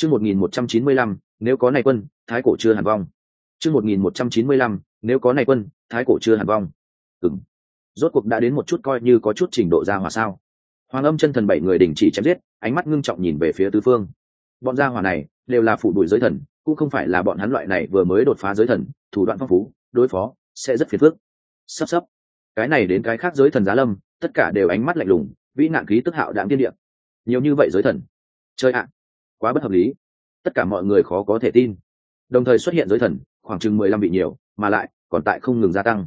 chương một nghìn một trăm chín mươi lăm, nếu có này quân, thái cổ chưa hàn vong. Chương một nghìn một trăm chín mươi lăm, nếu có này quân, thái cổ chưa hàn vong. Ừm. rốt cuộc đã đến một chút coi như có chút trình độ ra hòa sao. Hoàng âm chân thần bảy người đình chỉ chém giết, ánh mắt ngưng trọng nhìn về phía tứ phương. Bọn gia hỏa này, đều là phụ đuổi giới thần, cũng không phải là bọn hắn loại này vừa mới đột phá giới thần, thủ đoạn phong phú, đối phó, sẽ rất phiền phức. Sắp sắp. Cái này đến cái khác giới thần giá lâm, tất cả đều ánh mắt lạnh lùng, vĩ nạn khí tức hạo đạm tiên địa. nhiều như vậy giới thần. Chơi ạ quá bất hợp lý. Tất cả mọi người khó có thể tin. Đồng thời xuất hiện giới thần, khoảng chừng mười lăm vị nhiều, mà lại, còn tại không ngừng gia tăng.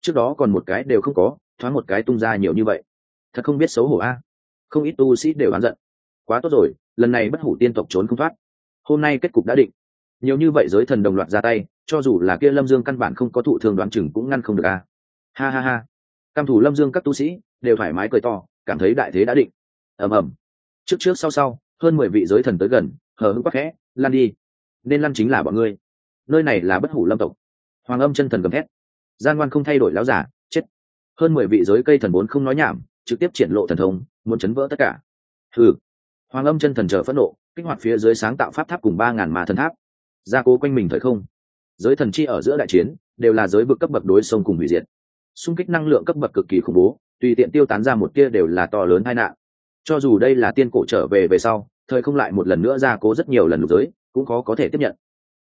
Trước đó còn một cái đều không có, thoáng một cái tung ra nhiều như vậy. Thật không biết xấu hổ a. Không ít tu sĩ đều oán giận. Quá tốt rồi, lần này bất hủ tiên tộc trốn không thoát. Hôm nay kết cục đã định. Nhiều như vậy giới thần đồng loạt ra tay, cho dù là kia lâm dương căn bản không có thụ thương đoán chừng cũng ngăn không được a. Ha ha ha. Cam thủ lâm dương các tu sĩ, đều thoải mái cười to, cảm thấy đại thế đã định. Ầm ầm. Trước trước sau sau hơn mười vị giới thần tới gần, hờ hững quắc khẽ, lan đi, nên lan chính là bọn ngươi. Nơi này là bất hủ lâm tộc. Hoàng âm chân thần gầm thét. Gian ngoan không thay đổi láo giả chết. Hơn mười vị giới cây thần bốn không nói nhảm, trực tiếp triển lộ thần thông, muốn chấn vỡ tất cả. Ừ hoàng âm chân thần chờ phẫn nộ, kích hoạt phía dưới sáng tạo pháp tháp cùng ba ngàn mà thần tháp. Gia cố quanh mình thời không. Giới thần chi ở giữa đại chiến, đều là giới vực cấp bậc đối sông cùng hủy diệt. Xung kích năng lượng cấp bậc cực kỳ khủng bố, tùy tiện tiêu tán ra một kia đều là to lớn tai nạn. Cho dù đây là tiên cổ trở về về sau thời không lại một lần nữa ra cố rất nhiều lần lục giới, cũng khó có thể tiếp nhận.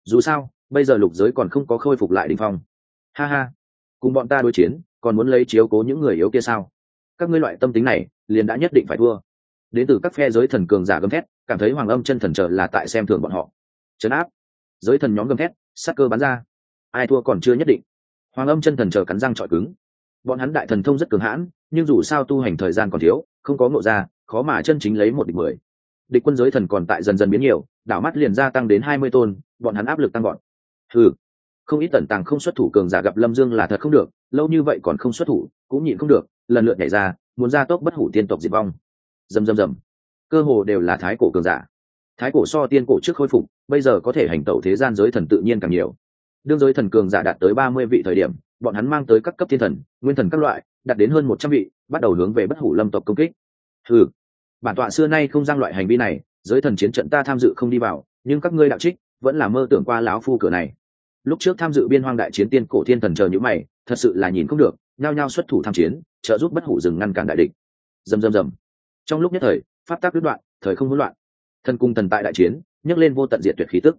Dù sao, bây giờ lục giới còn không có khôi phục lại đ ỉ n h phong. Ha ha. Cùng bọn ta đối chiến, còn muốn lấy chiếu cố những người yếu kia sao? Các ngươi loại tâm tính này, liền đã nhất định phải thua. Đến từ các phe giới thần cường giả gầm thét, cảm thấy hoàng âm chân thần trở là tại xem thường bọn họ. Trấn áp. Giới thần nhóm gầm thét, sắc cơ bắn ra. Ai thua còn chưa nhất định. Hoàng âm chân thần chờ cắn răng trọi cứng. Bọn hắn đại thần thông rất cường hãn, nhưng dù sao tu hành thời gian còn thiếu, không có ngộ ra, khó mà chân chính lấy một địch mười địch quân giới thần còn tại dần dần biến nhiều, đảo mắt liền gia tăng đến hai mươi tôn, bọn hắn áp lực tăng gọn ừ không ít tẩn tàng không xuất thủ cường giả gặp lâm dương là thật không được, lâu như vậy còn không xuất thủ, cũng nhịn không được, lần lượt nhảy ra, muốn ra tốc bất hủ tiên tộc diệt vong. Dầm dầm dầm cơ hồ đều là thái cổ cường giả. Thái cổ so tiên cổ trước khôi phục, bây giờ có thể hành tẩu thế gian giới thần tự nhiên càng nhiều. Đương giới thần cường giả đạt tới ba mươi vị thời điểm, bọn hắn mang tới các cấp thiên thần, nguyên thần các loại, đạt đến hơn một trăm vị, bắt đầu hướng về bất hủ lâm tộc công kích. Ừ bản tọa xưa nay không giang loại hành vi này, giới thần chiến trận ta tham dự không đi vào, nhưng các ngươi đạo trích vẫn là mơ tưởng qua lão phu cửa này. Lúc trước tham dự biên hoang đại chiến tiên cổ thiên thần chờ những mày, thật sự là nhìn không được, nhao nhao xuất thủ tham chiến, trợ giúp bất hủ rừng ngăn cản đại địch. Dầm dầm dầm trong lúc nhất thời, pháp tác đứt đoạn, thời không hỗn loạn. Thần cung thần tại đại chiến, nhấc lên vô tận diệt tuyệt khí tức.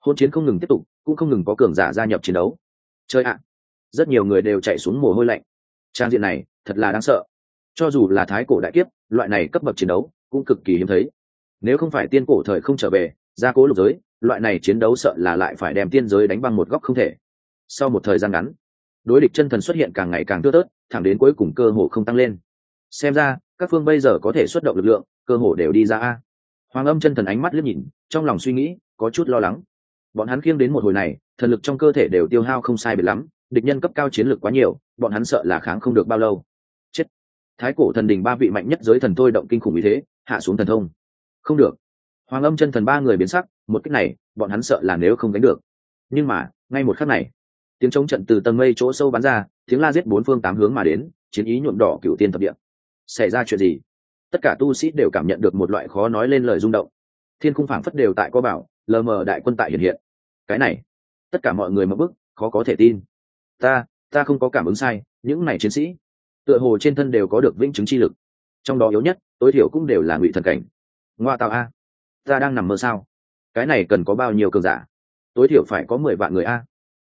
Hôn chiến không ngừng tiếp tục, cũng không ngừng có cường giả gia nhập chiến đấu. Chơi ạ! Rất nhiều người đều chạy xuống mồ hôi lạnh. Trang diện này, thật là đáng sợ cho dù là thái cổ đại kiếp, loại này cấp bậc chiến đấu cũng cực kỳ hiếm thấy. Nếu không phải tiên cổ thời không trở về, gia cố lục giới, loại này chiến đấu sợ là lại phải đem tiên giới đánh bằng một góc không thể. Sau một thời gian ngắn, đối địch chân thần xuất hiện càng ngày càng thưa tớt thẳng đến cuối cùng cơ hồ không tăng lên. Xem ra, các phương bây giờ có thể xuất động lực lượng, cơ hồ đều đi ra a. Hoàng âm chân thần ánh mắt liếc nhìn, trong lòng suy nghĩ, có chút lo lắng. Bọn hắn khiêng đến một hồi này, thần lực trong cơ thể đều tiêu hao không sai biệt lắm, địch nhân cấp cao chiến lược quá nhiều, bọn hắn sợ là kháng không được bao lâu thái cổ thần đình ba vị mạnh nhất giới thần thôi động kinh khủng như thế, hạ xuống thần thông. Không được. Hoàng âm chân thần ba người biến sắc, một cách này, bọn hắn sợ là nếu không đánh được. Nhưng mà, ngay một khắc này, tiếng chống trận từ tầng mây chỗ sâu bắn ra, tiếng la giết bốn phương tám hướng mà đến, chiến ý nhuộm đỏ cựu tiên thập địa. Xảy ra chuyện gì? Tất cả tu sĩ đều cảm nhận được một loại khó nói lên lời rung động. Thiên khung phảng phất đều tại có bảo, lờ mờ đại quân tại hiện hiện. Cái này, tất cả mọi người mất bức khó có thể tin. Ta ta không có cảm ứng sai, những này chiến sĩ tựa hồ trên thân đều có được vĩnh chứng chi lực. Trong đó yếu nhất, tối thiểu cũng đều là ngụy thần cảnh. Ngoa tạo a. Ta đang nằm mơ sao? Cái này cần có bao nhiêu cường giả? Tối thiểu phải có mười vạn người a.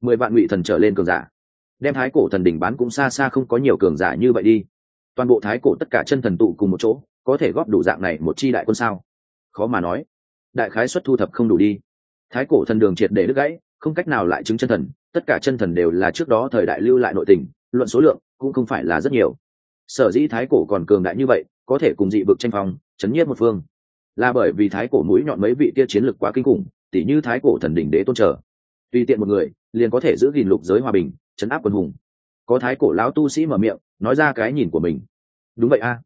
Mười vạn ngụy thần trở lên cường giả. Đem thái cổ thần đỉnh bán cũng xa xa không có nhiều cường giả như vậy đi. Toàn bộ thái cổ tất cả chân thần tụ cùng một chỗ, có thể góp đủ dạng này một chi đại quân sao? Khó mà nói. Đại khái xuất thu thập không đủ đi. Thái cổ thần đường triệt để đứt gãy, không cách nào lại chứng chân thần, tất cả chân thần đều là trước đó thời đại lưu lại nội tình luận số lượng cũng không phải là rất nhiều. Sở dĩ thái cổ còn cường đại như vậy, có thể cùng dị vực tranh phong, chấn nhiếp một phương. Là bởi vì thái cổ mũi nhọn mấy vị kia chiến lược quá kinh khủng, tỉ như thái cổ thần đỉnh đế tôn trở. Tùy tiện một người, liền có thể giữ gìn lục giới hòa bình, chấn áp quân hùng. Có thái cổ lão tu sĩ mở miệng, nói ra cái nhìn của mình. Đúng vậy a.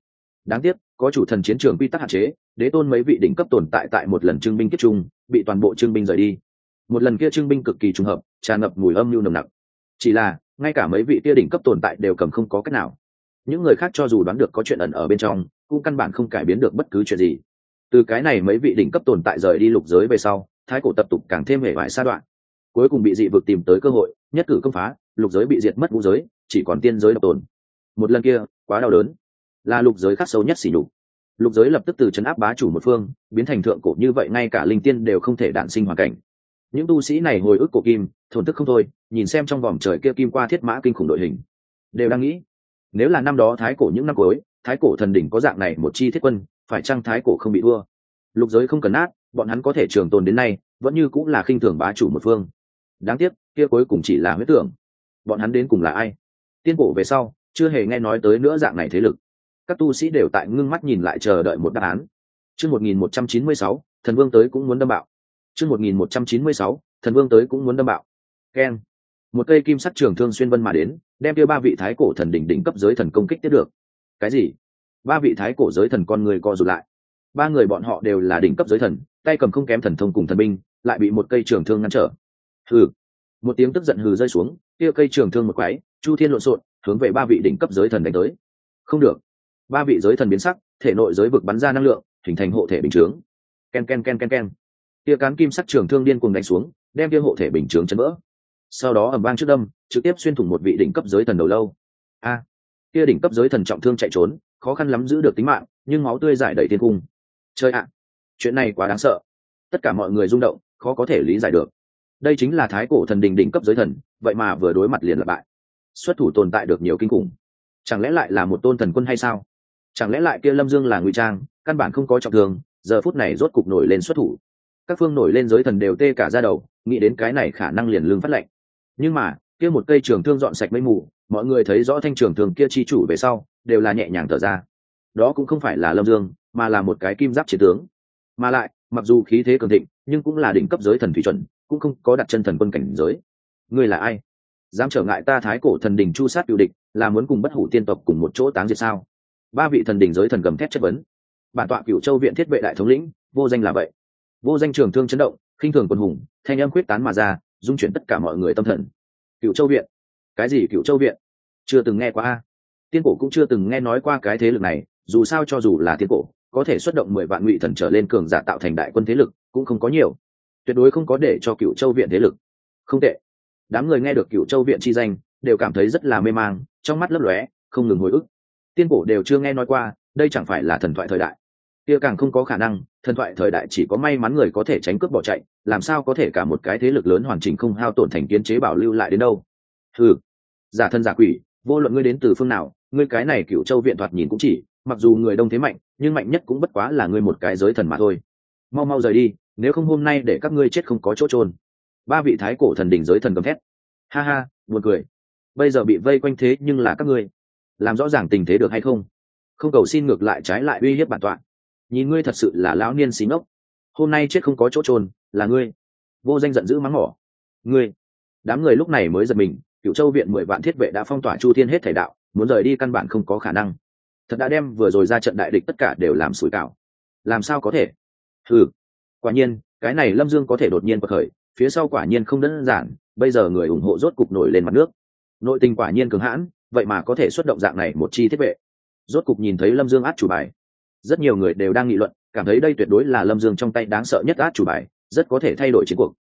Đáng tiếc, có chủ thần chiến trường quy tắc hạn chế, đế tôn mấy vị đỉnh cấp tồn tại tại một lần trưng binh kết trung, bị toàn bộ trưng binh rời đi. Một lần kia trưng binh cực kỳ trùng hợp, tràn ngập mùi âm mưu nồng nặc. Chỉ là ngay cả mấy vị tia đỉnh cấp tồn tại đều cầm không có cách nào. Những người khác cho dù đoán được có chuyện ẩn ở bên trong, cũng căn bản không cải biến được bất cứ chuyện gì. Từ cái này mấy vị đỉnh cấp tồn tại rời đi lục giới về sau, thái cổ tập tục càng thêm hề vải sa đoạn. Cuối cùng bị dị vực tìm tới cơ hội, nhất cử công phá, lục giới bị diệt mất vũ giới, chỉ còn tiên giới độc tồn. Một lần kia, quá đau đớn. Là lục giới khắc sâu nhất xỉ nhục. Lục giới lập tức từ chấn áp bá chủ một phương, biến thành thượng cổ như vậy, ngay cả linh tiên đều không thể đản sinh hoàn cảnh những tu sĩ này hồi ức cổ kim, thổn thức không thôi, nhìn xem trong vòng trời kia kim qua thiết mã kinh khủng đội hình. Đều đang nghĩ, nếu là năm đó thái cổ những năm cuối, thái cổ thần đỉnh có dạng này một chi thiết quân, phải chăng thái cổ không bị thua? Lục giới không cần nát bọn hắn có thể trường tồn đến nay, vẫn như cũng là khinh thường bá chủ một phương. Đáng tiếc, kia cuối cùng chỉ là huyết tưởng. Bọn hắn đến cùng là ai? Tiên cổ về sau, chưa hề nghe nói tới nữa dạng này thế lực. Các tu sĩ đều tại ngưng mắt nhìn lại chờ đợi một đáp án. Chương một nghìn một trăm chín mươi sáu, thần vương tới cũng muốn đâm bạo chương một nghìn một trăm chín mươi sáu thần vương tới cũng muốn đâm bạo. Ken, một cây kim sắt trường thương xuyên vân mà đến đem kia ba vị thái cổ thần đỉnh đỉnh cấp giới thần công kích tiếp được. Cái gì? Ba vị thái cổ giới thần con người co rụt lại. Ba người bọn họ đều là đỉnh cấp giới thần tay cầm không kém thần thông cùng thần binh lại bị một cây trường thương ngăn trở. Hừ. Một tiếng tức giận hừ rơi xuống kia cây trường thương một quái chu thiên lộn xộn hướng về ba vị đỉnh cấp giới thần đánh tới. Không được. Ba vị giới thần biến sắc thể nội giới vực bắn ra năng lượng hình thành hộ thể bình chướng. Ken ken ken ken ken kia cán kim sắc trường thương điên cuồng đánh xuống, đem kia hộ thể bình chướng chấn vỡ. Sau đó ầm vang trước đâm, trực tiếp xuyên thủng một vị đỉnh cấp giới thần đầu lâu. A! Kia đỉnh cấp giới thần trọng thương chạy trốn, khó khăn lắm giữ được tính mạng, nhưng máu tươi giải đầy thiên cung. Chơi ạ! Chuyện này quá đáng sợ. Tất cả mọi người rung động, khó có thể lý giải được. Đây chính là thái cổ thần đình đỉnh cấp giới thần, vậy mà vừa đối mặt liền là bại xuất thủ tồn tại được nhiều kinh khủng. Chẳng lẽ lại là một tôn thần quân hay sao? Chẳng lẽ lại kia lâm dương là ngụy trang, căn bản không có trọng thương, giờ phút này rốt cục nổi lên xuất thủ các phương nổi lên giới thần đều tê cả ra đầu, nghĩ đến cái này khả năng liền lương phát lệnh. Nhưng mà, kia một cây trường thương dọn sạch mây mù, mọi người thấy rõ thanh trường thương kia chi chủ về sau, đều là nhẹ nhàng thở ra. Đó cũng không phải là lâm dương, mà là một cái kim giáp chiến tướng. Mà lại, mặc dù khí thế cường thịnh, nhưng cũng là đỉnh cấp giới thần thủy chuẩn, cũng không có đặt chân thần quân cảnh giới. Ngươi là ai? Dám trở ngại ta thái cổ thần đình chu sát biểu địch, là muốn cùng bất hủ tiên tộc cùng một chỗ táng diệt sao? Ba vị thần đình giới thần gầm thép chất vấn. Bản tọa cựu châu viện thiết vệ đại thống lĩnh, vô danh là vậy vô danh trường thương chấn động, khinh thường quân hùng, thanh âm quyết tán mà ra, dung chuyển tất cả mọi người tâm thần. Cựu châu viện. Cái gì cựu châu viện? Chưa từng nghe qua a. Tiên cổ cũng chưa từng nghe nói qua cái thế lực này, dù sao cho dù là tiên cổ, có thể xuất động mười vạn ngụy thần trở lên cường giả tạo thành đại quân thế lực, cũng không có nhiều. Tuyệt đối không có để cho cựu châu viện thế lực. Không tệ. Đám người nghe được cựu châu viện chi danh, đều cảm thấy rất là mê mang, trong mắt lấp lóe, không ngừng hồi ức. Tiên cổ đều chưa nghe nói qua, đây chẳng phải là thần thoại thời đại kia càng không có khả năng, thần thoại thời đại chỉ có may mắn người có thể tránh cướp bỏ chạy, làm sao có thể cả một cái thế lực lớn hoàn chỉnh không hao tổn thành kiến chế bảo lưu lại đến đâu? Ừ giả thân giả quỷ, vô luận ngươi đến từ phương nào, ngươi cái này cựu châu viện thoạt nhìn cũng chỉ, mặc dù người đông thế mạnh, nhưng mạnh nhất cũng bất quá là ngươi một cái giới thần mà thôi. Mau mau rời đi, nếu không hôm nay để các ngươi chết không có chỗ trôn ba vị thái cổ thần đỉnh giới thần gầm thét. Ha ha, buồn cười. Bây giờ bị vây quanh thế nhưng là các ngươi. Làm rõ ràng tình thế được hay không? Không cầu xin ngược lại trái lại uy hiếp bản tọa nhìn ngươi thật sự là lão niên xí ngốc. Hôm nay chết không có chỗ trôn là ngươi. Vô danh giận dữ mắng mỏ. Ngươi. Đám người lúc này mới giật mình cựu châu viện mười vạn thiết vệ đã phong tỏa chu thiên hết thể đạo, muốn rời đi căn bản không có khả năng. Thật đã đem vừa rồi ra trận đại địch tất cả đều làm sủi cảo. Làm sao có thể? Ừ quả nhiên, cái này lâm dương có thể đột nhiên bật khởi, phía sau quả nhiên không đơn giản, bây giờ người ủng hộ rốt cục nổi lên mặt nước. Nội tình quả nhiên cứng hãn, vậy mà có thể xuất động dạng này một chi thiết vệ. Rốt cục nhìn thấy lâm dương át chủ bài rất nhiều người đều đang nghị luận, cảm thấy đây tuyệt đối là lâm dương trong tay đáng sợ nhất át chủ bài, rất có thể thay đổi chiến cuộc.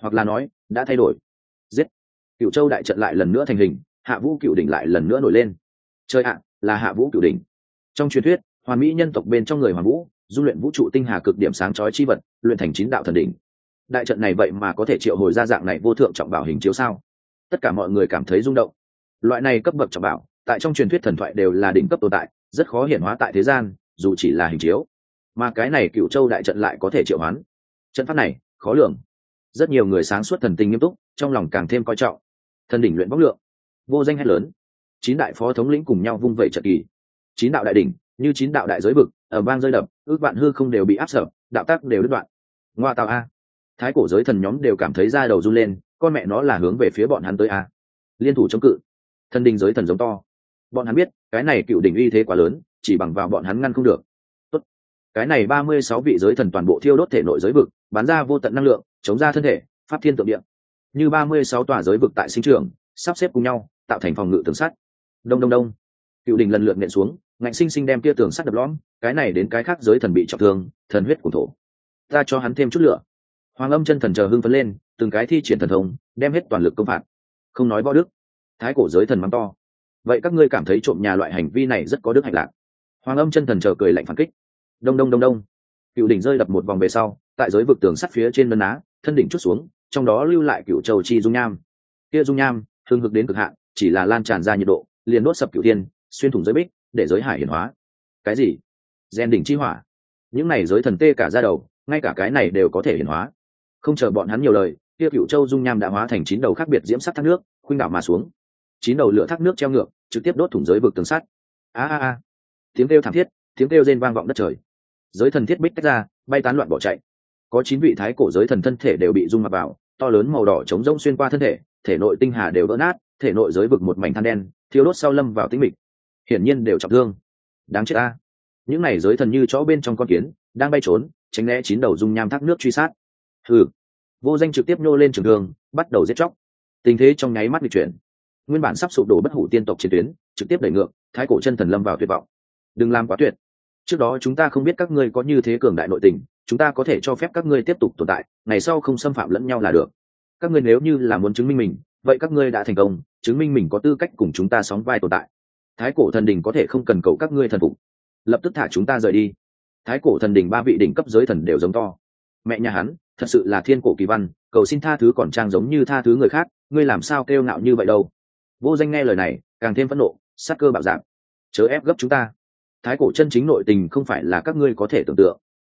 Hoặc là nói, đã thay đổi. Giết. Cựu châu đại trận lại lần nữa thành hình, hạ vũ cựu đỉnh lại lần nữa nổi lên. Chơi ạ, là hạ vũ cựu đỉnh. Trong truyền thuyết, hoàn mỹ nhân tộc bên trong người hoàn vũ, du luyện vũ trụ tinh hà cực điểm sáng chói chi vật, luyện thành chín đạo thần đỉnh. Đại trận này vậy mà có thể triệu hồi ra dạng này vô thượng trọng bảo hình chiếu sao? Tất cả mọi người cảm thấy rung động. Loại này cấp bậc trọng bảo, tại trong truyền thuyết thần thoại đều là đỉnh cấp tồn tại, rất khó hiển hóa tại thế gian dù chỉ là hình chiếu. Mà cái này cựu châu đại trận lại có thể triệu hoán. Trận pháp này, khó lường. Rất nhiều người sáng suốt thần tinh nghiêm túc, trong lòng càng thêm coi trọng. Thần đỉnh luyện bóc lượng. Vô danh hay lớn. Chín đại phó thống lĩnh cùng nhau vung vẩy trận kỳ. Chín đạo đại đỉnh, như chín đạo đại giới vực ở bang rơi đập, ước vạn hư không đều bị áp sở đạo tác đều đứt đoạn. Ngoa tạo a. Thái cổ giới thần nhóm đều cảm thấy da đầu run lên, con mẹ nó là hướng về phía bọn hắn tới a. Liên thủ chống cự. Thần đình giới thần giống to. Bọn hắn biết, cái này cựu đỉnh uy thế quá lớn chỉ bằng vào bọn hắn ngăn không được. Tốt. cái này ba mươi sáu vị giới thần toàn bộ thiêu đốt thể nội giới vực, bán ra vô tận năng lượng, chống ra thân thể, pháp thiên tượng địa. Như ba mươi sáu tòa giới vực tại sinh trường sắp xếp cùng nhau, tạo thành phòng ngự tường sắt. Đông đông đông. Cựu đình lần lượt nện xuống, ngạnh sinh sinh đem kia tường sắt đập lõm, cái này đến cái khác giới thần bị trọng thương, thần huyết của thổ. Ta cho hắn thêm chút lửa. Hoàng âm chân thần chờ hưng phấn lên, từng cái thi triển thần thông, đem hết toàn lực công phạt. Không nói võ đức. Thái cổ giới thần mắng to. Vậy các ngươi cảm thấy trộm nhà loại hành vi này rất có đức hạnh lạc hoàng âm chân thần chờ cười lạnh phản kích. Đông đông đông đông. Cựu đỉnh rơi đập một vòng về sau, tại giới vực tường sắt phía trên vân á, thân đỉnh chút xuống, trong đó lưu lại cựu châu chi dung nham. Kia dung nham hương hực đến cực hạn, chỉ là lan tràn ra nhiệt độ, liền đốt sập cựu thiên, xuyên thủng giới bích, để giới hải hiển hóa. Cái gì? Gen đỉnh chi hỏa. Những này giới thần tê cả ra đầu, ngay cả cái này đều có thể hiển hóa. Không chờ bọn hắn nhiều lời, kia cựu châu dung nham đã hóa thành chín đầu khác biệt diễm sắc thác nước, khuynh đảo mà xuống. Chín đầu lửa thác nước treo ngược, trực tiếp đốt thủng giới vực tường sắt. A a a tiếng kêu thảm thiết tiếng kêu rên vang vọng đất trời. Giới thần thiết bích tách ra bay tán loạn bỏ chạy. Có chín vị thái cổ giới thần thân thể đều bị rung mặt vào to lớn màu đỏ chống rỗng xuyên qua thân thể thể nội tinh hà đều vỡ nát thể nội giới vực một mảnh than đen thiếu đốt sau lâm vào tĩnh mịch. Hiển nhiên đều trọng thương. Đáng chết ta những này giới thần như chó bên trong con kiến đang bay trốn tránh né chín đầu dung nham thác nước truy sát. Hừ. Vô danh trực tiếp nhô lên trường đường, bắt đầu giết chóc. Tình thế trong nháy mắt bị chuyển. Nguyên bản sắp sụp đổ bất hủ tiên tộc chiến tuyến trực tiếp đẩy ngược thái cổ chân thần lâm vào tuyệt vọng đừng làm quá tuyệt. Trước đó chúng ta không biết các ngươi có như thế cường đại nội tình, chúng ta có thể cho phép các ngươi tiếp tục tồn tại, ngày sau không xâm phạm lẫn nhau là được. Các ngươi nếu như là muốn chứng minh mình, vậy các ngươi đã thành công, chứng minh mình có tư cách cùng chúng ta sóng vai tồn tại. Thái cổ thần đình có thể không cần cầu các ngươi thần phục. Lập tức thả chúng ta rời đi. Thái cổ thần đình ba vị đỉnh cấp giới thần đều giống to. Mẹ nhà hắn, thật sự là thiên cổ kỳ văn, cầu xin tha thứ còn trang giống như tha thứ người khác, ngươi làm sao kêu ngạo như vậy đâu? Vô danh nghe lời này, càng thêm phẫn nộ, sát cơ bạo dạng chớ ép gấp chúng ta thái cổ chân chính nội tình không phải là các ngươi có thể tưởng tượng.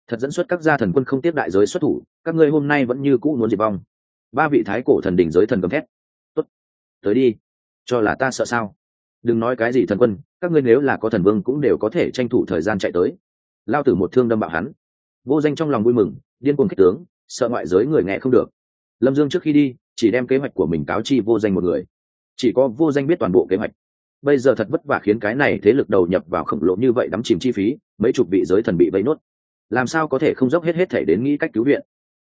Thật dẫn xuất các gia thần quân không tiếp đại giới xuất thủ, các ngươi hôm nay vẫn như cũ muốn diệt vong. Ba vị thái cổ thần đỉnh giới thần cầm thét. Tốt, tới đi. Cho là ta sợ sao? Đừng nói cái gì thần quân, các ngươi nếu là có thần vương cũng đều có thể tranh thủ thời gian chạy tới. Lao tử một thương đâm bạo hắn. Vô danh trong lòng vui mừng, điên cuồng kích tướng, sợ ngoại giới người nghe không được. Lâm dương trước khi đi, chỉ đem kế hoạch của mình cáo chi vô danh một người. Chỉ có vô danh biết toàn bộ kế hoạch bây giờ thật vất vả khiến cái này thế lực đầu nhập vào khổng lồ như vậy đắm chìm chi phí, mấy chục vị giới thần bị vây nốt. Làm sao có thể không dốc hết hết thể đến nghĩ cách cứu viện?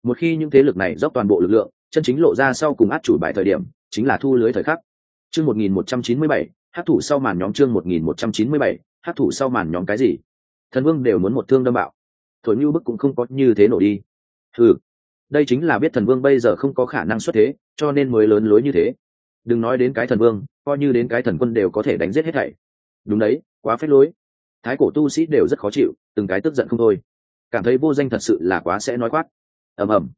Một khi những thế lực này dốc toàn bộ lực lượng, chân chính lộ ra sau cùng át chủ bài thời điểm, chính là thu lưới thời khắc. Chương một nghìn một trăm chín mươi bảy hát thủ sau màn nhóm chương một nghìn một trăm chín mươi bảy hát thủ sau màn nhóm cái gì? Thần vương đều muốn một thương đâm bạo. Thổi như bức cũng không có như thế nổ đi. Ừ đây chính là biết thần vương bây giờ không có khả năng xuất thế, cho nên mới lớn lối như thế đừng nói đến cái thần vương, coi như đến cái thần quân đều có thể đánh giết hết thảy. Đúng đấy, quá phết lối. Thái cổ tu sĩ đều rất khó chịu, từng cái tức giận không thôi. Cảm thấy vô danh thật sự là quá sẽ nói quát. Ầm ầm.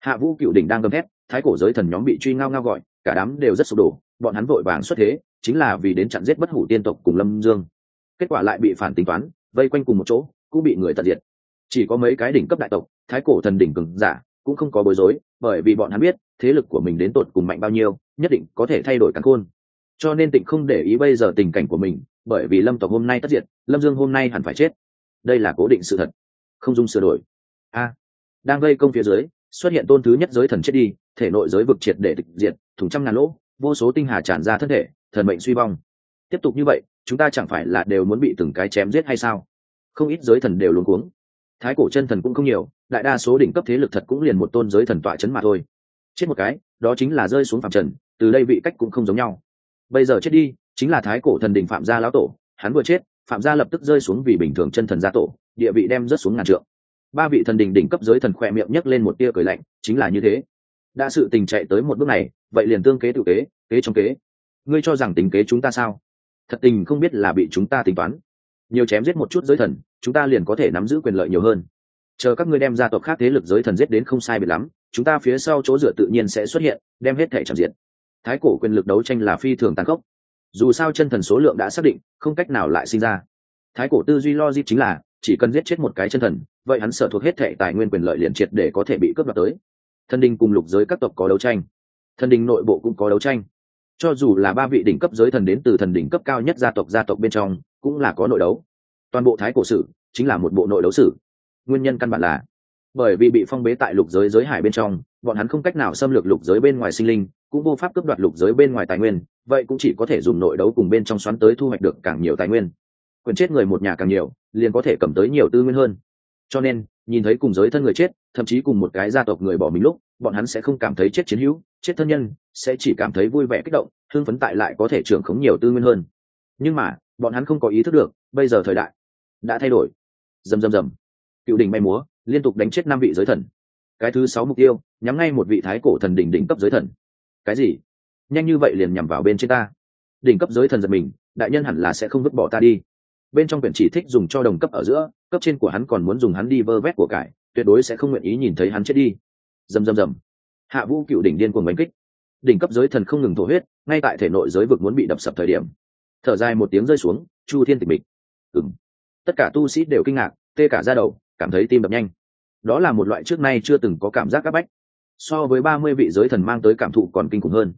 Hạ vũ cựu đỉnh đang gầm thét, thái cổ giới thần nhóm bị truy ngao ngao gọi, cả đám đều rất sụp đổ, bọn hắn vội vàng xuất thế, chính là vì đến chặn giết bất hủ tiên tộc cùng lâm dương. Kết quả lại bị phản tính toán, vây quanh cùng một chỗ, cũng bị người tận diệt. Chỉ có mấy cái đỉnh cấp đại tộc, thái cổ thần đỉnh cường giả, cũng không có bối rối, bởi vì bọn hắn biết, thế lực của mình đến tột cùng mạnh bao nhiêu nhất định có thể thay đổi cắn khôn. Cho nên tịnh không để ý bây giờ tình cảnh của mình, bởi vì lâm tộc hôm nay tất diệt, lâm dương hôm nay hẳn phải chết. Đây là cố định sự thật, không dung sửa đổi. A, đang gây công phía dưới, xuất hiện tôn thứ nhất giới thần chết đi, thể nội giới vực triệt để tịch diệt, thủng trăm ngàn lỗ, vô số tinh hà tràn ra thân thể, thần mệnh suy vong. Tiếp tục như vậy, chúng ta chẳng phải là đều muốn bị từng cái chém giết hay sao? Không ít giới thần đều luôn cuống. Thái cổ chân thần cũng không nhiều, đại đa số đỉnh cấp thế lực thật cũng liền một tôn giới thần tọa chấn mà thôi. Chết một cái, đó chính là rơi xuống phạm trần từ đây vị cách cũng không giống nhau. Bây giờ chết đi, chính là thái cổ thần đình phạm gia lão tổ, hắn vừa chết, phạm gia lập tức rơi xuống vì bình thường chân thần gia tổ, địa vị đem rớt xuống ngàn trượng. Ba vị thần đình đỉnh cấp giới thần khỏe miệng nhấc lên một tia cười lạnh, chính là như thế. Đã sự tình chạy tới một bước này, vậy liền tương kế tự kế kế trong kế. Ngươi cho rằng tính kế chúng ta sao? Thật tình không biết là bị chúng ta tính toán. Nhiều chém giết một chút giới thần, chúng ta liền có thể nắm giữ quyền lợi nhiều hơn. Chờ các ngươi đem gia tộc khác thế lực giới thần giết đến không sai biệt lắm, chúng ta phía sau chỗ dựa tự nhiên sẽ xuất hiện, đem hết thể tràn diện thái cổ quyền lực đấu tranh là phi thường tàn khốc. Dù sao chân thần số lượng đã xác định, không cách nào lại sinh ra. Thái cổ tư duy logic chính là, chỉ cần giết chết một cái chân thần, vậy hắn sở thuộc hết thệ tài nguyên quyền lợi liền triệt để có thể bị cướp đoạt tới. Thần đình cùng lục giới các tộc có đấu tranh. Thần đình nội bộ cũng có đấu tranh. Cho dù là ba vị đỉnh cấp giới thần đến từ thần đỉnh cấp cao nhất gia tộc gia tộc bên trong, cũng là có nội đấu. Toàn bộ thái cổ sử, chính là một bộ nội đấu sử. Nguyên nhân căn bản là, bởi vì bị phong bế tại lục giới giới hải bên trong, bọn hắn không cách nào xâm lược lục giới bên ngoài sinh linh cũng vô pháp cướp đoạt lục giới bên ngoài tài nguyên, vậy cũng chỉ có thể dùng nội đấu cùng bên trong xoắn tới thu hoạch được càng nhiều tài nguyên. Quyền chết người một nhà càng nhiều, liền có thể cầm tới nhiều tư nguyên hơn. Cho nên, nhìn thấy cùng giới thân người chết, thậm chí cùng một cái gia tộc người bỏ mình lúc, bọn hắn sẽ không cảm thấy chết chiến hữu, chết thân nhân, sẽ chỉ cảm thấy vui vẻ kích động thương phấn tại lại có thể trưởng khống nhiều tư nguyên hơn. Nhưng mà, bọn hắn không có ý thức được, bây giờ thời đại đã thay đổi. Rầm rầm rầm. Cựu đỉnh bay múa, liên tục đánh chết năm vị giới thần. Cái thứ sáu mục tiêu, nhắm ngay một vị thái cổ thần đỉnh đỉnh cấp giới thần cái gì? Nhanh như vậy liền nhằm vào bên trên ta. Đỉnh cấp giới thần giật mình, đại nhân hẳn là sẽ không vứt bỏ ta đi. Bên trong quyển chỉ thích dùng cho đồng cấp ở giữa, cấp trên của hắn còn muốn dùng hắn đi vơ vét của cải, tuyệt đối sẽ không nguyện ý nhìn thấy hắn chết đi. Dầm dầm dầm hạ vũ cựu đỉnh điên cuồng đánh kích. Đỉnh cấp giới thần không ngừng thổ huyết, ngay tại thể nội giới vực muốn bị đập sập thời điểm. Thở dài một tiếng rơi xuống, chu thiên tịch mịch. Ừng tất cả tu sĩ đều kinh ngạc, tê cả ra đầu, cảm thấy tim đập nhanh. Đó là một loại trước nay chưa từng có cảm giác áp bách so với ba mươi vị giới thần mang tới cảm thụ còn kinh khủng hơn.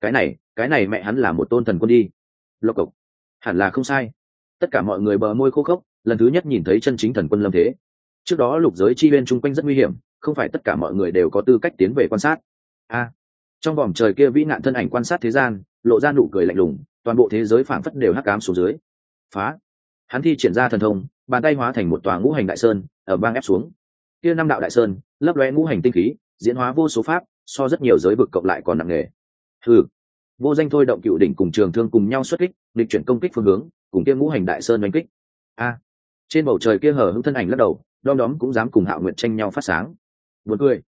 Cái này cái này mẹ hắn là một tôn thần quân đi. Lộc cộc. Hẳn là không sai. Tất cả mọi người bờ môi khô khốc, lần thứ nhất nhìn thấy chân chính thần quân lâm thế. Trước đó lục giới chi bên chung quanh rất nguy hiểm, không phải tất cả mọi người đều có tư cách tiến về quan sát. A. Trong vòng trời kia vĩ nạn thân ảnh quan sát thế gian, lộ ra nụ cười lạnh lùng, toàn bộ thế giới phảng phất đều hắc cám xuống dưới. Phá. Hắn thi triển ra thần thông, bàn tay hóa thành một tòa ngũ hành đại sơn ở bang ép xuống. Kia năm đạo đại sơn, lấp lóe ngũ hành tinh khí diễn hóa vô số pháp, so rất nhiều giới vực cộng lại còn nặng nề. Thử vô danh thôi động cựu đỉnh cùng trường thương cùng nhau xuất kích địch chuyển công kích phương hướng, cùng kia ngũ hành đại sơn đánh kích. A. Trên bầu trời kia hở hững thân ảnh lắc đầu, đom đóm cũng dám cùng hạo nguyện tranh nhau phát sáng. Buồn cười.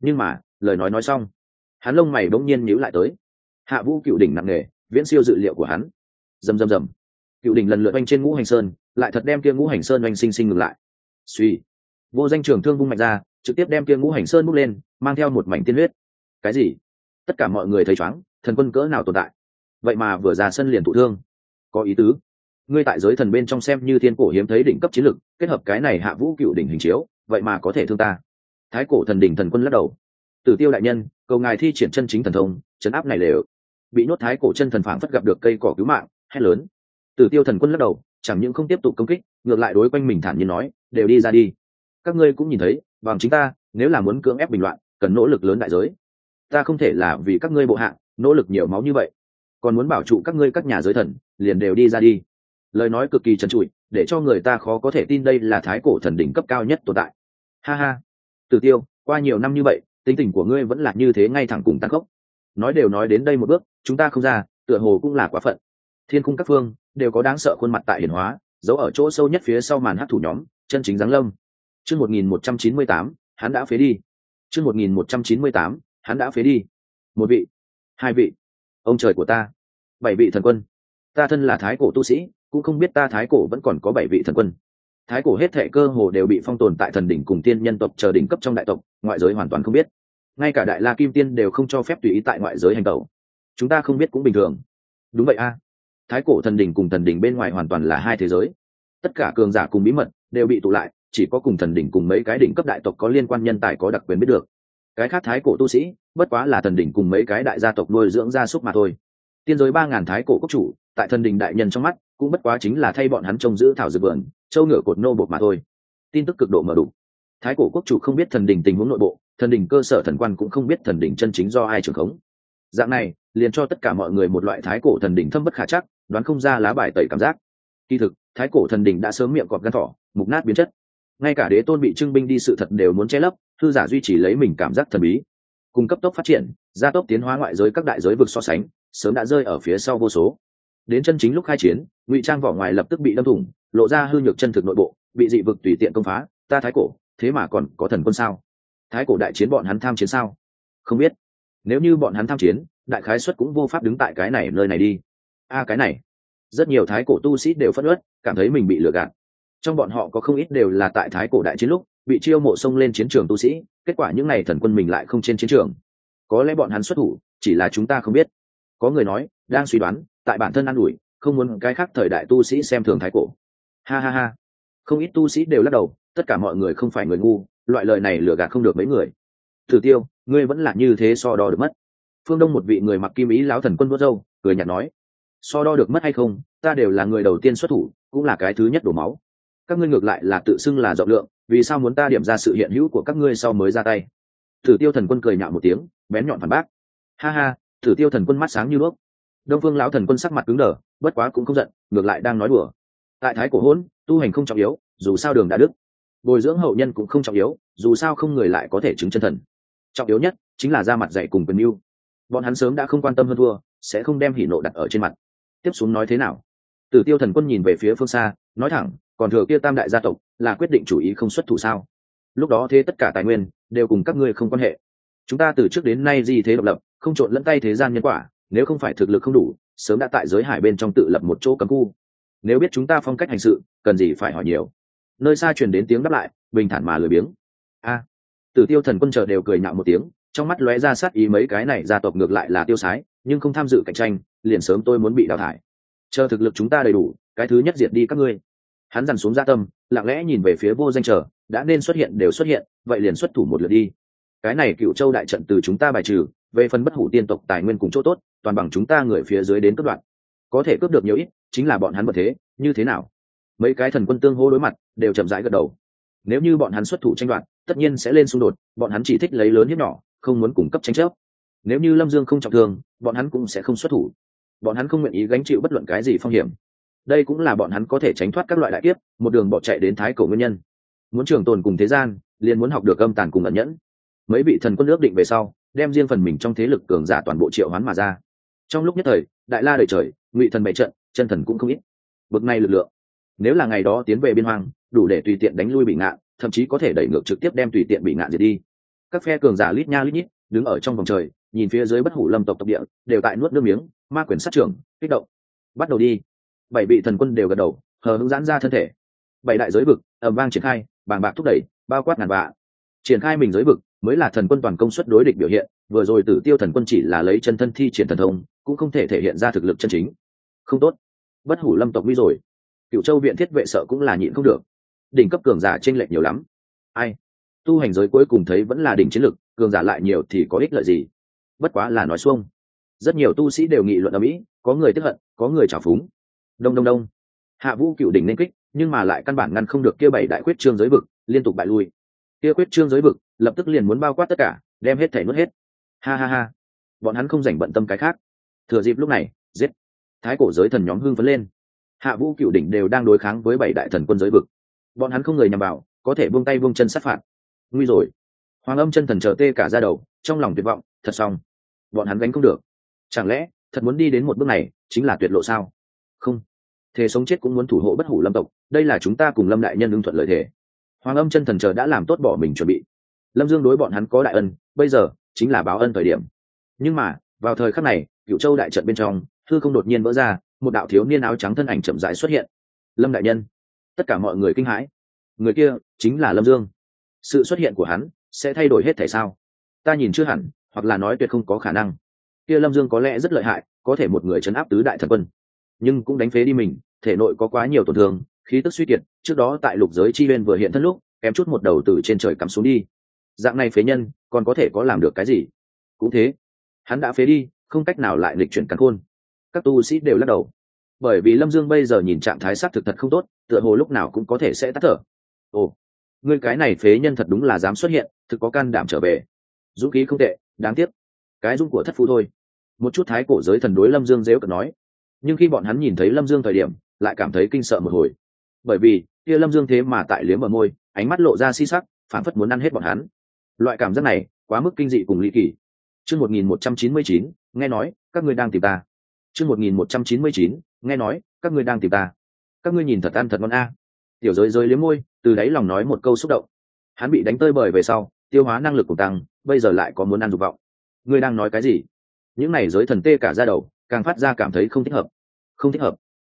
Nhưng mà, lời nói nói xong, hắn lông mày bỗng nhiên nhíu lại tới. Hạ vũ cựu đỉnh nặng nề, viễn siêu dự liệu của hắn. Rầm rầm rầm. Cựu đỉnh lần lượt oanh trên ngũ hành sơn, lại thật đem kia ngũ hành sơn oanh sinh sinh ngừng lại. Suy vô danh trường thương vung mạnh ra trực tiếp đem kia ngũ hành sơn bút lên, mang theo một mảnh tiên huyết. Cái gì? Tất cả mọi người thấy chóng, thần quân cỡ nào tồn tại? Vậy mà vừa ra sân liền thụ thương. Có ý tứ. Ngươi tại giới thần bên trong xem như thiên cổ hiếm thấy đỉnh cấp chiến lực, kết hợp cái này hạ vũ cựu đỉnh hình chiếu, vậy mà có thể thương ta. Thái cổ thần đỉnh thần quân lắc đầu. Tử tiêu đại nhân, cầu ngài thi triển chân chính thần thông, chấn áp này lều. Bị nhốt thái cổ chân thần phảng phất gặp được cây cỏ cứu mạng, hét lớn. Tử tiêu thần quân lắc đầu, chẳng những không tiếp tục công kích, ngược lại đối quanh mình thản nhiên nói, đều đi ra đi các ngươi cũng nhìn thấy, bằng chính ta, nếu là muốn cưỡng ép bình loạn, cần nỗ lực lớn đại giới. Ta không thể là vì các ngươi bộ hạ, nỗ lực nhiều máu như vậy. Còn muốn bảo trụ các ngươi các nhà giới thần, liền đều đi ra đi. Lời nói cực kỳ trần trụi, để cho người ta khó có thể tin đây là thái cổ thần đỉnh cấp cao nhất tồn tại. Ha ha. Tử tiêu, qua nhiều năm như vậy, tính tình của ngươi vẫn là như thế ngay thẳng cùng tăng cốc. nói đều nói đến đây một bước, chúng ta không ra, tựa hồ cũng là quá phận. Thiên cung các phương, đều có đáng sợ khuôn mặt tại hiển hóa, giấu ở chỗ sâu nhất phía sau màn hát thủ nhóm, chân chính giáng lâm chương một nghìn một trăm chín mươi tám, hắn đã phế đi. Chương một nghìn một trăm chín mươi tám, hắn đã phế đi. Một vị, hai vị. Ông trời của ta. Bảy vị thần quân. Ta thân là thái cổ tu sĩ, cũng không biết ta thái cổ vẫn còn có bảy vị thần quân. Thái cổ hết thệ cơ hồ đều bị phong tồn tại thần đỉnh cùng tiên nhân tộc chờ đỉnh cấp trong đại tộc, ngoại giới hoàn toàn không biết. Ngay cả đại la kim tiên đều không cho phép tùy ý tại ngoại giới hành động chúng ta không biết cũng bình thường. Đúng vậy a. Thái cổ thần đỉnh cùng thần đỉnh bên ngoài hoàn toàn là hai thế giới. Tất cả cường giả cùng bí mật đều bị tụ lại chỉ có cùng thần đỉnh cùng mấy cái đỉnh cấp đại tộc có liên quan nhân tài có đặc quyền biết được. Cái khác thái cổ tu sĩ, bất quá là thần đỉnh cùng mấy cái đại gia tộc nuôi dưỡng gia súc mà thôi. Tiên giới ba ngàn thái cổ quốc chủ, tại thần đình đại nhân trong mắt, cũng bất quá chính là thay bọn hắn trông giữ thảo dược vườn châu ngựa cột nô bột mà thôi. Tin tức cực độ mở đủ thái cổ quốc chủ không biết thần đình tình huống nội bộ, thần đình cơ sở thần quan cũng không biết thần đình chân chính do ai trưởng khống. Dạng này, liền cho tất cả mọi người một loại thái cổ thần đình thâm bất khả chắc, đoán không ra lá bài tẩy cảm giác. Kỳ thực, thái cổ thần đình đã sớm miệng cọp gan thỏ, mục nát biến chất ngay cả đế tôn bị trưng binh đi sự thật đều muốn che lấp, thư giả duy trì lấy mình cảm giác thần bí. Cung cấp tốc phát triển, gia tốc tiến hóa ngoại giới các đại giới vực so sánh, sớm đã rơi ở phía sau vô số. Đến chân chính lúc khai chiến, ngụy trang vỏ ngoài lập tức bị đâm thủng, lộ ra hư nhược chân thực nội bộ, bị dị vực tùy tiện công phá, ta thái cổ, thế mà còn có thần quân sao? Thái cổ đại chiến bọn hắn tham chiến sao? Không biết. Nếu như bọn hắn tham chiến, đại khái xuất cũng vô pháp đứng tại cái này nơi này đi. A, cái này. Rất nhiều thái cổ tu sĩ đều phất ớt cảm thấy mình bị lừa gạt trong bọn họ có không ít đều là tại thái cổ đại chiến lúc bị chiêu mộ xông lên chiến trường tu sĩ, kết quả những n à y thần quân mình lại không trên chiến trường. Có lẽ bọn hắn xuất thủ, chỉ là chúng ta không biết. Có người nói, đang suy đoán, tại bản thân an ủi, không muốn cái khác thời đại tu sĩ xem thường thái cổ. Ha ha ha. Không ít tu sĩ đều lắc đầu, tất cả mọi người không phải người ngu, loại lời này lừa gạt không được mấy người. Thử tiêu, ngươi vẫn là như thế so đo được mất. Phương đông một vị người mặc kim ý lão thần quân vớt dâu cười nhạt nói. So đo được mất hay không, ta đều là người đầu tiên xuất thủ, cũng là cái thứ nhất đổ máu các ngươi ngược lại là tự xưng là rộng lượng, vì sao muốn ta điểm ra sự hiện hữu của các ngươi sau mới ra tay? Thử tiêu thần quân cười nhạo một tiếng, bén nhọn phản bác. Ha ha, thử tiêu thần quân mắt sáng như đuốc. Đông phương lão thần quân sắc mặt cứng đờ, bất quá cũng không giận, ngược lại đang nói đùa. Tại thái cổ hôn tu hành không trọng yếu, dù sao đường đã đức bồi dưỡng hậu nhân cũng không trọng yếu, dù sao không người lại có thể chứng chân thần. Trọng yếu nhất chính là ra mặt dạy cùng quyền mưu. Bọn hắn sớm đã không quan tâm hơn thua, sẽ không đem hỉ nộ đặt ở trên mặt. Tiếp xuống nói thế nào? Tử tiêu thần quân nhìn về phía phương xa, nói thẳng còn thừa kia tam đại gia tộc, là quyết định chủ ý không xuất thủ sao? Lúc đó thế tất cả tài nguyên đều cùng các ngươi không quan hệ. Chúng ta từ trước đến nay gì thế độc lập, không trộn lẫn tay thế gian nhân quả, nếu không phải thực lực không đủ, sớm đã tại giới hải bên trong tự lập một chỗ cấm khu. Nếu biết chúng ta phong cách hành sự, cần gì phải hỏi nhiều. Nơi xa truyền đến tiếng đáp lại, bình thản mà lười biếng. A. Tử tiêu thần quân chờ đều cười nhạo một tiếng, trong mắt lóe ra sát ý mấy cái này gia tộc ngược lại là tiêu sái, nhưng không tham dự cạnh tranh, liền sớm tôi muốn bị đào thải. Chờ thực lực chúng ta đầy đủ, cái thứ nhất diệt đi các ngươi hắn dằn xuống gia tâm, lặng lẽ nhìn về phía vô danh chờ, đã nên xuất hiện đều xuất hiện, vậy liền xuất thủ một lượt đi. Cái này cựu châu đại trận từ chúng ta bài trừ, về phần bất hủ tiên tộc tài nguyên cùng chỗ tốt, toàn bằng chúng ta người phía dưới đến cướp đoạn có thể cướp được nhiều ít, chính là bọn hắn bật thế, như thế nào? Mấy cái thần quân tương hô đối mặt, đều chậm rãi gật đầu. Nếu như bọn hắn xuất thủ tranh đoạt, tất nhiên sẽ lên xung đột, bọn hắn chỉ thích lấy lớn hiếp nhỏ, không muốn cung cấp tranh chấp. Nếu như lâm dương không trọng thương, bọn hắn cũng sẽ không xuất thủ. Bọn hắn không nguyện ý gánh chịu bất luận cái gì phong hiểm đây cũng là bọn hắn có thể tránh thoát các loại đại kiếp, một đường bỏ chạy đến thái cổ nguyên nhân. Muốn trường tồn cùng thế gian, liền muốn học được âm tàn cùng ẩn nhẫn. Mấy vị thần quân ước định về sau, đem riêng phần mình trong thế lực cường giả toàn bộ triệu hoán mà ra. Trong lúc nhất thời, đại la đời trời, ngụy thần bày trận, chân thần cũng không ít. Bực này lực lượng. Nếu là ngày đó tiến về biên hoang, đủ để tùy tiện đánh lui bị ngạn, thậm chí có thể đẩy ngược trực tiếp đem tùy tiện bị ngạn diệt đi. Các phe cường giả lít nha lít nhít, đứng ở trong vòng trời, nhìn phía dưới bất hủ lâm tộc tộc địa, đều tại nuốt nước miếng, ma quyền sát trưởng, kích động. Bắt đầu đi bảy vị thần quân đều gật đầu, hờ hững giãn ra thân thể. Bảy đại giới vực ẩm vang triển khai, bàng bạc thúc đẩy, bao quát ngàn vạ triển khai mình giới vực mới là thần quân toàn công suất đối địch biểu hiện, vừa rồi tử tiêu thần quân chỉ là lấy chân thân thi triển thần thông, cũng không thể thể hiện ra thực lực chân chính. Không tốt. Bất hủ lâm tộc nguy rồi. Cựu châu viện thiết vệ sợ cũng là nhịn không được. Đỉnh cấp cường giả tranh lệch nhiều lắm. Ai? Tu hành giới cuối cùng thấy vẫn là đỉnh chiến lực, cường giả lại nhiều thì có ích lợi gì? Bất quá là nói xuông. Rất nhiều tu sĩ đều nghị luận ở mỹ, có người tiếp hận, có người trào phúng đông đông đông. Hạ vũ cựu đỉnh nên kích, nhưng mà lại căn bản ngăn không được kia bảy đại quyết trương giới vực, liên tục bại lui. Kia quyết trương giới vực, lập tức liền muốn bao quát tất cả, đem hết thể nuốt hết. Ha ha ha. Bọn hắn không dành bận tâm cái khác. Thừa dịp lúc này, giết. Thái cổ giới thần nhóm hưng phấn lên. Hạ vũ cựu đỉnh đều đang đối kháng với bảy đại thần quân giới vực. Bọn hắn không người nhằm vào, có thể buông tay buông chân sát phạt. Nguy rồi. Hoàng âm chân thần chờ tê cả ra đầu, trong lòng tuyệt vọng, thật xong. Bọn hắn gánh không được. Chẳng lẽ, thật muốn đi đến một bước này, chính là tuyệt lộ sao? Không. Thế sống chết cũng muốn thủ hộ bất hủ lâm tộc, đây là chúng ta cùng lâm đại nhân ưng thuận lợi thế. Hoàng âm chân thần chờ đã làm tốt bỏ mình chuẩn bị. Lâm dương đối bọn hắn có đại ân, bây giờ chính là báo ân thời điểm. Nhưng mà, vào thời khắc này cựu châu đại trận bên trong thư không đột nhiên vỡ ra, một đạo thiếu niên áo trắng thân ảnh chậm rãi xuất hiện. Lâm đại nhân, tất cả mọi người kinh hãi. Người kia chính là lâm dương. Sự xuất hiện của hắn sẽ thay đổi hết thể sao? Ta nhìn chưa hẳn, hoặc là nói tuyệt không có khả năng. Kia lâm dương có lẽ rất lợi hại, có thể một người chấn áp tứ đại thần quân nhưng cũng đánh phế đi mình, thể nội có quá nhiều tổn thương, khí tức suy kiệt, trước đó tại lục giới chi bên vừa hiện thân lúc, kém chút một đầu từ trên trời cắm xuống đi. Dạng này phế nhân, còn có thể có làm được cái gì? Cũng thế. Hắn đã phế đi, không cách nào lại lịch chuyển cắn khôn. Các tu sĩ đều lắc đầu. Bởi vì lâm dương bây giờ nhìn trạng thái s á t thực thật không tốt, tựa hồ lúc nào cũng có thể sẽ tắt thở. Ồ, người cái này phế nhân thật đúng là dám xuất hiện, thực có can đảm trở về. Dũng khí không tệ, đáng tiếc. Cái dung của thất phu thôi. Một chút thái cổ giới thần đối lâm dương dếu cận nói nhưng khi bọn hắn nhìn thấy lâm dương thời điểm, lại cảm thấy kinh sợ một hồi. Bởi vì, kia lâm dương thế mà tại liếm ở môi, ánh mắt lộ ra si sắc, phản phất muốn ăn hết bọn hắn. Loại cảm giác này, quá mức kinh dị cùng ly kỳ. Chương một nghìn một trăm chín mươi chín, nghe nói, các ngươi đang tìm ta. Chương một nghìn một trăm chín mươi chín, nghe nói, các ngươi đang tìm ta. Các ngươi nhìn thật ăn thật ngon a. Tiểu giới giới liếm môi, từ đáy lòng nói một câu xúc động. Hắn bị đánh tơi bời về sau, tiêu hóa năng lực của tăng, bây giờ lại có muốn ăn dục vọng. Ngươi đang nói cái gì? Những này giới thần tê cả ra đầu càng phát ra cảm thấy không thích hợp. Không thích hợp.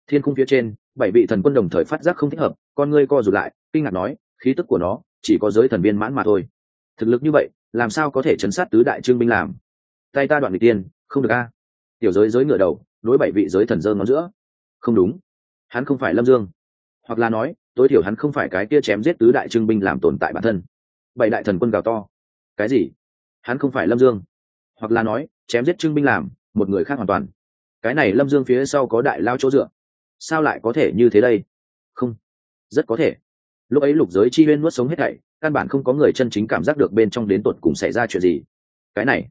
Thiên cung phía trên, bảy vị thần quân đồng thời phát giác không thích hợp, con ngươi co rụt lại, kinh ngạc nói, khí tức của nó chỉ có giới thần viên mãn mà thôi. Thực lực như vậy, làm sao có thể chấn sát tứ đại trương binh làm? Tay ta đoạn vị tiên, không được a. Tiểu giới giới ngựa đầu, đối bảy vị giới thần dơ ngón giữa. Không đúng. Hắn không phải lâm dương. Hoặc là nói, tối thiểu hắn không phải cái kia chém giết tứ đại trương binh làm tồn tại bản thân. Bảy đại thần quân gào to. Cái gì? Hắn không phải lâm dương. Hoặc là nói, chém giết trương binh làm, một người khác hoàn toàn cái này lâm dương phía sau có đại lao chỗ dựa. Sao lại có thể như thế đây? Không, rất có thể. Lúc ấy lục giới chi huyên nuốt sống hết thảy, căn bản không có người chân chính cảm giác được bên trong đến tột cùng xảy ra chuyện gì. Cái này,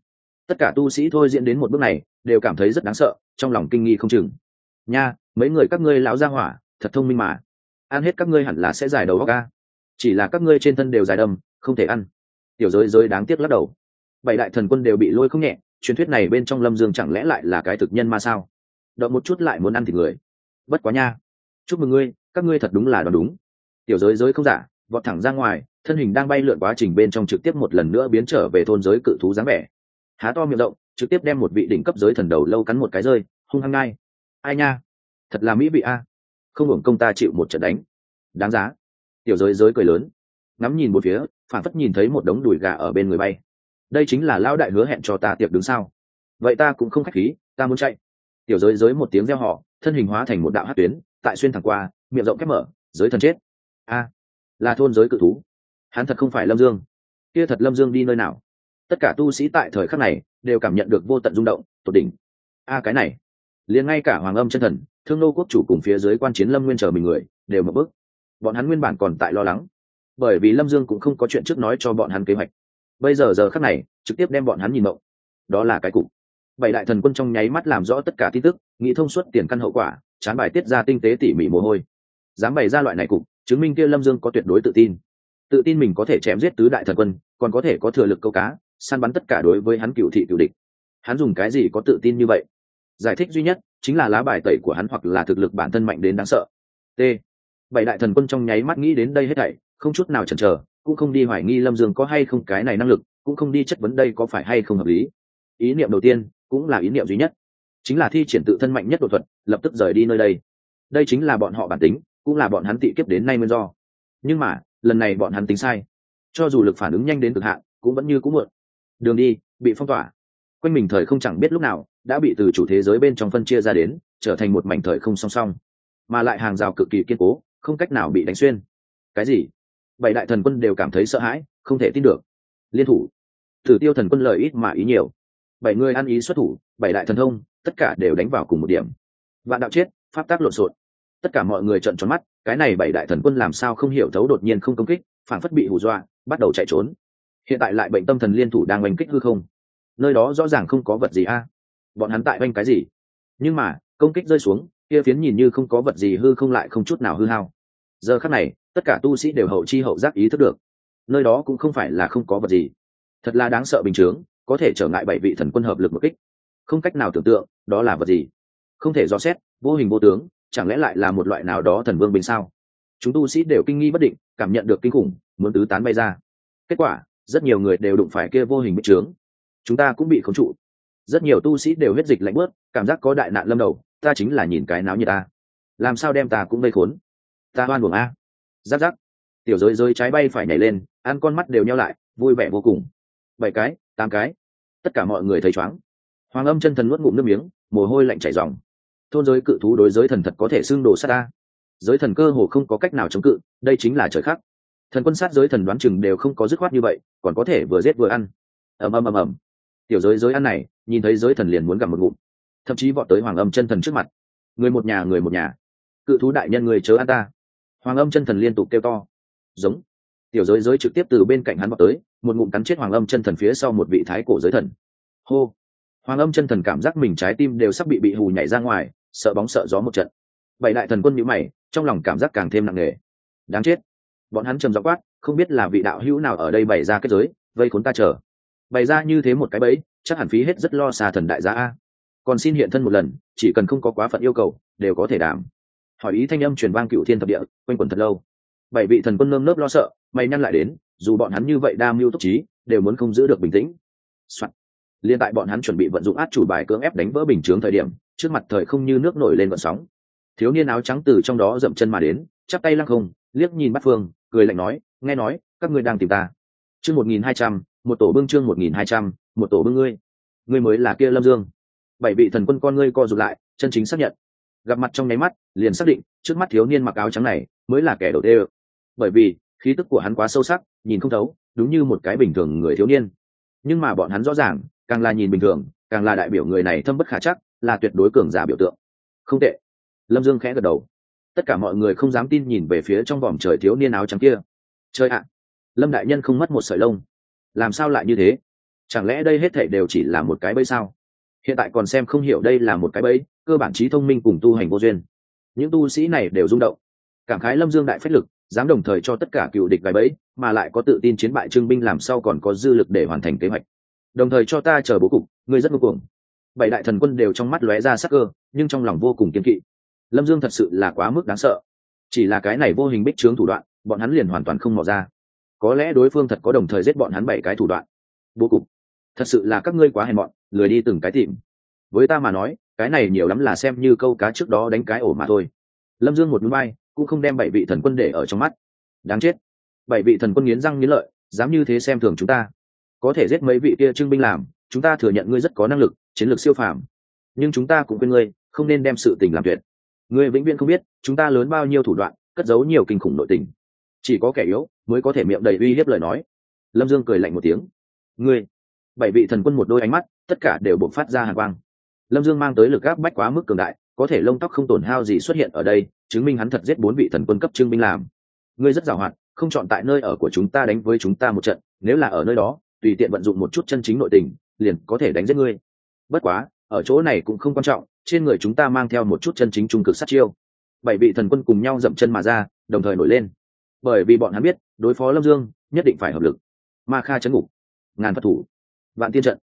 tất cả tu sĩ thôi diễn đến một bước này, đều cảm thấy rất đáng sợ, trong lòng kinh nghi không chừng. Nha, mấy người các ngươi lão ra hỏa, thật thông minh mà. Ăn hết các ngươi hẳn là sẽ giải đầu góc ca chỉ là các ngươi trên thân đều giải đâm không thể ăn. Tiểu giới giới đáng tiếc lắc đầu bảy đại thần quân đều bị lôi không nhẹ, truyền thuyết này bên trong lâm dương chẳng lẽ lại là cái thực nhân mà sao? Động một chút lại muốn ăn thịt người. Bất quá nha. Chúc mừng ngươi, các ngươi thật đúng là đoán đúng. Tiểu giới giới không giả, vọt thẳng ra ngoài, thân hình đang bay lượn quá trình bên trong trực tiếp một lần nữa biến trở về thôn giới cự thú dáng vẻ. Há to miệng rộng, trực tiếp đem một vị đỉnh cấp giới thần đầu lâu cắn một cái rơi, hung hăng ngay. Ai nha? Thật là mỹ vị a. Không hưởng công ta chịu một trận đánh. Đáng giá. Tiểu giới giới cười lớn, ngắm nhìn một phía, phản phất nhìn thấy một đống đùi gà ở bên người bay đây chính là lão đại hứa hẹn cho ta tiệc đứng sao? Vậy ta cũng không khách khí, ta muốn chạy. Tiểu giới giới một tiếng reo họ thân hình hóa thành một đạo hát tuyến, tại xuyên thẳng qua, miệng rộng khép mở, giới thần chết. A, là thôn giới cự thú. Hắn thật không phải lâm dương. Kia thật lâm dương đi nơi nào? Tất cả tu sĩ tại thời khắc này đều cảm nhận được vô tận rung động, tột đỉnh. A, cái này. Liền ngay cả hoàng âm chân thần, thương nô quốc chủ cùng phía dưới quan chiến lâm nguyên chờ mình người, đều mở bước. Bọn hắn nguyên bản còn tại lo lắng. Bởi vì lâm dương cũng không có chuyện trước nói cho bọn hắn kế hoạch bây giờ giờ khắc này, trực tiếp đem bọn hắn nhìn mộng. Đó là cái cục. Bảy đại thần quân trong nháy mắt làm rõ tất cả tin tức, nghĩ thông suốt tiền căn hậu quả, chán bài tiết ra tinh tế tỉ mỉ mồ hôi. Dám bày ra loại này cục, chứng minh kia lâm dương có tuyệt đối tự tin. Tự tin mình có thể chém giết tứ đại thần quân, còn có thể có thừa lực câu cá, săn bắn tất cả đối với hắn cựu thị cựu địch. Hắn dùng cái gì có tự tin như vậy? Giải thích duy nhất, chính là lá bài tẩy của hắn hoặc là thực lực bản thân mạnh đến đáng sợ. T. Bảy đại thần quân trong nháy mắt nghĩ đến đây hết thảy, không chút nào chần chờ cũng không đi hoài nghi lâm dương có hay không cái này năng lực, cũng không đi chất vấn đây có phải hay không hợp lý. Ý niệm đầu tiên cũng là ý niệm duy nhất. Chính là thi triển tự thân mạnh nhất đột thuật, lập tức rời đi nơi đây. Đây chính là bọn họ bản tính, cũng là bọn hắn tị kiếp đến nay nguyên do. Nhưng mà, lần này bọn hắn tính sai. Cho dù lực phản ứng nhanh đến cực hạn, cũng vẫn như cũng muộn. Đường đi, bị phong tỏa. Quanh mình thời không chẳng biết lúc nào, đã bị từ chủ thế giới bên trong phân chia ra đến, trở thành một mảnh thời không song song. Mà lại hàng rào cực kỳ kiên cố, không cách nào bị đánh xuyên. Cái gì? Bảy đại thần quân đều cảm thấy sợ hãi, không thể tin được. Liên thủ. Thử tiêu thần quân lời ít mà ý nhiều. Bảy người ăn ý xuất thủ, bảy đại thần thông, tất cả đều đánh vào cùng một điểm. Vạn đạo chết, pháp tác lộn xộn. Tất cả mọi người trận tròn mắt, cái này bảy đại thần quân làm sao không hiểu thấu đột nhiên không công kích, phản phất bị hù dọa, bắt đầu chạy trốn. Hiện tại lại bệnh tâm thần liên thủ đang oanh kích hư không. Nơi đó rõ ràng không có vật gì a. Bọn hắn tại oanh cái gì? Nhưng mà, công kích rơi xuống, kia phiến nhìn như không có vật gì hư không lại không chút nào hư hao. Giờ khắc này tất cả tu sĩ đều hậu chi hậu giác ý thức được. Nơi đó cũng không phải là không có vật gì. Thật là đáng sợ bình chướng, có thể trở ngại bảy vị thần quân hợp lực một kích. Không cách nào tưởng tượng đó là vật gì. Không thể dò xét, vô hình vô tướng, chẳng lẽ lại là một loại nào đó thần vương bình sao? Chúng tu sĩ đều kinh nghi bất định, cảm nhận được kinh khủng, muốn tứ tán bay ra. Kết quả, rất nhiều người đều đụng phải kia vô hình bích trướng chúng ta cũng bị khống trụ. Rất nhiều tu sĩ đều huyết dịch lạnh bớt cảm giác có đại nạn lâm đầu, ta chính là nhìn cái náo như ta. Làm sao đem ta cũng gây khốn? Ta oan buồng a giáp giáp. Tiểu giới giới trái bay phải nhảy lên, ăn con mắt đều nhau lại, vui vẻ vô cùng. Bảy cái, tám cái. Tất cả mọi người thấy chóng hoàng âm chân thần nuốt ngụm nước miếng, mồ hôi lạnh chảy ròng. Thôn giới cự thú đối giới thần thật có thể xưng đồ sát ta. Giới thần cơ hồ không có cách nào chống cự, đây chính là trời khắc thần quân sát giới thần đoán chừng đều không có dứt khoát như vậy, còn có thể vừa giết vừa ăn. Ầm ầm ầm ầm. Tiểu giới giới ăn này, nhìn thấy giới thần liền muốn gặm một ngụm. Thậm chí vọt tới hoàng âm chân thần trước mặt. Người một nhà, người một nhà. Cự thú đại nhân người chớ ăn ta hoàng âm chân thần liên tục kêu to. Giống. Tiểu giới giới trực tiếp từ bên cạnh hắn vọt tới, một ngụm cắn chết hoàng âm chân thần phía sau một vị thái cổ giới thần. Hô. Hoàng âm chân thần cảm giác mình trái tim đều sắp bị bị hù nhảy ra ngoài, sợ bóng sợ gió một trận. Bảy đại thần quân nhữ mày, trong lòng cảm giác càng thêm nặng nề. Đáng chết. Bọn hắn trầm gió quát, không biết là vị đạo hữu nào ở đây bày ra kết giới, vây khốn ta chờ. Bày ra như thế một cái bẫy, chắc hẳn phí hết rất lo xa thần đại gia a. Còn xin hiện thân một lần, chỉ cần không có quá phận yêu cầu, đều có thể đảm hỏi ý thanh âm truyền vang cựu thiên thập địa, quanh quẩn thật lâu. Bảy vị thần quân nơm nớp lo sợ may nhăn lại đến, dù bọn hắn như vậy đa mưu tốc trí, đều muốn không giữ được bình tĩnh、Soạn. liên tại bọn hắn chuẩn bị vận dụng át chủ bài cưỡng ép đánh vỡ bình chướng thời điểm, trước mặt thời không như nước nổi lên vận sóng. Thiếu niên áo trắng từ trong đó dậm chân mà đến, chắp tay lăng không, liếc nhìn bắt phương, cười lạnh nói, nghe nói, các ngươi đang tìm ta. Chương một nghìn hai trăm, một tổ bưng chương một nghìn hai trăm, một tổ bưng ngươi. Ngươi mới là kia lâm dương. Bảy vị thần quân con ngươi co rụt lại, chân chính xác nhận gặp mặt trong nháy mắt, liền xác định, trước mắt thiếu niên mặc áo trắng này mới là kẻ đầu tê bởi vì, khí tức của hắn quá sâu sắc, nhìn không thấu, đúng như một cái bình thường người thiếu niên. Nhưng mà bọn hắn rõ ràng, càng là nhìn bình thường, càng là đại biểu người này thâm bất khả chắc, là tuyệt đối cường giả biểu tượng. Không tệ. Lâm dương khẽ gật đầu. Tất cả mọi người không dám tin nhìn về phía trong vòm trời thiếu niên áo trắng kia. Chơi ạ! Lâm đại nhân không mất một sợi lông. Làm sao lại như thế? Chẳng lẽ đây hết thảy đều chỉ là một cái bẫy sao? Hiện tại còn xem không hiểu đây là một cái bẫy cơ bản trí thông minh cùng tu hành vô duyên. Những tu sĩ này đều rung động. Cảm khái lâm dương đại phách lực, dám đồng thời cho tất cả cựu địch gái bẫy, mà lại có tự tin chiến bại trương binh làm sao còn có dư lực để hoàn thành kế hoạch. Đồng thời cho ta chờ bố cục, ngươi rất vô cùng. Bảy đại thần quân đều trong mắt lóe ra sắc cơ, nhưng trong lòng vô cùng kiên kỵ. Lâm dương thật sự là quá mức đáng sợ. Chỉ là cái này vô hình bích trướng thủ đoạn, bọn hắn liền hoàn toàn không mò ra. Có lẽ đối phương thật có đồng thời giết bọn hắn bảy cái thủ đoạn. Bố cục. Thật sự là các ngươi quá hèn mọn, lười đi từng cái tìm. Với ta mà nói cái này nhiều lắm là xem như câu cá trước đó đánh cái ổ mà thôi. Lâm dương một núi bay, cũng không đem bảy vị thần quân để ở trong mắt. Đáng chết. Bảy vị thần quân nghiến răng nghiến lợi, dám như thế xem thường chúng ta. Có thể giết mấy vị kia trưng binh làm, chúng ta thừa nhận ngươi rất có năng lực, chiến lược siêu phàm. Nhưng chúng ta cũng quên ngươi, không nên đem sự tình làm tuyệt. Ngươi vĩnh viễn không biết, chúng ta lớn bao nhiêu thủ đoạn, cất giấu nhiều kinh khủng nội tình. Chỉ có kẻ yếu, mới có thể miệng đầy uy hiếp lời nói. Lâm dương cười lạnh một tiếng. Ngươi, bảy vị thần quân một đôi ánh mắt, tất cả đều buộc phát ra hàng quang lâm dương mang tới lực gáp bách quá mức cường đại, có thể lông tóc không tổn hao gì xuất hiện ở đây, chứng minh hắn thật giết bốn vị thần quân cấp trương binh làm. Ngươi rất giàu hoạt không chọn tại nơi ở của chúng ta đánh với chúng ta một trận, nếu là ở nơi đó, tùy tiện vận dụng một chút chân chính nội tình, liền có thể đánh giết ngươi. Bất quá, ở chỗ này cũng không quan trọng, trên người chúng ta mang theo một chút chân chính trung cực sát chiêu. Bảy vị thần quân cùng nhau dậm chân mà ra, đồng thời nổi lên. Bởi vì bọn hắn biết, đối phó lâm dương, nhất định phải hợp lực. Ma kha chấn ngục. Ngàn phật thủ. Vạn tiên trận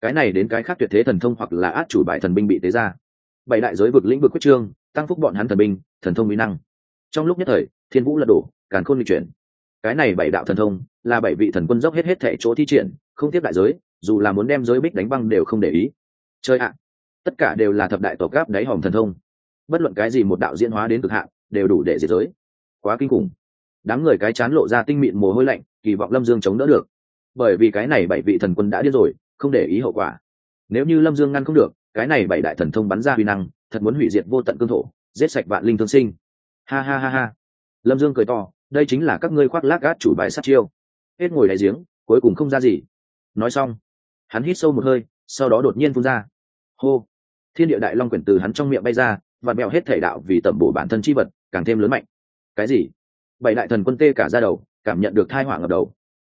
cái này đến cái khác tuyệt thế thần thông hoặc là át chủ bài thần binh bị tế ra. Bảy đại giới vực lĩnh vực quyết trương, tăng phúc bọn hắn thần binh, thần thông mỹ năng. Trong lúc nhất thời, thiên vũ lật đổ, càn khôn lịch chuyển. Cái này bảy đạo thần thông, là bảy vị thần quân dốc hết hết thể chỗ thi triển, không tiếp đại giới, dù là muốn đem giới bích đánh băng đều không để ý. Chơi ạ. Tất cả đều là thập đại tổ gáp đáy hòm thần thông. Bất luận cái gì một đạo diễn hóa đến cực hạn, đều đủ để diệt giới. Quá kinh khủng. Đám người cái chán lộ ra tinh mịn mồ hôi lạnh, kỳ vọng lâm dương chống đỡ được. Bởi vì cái này bảy vị thần quân đã điên rồi không để ý hậu quả. Nếu như lâm dương ngăn không được, cái này bảy đại thần thông bắn ra huy năng, thật muốn hủy diệt vô tận cương thổ, giết sạch vạn linh thương sinh. Ha ha ha ha. Lâm dương cười to, đây chính là các ngươi khoác lác gát chủ bài sát chiêu. Hết ngồi đáy giếng, cuối cùng không ra gì. Nói xong, hắn hít sâu một hơi, sau đó đột nhiên phun ra. Hô. Thiên địa đại long quyển từ hắn trong miệng bay ra và mèo hết thể đạo vì tẩm bổ bản thân chi vật, càng thêm lớn mạnh. Cái gì? Bảy đại thần quân tê cả ra đầu, cảm nhận được thai hỏa ngập đầu.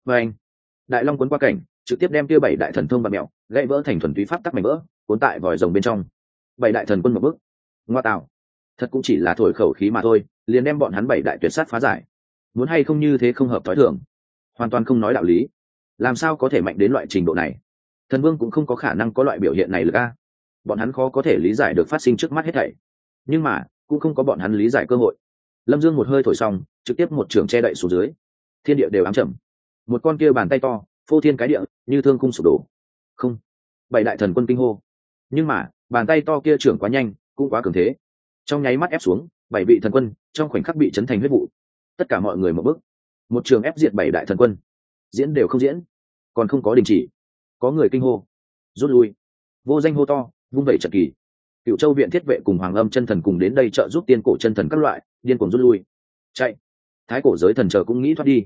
Và anh, đại long quấn qua cảnh trực tiếp đem kia bảy đại thần thông và mèo gãy vỡ thành thuần túy pháp tắc mảnh vỡ, cuốn tại vòi rồng bên trong. Bảy đại thần quân một bước. Ngoa tạo. Thật cũng chỉ là thổi khẩu khí mà thôi, liền đem bọn hắn bảy đại tuyệt sát phá giải. Muốn hay không như thế không hợp thói thường. Hoàn toàn không nói đạo lý. Làm sao có thể mạnh đến loại trình độ này? Thần vương cũng không có khả năng có loại biểu hiện này lực a. Bọn hắn khó có thể lý giải được phát sinh trước mắt hết thảy. Nhưng mà, cũng không có bọn hắn lý giải cơ hội. Lâm dương một hơi thổi xong, trực tiếp một trường che đậy xuống dưới. Thiên địa đều ám chầm một con kia bàn tay to phô thiên cái địa, như thương khung sụp đổ. Không, bảy đại thần quân kinh hô. Nhưng mà, bàn tay to kia trưởng quá nhanh, cũng quá cường thế. Trong nháy mắt ép xuống, bảy vị thần quân, trong khoảnh khắc bị chấn thành huyết vụ. Tất cả mọi người một bước. Một trường ép diệt bảy đại thần quân. Diễn đều không diễn. Còn không có đình chỉ. Có người kinh hô. Rút lui. Vô danh hô to, vung vẩy trận kỳ. Cựu châu viện thiết vệ cùng hoàng âm chân thần cùng đến đây trợ giúp tiên cổ chân thần các loại, điên cuồng rút lui. Chạy. Thái cổ giới thần chờ cũng nghĩ thoát đi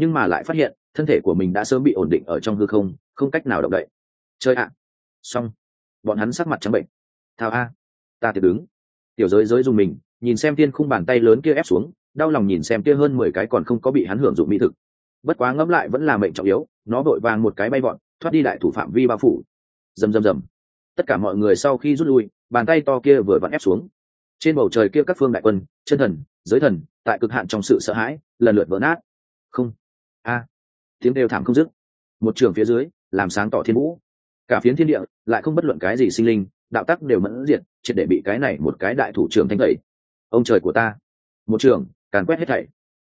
nhưng mà lại phát hiện, thân thể của mình đã sớm bị ổn định ở trong hư không không cách nào động đậy. Chơi ạ. Xong. Bọn hắn sắc mặt trắng bệnh. Thao a. Ta tiệc đứng. Tiểu giới giới dùng mình, nhìn xem tiên khung bàn tay lớn kia ép xuống, đau lòng nhìn xem kia hơn mười cái còn không có bị hắn hưởng dụng mỹ thực. Bất quá ngẫm lại vẫn là mệnh trọng yếu, nó vội vàng một cái bay bọn thoát đi đại thủ phạm vi bao phủ. Rầm rầm rầm. Tất cả mọi người sau khi rút lui, bàn tay to kia vừa vặn ép xuống. Trên bầu trời kia các phương đại quân, chân thần, giới thần, tại cực hạn trong sự sợ hãi, lần lượt vỡ nát. Không a. Tiếng đều thảm không dứt. Một trường phía dưới, làm sáng tỏ thiên vũ. Cả phiến thiên địa lại không bất luận cái gì sinh linh, đạo tắc đều mẫn diệt, triệt để bị cái này một cái đại thủ trưởng thanh tẩy. Ông trời của ta. Một trường, càn quét hết thảy.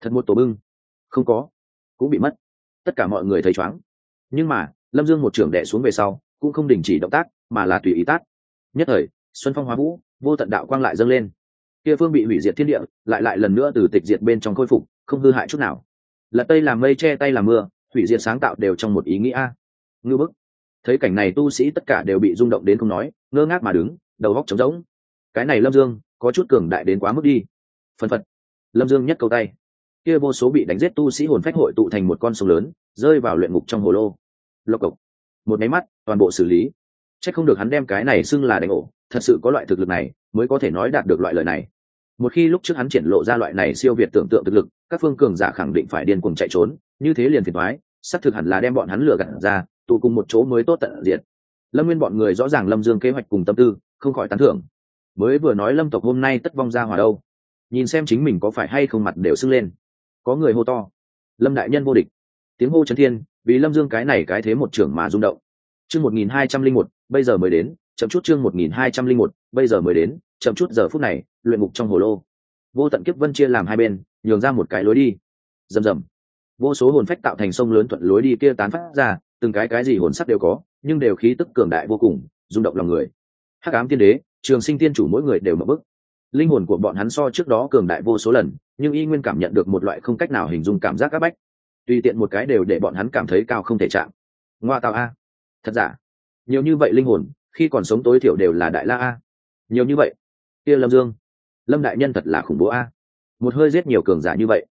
Thật một tổ bưng. Không có. Cũng bị mất. Tất cả mọi người thấy chóng nhưng mà, lâm dương một trường đẻ xuống về sau, cũng không đình chỉ động tác, mà là tùy ý tác. nhất thời, xuân phong hóa vũ, vô tận đạo quang lại dâng lên. Kia phương bị hủy diệt thiên địa, lại lại lần nữa từ tịch diệt bên trong khôi phục, không hư hại chút nào lật tây làm mây che tay làm mưa, hủy diệt sáng tạo đều trong một ý nghĩa ngư bức. Thấy cảnh này tu sĩ tất cả đều bị rung động đến không nói, ngơ ngác mà đứng, đầu góc trống rỗng. Cái này lâm dương, có chút cường đại đến quá mức đi. Phân phật. Lâm dương nhất câu tay. Kia vô số bị đánh giết tu sĩ hồn phách hội tụ thành một con sông lớn, rơi vào luyện ngục trong hồ lô. Lộc cộc. Một máy mắt, toàn bộ xử lý. C h ắ c không được hắn đem cái này xưng là đánh ổ, thật sự có loại thực lực này, mới có thể nói đạt được loại lời này. Một khi lúc trước hắn triển lộ ra loại này siêu việt tưởng tượng thực lực các phương cường giả khẳng định phải điên cuồng chạy trốn, như thế liền phiền thoái xác thực hẳn là đem bọn hắn lừa gạt ra, tụ cùng một chỗ mới tốt tận diện lâm nguyên bọn người rõ ràng lâm dương kế hoạch cùng tâm tư, không khỏi tán thưởng. Mới vừa nói lâm tộc hôm nay tất vong ra hòa đâu? Nhìn xem chính mình có phải hay không mặt đều sưng lên. Có người hô to. Lâm đại nhân vô địch. Tiếng hô trấn thiên, vì lâm dương cái này cái thế một trưởng mà rung động. Chương một nghìn hai trăm linh một, bây giờ mới đến, chậm chút chương một nghìn hai trăm linh một, bây giờ mới đến, chậm chút giờ phút này, luyện ngục trong hồ lô. Vô tận kiếp vân chia làm hai bên nhường ra một cái lối đi. Rầm rầm. Vô số hồn phách tạo thành sông lớn thuận lối đi kia tán phát ra, từng cái cái gì hồn sắc đều có, nhưng đều khí tức cường đại vô cùng, rung động lòng người. Hắc ám tiên đế, trường sinh tiên chủ mỗi người đều mở bức linh hồn của bọn hắn so trước đó cường đại vô số lần, nhưng y nguyên cảm nhận được một loại không cách nào hình dung cảm giác áp bách. Tùy tiện một cái đều để bọn hắn cảm thấy cao không thể chạm. Ngoa tạo a. Thật giả? Nhiều như vậy linh hồn, khi còn sống tối thiểu đều là đại la a. Nhiều như vậy. Kia lâm dương. Lâm đại nhân thật là khủng bố a một hơi giết nhiều cường giả như vậy.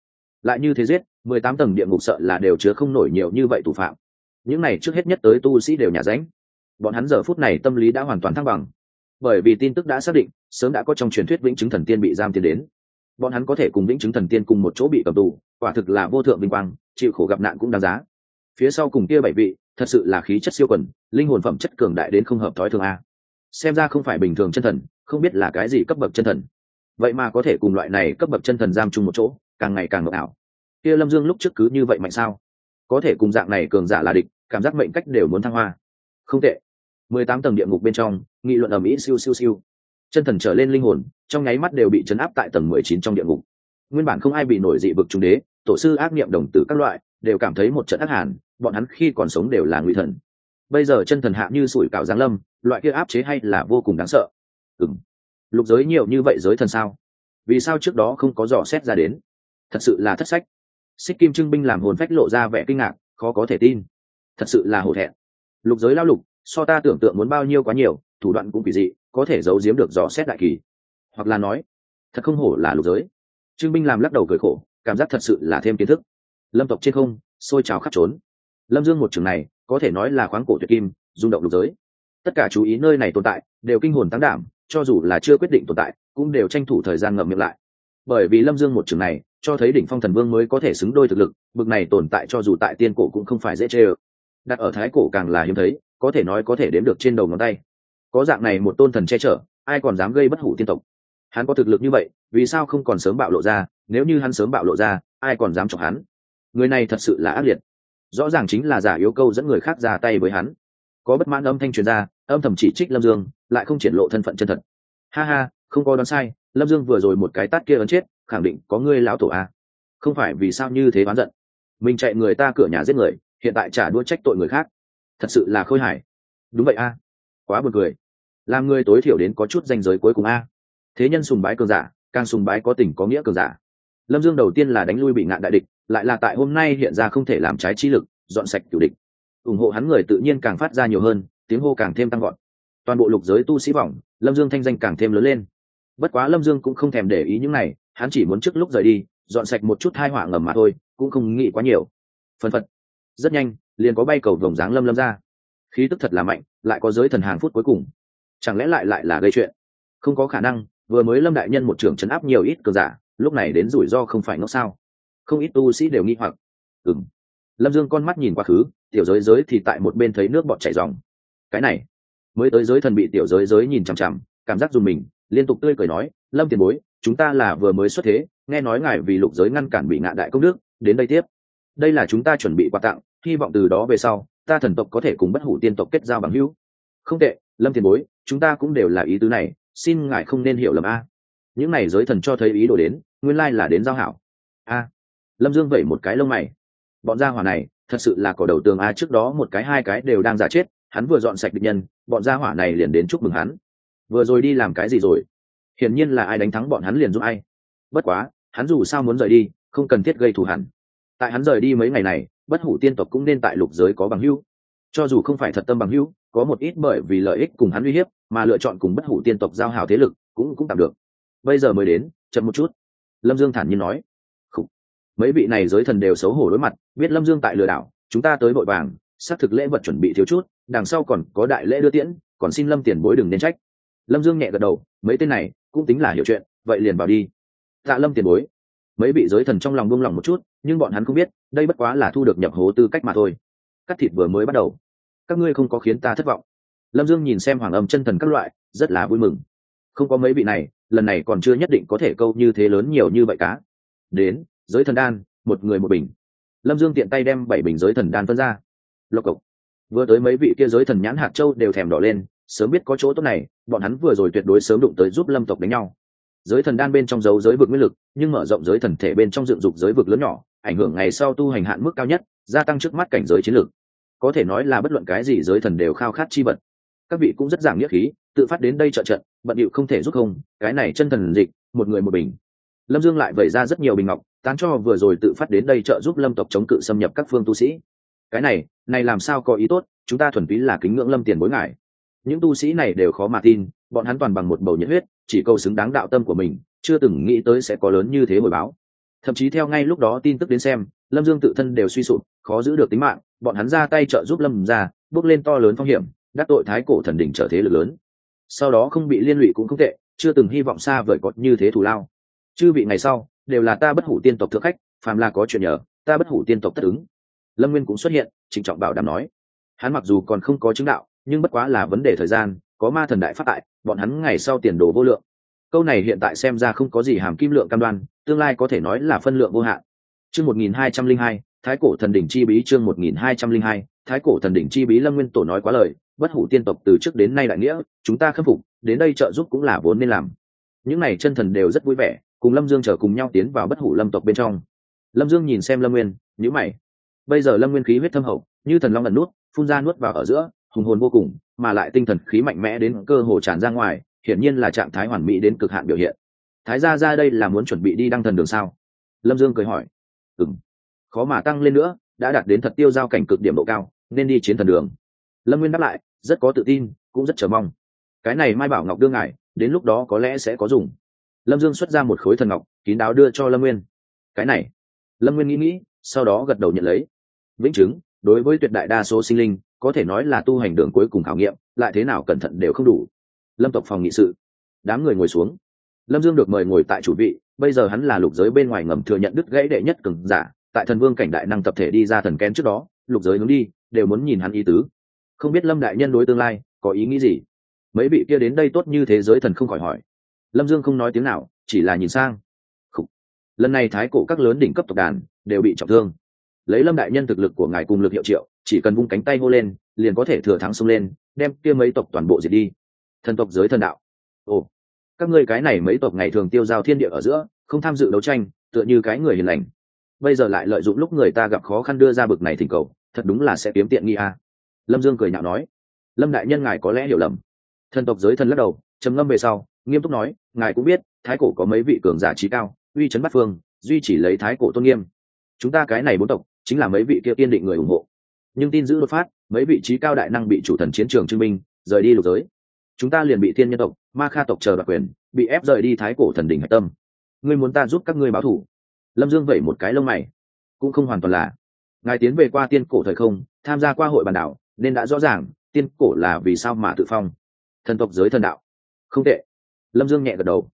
Lại như thế giết, mười tám tầng địa ngục sợ là đều chứa không nổi nhiều như vậy thủ phạm. Những này trước hết nhất tới tu sĩ đều nhà ránh. Bọn hắn giờ phút này tâm lý đã hoàn toàn thăng bằng. Bởi vì tin tức đã xác định, sớm đã có trong truyền thuyết vĩnh chứng thần tiên bị giam tiến đến. Bọn hắn có thể cùng vĩnh chứng thần tiên cùng một chỗ bị cầm tù, quả thực là vô thượng vinh quang, chịu khổ gặp nạn cũng đáng giá. Phía sau cùng kia bảy vị, thật sự là khí chất siêu quần, linh hồn phẩm chất cường đại đến không hợp thói thường a. Xem ra không phải bình thường chân thần, không biết là cái gì cấp bậc chân thần vậy mà có thể cùng loại này cấp bậc chân thần giam chung một chỗ, càng ngày càng ngọc ảo. Kia lâm dương lúc trước cứ như vậy mạnh sao? Có thể cùng dạng này cường giả là địch, cảm giác mệnh cách đều muốn thăng hoa. Không tệ. Mười tám tầng địa ngục bên trong, nghị luận ở mỹ siêu siêu siêu. Chân thần trở lên linh hồn, trong nháy mắt đều bị chấn áp tại tầng mười chín trong địa ngục. Nguyên bản không ai bị nổi dị vực trung đế, tổ sư ác niệm đồng tử các loại, đều cảm thấy một trận ác hàn, bọn hắn khi còn sống đều là nguy thần. Bây giờ chân thần hạ như sủi cảo giáng lâm, loại kia áp chế hay là vô cùng đáng sợ. Ừng lục giới nhiều như vậy giới thần sao? Vì sao trước đó không có dò xét ra đến? Thật sự là thất sách. Xích kim trưng binh làm hồn phách lộ ra vẻ kinh ngạc, khó có thể tin. Thật sự là hổ thẹn. Lục giới lao lục, so ta tưởng tượng muốn bao nhiêu quá nhiều, thủ đoạn cũng kỳ dị, có thể giấu giếm được dò xét đại kỳ. Hoặc là nói, thật không hổ là lục giới. Trương binh làm lắc đầu cười khổ, cảm giác thật sự là thêm kiến thức. Lâm tộc trên không xôi trào khắp trốn. Lâm dương một trường này, có thể nói là khoáng cổ tuyệt kim, rung động lục giới. Tất cả chú ý nơi này tồn tại, đều kinh hồn tăng đảm cho dù là chưa quyết định tồn tại, cũng đều tranh thủ thời gian ngậm miệng lại. Bởi vì lâm dương một trường này, cho thấy đỉnh phong thần vương mới có thể xứng đôi thực lực, bực này tồn tại cho dù tại tiên cổ cũng không phải dễ chê ơ. Đặt ở thái cổ càng là hiếm thấy, có thể nói có thể đếm được trên đầu ngón tay. Có dạng này một tôn thần che chở, ai còn dám gây bất hủ tiên tộc? Hắn có thực lực như vậy, vì sao không còn sớm bạo lộ ra, nếu như hắn sớm bạo lộ ra, ai còn dám chọc hắn? Người này thật sự là ác liệt. Rõ ràng chính là giả yếu câu dẫn người khác ra tay với hắn có bất mãn âm thanh truyền ra, âm thầm chỉ trích lâm dương, lại không triển lộ thân phận chân thật. Ha ha, không có đoán sai, lâm dương vừa rồi một cái tát kia ấn chết, khẳng định có ngươi lão tổ a. Không phải vì sao như thế oán giận. Mình chạy người ta cửa nhà giết người, hiện tại trả đũa trách tội người khác. Thật sự là khôi hài. Đúng vậy a. Quá buồn cười. Làm người tối thiểu đến có chút danh giới cuối cùng a. Thế nhân sùng bái cường giả, càng sùng bái có tình có nghĩa cường giả. Lâm dương đầu tiên là đánh lui bị ngạn đại địch, lại là tại hôm nay hiện ra không thể làm trái chi lực, dọn sạch cửu địch ủng hộ hắn người tự nhiên càng phát ra nhiều hơn, tiếng hô càng thêm tăng gọn toàn bộ lục giới tu sĩ vọng, lâm dương thanh danh càng thêm lớn lên. Bất quá lâm dương cũng không thèm để ý những này, hắn chỉ muốn trước lúc rời đi, dọn sạch một chút hai họa ngầm mà thôi, cũng không nghĩ quá nhiều. Phân phật. Rất nhanh, liền có bay cầu vồng dáng lâm lâm ra. Khí tức thật là mạnh, lại có giới thần hàng phút cuối cùng. Chẳng lẽ lại lại là gây chuyện? Không có khả năng, vừa mới lâm đại nhân một trường chấn áp nhiều ít cờ giả, lúc này đến rủi ro không phải ngốc sao? Không ít tu sĩ đều nghi hoặc. Ừng lâm dương con mắt nhìn quá khứ, tiểu giới giới thì tại một bên thấy nước bọt chảy dòng cái này, mới tới giới thần bị tiểu giới giới nhìn chằm chằm, cảm giác dùng mình, liên tục tươi cười nói, lâm tiền bối, chúng ta là vừa mới xuất thế, nghe nói ngài vì lục giới ngăn cản bị ngạ đại công đức, đến đây tiếp. Đây là chúng ta chuẩn bị quà tặng, hy vọng từ đó về sau, ta thần tộc có thể cùng bất hủ tiên tộc kết giao bằng hữu. Không tệ, lâm tiền bối, chúng ta cũng đều là ý tứ này, xin ngài không nên hiểu lầm a. Những này giới thần cho thấy ý đồ đến, nguyên lai là đến giao hảo. A. Lâm dương vẩy một cái lông mày bọn gia hỏa này, thật sự là cỏ đầu tường a, trước đó một cái, hai cái đều đang giả chết, hắn vừa dọn sạch địch nhân, bọn gia hỏa này liền đến chúc mừng hắn. Vừa rồi đi làm cái gì rồi? Hiển nhiên là ai đánh thắng bọn hắn liền giúp ai. Bất quá, hắn dù sao muốn rời đi, không cần thiết gây thù hẳn. Tại hắn rời đi mấy ngày này, bất hủ tiên tộc cũng nên tại lục giới có bằng hữu. Cho dù không phải thật tâm bằng hữu, có một ít bởi vì lợi ích cùng hắn uy hiếp, mà lựa chọn cùng bất hủ tiên tộc giao hảo thế lực cũng cũng tạm được. Bây giờ mới đến, chậm một chút. Lâm dương thản nhiên nói mấy vị này giới thần đều xấu hổ đối mặt, biết lâm dương tại lừa đảo, chúng ta tới vội vàng, xác thực lễ vật chuẩn bị thiếu chút, đằng sau còn có đại lễ đưa tiễn, còn xin lâm tiền bối đừng nên trách. Lâm dương nhẹ gật đầu, mấy tên này cũng tính là hiểu chuyện, vậy liền vào đi. Tạ lâm tiền bối. Mấy vị giới thần trong lòng buông lòng một chút, nhưng bọn hắn không biết, đây bất quá là thu được nhập hố tư cách mà thôi. Cắt thịt vừa mới bắt đầu. Các ngươi không có khiến ta thất vọng. Lâm dương nhìn xem hoàng âm chân thần các loại, rất là vui mừng. Không có mấy vị này, lần này còn chưa nhất định có thể câu như thế lớn nhiều như vậy cá đến giới thần đan, một người một bình. Lâm dương tiện tay đem bảy bình giới thần đan phân ra. Lộc cộc. Vừa tới mấy vị kia giới thần nhãn hạt châu đều thèm đỏ lên, sớm biết có chỗ tốt này, bọn hắn vừa rồi tuyệt đối sớm đụng tới giúp lâm tộc đánh nhau. Giới thần đan bên trong dấu giới vực nguyên lực, nhưng mở rộng giới thần thể bên trong dựng dục giới vực lớn nhỏ, ảnh hưởng ngày sau tu hành hạn mức cao nhất, gia tăng trước mắt cảnh giới chiến lược có thể nói là bất luận cái gì giới thần đều khao khát chi vật. Các vị cũng rất giảng nghĩa khí, tự phát đến đây trợ trận, bận điệu không thể giúp không, cái này chân thần dịch, một người một bình. Lâm dương lại vẩy ra rất nhiều bình ngọc tán cho vừa rồi tự phát đến đây trợ giúp lâm tộc chống cự xâm nhập các phương tu sĩ. Cái này này làm sao có ý tốt, chúng ta thuần túy là kính ngưỡng lâm tiền bối ngại những tu sĩ này đều khó mà tin, bọn hắn toàn bằng một bầu nhiệt huyết, chỉ câu xứng đáng đạo tâm của mình, chưa từng nghĩ tới sẽ có lớn như thế hồi báo. Thậm chí theo ngay lúc đó tin tức đến xem, lâm dương tự thân đều suy sụp, khó giữ được tính mạng, bọn hắn ra tay trợ giúp lâm ra, bước lên to lớn phong hiểm, đắc tội thái cổ thần đỉnh trở thế lực lớn. Sau đó không bị liên lụy cũng không tệ, chưa từng hy vọng xa vời cọt như thế thù lao. Chư vị ngày sau đều là ta bất hủ tiên tộc thượng khách, phàm là có chuyện nhờ, ta bất hủ tiên tộc tất ứng. Lâm nguyên cũng xuất hiện, trịnh trọng bảo đảm nói. Hắn mặc dù còn không có chứng đạo, nhưng bất quá là vấn đề thời gian, có ma thần đại phát tại, bọn hắn ngày sau tiền đồ vô lượng. Câu này hiện tại xem ra không có gì hàm kim lượng cam đoan, tương lai có thể nói là phân lượng vô hạn. Chương một nghìn hai trăm linh hai, thái cổ thần đỉnh chi bí chương một nghìn hai trăm linh hai, thái cổ thần đỉnh chi bí lâm nguyên tổ nói quá lời, bất hủ tiên tộc từ trước đến nay đại nghĩa, chúng ta khâm phục, đến đây trợ giúp cũng là vốn nên làm. Những n à y chân thần đều rất vui vẻ cùng lâm dương chở cùng nhau tiến vào bất hủ lâm tộc bên trong. Lâm dương nhìn xem lâm nguyên nhữ mày. Bây giờ lâm nguyên khí huyết thâm hậu, như thần long ẩn nuốt phun ra nuốt vào ở giữa, hùng hồn vô cùng, mà lại tinh thần khí mạnh mẽ đến cơ hồ tràn ra ngoài, hiển nhiên là trạng thái hoàn mỹ đến cực hạn biểu hiện. Thái gia ra đây là muốn chuẩn bị đi đăng thần đường sao? Lâm dương cười hỏi. Ừng khó mà tăng lên nữa, đã đạt đến thật tiêu giao cảnh cực điểm độ cao, nên đi chiến thần đường. Lâm nguyên đáp lại, rất có tự tin, cũng rất chờ mong. Cái này mai bảo ngọc đưa ngài, đến lúc đó có lẽ sẽ có dùng lâm dương xuất ra một khối thần ngọc, kín đáo đưa cho lâm nguyên. Cái này. Lâm nguyên nghĩ nghĩ, sau đó gật đầu nhận lấy. Vĩnh chứng, đối với tuyệt đại đa số sinh linh, có thể nói là tu hành đường cuối cùng khảo nghiệm, lại thế nào cẩn thận đều không đủ. Lâm tộc phòng nghị sự. Đám người ngồi xuống. Lâm dương được mời ngồi tại chủ vị, bây giờ hắn là lục giới bên ngoài ngầm thừa nhận đứt gãy đệ nhất cường giả, tại thần vương cảnh đại năng tập thể đi ra thần kén trước đó, lục giới hướng đi, đều muốn nhìn hắn ý tứ. Không biết lâm đại nhân đối tương lai, có ý nghĩ gì? Mấy vị kia đến đây tốt như thế giới thần không khỏi hỏi lâm dương không nói tiếng nào, chỉ là nhìn sang. Lần này thái cổ các lớn đỉnh cấp tộc đàn đều bị trọng thương. Lấy lâm đại nhân thực lực của ngài cùng lực hiệu triệu, chỉ cần vung cánh tay hô lên, liền có thể thừa thắng xông lên, đem kia mấy tộc toàn bộ diệt đi. Thần tộc giới thần đạo. Ồ. Các ngươi cái này mấy tộc ngày thường tiêu giao thiên địa ở giữa, không tham dự đấu tranh, tựa như cái người hiền lành. Bây giờ lại lợi dụng lúc người ta gặp khó khăn đưa ra bực này thỉnh cầu, thật đúng là sẽ kiếm tiện nghi a. Lâm dương cười nhạo nói. Lâm đại nhân ngài có lẽ hiểu lầm. Thần tộc giới thần lắc đầu, trầm ngâm về sau nghiêm túc nói, ngài cũng biết, thái cổ có mấy vị cường giả trí cao, uy chấn bắt phương, duy chỉ lấy thái cổ tôn nghiêm. Chúng ta cái này bốn tộc, chính là mấy vị kia kiên định người ủng hộ. Nhưng tin giữ đột phát, mấy vị trí cao đại năng bị chủ thần chiến trường chứng minh rời đi lục giới. Chúng ta liền bị thiên nhân tộc, ma kha tộc chờ đặc quyền, bị ép rời đi thái cổ thần đỉnh hạch tâm. Ngươi muốn ta giúp các ngươi báo thủ? Lâm dương vẩy một cái lông mày. Cũng không hoàn toàn là. Ngài tiến về qua tiên cổ thời không, tham gia qua hội bàn đảo nên đã rõ ràng, tiên cổ là vì sao mà tự phong. Thần tộc giới thần đạo. Không tệ lâm dương nhẹ gật đầu.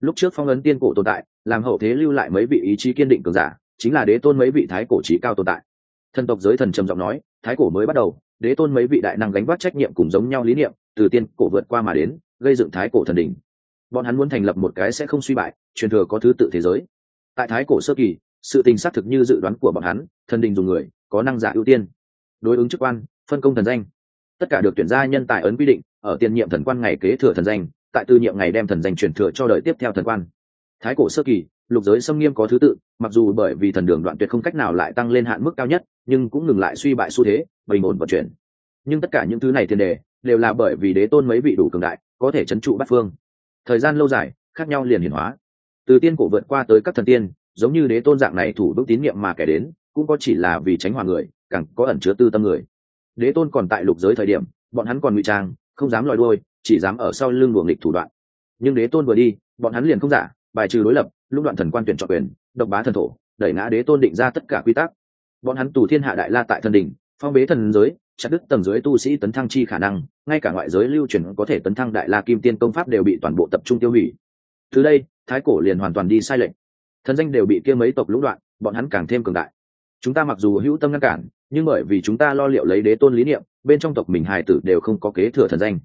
Lúc trước phong ấn tiên cổ tồn tại, làm hậu thế lưu lại mấy vị ý chí kiên định cường giả, chính là đế tôn mấy vị thái cổ trí cao tồn tại. Thần tộc giới thần trầm giọng nói, thái cổ mới bắt đầu, đế tôn mấy vị đại năng gánh vác trách nhiệm cùng giống nhau lý niệm, từ tiên cổ vượt qua mà đến, gây dựng thái cổ thần đình. bọn hắn muốn thành lập một cái sẽ không suy bại, truyền thừa có thứ tự thế giới. Tại thái cổ sơ kỳ, sự tình xác thực như dự đoán của bọn hắn, thần đình dùng người, có năng giả ưu tiên. Đối ứng chức quan, phân công thần danh. Tất cả được tuyển ra nhân tài ấn quy định, ở tiền nhiệm thần quan ngày kế thừa thần danh tại từ nhiệm ngày đem thần danh truyền thừa cho đời tiếp theo thần quan. Thái cổ sơ kỳ, lục giới xâm nghiêm có thứ tự, mặc dù bởi vì thần đường đoạn tuyệt không cách nào lại tăng lên hạn mức cao nhất, nhưng cũng ngừng lại suy bại xu thế, bình ổn vận chuyển. Nhưng tất cả những thứ này tiền đề, đều là bởi vì đế tôn mấy vị đủ cường đại, có thể chấn trụ bát phương. Thời gian lâu dài, khác nhau liền hiển hóa. Từ tiên cổ vượt qua tới các thần tiên, giống như đế tôn dạng này thủ vững tín nhiệm mà kẻ đến, cũng có chỉ là vì tránh hòa người, càng có ẩn chứa tư tâm người. Đế tôn còn tại lục giới thời điểm, bọn hắn còn ngụy trang không dám lòi đuôi chỉ dám ở sau lưng luồng địch thủ đoạn. Nhưng đế tôn vừa đi bọn hắn liền không giả bài trừ đối lập lúc đoạn thần quan tuyển chọn quyền độc bá thần thổ đẩy ngã đế tôn định ra tất cả quy tắc. Bọn hắn tù thiên hạ đại la tại thần đỉnh, phong bế thần giới chặt đứt tầng dưới tu sĩ tấn thăng chi khả năng ngay cả ngoại giới lưu truyền có thể tấn thăng đại la kim tiên công pháp đều bị toàn bộ tập trung tiêu hủy. Từ đây thái cổ liền hoàn toàn đi sai lệch. Thần danh đều bị kia mấy tộc lũng đoạn bọn hắn càng thêm cường đại chúng ta mặc dù hữu tâm ngăn cản, nhưng bởi vì chúng ta lo liệu lấy đế tôn lý niệm, bên trong tộc mình hài tử đều không có kế thừa thần danh.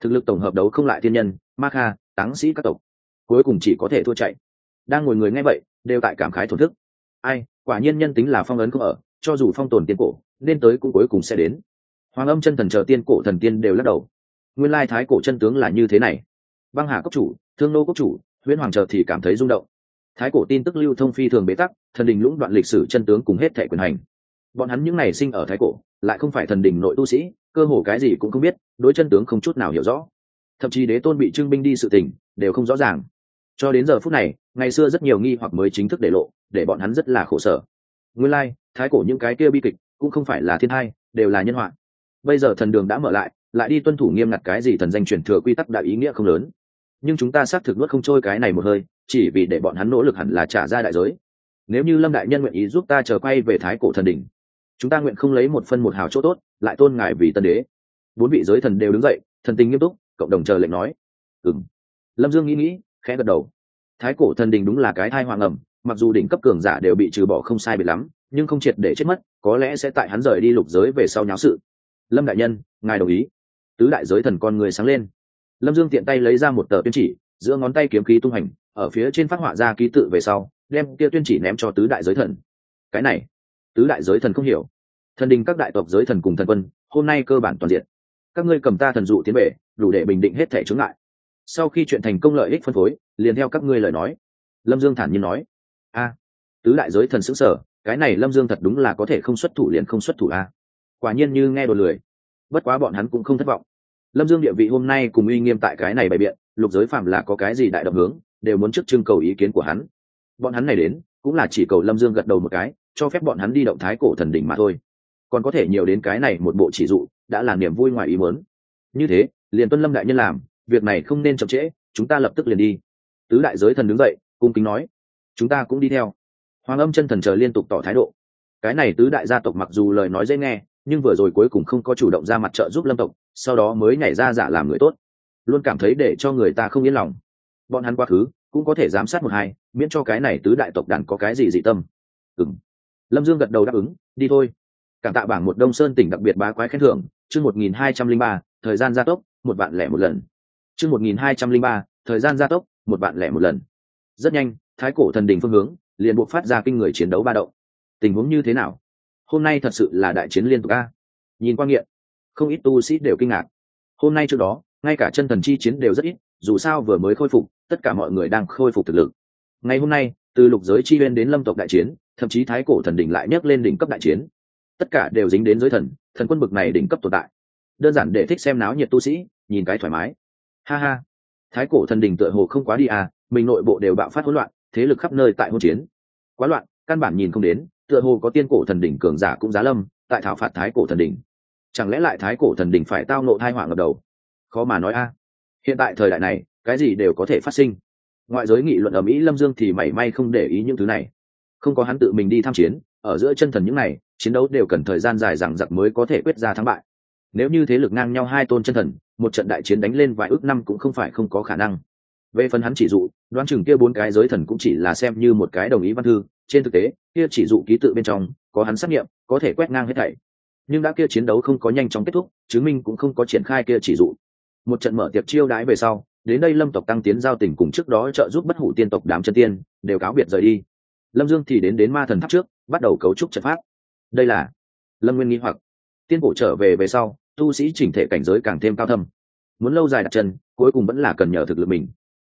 Thực lực tổng hợp đấu không lại thiên nhân, ma kha, táng sĩ các tộc. Cuối cùng chỉ có thể thua chạy. Đang ngồi người nghe vậy, đều tại cảm khái thổn thức. Ai, quả nhiên nhân tính là phong ấn không ở, cho dù phong tồn tiên cổ, nên tới cũng cuối cùng sẽ đến. Hoàng âm chân thần chờ tiên cổ thần tiên đều lắc đầu. Nguyên lai thái cổ chân tướng là như thế này. Băng hà cốc chủ, thương nô cốc chủ, huyễn hoàng chờ thì cảm thấy rung động thái cổ tin tức lưu thông phi thường bế tắc thần đình lũng đoạn lịch sử chân tướng cùng hết thẻ quyền hành. Bọn hắn những ngày sinh ở thái cổ lại không phải thần đình nội tu sĩ cơ hồ cái gì cũng không biết đối chân tướng không chút nào hiểu rõ. Thậm chí đế tôn bị trưng binh đi sự tình đều không rõ ràng. Cho đến giờ phút này ngày xưa rất nhiều nghi hoặc mới chính thức để lộ để bọn hắn rất là khổ sở. Nguyên lai、like, thái cổ những cái kia bi kịch cũng không phải là thiên hai đều là nhân họa. Bây giờ thần đường đã mở lại lại đi tuân thủ nghiêm ngặt cái gì thần danh truyền thừa quy tắc đạo ý nghĩa không lớn. Nhưng chúng ta xác thực nuốt không trôi cái này một hơi chỉ vì để bọn hắn nỗ lực hẳn là trả ra đại giới. Nếu như lâm đại nhân nguyện ý giúp ta chờ quay về thái cổ thần đỉnh, chúng ta nguyện không lấy một phân một hào chỗ tốt, lại tôn ngài vì tân đế. Bốn vị giới thần đều đứng dậy, thần tình nghiêm túc, cộng đồng chờ lệnh nói. Ừng lâm dương nghĩ nghĩ, khẽ gật đầu. Thái cổ thần đình đúng là cái thai hoàng ẩm mặc dù đỉnh cấp cường giả đều bị trừ bỏ không sai bị lắm, nhưng không triệt để chết mất, có lẽ sẽ tại hắn rời đi lục giới về sau nháo sự. Lâm đại nhân, ngài đồng ý. Tứ đại giới thần con người sáng lên. Lâm dương tiện tay lấy ra một tờ tuyên chỉ, giữa ngón tay kiếm khí tung hành ở phía trên phát họa ra ký tự về sau, đem kia tuyên chỉ ném cho tứ đại giới thần. Cái này, tứ đại giới thần không hiểu. Thần đình các đại tộc giới thần cùng thần quân, hôm nay cơ bản toàn diện. Các ngươi cầm ta thần dụ tiến về, đủ để bình định hết thể chướng ngại. Sau khi chuyện thành công lợi ích phân phối, liền theo các ngươi lời nói. Lâm dương thản nhiên nói. A, tứ đại giới thần xứng sở cái này lâm dương thật đúng là có thể không xuất thủ liền không xuất thủ a. Quả nhiên như nghe đồn lười. Bất quá bọn hắn cũng không thất vọng. Lâm dương địa vị hôm nay cùng uy nghiêm tại cái này bày biện, lục giới phạm là có cái gì đại động hướng đều muốn trước trưng cầu ý kiến của hắn. Bọn hắn này đến, cũng là chỉ cầu lâm dương gật đầu một cái, cho phép bọn hắn đi động thái cổ thần đỉnh mà thôi. Còn có thể nhiều đến cái này một bộ chỉ dụ, đã là niềm vui ngoài ý muốn. Như thế, liền tuân lâm đại nhân làm, việc này không nên chậm trễ, chúng ta lập tức liền đi. Tứ đại giới thần đứng dậy, cung kính nói, chúng ta cũng đi theo. Hoàng âm chân thần chờ liên tục tỏ thái độ. Cái này tứ đại gia tộc mặc dù lời nói dễ nghe, nhưng vừa rồi cuối cùng không có chủ động ra mặt trợ giúp lâm tộc, sau đó mới nhảy ra giả làm người tốt. Luôn cảm thấy để cho người ta không yên lòng bọn hắn quá khứ cũng có thể giám sát một hai, miễn cho cái này tứ đại tộc đàn có cái gì dị tâm. Ừng lâm dương gật đầu đáp ứng, đi thôi. Cảm tạ bảng một đông sơn tỉnh đặc biệt bá quái khen thưởng, chương một nghìn hai trăm linh ba, thời gian gia tốc, một vạn lẻ một lần. Chương một nghìn hai trăm linh ba, thời gian gia tốc, một vạn lẻ một lần. Rất nhanh, thái cổ thần đình phương hướng, liền buộc phát ra kinh người chiến đấu ba động. Tình huống như thế nào? Hôm nay thật sự là đại chiến liên tục a. Nhìn quan nghiện, không ít tu sĩ đều kinh ngạc. Hôm nay trước đó, ngay cả chân thần chi chiến đều rất ít dù sao vừa mới khôi phục, tất cả mọi người đang khôi phục thực lực. Ngày hôm nay, từ lục giới chi bên đến lâm tộc đại chiến, thậm chí thái cổ thần đỉnh lại nhấc lên đỉnh cấp đại chiến. Tất cả đều dính đến giới thần thần quân bực này đỉnh cấp tồn tại. Đơn giản để thích xem náo nhiệt tu sĩ, nhìn cái thoải mái. Ha ha. Thái cổ thần đỉnh tựa hồ không quá đi à mình nội bộ đều bạo phát hỗn loạn, thế lực khắp nơi tại hỗn chiến. Quá loạn, căn bản nhìn không đến, tựa hồ có tiên cổ thần đỉnh cường giả cũng giá lâm, tại thảo phạt thái cổ thần đỉnh. Chẳng lẽ lại thái cổ thần đỉnh phải tao nộ thai họa ngập đầu? Khó mà nói a hiện tại thời đại này, cái gì đều có thể phát sinh. Ngoại giới nghị luận ở mỹ lâm dương thì mảy may không để ý những thứ này. Không có hắn tự mình đi tham chiến, ở giữa chân thần những này, chiến đấu đều cần thời gian dài rằng giặc mới có thể quyết ra thắng bại. Nếu như thế lực ngang nhau hai tôn chân thần, một trận đại chiến đánh lên vài ước năm cũng không phải không có khả năng. Về phần hắn chỉ dụ, đoán chừng kia bốn cái giới thần cũng chỉ là xem như một cái đồng ý văn thư. Trên thực tế, kia chỉ dụ ký tự bên trong, có hắn xác nghiệm, có thể quét ngang hết thảy. Nhưng đã kia chiến đấu không có nhanh chóng kết thúc, chứng minh cũng không có triển khai kia chỉ dụ một trận mở tiệc chiêu đãi về sau, đến đây lâm tộc tăng tiến giao tình cùng trước đó trợ giúp bất hủ tiên tộc đám chân tiên, đều cáo biệt rời đi. Lâm dương thì đến đến ma thần tháp trước, bắt đầu cấu trúc trận pháp. Đây là lâm nguyên nghĩ hoặc. Tiên cổ trở về về sau, tu sĩ chỉnh thể cảnh giới càng thêm cao thâm. Muốn lâu dài đặt chân, cuối cùng vẫn là cần nhờ thực lực mình.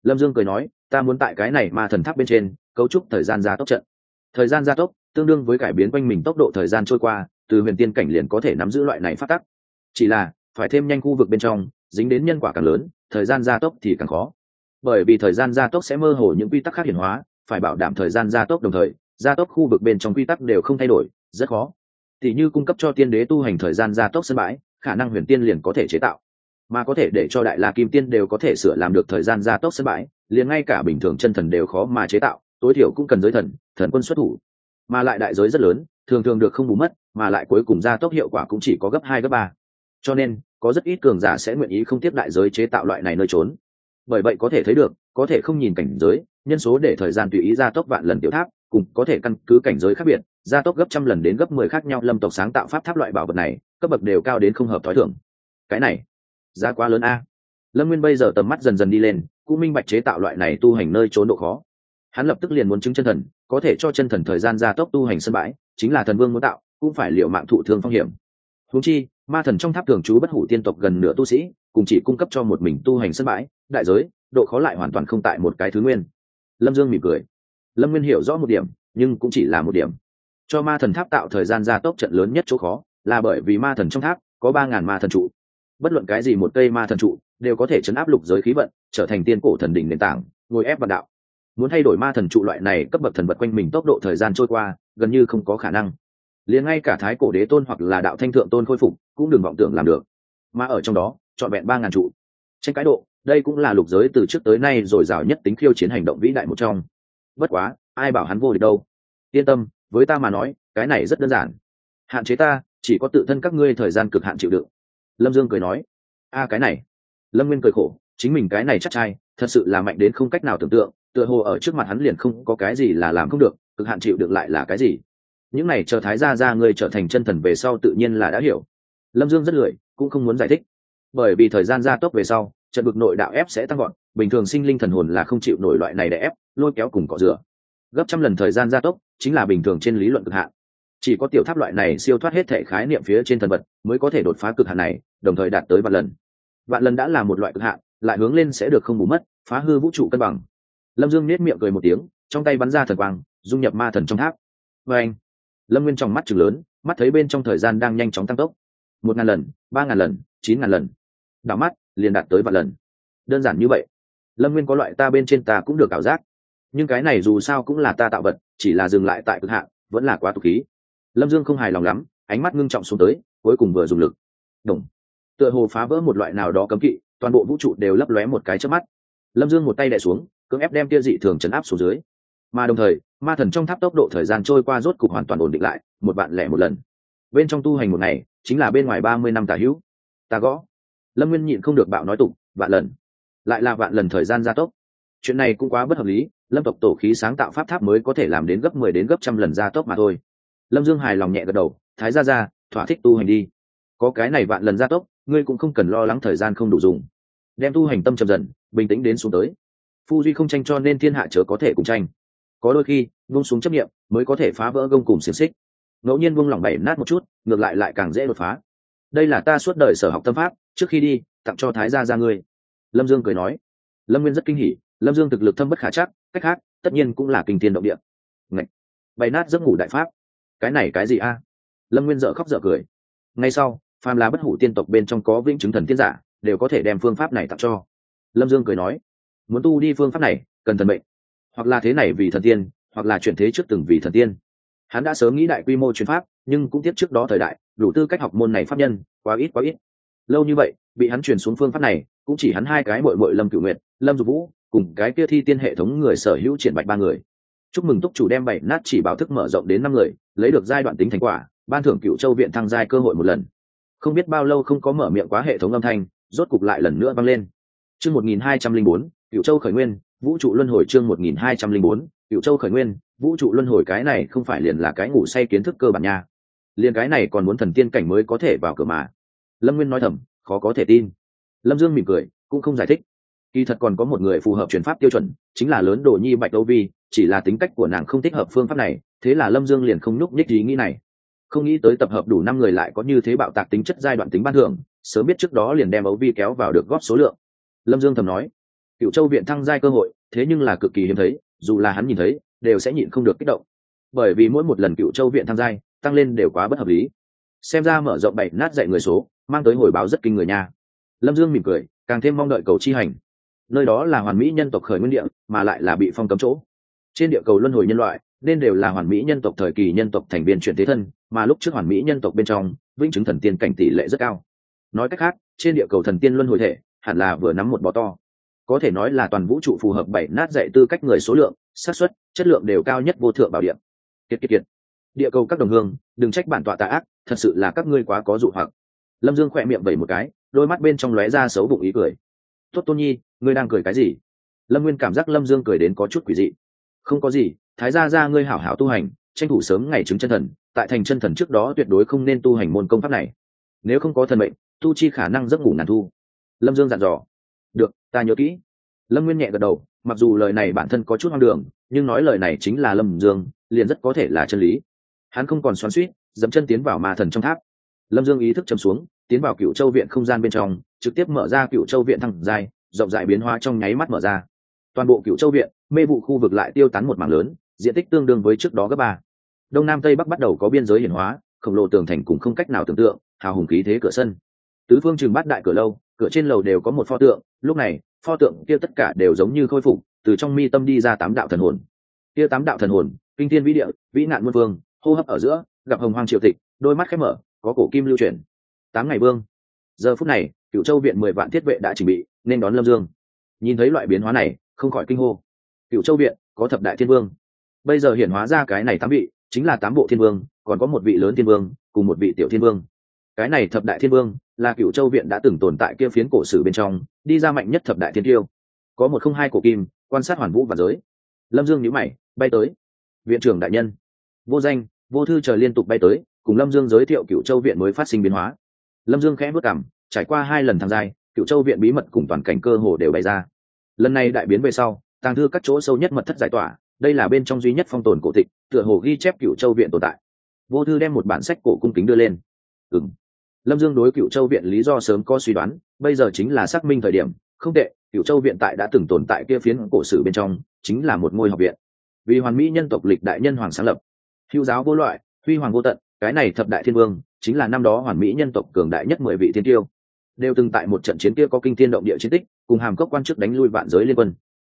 Lâm dương cười nói, ta muốn tại cái này ma thần tháp bên trên, cấu trúc thời gian gia tốc trận. Thời gian gia tốc tương đương với cải biến quanh mình tốc độ thời gian trôi qua, từ huyền tiên cảnh liền có thể nắm giữ loại này phát tắc. Chỉ là, phải thêm nhanh khu vực bên trong dính đến nhân quả càng lớn, thời gian gia tốc thì càng khó. Bởi vì thời gian gia tốc sẽ mơ hồ những quy tắc khác hiển hóa, phải bảo đảm thời gian gia tốc đồng thời, gia tốc khu vực bên trong quy tắc đều không thay đổi, rất khó. Thì như cung cấp cho tiên đế tu hành thời gian gia tốc sân bãi, khả năng huyền tiên liền có thể chế tạo. Mà có thể để cho đại la kim tiên đều có thể sửa làm được thời gian gia tốc sân bãi, liền ngay cả bình thường chân thần đều khó mà chế tạo, tối thiểu cũng cần giới thần thần quân xuất thủ. Mà lại đại giới rất lớn, thường thường được không bù mất, mà lại cuối cùng gia tốc hiệu quả cũng chỉ có gấp hai, gấp ba. Cho nên có rất ít cường giả sẽ nguyện ý không tiếp đại giới chế tạo loại này nơi trốn. Bởi vậy có thể thấy được, có thể không nhìn cảnh giới, nhân số để thời gian tùy ý gia tốc vạn lần tiểu tháp, cùng có thể căn cứ cảnh giới khác biệt, gia tốc gấp trăm lần đến gấp mười khác nhau lâm tộc sáng tạo pháp tháp loại bảo vật này, cấp bậc đều cao đến không hợp thói thường. Cái này, giá quá lớn a. Lâm nguyên bây giờ tầm mắt dần dần đi lên cũng minh bạch chế tạo loại này tu hành nơi trốn độ khó. Hắn lập tức liền muốn chứng chân thần, có thể cho chân thần thời gian gia tốc tu hành sân bãi, chính là thần vương muốn tạo, cũng phải liệu mạng thụ thương phong hiểm huống chi, ma thần trong tháp thường trú bất hủ tiên tộc gần nửa tu sĩ, cùng chỉ cung cấp cho một mình tu hành sân bãi, đại giới, độ khó lại hoàn toàn không tại một cái thứ nguyên. Lâm dương mỉm cười. Lâm nguyên hiểu rõ một điểm, nhưng cũng chỉ là một điểm. Cho ma thần tháp tạo thời gian gia tốc trận lớn nhất chỗ khó, là bởi vì ma thần trong tháp có ba ngàn ma thần trụ. Bất luận cái gì một cây ma thần trụ, đều có thể chấn áp lục giới khí vận, trở thành tiên cổ thần đỉnh nền tảng, ngồi ép vạn đạo. Muốn thay đổi ma thần trụ loại này cấp bậc thần vật quanh mình tốc độ thời gian trôi qua, gần như không có khả năng liền ngay cả thái cổ đế tôn hoặc là đạo thanh thượng tôn khôi phục cũng đừng vọng tưởng làm được. Mà ở trong đó, trọn vẹn ba ngàn trụ. Tranh cái độ, đây cũng là lục giới từ trước tới nay rồi rào nhất tính khiêu chiến hành động vĩ đại một trong. Bất quá, ai bảo hắn vô địch đâu? Yên tâm, với ta mà nói, cái này rất đơn giản. Hạn chế ta, chỉ có tự thân các ngươi thời gian cực hạn chịu đựng. Lâm dương cười nói, a, cái này. Lâm nguyên cười khổ, chính mình cái này chắc trai, thật sự là mạnh đến không cách nào tưởng tượng, tựa hồ ở trước mặt hắn liền không có cái gì là làm không được, cực hạn chịu được lại là cái gì? Những này chờ thái gia ra ngươi trở thành chân thần về sau tự nhiên là đã hiểu. Lâm dương rất lười, cũng không muốn giải thích. Bởi vì thời gian gia tốc về sau, trận bực nội đạo ép sẽ tăng gọn bình thường sinh linh thần hồn là không chịu nổi loại này để ép, lôi kéo cùng cọ rửa. Gấp trăm lần thời gian gia tốc, chính là bình thường trên lý luận cực hạn. Chỉ có tiểu tháp loại này siêu thoát hết thể khái niệm phía trên thần vật, mới có thể đột phá cực hạn này, đồng thời đạt tới vạn lần. Vạn lần đã là một loại cực hạn, lại hướng lên sẽ được không bù mất, phá hư vũ trụ cân bằng. Lâm dương nết miệng cười một tiếng, trong tay bắn ra thần quang, dung nhập ma thần trong tháp. Và anh lâm nguyên trong mắt chừng lớn, mắt thấy bên trong thời gian đang nhanh chóng tăng tốc. Một ngàn lần, ba ngàn lần, chín ngàn lần. Đảo mắt, liền đạt tới vạn lần. Đơn giản như vậy. Lâm nguyên có loại ta bên trên ta cũng được ảo giác. Nhưng cái này dù sao cũng là ta tạo vật, chỉ là dừng lại tại cực hạn vẫn là quá tục khí. Lâm dương không hài lòng lắm, ánh mắt ngưng trọng xuống tới, cuối cùng vừa dùng lực. Đồng tựa hồ phá vỡ một loại nào đó cấm kỵ, toàn bộ vũ trụ đều lấp lóe một cái trước mắt. Lâm dương một tay đẻ xuống, cưỡng ép đem tia dị thường chấn áp xuống dưới. Mà đồng thời ma thần trong tháp tốc độ thời gian trôi qua rốt cục hoàn toàn ổn định lại, một bạn lẻ một lần. Bên trong tu hành một ngày, chính là bên ngoài ba mươi năm tả hữu. Ta gõ. Lâm nguyên nhịn không được bạo nói tục, vạn lần. Lại là vạn lần thời gian gia tốc. Chuyện này cũng quá bất hợp lý, lâm tộc tổ khí sáng tạo pháp tháp mới có thể làm đến gấp mười đến gấp trăm lần gia tốc mà thôi. Lâm dương hài lòng nhẹ gật đầu, thái ra ra thỏa thích tu hành đi. Có cái này vạn lần gia tốc, ngươi cũng không cần lo lắng thời gian không đủ dùng. Đem tu hành tâm chậm dần, bình tĩnh đến xuống tới. Phu duy không tranh cho nên thiên hạ chớ có thể cùng tranh có đôi khi, vung xuống chấp nghiệm mới có thể phá vỡ gông cùng xiềng xích. Ngẫu nhiên vung lỏng bảy nát một chút, ngược lại lại càng dễ đột phá. Đây là ta suốt đời sở học tâm pháp, trước khi đi, tặng cho thái gia ra ngươi. Lâm dương cười nói. Lâm nguyên rất kinh hỉ, lâm dương thực lực thâm bất khả chắc, cách khác, tất nhiên cũng là kinh tiên động địa. Ngậy! bày nát giấc ngủ đại pháp. Cái này cái gì a? Lâm nguyên dợ khóc dợ cười. Ngay sau, phàm là bất hủ tiên tộc bên trong có vĩnh chứng thần tiên giả, đều có thể đem phương pháp này tặng cho. Lâm dương cười nói. Muốn tu đi phương pháp này, cần thần mệnh hoặc là thế này vì thần tiên, hoặc là chuyển thế trước từng vì thần tiên. Hắn đã sớm nghĩ đại quy mô chuyển pháp, nhưng cũng tiếp trước đó thời đại, đủ tư cách học môn này pháp nhân, quá ít quá ít. Lâu như vậy, bị hắn truyền xuống phương pháp này, cũng chỉ hắn hai cái bội bội lâm cựu nguyện lâm dục vũ, cùng cái kia thi tiên hệ thống người sở hữu triển bạch ba người. Chúc mừng túc chủ đem bảy nát chỉ báo thức mở rộng đến năm người, lấy được giai đoạn tính thành quả, ban thưởng cựu châu viện thăng giai cơ hội một lần. Không biết bao lâu không có mở miệng quá hệ thống âm thanh, rốt cục lại lần nữa vang lên. Chương một nghìn hai trăm linh bốn cựu châu khởi nguyên vũ trụ luân hồi chương một nghìn hai trăm linh bốn cựu châu khởi nguyên, vũ trụ luân hồi cái này không phải liền là cái ngủ say kiến thức cơ bản nha. Liền cái này còn muốn thần tiên cảnh mới có thể vào cửa mà. Lâm nguyên nói thầm, khó có thể tin. Lâm dương mỉm cười, cũng không giải thích. Kỳ thật còn có một người phù hợp chuyển pháp tiêu chuẩn, chính là lớn đồ nhi bạch đâu vi, chỉ là tính cách của nàng không thích hợp phương pháp này, thế là lâm dương liền không nhúc nhích ý nghĩ này. Không nghĩ tới tập hợp đủ năm người lại có như thế bạo tạc tính chất giai đoạn tính ban thưởng, sớm biết trước đó liền đem ấu vi kéo vào được góp số lượng. Lâm dương thầm nói cựu châu viện thăng giai cơ hội, thế nhưng là cực kỳ hiếm thấy, dù là hắn nhìn thấy, đều sẽ nhịn không được kích động. Bởi vì mỗi một lần cựu châu viện thăng giai, tăng lên đều quá bất hợp lý. Xem ra mở rộng bảy nát dạy người số, mang tới hồi báo rất kinh người nha. Lâm dương mỉm cười, càng thêm mong đợi cầu chi hành. Nơi đó là hoàn mỹ nhân tộc khởi nguyên địa, mà lại là bị phong cấm chỗ. Trên địa cầu luân hồi nhân loại, nên đều là hoàn mỹ nhân tộc thời kỳ nhân tộc thành viên chuyển thế thân, mà lúc trước hoàn mỹ nhân tộc bên trong, vĩnh chứng thần tiên cảnh tỷ lệ rất cao. Nói cách khác, trên địa cầu thần tiên luân hồi thể, hẳn là vừa nắm một bò to có thể nói là toàn vũ trụ phù hợp bảy nát dạy tư cách người số lượng, xác suất, chất lượng đều cao nhất vô thượng bảo điện kiệt kiệt kiệt. Địa cầu các đồng hương, đừng trách bản tọa tà ác, thật sự là các ngươi quá có dụ hoặc. Lâm dương khỏe miệng vẩy một cái, đôi mắt bên trong lóe ra xấu bụng ý cười. Tốt tôn nhi, ngươi đang cười cái gì? Lâm nguyên cảm giác lâm dương cười đến có chút quỷ dị. Không có gì, thái gia ra ngươi hảo hảo tu hành, tranh thủ sớm ngày chứng chân thần, tại thành chân thần trước đó tuyệt đối không nên tu hành môn công pháp này. Nếu không có thần mệnh, tu chi khả năng giấc ngủ ngàn thu. Lâm dương dặn dò được ta nhớ kỹ. Lâm nguyên nhẹ gật đầu mặc dù lời này bản thân có chút hoang đường nhưng nói lời này chính là lâm dương liền rất có thể là chân lý. Hắn không còn xoắn suýt dẫm chân tiến vào ma thần trong tháp. Lâm dương ý thức chầm xuống tiến vào cựu châu viện không gian bên trong trực tiếp mở ra cựu châu viện thẳng dài, rộng rãi biến hóa trong nháy mắt mở ra. Toàn bộ cựu châu viện mê vụ khu vực lại tiêu tán một mảng lớn diện tích tương đương với trước đó gấp ba. Đông nam tây bắc bắt đầu có biên giới hiển hóa khổng lồ tường thành cùng không cách nào tưởng tượng hào hùng khí thế cửa sân. Tứ phương trường bát đại cửa lâu cửa trên lầu đều có một pho tượng lúc này, pho tượng kia tất cả đều giống như khôi phục, từ trong mi tâm đi ra tám đạo thần hồn. Kia tám đạo thần hồn, kinh thiên vĩ địa, vĩ nạn muôn vương hô hấp ở giữa, gặp hồng hoang triều tịch, đôi mắt khép mở, có cổ kim lưu chuyển. Tám ngày vương. Giờ phút này cựu châu viện mười vạn thiết vệ đã chuẩn bị, nên đón lâm dương. Nhìn thấy loại biến hóa này, không khỏi kinh hô. Cựu châu viện, có thập đại thiên vương. Bây giờ hiện hóa ra cái này tám vị, chính là tám bộ thiên vương, còn có một vị lớn thiên vương, cùng một vị tiểu thiên vương. Cái này thập đại thiên vương, là cựu châu viện đã từng tồn tại kia phiến cổ sử bên trong đi ra mạnh nhất thập đại thiên tiêu. Có một không hai cổ kim, quan sát hoàn vũ và giới. Lâm dương nhữ mày, bay tới. Viện trưởng đại nhân. Vô danh, vô thư chờ liên tục bay tới, cùng lâm dương giới thiệu cựu châu viện mới phát sinh biến hóa. Lâm dương khẽ vất cảm trải qua hai lần tham gia cựu châu viện bí mật cùng toàn cảnh cơ hồ đều bày ra. Lần này đại biến về sau, tàng thư các chỗ sâu nhất mật thất giải tỏa, đây là bên trong duy nhất phong tồn cổ tịch, tựa hồ ghi chép cựu châu viện tồn tại. Vô thư đem một bản sách cổ cung kính đưa lên. Ừ lâm dương đối cựu châu viện lý do sớm có suy đoán, bây giờ chính là xác minh thời điểm. Không tệ cựu châu viện tại đã từng tồn tại kia phiến cổ sử bên trong, chính là một ngôi học viện. Vì hoàn mỹ nhân tộc lịch đại nhân hoàng sáng lập. Hữu giáo vô loại, huy hoàng vô tận, cái này thập đại thiên vương, chính là năm đó hoàn mỹ nhân tộc cường đại nhất mười vị thiên tiêu. Đều từng tại một trận chiến kia có kinh thiên động địa chiến tích, cùng hàm cốc quan chức đánh lui vạn giới liên quân.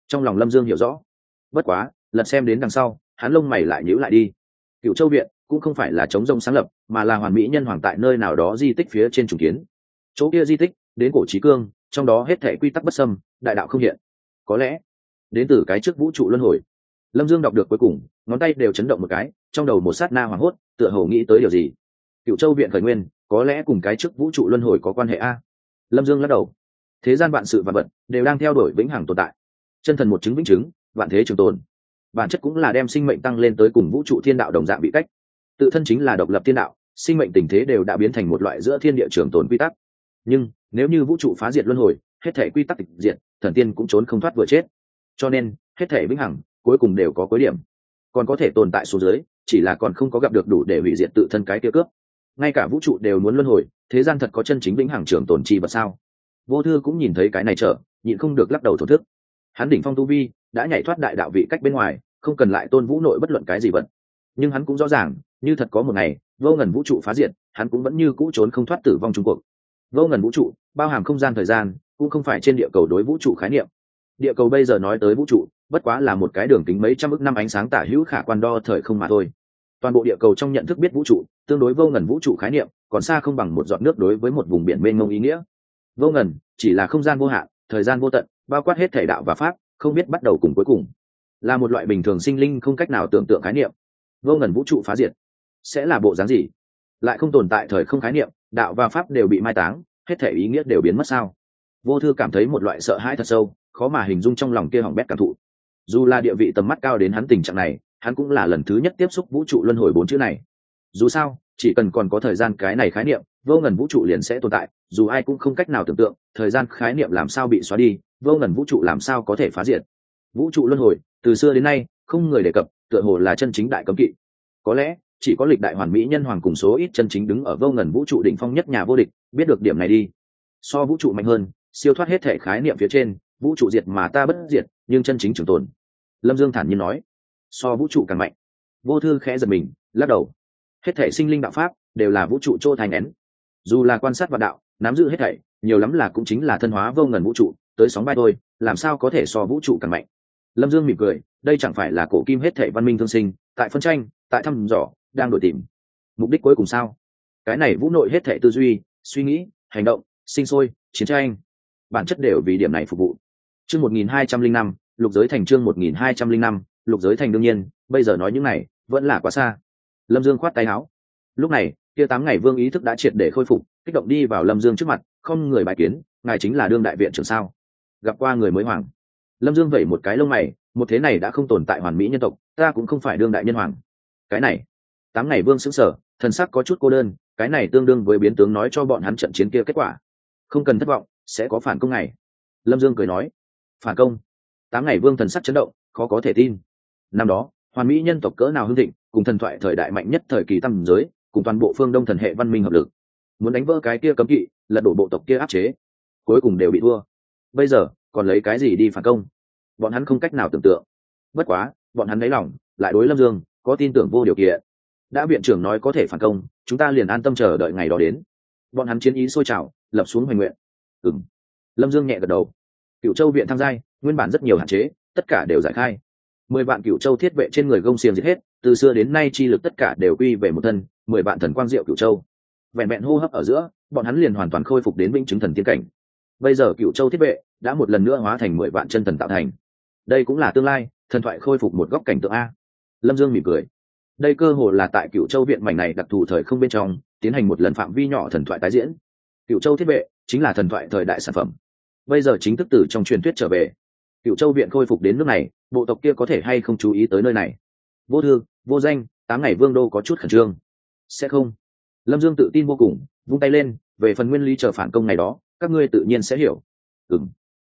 Trong lòng lâm dương hiểu rõ. Bất quá lật xem đến đằng sau, hắn lông mày lại nhữ lại đi. Cựu châu viện cũng không phải là chống rông sáng lập, mà là hoàn mỹ nhân hoàng tại nơi nào đó di tích phía trên trùng kiến. Chỗ kia di tích, đến cổ trí cương, trong đó hết thể quy tắc bất xâm, đại đạo không hiện. Có lẽ, đến từ cái trước vũ trụ luân hồi. Lâm dương đọc được cuối cùng, ngón tay đều chấn động một cái, trong đầu một sát na hoảng hốt, tựa hồ nghĩ tới điều gì. Cựu châu viện khởi nguyên, có lẽ cùng cái trước vũ trụ luân hồi có quan hệ a? Lâm dương lắc đầu. Thế gian vạn sự và vật đều đang theo đuổi vĩnh hằng tồn tại. Chân thần một chứng vĩnh chứng, vạn thế trường tồn. Bản chất cũng là đem sinh mệnh tăng lên tới cùng vũ trụ thiên đạo đồng dạng bị cách tự thân chính là độc lập thiên đạo, sinh mệnh tình thế đều đã biến thành một loại giữa thiên địa trường tồn quy tắc. Nhưng, nếu như vũ trụ phá diệt luân hồi, hết thể quy tắc tịch diệt, thần tiên cũng trốn không thoát vừa chết. Cho nên, hết thể vĩnh hằng, cuối cùng đều có cuối điểm. Còn có thể tồn tại số dưới, chỉ là còn không có gặp được đủ để hủy diệt tự thân cái kia cướp ngay cả vũ trụ đều muốn luân hồi, thế gian thật có chân chính vĩnh hằng trường tồn chi vật sao? Vô thư cũng nhìn thấy cái này trở, nhịn không được lắc đầu thổ thức. Hắn đỉnh phong tu vi, đã nhảy thoát đại đạo vị cách bên ngoài, không cần lại tôn vũ nội bất luận cái gì vật. Nhưng hắn cũng rõ ràng như thật có một ngày, vô ngần vũ trụ phá diệt, hắn cũng vẫn như cũ trốn không thoát tử vong trung cuộc. Vô ngần vũ trụ, bao hàm không gian thời gian, cũng không phải trên địa cầu đối vũ trụ khái niệm. Địa cầu bây giờ nói tới vũ trụ, bất quá là một cái đường kính mấy trăm ức năm ánh sáng tả hữu khả quan đo thời không mà thôi. Toàn bộ địa cầu trong nhận thức biết vũ trụ, tương đối vô ngần vũ trụ khái niệm, còn xa không bằng một giọt nước đối với một vùng biển mênh mông ý nghĩa. Vô ngần, chỉ là không gian vô hạn, thời gian vô tận, bao quát hết thể đạo và pháp, không biết bắt đầu cùng cuối cùng. Là một loại bình thường sinh linh không cách nào tưởng tượng khái niệm. Vô ngần vũ trụ phá diệt sẽ là bộ dáng gì? Lại không tồn tại thời không khái niệm, đạo và pháp đều bị mai táng, hết thể ý nghĩa đều biến mất sao? Vô thư cảm thấy một loại sợ hãi thật sâu, khó mà hình dung trong lòng kia hỏng bét cảm thụ. Dù là địa vị tầm mắt cao đến hắn tình trạng này, hắn cũng là lần thứ nhất tiếp xúc vũ trụ luân hồi bốn chữ này. Dù sao, chỉ cần còn có thời gian cái này khái niệm, vô ngần vũ trụ liền sẽ tồn tại, dù ai cũng không cách nào tưởng tượng, thời gian khái niệm làm sao bị xóa đi, vô ngần vũ trụ làm sao có thể phá diệt. Vũ trụ luân hồi, từ xưa đến nay, không người đề cập, tựa hồ là chân chính đại cấm kỵ. Có lẽ chỉ có lịch đại hoàn mỹ nhân hoàng cùng số ít chân chính đứng ở vô ngần vũ trụ đỉnh phong nhất nhà vô địch, biết được điểm này đi. So vũ trụ mạnh hơn, siêu thoát hết thể khái niệm phía trên, vũ trụ diệt mà ta bất diệt, nhưng chân chính trường tồn. Lâm dương thản nhiên nói. So vũ trụ càng mạnh. Vô thư khẽ giật mình, lắc đầu. Hết thể sinh linh đạo pháp đều là vũ trụ chỗ thành nén. Dù là quan sát vạn đạo, nắm giữ hết thảy, nhiều lắm là cũng chính là thân hóa vô ngần vũ trụ, tới sóng bay thôi, làm sao có thể so vũ trụ càng mạnh? Lâm dương mỉm cười, đây chẳng phải là cổ kim hết thảy văn minh thương sinh, tại phân tranh, tại thăm dò đang đổi tìm. Mục đích cuối cùng sao? Cái này vũ nội hết thể tư duy, suy nghĩ, hành động, sinh sôi, chiến tranh. Bản chất đều vì điểm này phục vụ. Chương một nghìn hai trăm linh năm, lục giới thành chương một nghìn hai trăm linh năm, lục giới thành đương nhiên, bây giờ nói những này, vẫn là quá xa. Lâm dương khoát tay áo. Lúc này, kia tám ngày vương ý thức đã triệt để khôi phục, kích động đi vào lâm dương trước mặt, không người bài kiến, ngài chính là đương đại viện trưởng sao? Gặp qua người mới hoàng. Lâm dương vẩy một cái lông mày, một thế này đã không tồn tại hoàn mỹ nhân tộc, ta cũng không phải đương đại nhân hoàng. Cái này tám ngày vương xứng sở, thần sắc có chút cô đơn, cái này tương đương với biến tướng nói cho bọn hắn trận chiến kia kết quả. Không cần thất vọng, sẽ có phản công này lâm dương cười nói, phản công? Tám ngày vương thần sắc chấn động, khó có thể tin. Năm đó, hoàn mỹ nhân tộc cỡ nào hưng thịnh, cùng thần thoại thời đại mạnh nhất thời kỳ tầm giới, cùng toàn bộ phương đông thần hệ văn minh hợp lực. Muốn đánh vỡ cái kia cấm kỵ, lật đổ bộ tộc kia áp chế, cuối cùng đều bị thua. Bây giờ, còn lấy cái gì đi phản công? Bọn hắn không cách nào tưởng tượng. Bất quá, bọn hắn lấy lòng, lại đối lâm dương, có tin tưởng vô điều kiện đã viện trưởng nói có thể phản công, chúng ta liền an tâm chờ đợi ngày đó đến. Bọn hắn chiến ý sôi trào, lập xuống hoành nguyện. Ừng lâm dương nhẹ gật đầu. Cựu châu viện tham giai, nguyên bản rất nhiều hạn chế, tất cả đều giải khai. Mười vạn cựu châu thiết vệ trên người gông xiềng giết hết, từ xưa đến nay chi lực tất cả đều quy về một thân, mười vạn thần quang diệu cựu châu. Vẹn vẹn hô hấp ở giữa, bọn hắn liền hoàn toàn khôi phục đến vĩnh chứng thần tiên cảnh. Bây giờ cựu châu thiết vệ đã một lần nữa hóa thành mười vạn chân thần tạo thành. Đây cũng là tương lai, thần thoại khôi phục một góc cảnh tượng a. Lâm dương mỉm cười đây cơ hồ là tại cựu châu viện mảnh này đặc thù thời không bên trong, tiến hành một lần phạm vi nhỏ thần thoại tái diễn. Cựu châu thiết vệ chính là thần thoại thời đại sản phẩm. Bây giờ chính thức từ trong truyền thuyết trở về. Cựu châu viện khôi phục đến nước này, bộ tộc kia có thể hay không chú ý tới nơi này? Vô thư, vô danh, tám ngày vương đô có chút khẩn trương. Sẽ không. Lâm dương tự tin vô cùng, vung tay lên, về phần nguyên lý chờ phản công ngày đó, các ngươi tự nhiên sẽ hiểu. Ừng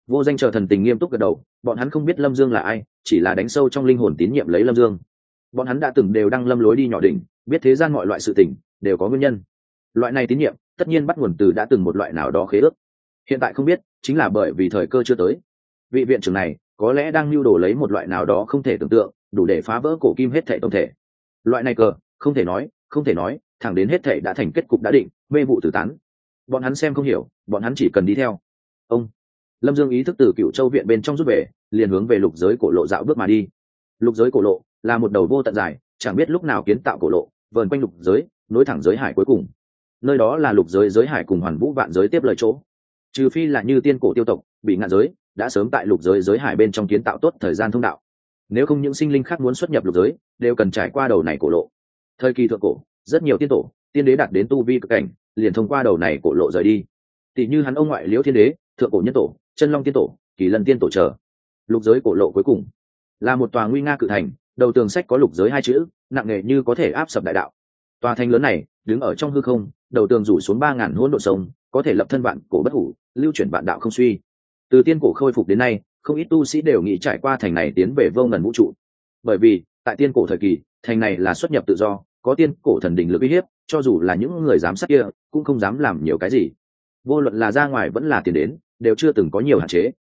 vô danh chờ thần tình nghiêm túc gật đầu, bọn hắn không biết lâm dương là ai, chỉ là đánh sâu trong linh hồn tín nhiệm lấy lâm dương bọn hắn đã từng đều đang lâm lối đi nhỏ đỉnh, biết thế gian mọi loại sự tình, đều có nguyên nhân. Loại này tín nhiệm, tất nhiên bắt nguồn từ đã từng một loại nào đó khế ước. Hiện tại không biết, chính là bởi vì thời cơ chưa tới. Vị viện trưởng này, có lẽ đang lưu đồ lấy một loại nào đó không thể tưởng tượng, đủ để phá vỡ cổ kim hết thể tổng thể. Loại này cờ, không thể nói, không thể nói, thẳng đến hết thể đã thành kết cục đã định, mê vụ tử tán. Bọn hắn xem không hiểu, bọn hắn chỉ cần đi theo. Ông, lâm dương ý thức từ cựu châu viện bên trong rút về, liền hướng về lục giới cổ lộ dạo bước mà đi. Lục giới cổ lộ là một đầu vô tận dài, chẳng biết lúc nào kiến tạo cổ lộ, vờn quanh lục giới, nối thẳng giới hải cuối cùng. Nơi đó là lục giới giới hải cùng hoàn vũ vạn giới tiếp lời chỗ. Trừ phi là như tiên cổ tiêu tộc, bị ngạn giới, đã sớm tại lục giới giới hải bên trong kiến tạo tốt thời gian thông đạo. Nếu không những sinh linh khác muốn xuất nhập lục giới, đều cần trải qua đầu này cổ lộ. Thời kỳ thượng cổ, rất nhiều tiên tổ, tiên đế đạt đến tu vi cực cảnh, liền thông qua đầu này cổ lộ rời đi. Tỷ như hắn ông ngoại liễu thiên đế, thượng cổ nhân tổ, chân long tiên tổ, kỳ lân tiên tổ chờ. Lục giới cổ lộ cuối cùng là một tòa nguy nga cự thành đầu tường sách có lục giới hai chữ, nặng nề như có thể áp sập đại đạo. Tòa thành lớn này, đứng ở trong hư không, đầu tường rủ xuống ba ngàn hỗn độ sông, có thể lập thân bạn cổ bất hủ, lưu chuyển bạn đạo không suy. Từ tiên cổ khôi phục đến nay, không ít tu sĩ đều nghĩ trải qua thành này tiến về vô ngần vũ trụ. Bởi vì, tại tiên cổ thời kỳ, thành này là xuất nhập tự do, có tiên cổ thần đình lực uy hiếp, cho dù là những người giám sát kia, cũng không dám làm nhiều cái gì. Vô luận là ra ngoài vẫn là tiền đến, đều chưa từng có nhiều hạn chế.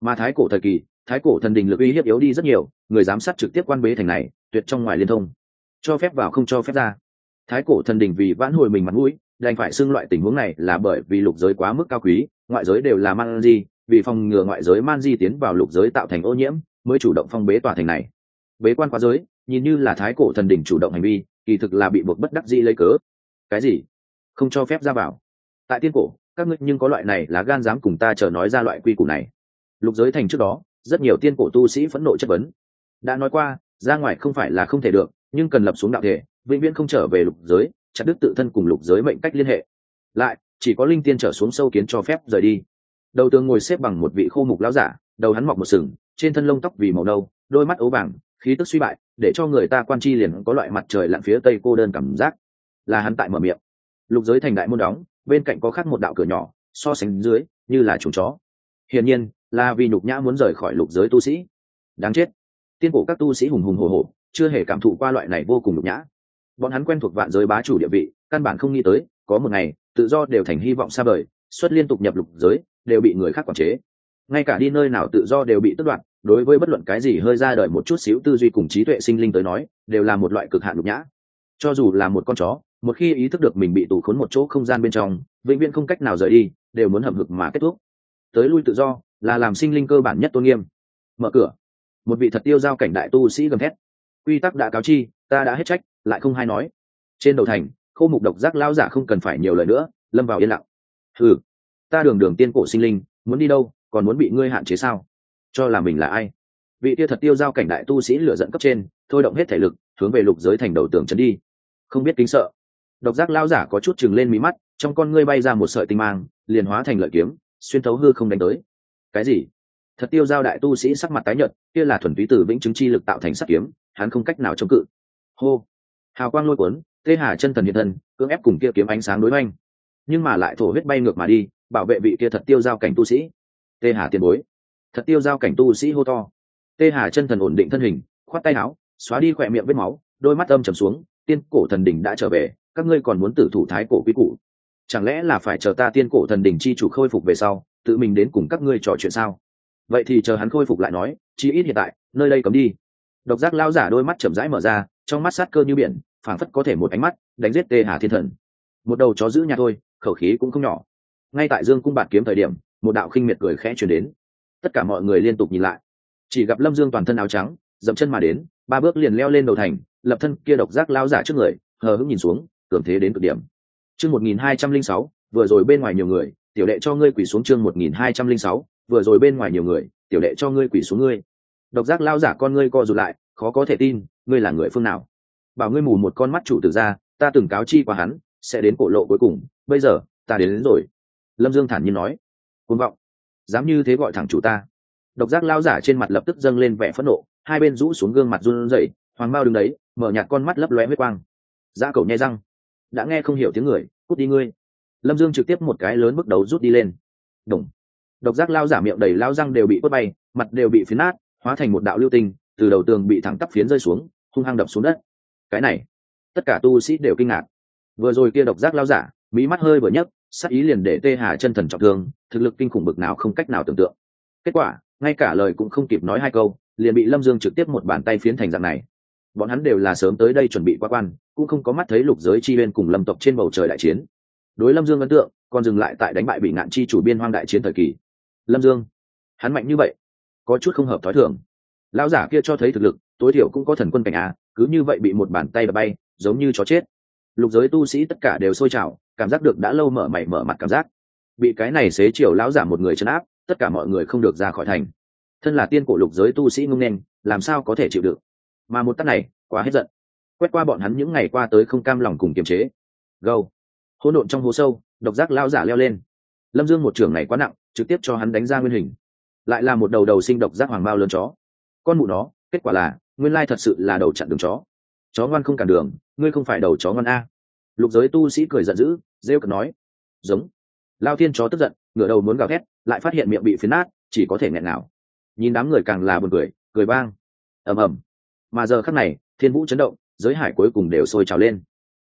Mà thái cổ thời kỳ thái cổ thần đình lực uy hiếp yếu đi rất nhiều, người giám sát trực tiếp quan bế thành này, tuyệt trong ngoài liên thông. Cho phép vào không cho phép ra. Thái cổ thần đình vì vãn hồi mình mặt mũi, đành phải xưng loại tình huống này là bởi vì lục giới quá mức cao quý, ngoại giới đều là man di, vì phòng ngừa ngoại giới man di tiến vào lục giới tạo thành ô nhiễm, mới chủ động phong bế tòa thành này. Bế quan quá giới, nhìn như là thái cổ thần đình chủ động hành vi, kỳ thực là bị buộc bất đắc dĩ lấy cớ. Cái gì? Không cho phép ra vào. Tại tiên cổ, các ngươi nhưng có loại này là gan dám cùng ta chờ nói ra loại quy củ này. Lục giới thành trước đó rất nhiều tiên cổ tu sĩ phẫn nộ chất vấn. Đã nói qua, ra ngoài không phải là không thể được, nhưng cần lập xuống đạo thể, vĩnh viễn không trở về lục giới, chặt đứt tự thân cùng lục giới mệnh cách liên hệ. Lại, chỉ có linh tiên trở xuống sâu kiến cho phép rời đi. Đầu tường ngồi xếp bằng một vị khô mục lão giả, đầu hắn mọc một sừng, trên thân lông tóc vì màu nâu, đôi mắt ấu vàng, khí tức suy bại, để cho người ta quan chi liền có loại mặt trời lặn phía tây cô đơn cảm giác. Là hắn tại mở miệng. Lục giới thành đại môn đóng, bên cạnh có khắc một đạo cửa nhỏ, so sánh dưới, như là chuồng chó. Hiển nhiên là vì nhục nhã muốn rời khỏi lục giới tu sĩ. Đáng chết. Tiên cổ các tu sĩ hùng hùng hồ hồ chưa hề cảm thụ qua loại này vô cùng nhục nhã. Bọn hắn quen thuộc vạn giới bá chủ địa vị, căn bản không nghĩ tới, có một ngày, tự do đều thành hy vọng xa vời, xuất liên tục nhập lục giới, đều bị người khác quản chế. Ngay cả đi nơi nào tự do đều bị tước đoạt, đối với bất luận cái gì hơi ra đời một chút xíu tư duy cùng trí tuệ sinh linh tới nói, đều là một loại cực hạn nhục nhã. Cho dù là một con chó, một khi ý thức được mình bị tù khốn một chỗ không gian bên trong, vĩnh viễn không cách nào rời đi, đều muốn hầm hực mà kết thúc. Tới lui tự do là làm sinh linh cơ bản nhất tôn nghiêm. Mở cửa. Một vị thật tiêu giao cảnh đại tu sĩ gầm thét. Quy tắc đã cáo chi, ta đã hết trách, lại không hay nói. Trên đầu thành, khô mục độc giác lao giả không cần phải nhiều lời nữa, lâm vào yên lặng. Ừ ta đường đường tiên cổ sinh linh, muốn đi đâu, còn muốn bị ngươi hạn chế sao? Cho là mình là ai? Vị tia thật tiêu giao cảnh đại tu sĩ lửa dẫn cấp trên, thôi động hết thể lực, hướng về lục giới thành đầu tường trấn đi. Không biết kính sợ. Độc giác lao giả có chút chừng lên mí mắt, trong con ngươi bay ra một sợi tinh mang, liền hóa thành lợi kiếm, xuyên thấu hư không đánh tới cái gì? Thật tiêu giao đại tu sĩ sắc mặt tái nhợt, kia là thuần túy từ vĩnh chứng chi lực tạo thành sắc kiếm, hắn không cách nào chống cự. Hô! Hào quang lôi cuốn, tê hà chân thần hiện thân, cưỡng ép cùng kia kiếm ánh sáng đối oanh nhưng mà lại thổ huyết bay ngược mà đi, bảo vệ vị kia thật tiêu giao cảnh tu sĩ. Tê hà tiền bối. Thật tiêu giao cảnh tu sĩ hô to. Tê hà chân thần ổn định thân hình, khoát tay áo, xóa đi khỏe miệng vết máu, đôi mắt âm trầm xuống, tiên cổ thần đỉnh đã trở về, các ngươi còn muốn tử thủ thái cổ quy củ. Chẳng lẽ là phải chờ ta tiên cổ thần đỉnh chi chủ khôi phục về sau tự mình đến cùng các ngươi trò chuyện sao? Vậy thì chờ hắn khôi phục lại nói, chí ít hiện tại, nơi đây cấm đi. Độc giác lao giả đôi mắt chậm rãi mở ra, trong mắt sát cơ như biển, phảng phất có thể một ánh mắt, đánh giết tê hà thiên thần. Một đầu chó giữ nhà thôi, khẩu khí cũng không nhỏ. Ngay tại dương cung bạt kiếm thời điểm, một đạo khinh miệt cười khẽ chuyển đến. Tất cả mọi người liên tục nhìn lại. Chỉ gặp lâm dương toàn thân áo trắng, dậm chân mà đến, ba bước liền leo lên đầu thành, lập thân kia độc giác lao giả trước người, hờ hững nhìn xuống, cường thế đến cực điểm. Chương một nghìn hai trăm linh sáu, vừa rồi bên ngoài nhiều người tiểu đệ cho ngươi quỳ xuống chương một nghìn hai trăm linh sáu vừa rồi bên ngoài nhiều người tiểu đệ cho ngươi quỳ xuống ngươi. Độc giác lao giả con ngươi co rụt lại khó có thể tin ngươi là người phương nào? Bảo ngươi mù một con mắt chủ tử ra ta từng cáo chi qua hắn sẽ đến cổ lộ cuối cùng bây giờ ta đến, đến rồi. Lâm dương thản nhiên nói. Côn vọng. Dám như thế gọi thẳng chủ ta. Độc giác lao giả trên mặt lập tức dâng lên vẻ phẫn nộ hai bên rũ xuống gương mặt run rẩy hoàng mao đứng đấy mở nhạt con mắt lấp lóe huyết quang. Dạ da cầu nhai răng. Đã nghe không hiểu tiếng người cút đi ngươi lâm dương trực tiếp một cái lớn bước đầu rút đi lên. Đồng. độc giác lao giả miệng đầy lao răng đều bị quất bay, mặt đều bị phiến nát, hóa thành một đạo lưu tinh, từ đầu tường bị thẳng tắp phiến rơi xuống, hung hăng đập xuống đất. Cái này, tất cả tu sĩ đều kinh ngạc. Vừa rồi kia độc giác lao giả mỹ mắt hơi vừa nhấc sắc ý liền để tê hà chân thần trọng thương, thực lực kinh khủng bực nào không cách nào tưởng tượng. Kết quả, ngay cả lời cũng không kịp nói hai câu, liền bị lâm dương trực tiếp một bàn tay phiến thành dạng này. Bọn hắn đều là sớm tới đây chuẩn bị qua quan, cũng không có mắt thấy lục giới chi bên cùng lâm tộc trên bầu trời đại chiến đối lâm dương ấn tượng, còn dừng lại tại đánh bại bị ngạn chi chủ biên hoang đại chiến thời kỳ. Lâm dương, hắn mạnh như vậy, có chút không hợp thói thường. Lão giả kia cho thấy thực lực, tối thiểu cũng có thần quân cảnh á cứ như vậy bị một bàn tay đập bay, giống như chó chết. Lục giới tu sĩ tất cả đều sôi trào, cảm giác được đã lâu mở mày mở mặt cảm giác. Bị cái này xế chiều lão giả một người chấn áp, tất cả mọi người không được ra khỏi thành. Thân là tiên cổ lục giới tu sĩ ngông nên làm sao có thể chịu được? Mà một tắt này, quá hết giận. Quét qua bọn hắn những ngày qua tới không cam lòng cùng kiềm chế. Gâu hỗn độn trong hố sâu, độc giác lao giả leo lên. Lâm dương một trưởng này quá nặng, trực tiếp cho hắn đánh ra nguyên hình. Lại là một đầu đầu sinh độc giác hoàng bao lớn chó. Con mụ nó, kết quả là, nguyên lai thật sự là đầu chặn đường chó. Chó ngoan không cản đường, ngươi không phải đầu chó ngoan a. Lục giới tu sĩ cười giận dữ, rêu cực nói. Giống. Lao thiên chó tức giận, ngửa đầu muốn gào thét, lại phát hiện miệng bị phiến nát, chỉ có thể nghẹn nào nhìn đám người càng là buồn cười cười bang ầm ầm. Mà giờ khắc này, thiên vũ chấn động, giới hải cuối cùng đều sôi trào lên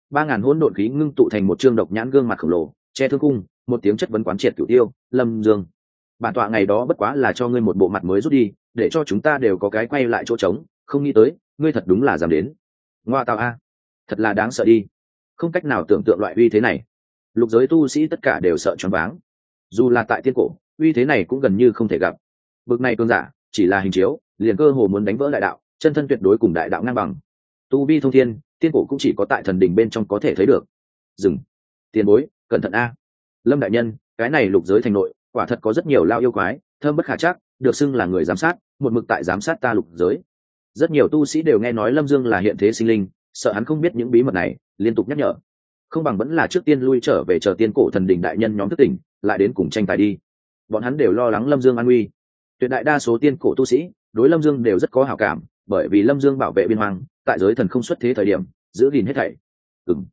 ba ngàn hỗn độn khí ngưng tụ thành một trương độc nhãn gương mặt khổng lồ, che thương cung, một tiếng chất vấn quán triệt cửu tiêu, lâm dương. Bản tọa ngày đó bất quá là cho ngươi một bộ mặt mới rút đi, để cho chúng ta đều có cái quay lại chỗ trống, không nghĩ tới, ngươi thật đúng là dám đến. Ngoa tạo a, thật là đáng sợ đi. Không cách nào tưởng tượng loại uy thế này. Lục giới tu sĩ tất cả đều sợ choáng váng. Dù là tại tiên cổ, uy thế này cũng gần như không thể gặp. Bực này cơn giả, chỉ là hình chiếu, liền cơ hồ muốn đánh vỡ đại đạo, chân thân tuyệt đối cùng đại đạo ngang bằng. Tu vi thông thiên tiên cổ cũng chỉ có tại thần đình bên trong có thể thấy được. Dừng. Tiền bối, cẩn thận a. Lâm đại nhân, cái này lục giới thành nội, quả thật có rất nhiều lao yêu quái, thơm bất khả chắc, được xưng là người giám sát, một mực tại giám sát ta lục giới. Rất nhiều tu sĩ đều nghe nói lâm dương là hiện thế sinh linh, sợ hắn không biết những bí mật này, liên tục nhắc nhở. Không bằng vẫn là trước tiên lui trở về chờ tiên cổ thần đình đại nhân nhóm thức tỉnh, lại đến cùng tranh tài đi. Bọn hắn đều lo lắng lâm dương an nguy. Tuyệt đại đa số tiên cổ tu sĩ, đối lâm dương đều rất có hảo cảm, bởi vì lâm dương bảo vệ biên hoàng tại giới thần không xuất thế thời điểm, giữ gìn hết thảy. Ừng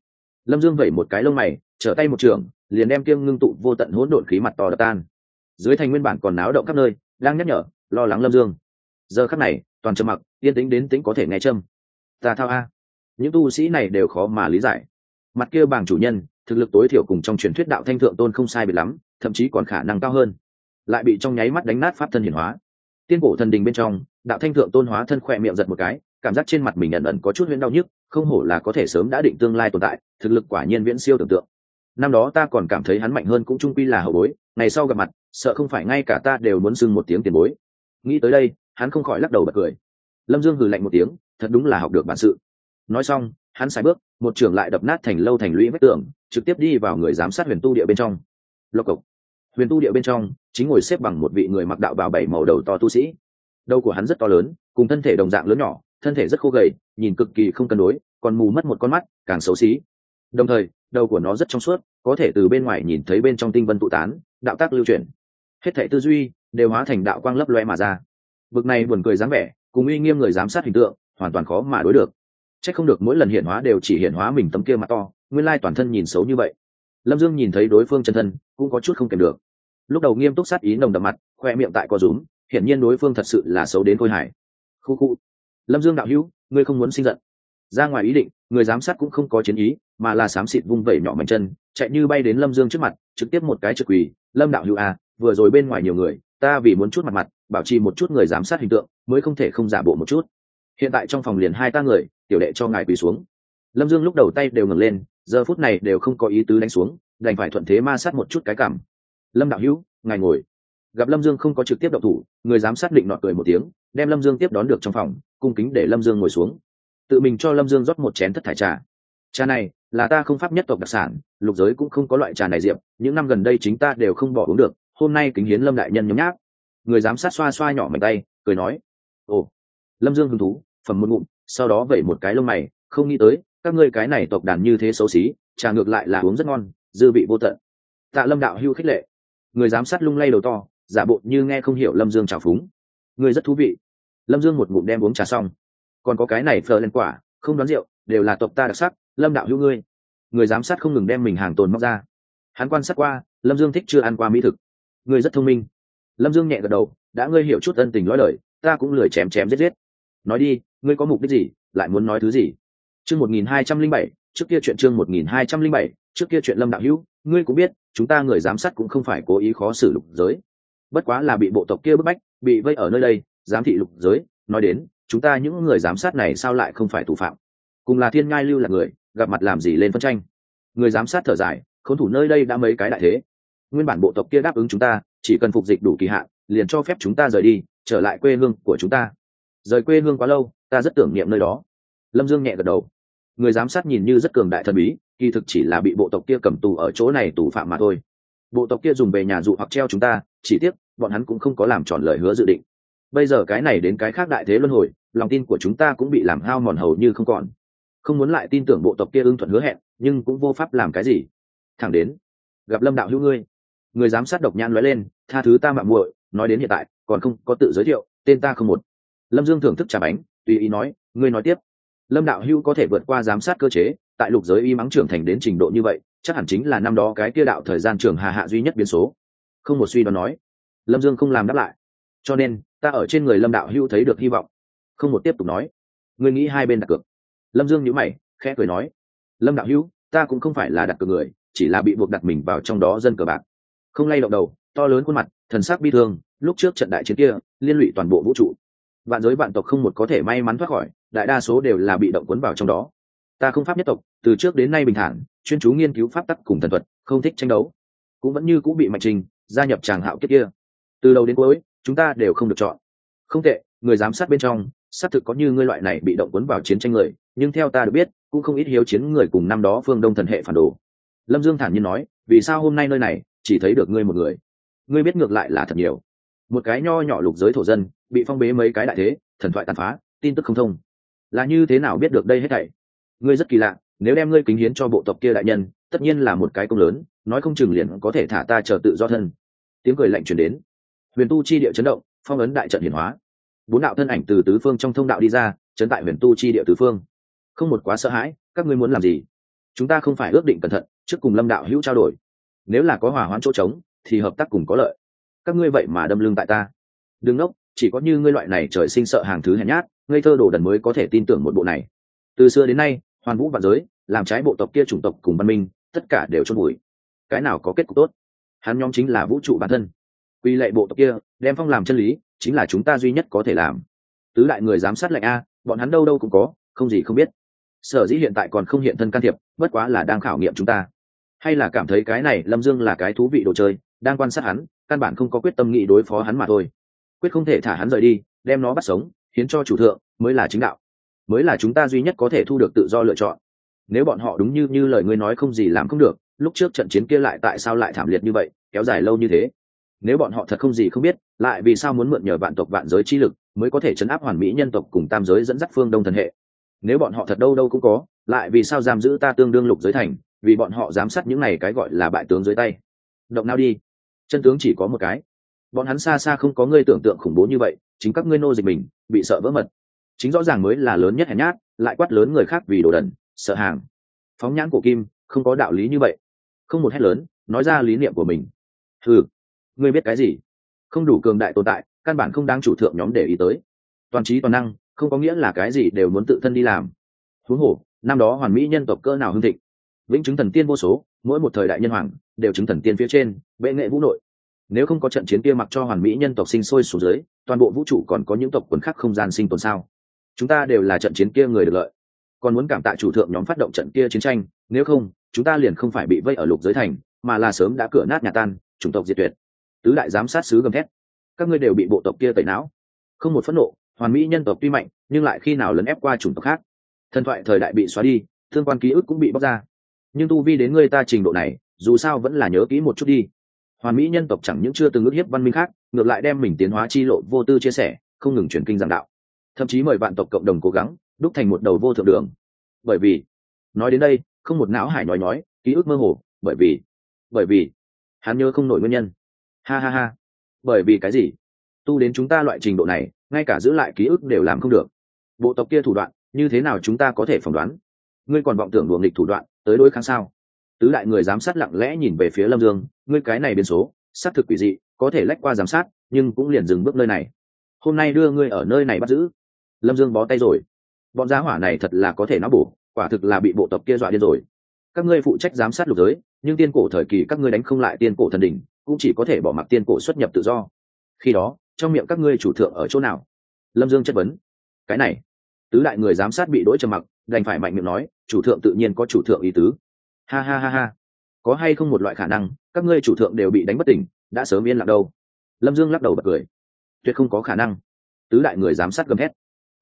lâm dương vẩy một cái lông mày, trở tay một trường, liền đem kiêng ngưng tụ vô tận hỗn độn khí mặt to đập tan. Dưới thành nguyên bản còn náo động khắp nơi, đang nhắc nhở, lo lắng lâm dương. Giờ khắc này, toàn trầm mặc, yên tĩnh đến tính có thể nghe châm. Ta thao a. Những tu sĩ này đều khó mà lý giải. Mặt kia bảng chủ nhân, thực lực tối thiểu cùng trong truyền thuyết đạo thanh thượng tôn không sai biệt lắm, thậm chí còn khả năng cao hơn. Lại bị trong nháy mắt đánh nát pháp thân hiển hóa. Tiên cổ thần đình bên trong, đạo thanh thượng tôn hóa thân khỏe miệng giật một cái cảm giác trên mặt mình ẩn ẩn có chút huyễn đau nhức, không hổ là có thể sớm đã định tương lai tồn tại, thực lực quả nhiên viễn siêu tưởng tượng. Năm đó ta còn cảm thấy hắn mạnh hơn cũng trung quy là hậu bối, ngày sau gặp mặt, sợ không phải ngay cả ta đều muốn dưng một tiếng tiền bối. Nghĩ tới đây, hắn không khỏi lắc đầu bật cười. Lâm dương hừ lạnh một tiếng, thật đúng là học được bản sự. Nói xong, hắn sai bước, một trường lại đập nát thành lâu thành lũy vách tường, trực tiếp đi vào người giám sát huyền tu địa bên trong. Lộc cộc. Huyền tu địa bên trong, chính ngồi xếp bằng một vị người mặc đạo bào bảy màu đầu to tu sĩ. Đầu của hắn rất to lớn, cùng thân thể đồng dạng lớn nhỏ thân thể rất khô gầy, nhìn cực kỳ không cân đối, còn mù mất một con mắt, càng xấu xí. Đồng thời, đầu của nó rất trong suốt, có thể từ bên ngoài nhìn thấy bên trong tinh vân tụ tán, đạo tác lưu chuyển. Hết thảy tư duy đều hóa thành đạo quang lấp loe mà ra. Bực này buồn cười dáng vẻ, cùng uy nghiêm người giám sát hình tượng, hoàn toàn khó mà đối được. C h ắ c không được mỗi lần hiện hóa đều chỉ hiện hóa mình tấm kia mặt to, nguyên lai toàn thân nhìn xấu như vậy. Lâm dương nhìn thấy đối phương chân thân, cũng có chút không kèm được. Lúc đầu nghiêm túc sát ý nồng đậm mặt, khoe miệng tại co rúm, hiển nhiên đối phương thật sự là xấu đến khôi hại. khu khu lâm dương đạo hữu, ngươi không muốn sinh giận. Ra ngoài ý định, người giám sát cũng không có chiến ý, mà là xám xịt vung vẩy nhỏ mảnh chân, chạy như bay đến lâm dương trước mặt, trực tiếp một cái trực quỳ, lâm đạo hữu à vừa rồi bên ngoài nhiều người, ta vì muốn chút mặt mặt, bảo trì một chút người giám sát hình tượng, mới không thể không giả bộ một chút. Hiện tại trong phòng liền hai ta người, tiểu đệ cho ngài quỳ xuống. Lâm dương lúc đầu tay đều ngẩng lên, giờ phút này đều không có ý tứ đánh xuống, đành phải thuận thế ma sát một chút cái cảm. Lâm đạo hữu, ngài ngồi gặp lâm dương không có trực tiếp động thủ, người giám sát định nọ cười một tiếng, đem lâm dương tiếp đón được trong phòng, cung kính để lâm dương ngồi xuống. Tự mình cho lâm dương rót một chén thất thải trà. Trà này là ta không pháp nhất tộc đặc sản, lục giới cũng không có loại trà này diệp, những năm gần đây chính ta đều không bỏ uống được, hôm nay kính hiến lâm đại nhân nhấm nháp. Người giám sát xoa xoa nhỏ mảnh tay, cười nói, ồ. Lâm dương hứng thú, phẩm một ngụm, sau đó vẩy một cái lông mày, không nghĩ tới, các ngươi cái này tộc đàn như thế xấu xí, trà ngược lại là uống rất ngon, dư vị vô tận. Tạ lâm đạo hưu khích lệ. Người giám sát lung lay đầu to giả bộ như nghe không hiểu lâm dương trào phúng. Người rất thú vị. Lâm dương một ngụm đem uống trà xong. Còn có cái này phờ lên quả, không đoán rượu, đều là tộc ta đặc sắc, lâm đạo hữu ngươi. Người giám sát không ngừng đem mình hàng tồn móc ra. Hắn quan sát qua, lâm dương thích chưa ăn qua mỹ thực. Ngươi rất thông minh. Lâm dương nhẹ gật đầu, đã ngươi hiểu chút ân tình nói lời, ta cũng lười chém chém giết giết. Nói đi, ngươi có mục đích gì, lại muốn nói thứ gì? Chương một nghìn hai trăm linh bảy, trước kia chuyện chương một nghìn hai trăm linh bảy, trước kia chuyện lâm đạo hữu, ngươi cũng biết, chúng ta người giám sát cũng không phải cố ý khó xử lục giới bất quá là bị bộ tộc kia bức bách, bị vây ở nơi đây, giám thị lục giới, nói đến, chúng ta những người giám sát này sao lại không phải thủ phạm? Cùng là thiên ngai lưu là người, gặp mặt làm gì lên phân tranh? Người giám sát thở dài, khốn thủ nơi đây đã mấy cái đại thế. Nguyên bản bộ tộc kia đáp ứng chúng ta, chỉ cần phục dịch đủ kỳ hạn, liền cho phép chúng ta rời đi, trở lại quê hương của chúng ta. Rời quê hương quá lâu, ta rất tưởng niệm nơi đó. Lâm dương nhẹ gật đầu. Người giám sát nhìn như rất cường đại thần bí, kỳ thực chỉ là bị bộ tộc kia cầm tù ở chỗ này tù phạm mà thôi. Bộ tộc kia dùng về nhà dụ hoặc treo chúng ta, chỉ tiếc bọn hắn cũng không có làm tròn lời hứa dự định. Bây giờ cái này đến cái khác đại thế luân hồi, lòng tin của chúng ta cũng bị làm hao mòn hầu như không còn. Không muốn lại tin tưởng bộ tộc kia ưng thuận hứa hẹn, nhưng cũng vô pháp làm cái gì. Thẳng đến, gặp lâm đạo hữu ngươi. Người giám sát độc nhãn lóe lên, tha thứ ta mạng muội, nói đến hiện tại, còn không có tự giới thiệu, tên ta không một. Lâm dương thưởng thức trà bánh, tùy ý nói, ngươi nói tiếp. Lâm đạo hữu có thể vượt qua giám sát cơ chế, tại lục giới y mắng trưởng thành đến trình độ như vậy, chắc hẳn chính là năm đó cái kia đạo thời gian trường hà hạ duy nhất biến số. Không một suy đoán nói lâm dương không làm đáp lại. Cho nên, ta ở trên người lâm đạo hữu thấy được hy vọng. Không một tiếp tục nói. Ngươi nghĩ hai bên đặt cược. Lâm dương nhữ mày, khẽ cười nói. Lâm đạo hữu, ta cũng không phải là đặt cược người, chỉ là bị buộc đặt mình vào trong đó dân cờ bạc. Không lay động đầu, to lớn khuôn mặt, thần sắc bi thương, lúc trước trận đại chiến kia, liên lụy toàn bộ vũ trụ. Vạn giới vạn tộc không một có thể may mắn thoát khỏi, đại đa số đều là bị động cuốn vào trong đó. Ta không pháp nhất tộc, từ trước đến nay bình thản, chuyên chú nghiên cứu pháp tắc cùng thần thuật, không thích tranh đấu. Cũng vẫn như cũng bị mạnh trình, gia nhập tràng hạo kiếp kia từ đầu đến cuối, chúng ta đều không được chọn. Không tệ, người giám sát bên trong, xác thực có như ngươi loại này bị động cuốn vào chiến tranh người, nhưng theo ta được biết, cũng không ít hiếu chiến người cùng năm đó phương đông thần hệ phản đồ. Lâm dương thản nhiên nói, vì sao hôm nay nơi này, chỉ thấy được ngươi một người? Ngươi biết ngược lại là thật nhiều. Một cái nho nhỏ lục giới thổ dân, bị phong bế mấy cái đại thế, thần thoại tàn phá, tin tức không thông. Là như thế nào biết được đây hết thảy? Ngươi rất kỳ lạ, nếu đem ngươi kính hiến cho bộ tộc kia đại nhân, tất nhiên là một cái công lớn, nói không chừng liền có thể thả ta chờ tự do thân. Tiếng cười lạnh chuyển đến huyền tu chi địa chấn động, phong ấn đại trận hiển hóa. Bốn đạo thân ảnh từ tứ phương trong thông đạo đi ra, chấn tại huyền tu chi địa tứ phương. Không một quá sợ hãi, các ngươi muốn làm gì? Chúng ta không phải ước định cẩn thận, trước cùng lâm đạo hữu trao đổi. Nếu là có hòa hoãn chỗ trống, thì hợp tác cùng có lợi. Các ngươi vậy mà đâm lưng tại ta. Đừng ngốc chỉ có như ngươi loại này trời sinh sợ hàng thứ hèn nhát, ngây thơ đồ đần mới có thể tin tưởng một bộ này. Từ xưa đến nay, hoàn vũ vạn giới, làm trái bộ tộc kia chủng tộc cùng văn minh, tất cả đều chôn bụi cái nào có kết cục tốt? Hắn nhóm chính là vũ trụ bản thân quy lệ bộ tộc kia, đem phong làm chân lý, chính là chúng ta duy nhất có thể làm. Tứ đại người giám sát lệnh a, bọn hắn đâu đâu cũng có, không gì không biết. Sở dĩ hiện tại còn không hiện thân can thiệp, bất quá là đang khảo nghiệm chúng ta. Hay là cảm thấy cái này lâm dương là cái thú vị đồ chơi, đang quan sát hắn, căn bản không có quyết tâm nghị đối phó hắn mà thôi. Quyết không thể thả hắn rời đi, đem nó bắt sống khiến cho chủ thượng, mới là chính đạo. Mới là chúng ta duy nhất có thể thu được tự do lựa chọn. Nếu bọn họ đúng như như lời ngươi nói không gì làm không được, lúc trước trận chiến kia lại tại sao lại thảm liệt như vậy, kéo dài lâu như thế? Nếu bọn họ thật không gì không biết, lại vì sao muốn mượn nhờ vạn tộc vạn giới chi lực mới có thể chấn áp hoàn mỹ nhân tộc cùng tam giới dẫn dắt phương đông thần hệ? Nếu bọn họ thật đâu đâu cũng có, lại vì sao giam giữ ta tương đương lục giới thành, vì bọn họ giám sát những này cái gọi là bại tướng dưới tay? Động nào đi. Chân tướng chỉ có một cái. Bọn hắn xa xa không có ngươi tưởng tượng khủng bố như vậy, chính các ngươi nô dịch mình, bị sợ vỡ mật. Chính rõ ràng mới là lớn nhất hèn nhát, lại quát lớn người khác vì đồ đần, sợ hàng. Phóng nhãn của kim, không có đạo lý như vậy. Không một hét lớn, nói ra lý niệm của mình. Ừ ngươi biết cái gì? Không đủ cường đại tồn tại, căn bản không đáng chủ thượng nhóm để ý tới. Toàn trí toàn năng, không có nghĩa là cái gì đều muốn tự thân đi làm. Huống hồ năm đó hoàn mỹ nhân tộc cỡ nào hưng thịnh? Vĩnh chứng thần tiên vô số, mỗi một thời đại nhân hoàng, đều chứng thần tiên phía trên, bệ nghệ vũ nội. Nếu không có trận chiến kia mặc cho hoàn mỹ nhân tộc sinh sôi xuống dưới, toàn bộ vũ trụ còn có những tộc quần khác không gian sinh tồn sao? Chúng ta đều là trận chiến kia người được lợi. Còn muốn cảm tạ chủ thượng nhóm phát động trận kia chiến tranh, nếu không, chúng ta liền không phải bị vây ở lục giới thành, mà là sớm đã cửa nát nhà tan, chủng tộc diệt tuyệt tứ đại giám sát sứ gầm thét. Các ngươi đều bị bộ tộc kia tẩy não. Không một phẫn nộ, hoàn mỹ nhân tộc tuy mạnh, nhưng lại khi nào lấn ép qua chủng tộc khác? Thần thoại thời đại bị xóa đi, thương quan ký ức cũng bị bóc ra. Nhưng tu vi đến ngươi ta trình độ này, dù sao vẫn là nhớ kỹ một chút đi. Hoàn mỹ nhân tộc chẳng những chưa từng ước hiếp văn minh khác, ngược lại đem mình tiến hóa chi lộ vô tư chia sẻ, không ngừng truyền kinh giảng đạo. Thậm chí mời vạn tộc cộng đồng cố gắng, đúc thành một đầu vô thượng đường. Bởi vì, nói đến đây, không một não hải nói nói, ký ức mơ hồ, bởi vì bởi vì, hắn nhớ không nổi nguyên nhân ha ha ha. Bởi vì cái gì? Tu đến chúng ta loại trình độ này, ngay cả giữ lại ký ức đều làm không được. Bộ tộc kia thủ đoạn, như thế nào chúng ta có thể phỏng đoán? Ngươi còn vọng tưởng luồng nghịch thủ đoạn, tới đối kháng sao? Tứ đại người giám sát lặng lẽ nhìn về phía lâm dương, ngươi cái này biến số, xác thực quỷ dị, có thể lách qua giám sát, nhưng cũng liền dừng bước nơi này. Hôm nay đưa ngươi ở nơi này bắt giữ. Lâm dương bó tay rồi. Bọn giá hỏa này thật là có thể nó bổ, quả thực là bị bộ tộc kia dọa điên rồi. Các ngươi phụ trách giám sát lục giới, nhưng tiên cổ thời kỳ các ngươi đánh không lại tiên cổ thần đỉnh cũng chỉ có thể bỏ mặc tiên cổ xuất nhập tự do. Khi đó, trong miệng các ngươi chủ thượng ở chỗ nào? Lâm dương chất vấn. Cái này, tứ đại người giám sát bị đỗi trầm mặc, đành phải mạnh miệng nói, chủ thượng tự nhiên có chủ thượng ý tứ. Ha ha ha ha. Có hay không một loại khả năng, các ngươi chủ thượng đều bị đánh bất tỉnh, đã sớm yên lặng đâu? Lâm dương lắc đầu bật cười. Tuyệt không có khả năng. Tứ đại người giám sát gầm hét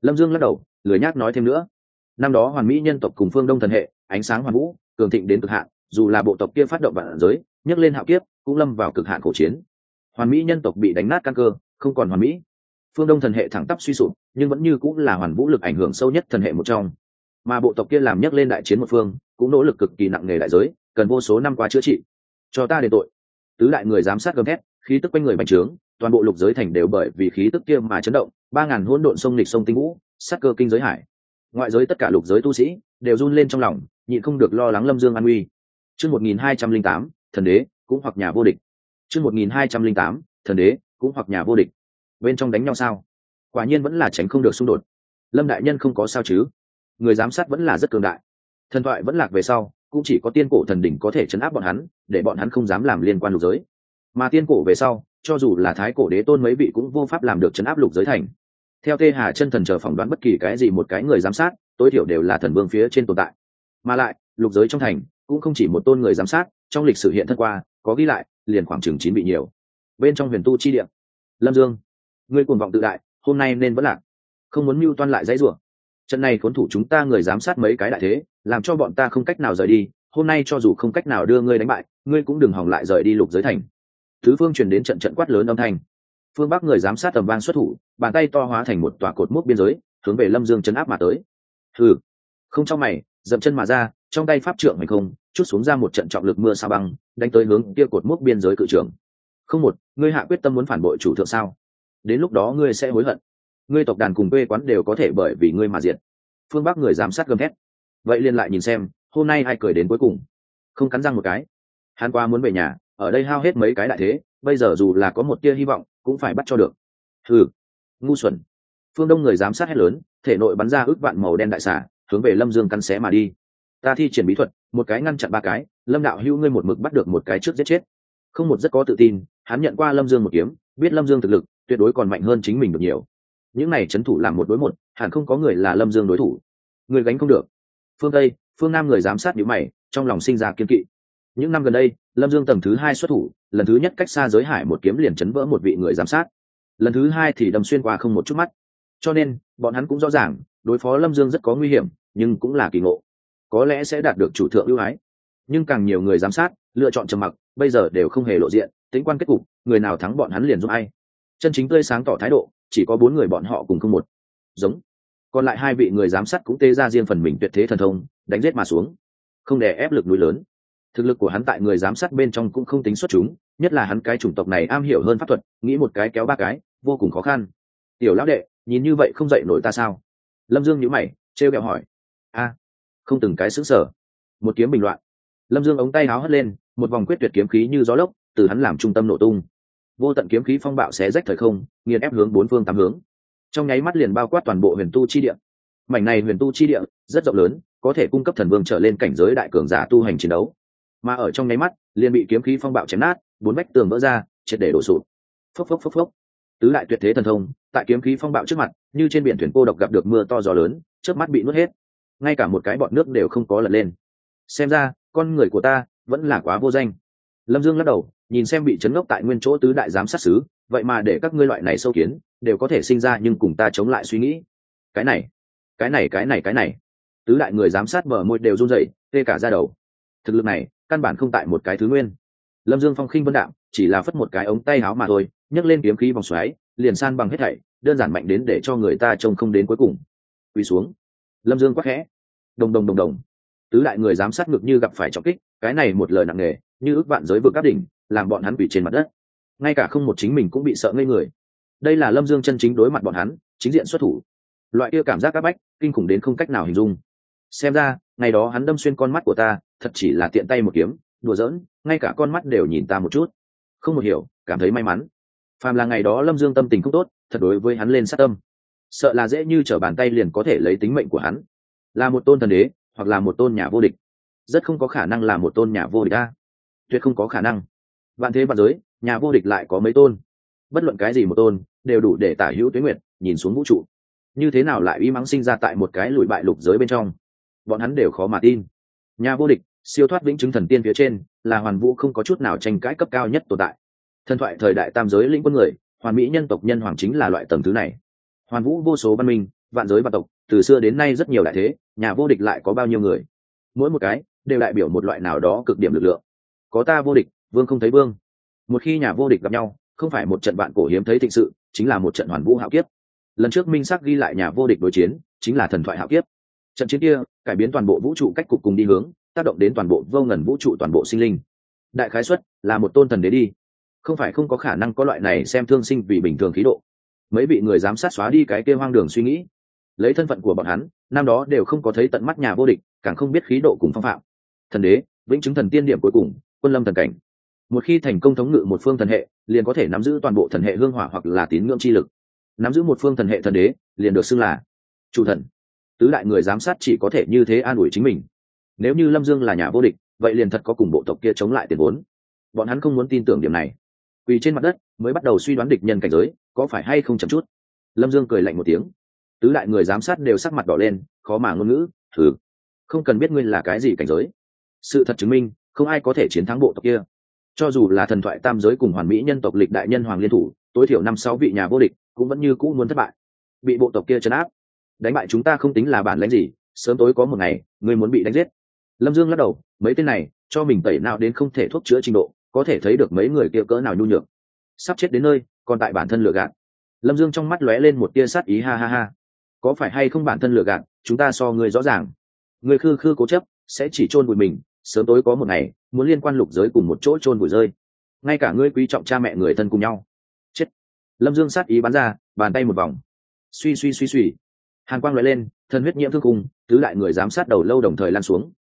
lâm dương lắc đầu, lười nhác nói thêm nữa. Năm đó hoàn mỹ nhân tộc cùng phương đông thần hệ, ánh sáng hoàn vũ, cường thịnh đến cực hạn, dù là bộ tộc kia phát động vạn giới, nhấc lên hạo kiếp cũng lâm vào cực hạn cổ chiến. Hoàn mỹ nhân tộc bị đánh nát căn cơ, không còn hoàn mỹ. Phương đông thần hệ thẳng tắp suy sụp, nhưng vẫn như cũng là hoàn vũ lực ảnh hưởng sâu nhất thần hệ một trong. Mà bộ tộc kia làm nhấc lên đại chiến một phương, cũng nỗ lực cực kỳ nặng nề đại giới, cần vô số năm qua chữa trị. Cho ta đền tội. Tứ đại người giám sát gầm thét, khí tức quanh người bành trướng, toàn bộ lục giới thành đều bởi vì khí tức kia mà chấn động, ba ngàn hỗn độn sông lịch sông tinh vũ, sát cơ kinh giới hải. Ngoại giới tất cả lục giới tu sĩ, đều run lên trong lòng, nhịn không được lo lắng lâm dương an uy chương một nghìn hai trăm linh tám, thần đế cũng hoặc nhà vô địch. Chương một nghìn hai trăm linh tám, thần đế, cũng hoặc nhà vô địch. Bên trong đánh nhau sao? Quả nhiên vẫn là tránh không được xung đột. Lâm đại nhân không có sao chứ? Người giám sát vẫn là rất cường đại. Thần thoại vẫn lạc về sau, cũng chỉ có tiên cổ thần đỉnh có thể chấn áp bọn hắn, để bọn hắn không dám làm liên quan lục giới. Mà tiên cổ về sau, cho dù là thái cổ đế tôn mấy vị cũng vô pháp làm được chấn áp lục giới thành. Theo tê hà chân thần chờ phỏng đoán bất kỳ cái gì một cái người giám sát, tối thiểu đều là thần vương phía trên tồn tại. Mà lại, lục giới trong thành, cũng không chỉ một tôn người giám sát, trong lịch sử hiện thân qua có ghi lại, liền khoảng chừng chín bị nhiều. Bên trong huyền tu chi điện lâm dương, ngươi cuồng vọng tự đại, hôm nay nên vẫn lạc. Không muốn mưu toan lại dãy rủa. Trận này khốn thủ chúng ta người giám sát mấy cái đại thế, làm cho bọn ta không cách nào rời đi. Hôm nay cho dù không cách nào đưa ngươi đánh bại, ngươi cũng đừng hỏng lại rời đi lục giới thành. Thứ phương truyền đến trận trận quát lớn âm thanh. Phương bắc người giám sát tầm vang xuất thủ, bàn tay to hóa thành một tòa cột mốc biên giới, hướng về lâm dương chấn áp mà tới. Ừ không trong mày, dậm chân mà ra trong tay pháp trượng hành không, chút xuống ra một trận trọng lực mưa sa băng, đánh tới hướng kia cột mốc biên giới cự trường không một, ngươi hạ quyết tâm muốn phản bội chủ thượng sao? Đến lúc đó ngươi sẽ hối hận. Ngươi tộc đàn cùng quê quán đều có thể bởi vì ngươi mà diệt. Phương bắc người giám sát gầm thét. Vậy liền lại nhìn xem, hôm nay ai cười đến cuối cùng? Không cắn răng một cái. Hắn qua muốn về nhà, ở đây hao hết mấy cái đại thế, bây giờ dù là có một tia hy vọng, cũng phải bắt cho được. Ừ ngu xuẩn. Phương đông người giám sát hết lớn, thể nội bắn ra ước vạn màu đen đại xả hướng về lâm dương căn xé mà đi ta thi triển bí thuật, một cái ngăn chặn ba cái, lâm đạo hữu ngươi một mực bắt được một cái trước giết chết. Không một rất có tự tin, hắn nhận qua lâm dương một kiếm, biết lâm dương thực lực, tuyệt đối còn mạnh hơn chính mình được nhiều. Những này c thủ làm một đối một, hẳn không có người là lâm dương đối thủ. Người gánh không được. Phương tây, phương nam người giám sát nhữ mày, trong lòng sinh ra kiên kỵ. Những năm gần đây, lâm dương tầng thứ hai xuất thủ, lần thứ nhất cách xa giới hải một kiếm liền chấn vỡ một vị người giám sát. Lần thứ hai thì đâm xuyên qua không một chút mắt. Cho nên, bọn hắn cũng rõ ràng, đối phó lâm dương rất có nguy hiểm, nhưng cũng là kỳ ngộ có lẽ sẽ đạt được chủ thượng ưu ái. Nhưng càng nhiều người giám sát, lựa chọn trầm mặc, bây giờ đều không hề lộ diện, tính quan kết cục, người nào thắng bọn hắn liền giúp ai. Chân chính tươi sáng tỏ thái độ, chỉ có bốn người bọn họ cùng không một. Giống. Còn lại hai vị người giám sát cũng tê ra riêng phần mình tuyệt thế thần thông, đánh giết mà xuống. Không để ép lực núi lớn. Thực lực của hắn tại người giám sát bên trong cũng không tính xuất chúng, nhất là hắn cái chủng tộc này am hiểu hơn pháp thuật, nghĩ một cái kéo ba cái, vô cùng khó khăn. Tiểu lão đệ, nhìn như vậy không dậy nổi ta sao? Lâm dương nhữ mày, trêu kẹo hỏi. A không từng cái xứng sở. Một kiếm bình loạn. Lâm dương ống tay háo hất lên, một vòng quyết tuyệt kiếm khí như gió lốc, từ hắn làm trung tâm nổ tung. Vô tận kiếm khí phong bạo xé rách thời không, nghiền ép hướng bốn phương tám hướng. Trong nháy mắt liền bao quát toàn bộ huyền tu chi địa. Mảnh này huyền tu chi địa, rất rộng lớn, có thể cung cấp thần vương trở lên cảnh giới đại cường giả tu hành chiến đấu. Mà ở trong nháy mắt, liền bị kiếm khí phong bạo chém nát, bốn vách tường vỡ ra, triệt để đổ sụp. Phốc phốc phốc phốc. Tứ đại tuyệt thế thần thông, tại kiếm khí phong bạo trước mặt, như trên biển thuyền cô độc gặp được mưa to gió lớn trước mắt bị nuốt hết ngay cả một cái bọn nước đều không có lật lên. Xem ra, con người của ta vẫn là quá vô danh. Lâm dương lắc đầu, nhìn xem bị chấn ngốc tại nguyên chỗ tứ đại giám sát xứ vậy mà để các ngươi loại này sâu kiến, đều có thể sinh ra nhưng cùng ta chống lại suy nghĩ. Cái này cái này cái này cái này. Tứ đại người giám sát mở môi đều run rẩy, tê cả ra đầu. Thực lực này, căn bản không tại một cái thứ nguyên. Lâm dương phong khinh vân đạm, chỉ là phất một cái ống tay áo mà thôi, nhấc lên kiếm khí vòng xoáy, liền san bằng hết thảy, đơn giản mạnh đến để cho người ta trông không đến cuối cùng. Quỳ xuống lâm dương quắc khẽ. Đồng đồng đồng đồng. Tứ đại người giám sát ngược như gặp phải trọng kích, cái này một lời nặng nề, như ước vạn giới vực các đỉnh, làm bọn hắn bị trên mặt đất. Ngay cả không một chính mình cũng bị sợ ngây người. Đây là lâm dương chân chính đối mặt bọn hắn, chính diện xuất thủ. Loại kia cảm giác áp bách, kinh khủng đến không cách nào hình dung. Xem ra, ngày đó hắn đâm xuyên con mắt của ta, thật chỉ là tiện tay một kiếm, đùa giỡn, ngay cả con mắt đều nhìn ta một chút. Không một hiểu, cảm thấy may mắn. Phàm là ngày đó lâm dương tâm tình không tốt, thật đối với hắn lên sát tâm sợ là dễ như trở bàn tay liền có thể lấy tính mệnh của hắn. Là một tôn thần đế, hoặc là một tôn nhà vô địch. Rất không có khả năng là một tôn nhà vô địch ta tuyệt không có khả năng. Vạn thế vạn giới, nhà vô địch lại có mấy tôn? Bất luận cái gì một tôn, đều đủ để tả hữu tuyến nguyệt, nhìn xuống vũ trụ. Như thế nào lại uy mắng sinh ra tại một cái lùi bại lục giới bên trong? Bọn hắn đều khó mà tin. Nhà vô địch, siêu thoát vĩnh chứng thần tiên phía trên, là hoàn vũ không có chút nào tranh cãi cấp cao nhất tồn tại. Thần thoại thời đại tam giới lĩnh quân người, hoàn mỹ nhân tộc nhân hoàng chính là loại tầng thứ này hoàn vũ vô số văn minh, vạn giới vạn tộc, từ xưa đến nay rất nhiều đại thế, nhà vô địch lại có bao nhiêu người? Mỗi một cái đều đại biểu một loại nào đó cực điểm lực lượng. Có ta vô địch, vương không thấy vương. Một khi nhà vô địch gặp nhau, không phải một trận bạn cổ hiếm thấy thịnh sự, chính là một trận hoàn vũ hạo kiếp. Lần trước minh sắc ghi lại nhà vô địch đối chiến, chính là thần thoại hạo kiếp. Trận chiến kia, cải biến toàn bộ vũ trụ cách cục cùng đi hướng, tác động đến toàn bộ vô ngần vũ trụ toàn bộ sinh linh. Đại khái xuất là một tôn thần đế đi. Không phải không có khả năng có loại này xem thương sinh vì bình thường khí độ mấy vị người giám sát xóa đi cái kia hoang đường suy nghĩ. Lấy thân phận của bọn hắn, năm đó đều không có thấy tận mắt nhà vô địch, càng không biết khí độ cùng phong phạm. Thần đế, vĩnh chứng thần tiên điểm cuối cùng, quân lâm thần cảnh. Một khi thành công thống ngự một phương thần hệ, liền có thể nắm giữ toàn bộ thần hệ hương hỏa hoặc là tín ngưỡng chi lực. Nắm giữ một phương thần hệ thần đế, liền được xưng là chủ thần. Tứ đại người giám sát chỉ có thể như thế an ủi chính mình. Nếu như lâm dương là nhà vô địch, vậy liền thật có cùng bộ tộc kia chống lại tiền vốn. Bọn hắn không muốn tin tưởng điểm này. Quỳ trên mặt đất, mới bắt đầu suy đoán địch nhân cảnh giới có phải hay không chậm chút? Lâm dương cười lạnh một tiếng. Tứ đại người giám sát đều sắc mặt đỏ lên, khó mà ngôn ngữ thử không cần biết ngươi là cái gì cảnh giới. Sự thật chứng minh, không ai có thể chiến thắng bộ tộc kia. Cho dù là thần thoại tam giới cùng hoàn mỹ nhân tộc lịch đại nhân hoàng liên thủ, tối thiểu năm sáu vị nhà vô địch cũng vẫn như cũ muốn thất bại. Bị bộ tộc kia chấn áp, đánh bại chúng ta không tính là bản lãnh gì, sớm tối có một ngày, ngươi muốn bị đánh giết. Lâm dương lắc đầu, mấy tên này, cho mình tẩy nào đến không thể thuốc chữa trình độ, có thể thấy được mấy người kia cỡ nào nhu nhược. Sắp chết đến nơi còn tại bản thân lừa gạt. Lâm dương trong mắt lóe lên một tia sát ý, ha ha ha. Có phải hay không bản thân lừa gạt, chúng ta so người rõ ràng. Người khư khư cố chấp, sẽ chỉ chôn bụi mình, sớm tối có một ngày, muốn liên quan lục giới cùng một chỗ chôn bụi rơi. Ngay cả ngươi quý trọng cha mẹ người thân cùng nhau. Chết. Lâm dương sát ý bắn ra, bàn tay một vòng. Suy suy suy suy. Hàn quang lóe lên, thân huyết nhiễm thương cùng tứ đại người giám sát đầu lâu đồng thời lan xuống.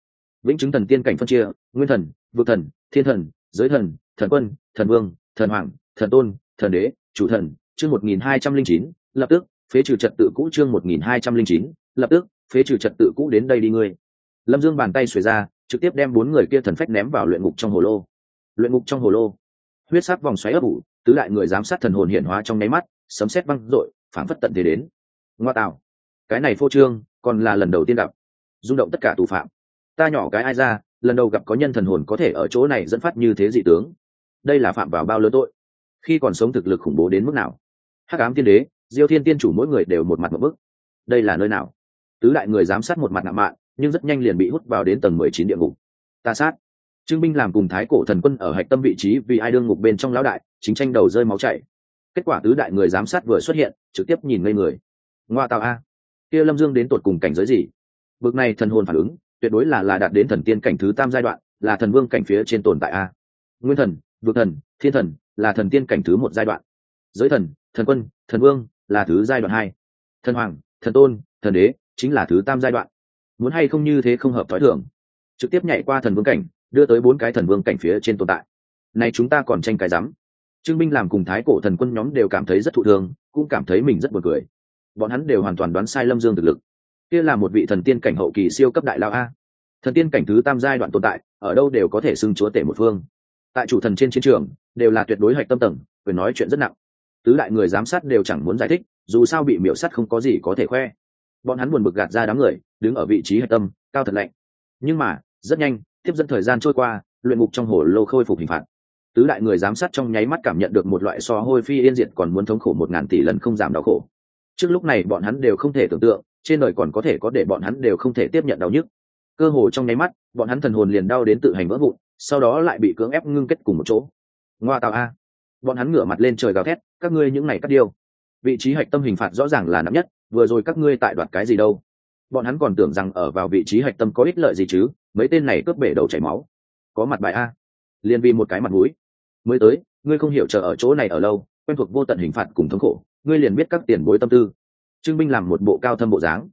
Vĩnh chứng thần tiên cảnh phân chia, nguyên thần, vực thần, thiên thần, giới thần thần quân, thần vương, thần hoàng, thần tôn, thần đế chủ thần, chương một nghìn hai trăm linh chín, lập tức, phế trừ trật tự cũ chương một nghìn hai trăm linh chín, lập tức, phế trừ trật tự cũ đến đây đi ngươi. Lâm dương bàn tay xuề ra, trực tiếp đem bốn người kia thần phách ném vào luyện ngục trong hồ lô. Luyện ngục trong hồ lô. Huyết sắc vòng xoáy ấp ủ, tứ đại người giám sát thần hồn hiện hóa trong nháy mắt, sấm sét văng dội, phảng phất tận thế đến. Ngoa tạo. Cái này phô trương, còn là lần đầu tiên gặp. Rung động tất cả tù phạm. Ta nhỏ cái ai ra, lần đầu gặp có nhân thần hồn có thể ở chỗ này dẫn phát như thế dị tướng. Đây là phạm vào bao lớn tội khi còn sống thực lực khủng bố đến mức nào? Hắc ám tiên đế, diêu thiên tiên chủ mỗi người đều một mặt một bức. Đây là nơi nào? Tứ đại người giám sát một mặt nạ mạn, nhưng rất nhanh liền bị hút vào đến tầng mười chín địa ngục. Ta sát. Trương binh làm cùng thái cổ thần quân ở hạch tâm vị trí vì ai đương ngục bên trong lão đại, chính tranh đầu rơi máu chảy. Kết quả tứ đại người giám sát vừa xuất hiện, trực tiếp nhìn ngây người. Ngoa tạo a. Kia lâm dương đến tột cùng cảnh giới gì? Bực này thần hồn phản ứng, tuyệt đối là là đạt đến thần tiên cảnh thứ tam giai đoạn, là thần vương cảnh phía trên tồn tại a. Nguyên thần vượt thần, thiên thần là thần tiên cảnh thứ một giai đoạn. Giới thần thần quân, thần vương là thứ giai đoạn hai. Thần hoàng, thần tôn, thần đế chính là thứ tam giai đoạn. Muốn hay không như thế không hợp thói thường. Trực tiếp nhảy qua thần vương cảnh, đưa tới bốn cái thần vương cảnh phía trên tồn tại. Này chúng ta còn tranh cái rắm. Trương binh làm cùng thái cổ thần quân nhóm đều cảm thấy rất thụ thương cũng cảm thấy mình rất buồn cười. Bọn hắn đều hoàn toàn đoán sai lâm dương thực lực. Kia là một vị thần tiên cảnh hậu kỳ siêu cấp đại lao a. Thần tiên cảnh thứ tam giai đoạn tồn tại, ở đâu đều có thể xưng chúa tể một phương tại chủ thần trên chiến trường, đều là tuyệt đối hạch tâm tầng, quyền nói chuyện rất nặng. Tứ đại người giám sát đều chẳng muốn giải thích, dù sao bị miễu sắt không có gì có thể khoe. Bọn hắn buồn bực gạt ra đám người, đứng ở vị trí hạch tâm, cao thật lạnh. Nhưng mà, rất nhanh, tiếp dẫn thời gian trôi qua, luyện ngục trong hồ lô khôi phục hình phạt. Tứ đại người giám sát trong nháy mắt cảm nhận được một loại so hôi phi yên diệt còn muốn thống khổ một ngàn tỷ lần không giảm đau khổ. Trước lúc này bọn hắn đều không thể tưởng tượng, trên đời còn có thể có để bọn hắn đều không thể tiếp nhận đau nhức. Cơ hồ trong nháy mắt, bọn hắn thần hồn liền đau đến tự hành vỡ vụn sau đó lại bị cưỡng ép ngưng kết cùng một chỗ. Ngoa tạo a. Bọn hắn ngửa mặt lên trời gào thét, các ngươi những này cắt điêu. Vị trí hạch tâm hình phạt rõ ràng là nặng nhất, vừa rồi các ngươi tại đoạt cái gì đâu? Bọn hắn còn tưởng rằng ở vào vị trí hạch tâm có ích lợi gì chứ, mấy tên này cướp bể đầu chảy máu. Có mặt bài a. Liền vì một cái mặt mũi. Mới tới, ngươi không hiểu chờ ở chỗ này ở lâu, quen thuộc vô tận hình phạt cùng thống khổ, ngươi liền biết các tiền bối tâm tư. Trương minh làm một bộ cao thâm bộ dáng.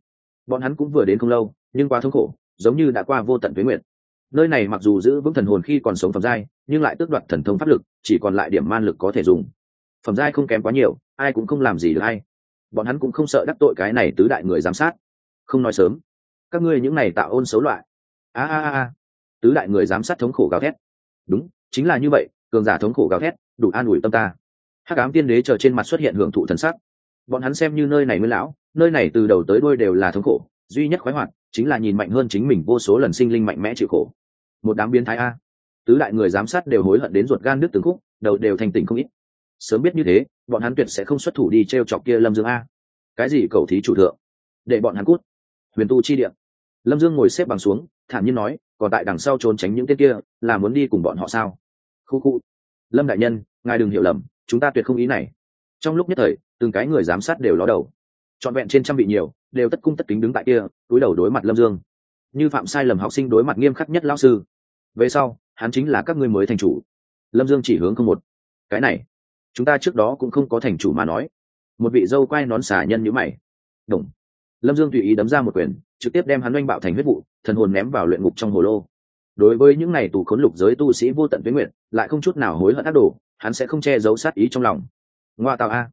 Bọn hắn cũng vừa đến không lâu, nhưng quá thống khổ, giống như đã qua vô tận tuế nguyện nơi này mặc dù giữ vững thần hồn khi còn sống phẩm giai, nhưng lại tước đoạt thần thông pháp lực, chỉ còn lại điểm man lực có thể dùng. Phẩm giai không kém quá nhiều, ai cũng không làm gì được ai. Bọn hắn cũng không sợ đắc tội cái này tứ đại người giám sát. Không nói sớm. Các ngươi những này tạo ôn xấu loại. A a a tứ đại người giám sát thống khổ gào thét. Đúng, chính là như vậy, cường giả thống khổ gào thét, đủ an ủi tâm ta. Hắc ám tiên đế chờ trên mặt xuất hiện hưởng thụ thần sắc. Bọn hắn xem như nơi này mới lão, nơi này từ đầu tới đôi đều là thống khổ, duy nhất khoái hoạt chính là nhìn mạnh hơn chính mình vô số lần sinh linh mạnh mẽ chịu khổ. Một đám biến thái a. Tứ đại người giám sát đều hối hận đến ruột gan nước từng khúc, đầu đều thành tỉnh không ít. Sớm biết như thế, bọn hắn tuyệt sẽ không xuất thủ đi t r e o chọc kia lâm dương a. Cái gì cầu thí chủ thượng? Để bọn hắn cút. Huyền tu chi điện lâm dương ngồi xếp bằng xuống, thản nhiên nói, còn tại đằng sau trốn tránh những tên kia, là muốn đi cùng bọn họ sao? Khu khu. Lâm đại nhân, ngài đừng hiểu lầm, chúng ta tuyệt không ý này. Trong lúc nhất thời, từng cái người giám sát đều ló đầu. Trọn vẹn trên trăm vị nhiều đều tất cung tất kính đứng tại kia, túi đầu đối mặt lâm dương. Như phạm sai lầm học sinh đối mặt nghiêm khắc nhất Lão sư. Về sau, hắn chính là các ngươi mới thành chủ. Lâm dương chỉ hướng không một. Cái này, chúng ta trước đó cũng không có thành chủ mà nói. Một vị dâu quai nón xả nhân nhữ mày. Đúng lâm dương tùy ý đấm ra một quyền, trực tiếp đem hắn oanh bạo thành huyết vụ, thần hồn ném vào luyện ngục trong hồ lô. Đối với những n à y tù khốn lục giới tu sĩ vô tận tuyến nguyện, lại không chút nào hối hận ác đồ, hắn sẽ không che giấu sát ý trong lòng. Ngoa tạo a.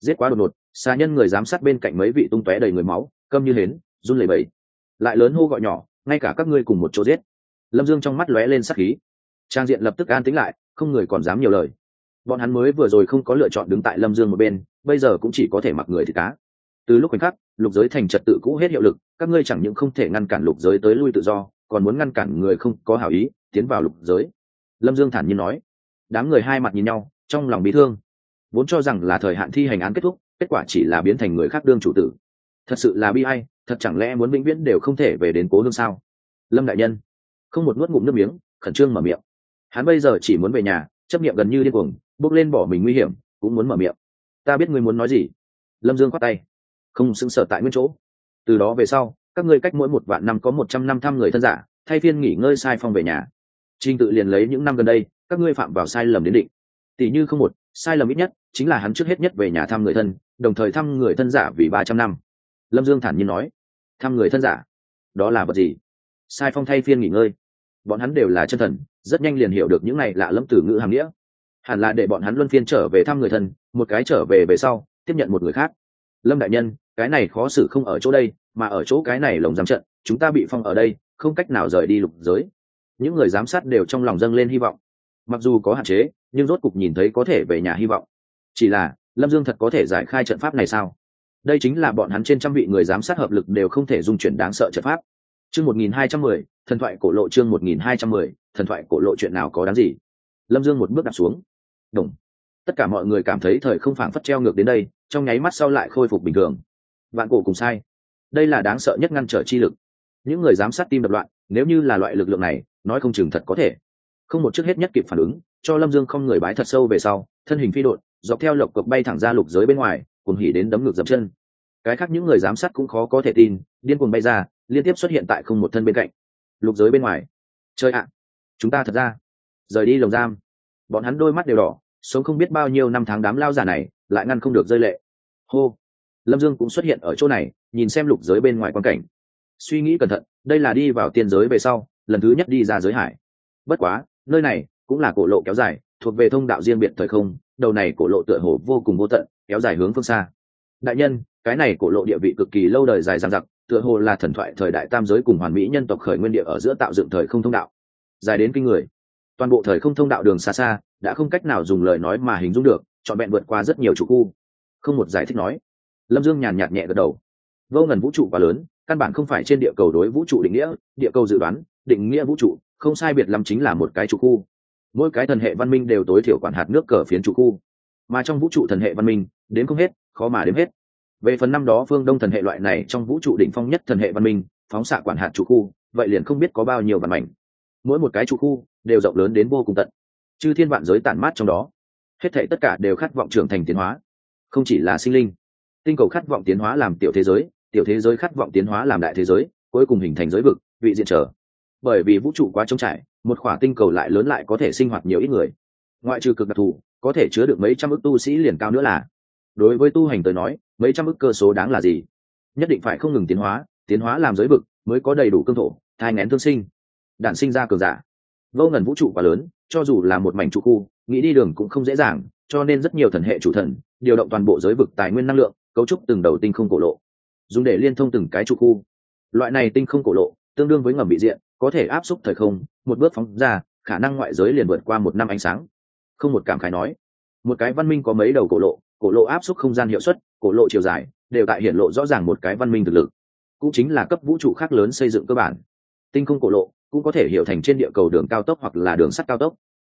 Giết quá đột ngột xa nhân người giám sát bên cạnh mấy vị tung tóe đầy người máu, câm như hến, run lẩy bẩy. Lại lớn hô gọi nhỏ, ngay cả các ngươi cùng một chỗ giết. Lâm dương trong mắt lóe lên sắc khí. Trang diện lập tức an tính lại, không người còn dám nhiều lời. Bọn hắn mới vừa rồi không có lựa chọn đứng tại lâm dương một bên, bây giờ cũng chỉ có thể mặc người thì cá. Từ lúc khoảnh khắc, lục giới thành trật tự cũ hết hiệu lực, các ngươi chẳng những không thể ngăn cản lục giới tới lui tự do, còn muốn ngăn cản người không có hảo ý, tiến vào lục giới. Lâm dương thản nhiên nói. Đám người hai mặt nhìn nhau, trong lòng bị thương. Vốn cho rằng là thời hạn thi hành án kết thúc kết quả chỉ là biến thành người khác đương chủ tử. Thật sự là bi hay thật chẳng lẽ muốn vĩnh viễn đều không thể về đến cố hương sao? Lâm đại nhân, không một nuốt ngụm nước miếng, khẩn trương mở miệng. Hắn bây giờ chỉ muốn về nhà, chấp nghiệm gần như điên cuồng, bước lên bỏ mình nguy hiểm, cũng muốn mở miệng. Ta biết ngươi muốn nói gì. Lâm dương khoát tay. Không xứng sở tại nguyên chỗ. Từ đó về sau, các ngươi cách mỗi một vạn năm có một trăm năm thăm người thân giả, thay phiên nghỉ ngơi sai phong về nhà. Trinh tự liền lấy những năm gần đây, các ngươi phạm vào sai lầm đến định tỷ như không một, sai lầm ít nhất chính là hắn trước hết nhất về nhà thăm người thân đồng thời thăm người thân giả vì ba trăm năm. Lâm dương thản nhiên nói, thăm người thân giả? Đó là vật gì? Sai phong thay phiên nghỉ ngơi. Bọn hắn đều là chân thần, rất nhanh liền hiểu được những này lạ lẫm từ ngữ hàm nghĩa. Hẳn là để bọn hắn luân phiên trở về thăm người thân, một cái trở về về sau, tiếp nhận một người khác. Lâm đại nhân, cái này khó xử không ở chỗ đây, mà ở chỗ cái này lồng giam trận, chúng ta bị phong ở đây, không cách nào rời đi lục giới. Những người giám sát đều trong lòng dâng lên hy vọng. Mặc dù có hạn chế, nhưng rốt cục nhìn thấy có thể về nhà hy vọng. Chỉ là lâm dương thật có thể giải khai trận pháp này sao? Đây chính là bọn hắn trên trăm vị người giám sát hợp lực đều không thể dung chuyển đáng sợ trận pháp. Chương một nghìn hai trăm mười, thần thoại cổ lộ chương một nghìn hai trăm mười, thần thoại cổ lộ chuyện nào có đáng gì? Lâm dương một bước đặt xuống. Đúng tất cả mọi người cảm thấy thời không phảng phất treo ngược đến đây, trong nháy mắt sau lại khôi phục bình thường. Vạn cổ cùng sai. Đây là đáng sợ nhất ngăn trở chi lực. Những người giám sát tim đập loạn, nếu như là loại lực lượng này, nói không chừng thật có thể. Không một trước hết nhất kịp phản ứng, cho lâm dương không người bái thật sâu về sau, thân hình phi đội dọc theo lộc cộc bay thẳng ra lục giới bên ngoài cùng hỉ đến đấm ngược dập chân. Cái khác những người giám sát cũng khó có thể tin, điên cuồng bay ra, liên tiếp xuất hiện tại không một thân bên cạnh. Lục giới bên ngoài. Chơi ạ! Chúng ta thật ra. Rời đi lồng giam. Bọn hắn đôi mắt đều đỏ, sống không biết bao nhiêu năm tháng đám lao giả này, lại ngăn không được rơi lệ. Hô! Lâm dương cũng xuất hiện ở chỗ này, nhìn xem lục giới bên ngoài quan cảnh. Suy nghĩ cẩn thận, đây là đi vào tiên giới về sau, lần thứ nhất đi ra giới hải. Bất quá, nơi này cũng là cổ lộ kéo dài, thuộc về thông đạo riêng biệt thời không đầu này cổ lộ tựa hồ vô cùng vô tận, kéo dài hướng phương xa. Đại nhân, cái này cổ lộ địa vị cực kỳ lâu đời dài dằng dặc, tựa hồ là thần thoại thời đại tam giới cùng hoàn mỹ nhân tộc khởi nguyên địa ở giữa tạo dựng thời không thông đạo. Dài đến kinh người. Toàn bộ thời không thông đạo đường xa xa, đã không cách nào dùng lời nói mà hình dung được, trọn vẹn vượt qua rất nhiều chủ khu. Không một giải thích nói. Lâm dương nhàn nhạt nhẹ gật đầu. Vô ngần vũ trụ quá lớn, căn bản không phải trên địa cầu đối vũ trụ định nghĩa, địa cầu dự đoán, định nghĩa vũ trụ, không sai biệt lắm chính là một cái chủ khu mỗi cái thần hệ văn minh đều tối thiểu quản hạt nước cờ phiến trụ khu. Mà trong vũ trụ thần hệ văn minh, đến không hết, khó mà đếm hết. Về phần năm đó phương đông thần hệ loại này trong vũ trụ đỉnh phong nhất thần hệ văn minh, phóng xạ quản hạt trụ khu, vậy liền không biết có bao nhiêu văn mảnh. Mỗi một cái trụ khu đều rộng lớn đến vô cùng tận. Chư thiên vạn giới tản mát trong đó, hết thể tất cả đều khát vọng trưởng thành tiến hóa. Không chỉ là sinh linh, tinh cầu khát vọng tiến hóa làm tiểu thế giới, tiểu thế giới khát vọng tiến hóa làm đại thế giới, cuối cùng hình thành giới vực, vị diện trở. Bởi vì vũ trụ quá trống trải một khỏa tinh cầu lại lớn lại có thể sinh hoạt nhiều ít người. Ngoại trừ cực đặc thù, có thể chứa được mấy trăm ức tu sĩ liền cao nữa là. Đối với tu hành tới nói, mấy trăm ức cơ số đáng là gì? Nhất định phải không ngừng tiến hóa tiến hóa làm giới vực mới có đầy đủ cương thổ, thai ngén thương sinh. Đản sinh ra cường giả. Vô ngần vũ trụ quá lớn, cho dù là một mảnh trụ khu, nghĩ đi đường cũng không dễ dàng, cho nên rất nhiều thần hệ chủ thần điều động toàn bộ giới vực tài nguyên năng lượng, cấu trúc từng đầu tinh không cổ lộ. Dùng để liên thông từng cái trụ khu. Loại này tinh không cổ lộ tương đương với ngầm bị diện, có thể áp xúc thời không, một bước phóng ra, khả năng ngoại giới liền vượt qua một năm ánh sáng. Không một cảm khái nói. Một cái văn minh có mấy đầu cổ lộ cổ lộ áp xúc không gian hiệu suất, cổ lộ chiều dài, đều tại hiện lộ rõ ràng một cái văn minh thực lực. Cũng chính là cấp vũ trụ khác lớn xây dựng cơ bản. Tinh không cổ lộ cũng có thể hiểu thành trên địa cầu đường cao tốc hoặc là đường sắt cao tốc.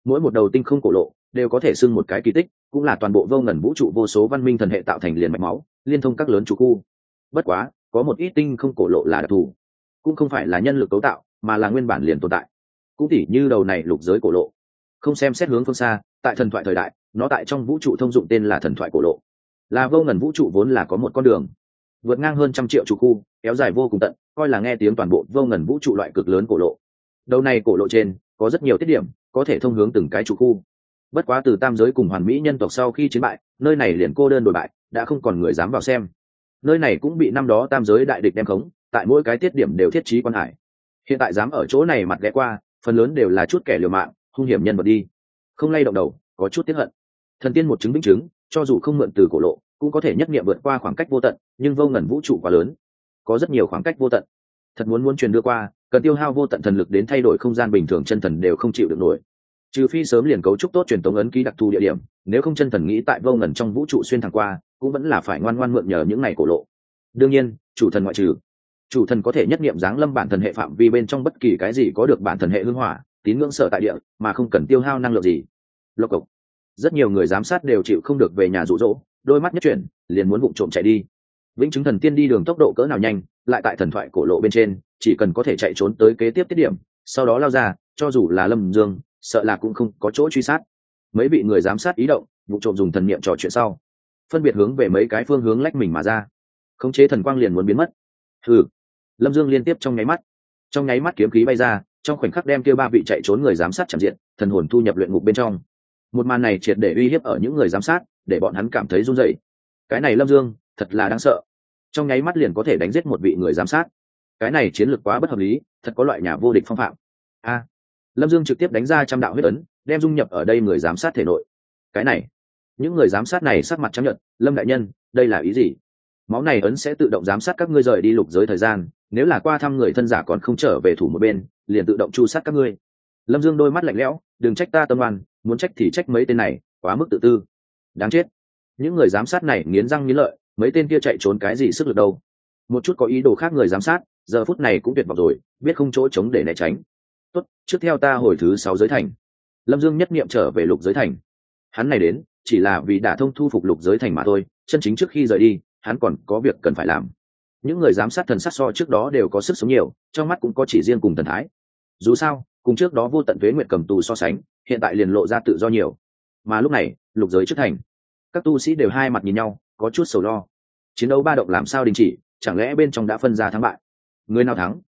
Mỗi một đầu tinh không cổ lộ đều có thể xưng một cái kỳ tích, cũng là toàn bộ vô ngần vũ trụ vô số văn minh thần hệ tạo thành liền mạch máu, liên thông các lớn trụ khu. Bất quá, có một ít tinh không cổ lộ là đặc thù cũng không phải là nhân lực cấu tạo, mà là nguyên bản liền tồn tại. Cũng tỉ như đầu này lục giới cổ lộ. Không xem xét hướng phương xa, tại thần thoại thời đại, nó tại trong vũ trụ thông dụng tên là thần thoại cổ lộ. Là vô ngần vũ trụ vốn là có một con đường. Vượt ngang hơn trăm triệu trụ khu, kéo dài vô cùng tận, coi là nghe tiếng toàn bộ vô ngần vũ trụ loại cực lớn cổ lộ. Đầu này cổ lộ trên, có rất nhiều tiết điểm, có thể thông hướng từng cái trụ khu. Bất quá từ tam giới cùng hoàn mỹ nhân tộc sau khi chiến bại, nơi này liền cô đơn đổi bại, đã không còn người dám vào xem. Nơi này cũng bị năm đó tam giới đại địch đem khống tại mỗi cái tiết điểm đều thiết trí quan hải. Hiện tại dám ở chỗ này mặt ghé qua, phần lớn đều là chút kẻ liều mạng, hung hiểm nhân vật đi. Không lay động đầu, có chút tiếp hận. Thần tiên một chứng minh chứng, cho dù không mượn từ cổ lộ, cũng có thể nhất nghiệm vượt qua khoảng cách vô tận, nhưng vô ngần vũ trụ quá lớn. Có rất nhiều khoảng cách vô tận. Thật muốn muốn truyền đưa qua, cần tiêu hao vô tận thần lực đến thay đổi không gian bình thường chân thần đều không chịu được nổi. Trừ phi sớm liền cấu trúc tốt truyền tống ấn ký đặc thù địa điểm, nếu không chân thần nghĩ tại vô ngần trong vũ trụ xuyên thẳng qua, cũng vẫn là phải ngoan ngoan mượn nhờ những ngày cổ lộ. Đương nhiên, chủ thần ngoại trừ chủ thần có thể nhất nghiệm giáng lâm bản thần hệ phạm vi bên trong bất kỳ cái gì có được bản thần hệ hưng hỏa, tín ngưỡng sở tại địa, mà không cần tiêu hao năng lượng gì. Lộc cộc. Rất nhiều người giám sát đều chịu không được về nhà rụ rỗ đôi mắt nhất chuyển, liền muốn vụng trộm chạy đi. Vĩnh chứng thần tiên đi đường tốc độ cỡ nào nhanh, lại tại thần thoại cổ lộ bên trên, chỉ cần có thể chạy trốn tới kế tiếp tiết điểm, sau đó lao ra, cho dù là lâm dương, sợ là cũng không có chỗ truy sát. Mấy vị người giám sát ý động vụ trộm dùng thần niệm trò chuyện sau. Phân biệt hướng về mấy cái phương hướng lách mình mà ra. Khống chế thần quang liền muốn biến mất. Thử lâm dương liên tiếp trong nháy mắt. Trong nháy mắt kiếm khí bay ra, trong khoảnh khắc đem kêu ba vị chạy trốn người giám sát chạm diện, thần hồn thu nhập luyện ngục bên trong. Một màn này triệt để uy hiếp ở những người giám sát, để bọn hắn cảm thấy run rẩy. Cái này lâm dương, thật là đáng sợ. Trong nháy mắt liền có thể đánh giết một vị người giám sát. Cái này chiến lược quá bất hợp lý, thật có loại nhà vô địch phong phạm. A. Lâm dương trực tiếp đánh ra trăm đạo huyết ấn, đem dung nhập ở đây người giám sát thể nội. Cái này. Những người giám sát này sắc mặt chấp nhận lâm đại nhân, đây là ý gì? Máu này ấn sẽ tự động giám sát các ngươi rời đi lục giới thời gian nếu là qua thăm người thân giả còn không trở về thủ một bên, liền tự động chu sát các ngươi. Lâm dương đôi mắt lạnh lẽo, đừng trách ta tâm oan, muốn trách thì trách mấy tên này, quá mức tự tư. Đáng chết. Những người giám sát này nghiến răng nghiến lợi, mấy tên kia chạy trốn cái gì sức lực đâu? Một chút có ý đồ khác người giám sát, giờ phút này cũng tuyệt vọng rồi, biết không chỗ trống để né tránh. Tốt, trước theo ta hồi thứ sáu giới thành. Lâm dương nhất nghiệm trở về lục giới thành. Hắn này đến, chỉ là vì đả thông thu phục lục giới thành mà thôi, chân chính trước khi rời đi, hắn còn có việc cần phải làm những người giám sát thần sát so trước đó đều có sức sống nhiều, trong mắt cũng có chỉ riêng cùng thần thái. Dù sao, cùng trước đó vô tận thuế nguyện cầm tù so sánh, hiện tại liền lộ ra tự do nhiều. Mà lúc này, lục giới trước thành. Các tu sĩ đều hai mặt nhìn nhau, có chút sầu lo. Chiến đấu ba động làm sao đình chỉ, chẳng lẽ bên trong đã phân ra thắng bại? Người nào thắng?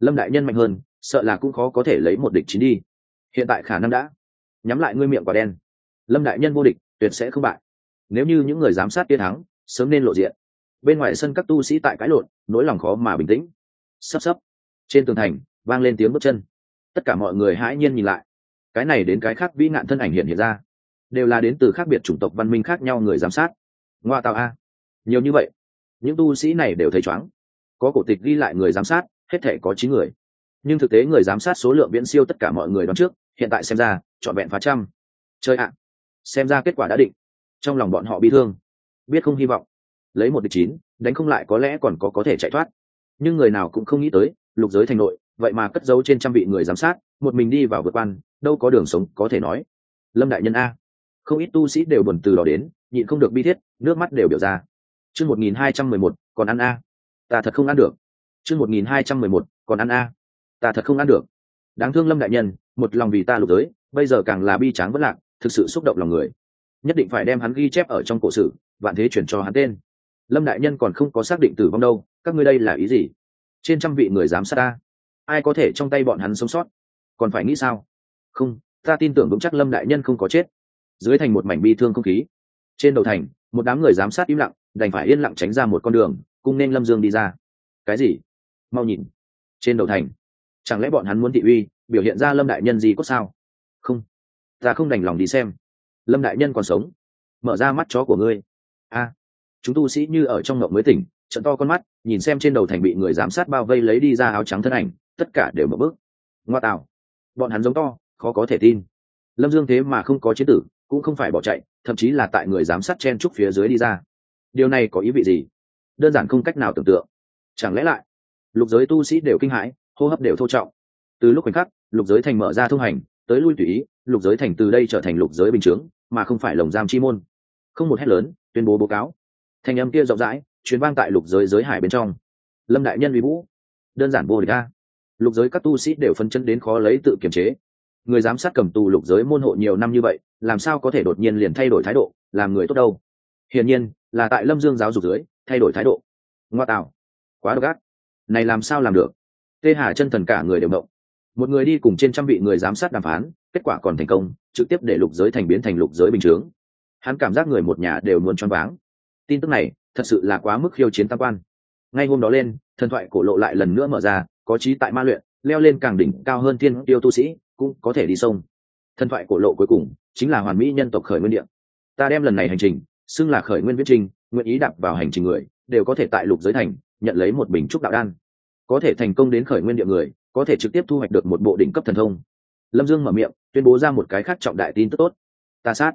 Lâm đại nhân mạnh hơn, sợ là cũng khó có thể lấy một địch chín đi. Hiện tại khả năng đã. Nhắm lại ngươi miệng quả đen. Lâm đại nhân vô địch, tuyệt sẽ không bại. Nếu như những người giám sát tiến thắng, sớm nên lộ diện bên ngoài sân các tu sĩ tại cãi lộn, nỗi lòng khó mà bình tĩnh. Sắp sắp. Trên tường thành, vang lên tiếng bước chân. Tất cả mọi người hãi nhiên nhìn lại. Cái này đến cái khác vĩ nạn thân ảnh hiện hiện ra. Đều là đến từ khác biệt chủng tộc văn minh khác nhau người giám sát. Ngoa tạo a. Nhiều như vậy, những tu sĩ này đều thấy chóng có cổ tịch ghi lại người giám sát, hết thể có chín người. Nhưng thực tế người giám sát số lượng viễn siêu tất cả mọi người đón trước, hiện tại xem ra, trọn vẹn phá trăm. Chơi ạ. Xem ra kết quả đã định. Trong lòng bọn họ bị thương. Biết không hy vọng lấy một địch chín, đánh không lại có lẽ còn có có thể chạy thoát. Nhưng người nào cũng không nghĩ tới, lục giới thành nội, vậy mà cất giấu trên trăm vị người giám sát, một mình đi vào vượt quan, đâu có đường sống có thể nói. Lâm đại nhân a. Không ít tu sĩ đều buồn từ đó đến, nhịn không được bi thiết, nước mắt đều biểu ra. Chương một nghìn hai trăm mười một, còn ăn a. Ta thật không ăn được. Chương một nghìn hai trăm mười một, còn ăn a. Ta thật không ăn được. Đáng thương lâm đại nhân, một lòng vì ta lục giới, bây giờ càng là bi tráng vất lạc, thực sự xúc động lòng người. Nhất định phải đem hắn ghi chép ở trong cổ sử, vạn thế chuyển cho hắn tên lâm đại nhân còn không có xác định tử vong đâu, các ngươi đây là ý gì? Trên trăm vị người giám sát ta, ai có thể trong tay bọn hắn sống sót? Còn phải nghĩ sao? Không, ta tin tưởng vững chắc lâm đại nhân không có chết. Dưới thành một mảnh bi thương không khí. Trên đầu thành, một đám người giám sát im lặng, đành phải yên lặng tránh ra một con đường, cung nên lâm dương đi ra. Cái gì? Mau nhìn. Trên đầu thành. Chẳng lẽ bọn hắn muốn thị uy, biểu hiện ra lâm đại nhân gì có sao? Không. Ta không đành lòng đi xem. Lâm đại nhân còn sống. Mở ra mắt chó của ngươi. A chúng tu sĩ như ở trong ngộng mới tỉnh, trận to con mắt, nhìn xem trên đầu thành bị người giám sát bao vây lấy đi ra áo trắng thân ảnh, tất cả đều mở bước. Ngoa tạo. Bọn hắn giống to, khó có thể tin. Lâm dương thế mà không có chế tử, cũng không phải bỏ chạy, thậm chí là tại người giám sát chen trúc phía dưới đi ra. Điều này có ý vị gì? Đơn giản không cách nào tưởng tượng. Chẳng lẽ lại, lục giới tu sĩ đều kinh hãi, hô hấp đều thô trọng. Từ lúc khoảnh khắc, lục giới thành mở ra thông hành, tới lui tùy ý, lục giới thành từ đây trở thành lục giới bình chướng, mà không phải lồng giam chi môn. Không một hét lớn, tuyên bố báo cáo. Thanh âm kia rộng rãi chuyến vang tại lục giới giới hải bên trong. Lâm đại nhân uy vũ. Đơn giản vô địch a. Lục giới các tu sĩ đều phân chân đến khó lấy tự kiềm chế. Người giám sát cầm tù lục giới môn hộ nhiều năm như vậy, làm sao có thể đột nhiên liền thay đổi thái độ, làm người tốt đâu? Hiển nhiên, là tại lâm dương giáo dục dưới, thay đổi thái độ. Ngoa tạo. Quá độc ác. Này làm sao làm được? Tê hà chân thần cả người đều động. Một người đi cùng trên trăm vị người giám sát đàm phán, kết quả còn thành công, trực tiếp để lục giới thành biến thành lục giới bình chướng. Hắn cảm giác người một nhà đều muốn choáng váng tin tức này thật sự là quá mức khiêu chiến tam quan. Ngay hôm đó lên, thần thoại cổ lộ lại lần nữa mở ra, có trí tại ma luyện, leo lên càng đỉnh cao hơn thiên tiêu tu sĩ, cũng có thể đi sông. Thần thoại cổ lộ cuối cùng chính là hoàn mỹ nhân tộc khởi nguyên điện ta đem lần này hành trình, xưng là khởi nguyên viết trình, nguyện ý đạp vào hành trình người, đều có thể tại lục giới thành, nhận lấy một bình trúc đạo đan. Có thể thành công đến khởi nguyên địa người, có thể trực tiếp thu hoạch được một bộ đỉnh cấp thần thông. Lâm dương mở miệng, tuyên bố ra một cái khác trọng đại tin tức tốt. Ta sát.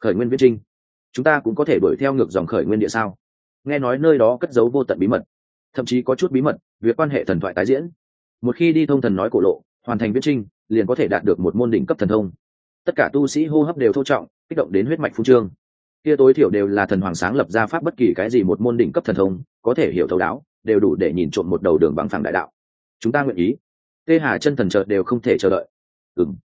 Khởi nguyên viết trinh chúng ta cũng có thể đuổi theo ngược dòng khởi nguyên địa sao? Nghe nói nơi đó cất giấu vô tận bí mật, thậm chí có chút bí mật, việc quan hệ thần thoại tái diễn. Một khi đi thông thần nói cổ lộ, hoàn thành viết trinh, liền có thể đạt được một môn đỉnh cấp thần thông. Tất cả tu sĩ hô hấp đều thô trọng, kích động đến huyết mạch phu trương. Kia tối thiểu đều là thần hoàng sáng lập ra pháp bất kỳ cái gì một môn đỉnh cấp thần thông, có thể hiểu thấu đáo, đều đủ để nhìn trộm một đầu đường bằng phẳng đại đạo. Chúng ta nguyện ý. Tê hà chân thần chợt đều không thể chờ đợi. Ừng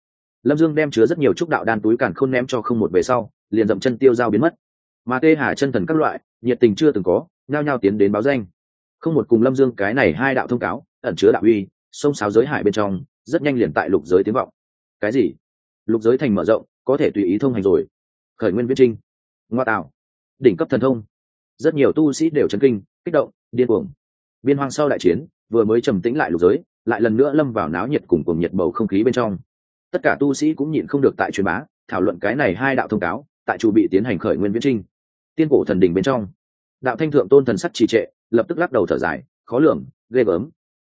lâm dương đem chứa rất nhiều trúc đạo đan túi càn khôn ném cho không một về sau liền dậm chân tiêu dao biến mất. Mà tê hà chân thần các loại, nhiệt tình chưa từng có, nhao nhao tiến đến báo danh. Không một cùng lâm dương cái này hai đạo thông cáo, ẩn chứa đạo uy, sông sáo giới hải bên trong, rất nhanh liền tại lục giới tiếng vọng. Cái gì? Lục giới thành mở rộng, có thể tùy ý thông hành rồi. Khởi nguyên viết trinh. Ngoa tạo. Đỉnh cấp thần thông. Rất nhiều tu sĩ đều chấn kinh, kích động, điên cuồng. Biên hoang sau đại chiến, vừa mới trầm tĩnh lại lục giới, lại lần nữa lâm vào náo nhiệt cùng cùng nhiệt bầu không khí bên trong. Tất cả tu sĩ cũng nhịn không được tại truyền bá, thảo luận cái này hai đạo thông cáo tại chủ bị tiến hành khởi nguyên viễn trinh. Tiên cổ thần đình bên trong, đạo thanh thượng tôn thần sắc trì trệ, lập tức lắc đầu thở dài, khó lường, ghê gớm.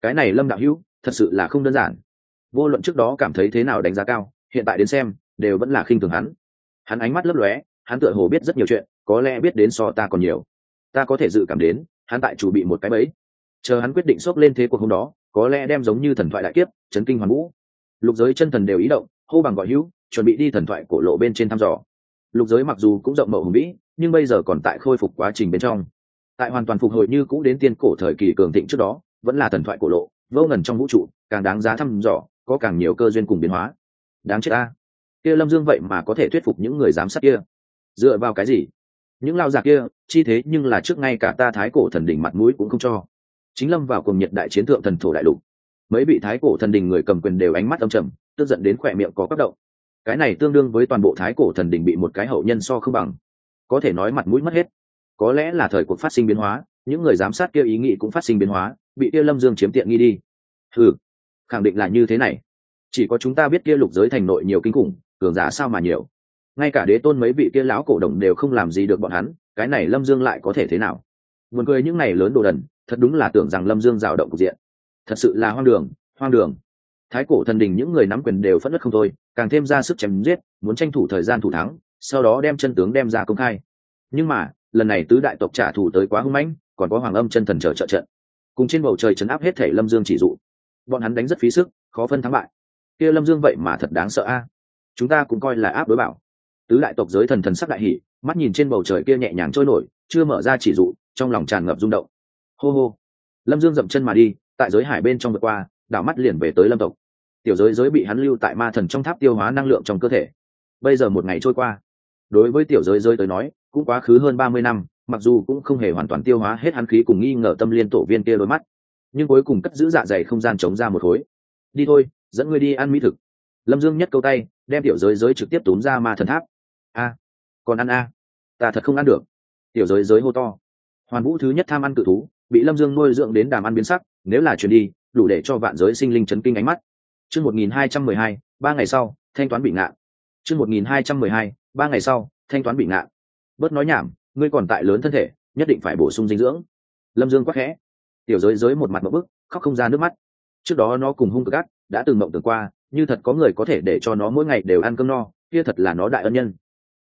Cái này lâm đạo hữu, thật sự là không đơn giản. Vô luận trước đó cảm thấy thế nào đánh giá cao, hiện tại đến xem, đều vẫn là khinh thường hắn. Hắn ánh mắt lấp lóe, hắn tựa hồ biết rất nhiều chuyện, có lẽ biết đến so ta còn nhiều. Ta có thể dự cảm đến, hắn tại chủ bị một cái bẫy. Chờ hắn quyết định xốc lên thế cuộc hôm đó, có lẽ đem giống như thần thoại đại kiếp, chấn kinh hoàn vũ. Lục giới chân thần đều ý động, hô bằng gọi hữu, chuẩn bị đi thần thoại cổ lộ bên trên thăm dò lục giới mặc dù cũng rộng mậu hùng vĩ, nhưng bây giờ còn tại khôi phục quá trình bên trong. Tại hoàn toàn phục hồi như cũ đến tiên cổ thời kỳ cường thịnh trước đó, vẫn là thần thoại cổ lộ, vô ngần trong vũ trụ, càng đáng giá thăm dò, có càng nhiều cơ duyên cùng biến hóa. Đáng chết ta kia lâm dương vậy mà có thể thuyết phục những người giám sát kia? Dựa vào cái gì? Những lao giặc kia, chi thế nhưng là trước ngay cả ta thái cổ thần đỉnh mặt mũi cũng không cho. Chính lâm vào cùng nhật đại chiến thượng thần thổ đại lục. Mấy vị thái cổ thần đình người cầm quyền đều ánh mắt âm trầm, tức giận đến khỏe miệng có các động cái này tương đương với toàn bộ thái cổ thần đình bị một cái hậu nhân so không bằng. Có thể nói mặt mũi mất hết. Có lẽ là thời cuộc phát sinh biến hóa, những người giám sát kia ý nghĩ cũng phát sinh biến hóa, bị kia lâm dương chiếm tiện nghi đi. Ừ khẳng định là như thế này. Chỉ có chúng ta biết kia lục giới thành nội nhiều kinh khủng, cường giả sao mà nhiều. Ngay cả đế tôn mấy vị kia lão cổ đồng đều không làm gì được bọn hắn, cái này lâm dương lại có thể thế nào? Buồn cười những này lớn đồ đần, thật đúng là tưởng rằng lâm dương rào động cục diện. Thật sự là hoang đường hoang đường. Thái cổ thần đình những người nắm quyền đều phất đất không thôi càng thêm ra sức chém giết, muốn tranh thủ thời gian thủ thắng, sau đó đem chân tướng đem ra công khai. Nhưng mà, lần này tứ đại tộc trả thù tới quá hung mãnh, còn có hoàng âm chân thần chờ trợ trận. Cùng trên bầu trời chấn áp hết thể lâm dương chỉ dụ, bọn hắn đánh rất phí sức, khó phân thắng bại. Kia lâm dương vậy mà thật đáng sợ a. Chúng ta cũng coi là áp đối bảo. Tứ đại tộc giới thần thần sắc đại hỷ mắt nhìn trên bầu trời kia nhẹ nhàng trôi nổi, chưa mở ra chỉ dụ, trong lòng tràn ngập rung động. Hô hô. Lâm dương dậm chân mà đi, tại giới hải bên trong vượt qua, đảo mắt liền về tới lâm tộc tiểu giới giới bị hắn lưu tại ma thần trong tháp tiêu hóa năng lượng trong cơ thể. Bây giờ một ngày trôi qua. Đối với tiểu giới giới tới nói, cũng quá khứ hơn ba mươi năm, mặc dù cũng không hề hoàn toàn tiêu hóa hết hắn khí cùng nghi ngờ tâm liên tổ viên kia đôi mắt. Nhưng cuối cùng cất giữ dạ dày không gian chống ra một khối. Đi thôi, dẫn ngươi đi ăn mỹ thực. Lâm dương nhất câu tay, đem tiểu giới giới trực tiếp túm ra ma thần tháp. A, còn ăn a? Ta thật không ăn được. Tiểu giới giới hô to. Hoàn vũ thứ nhất tham ăn cự thú, bị lâm dương nuôi dưỡng đến đàm ăn biến sắc, nếu là chuyển đi, đủ để cho vạn giới sinh linh chấn kinh ánh mắt chương một nghìn hai trăm mười hai, ba ngày sau, thanh toán bị ngạn. Chương một nghìn hai trăm mười hai, ba ngày sau, thanh toán bị ngạn. Bớt nói nhảm, ngươi còn tại lớn thân thể, nhất định phải bổ sung dinh dưỡng. Lâm dương quắc khẽ. Tiểu giới giới một mặt một bức, khóc không ra nước mắt. Trước đó nó cùng hung cực gắt đã từng mộng tưởng qua, như thật có người có thể để cho nó mỗi ngày đều ăn cơm no, kia thật là nó đại ân nhân.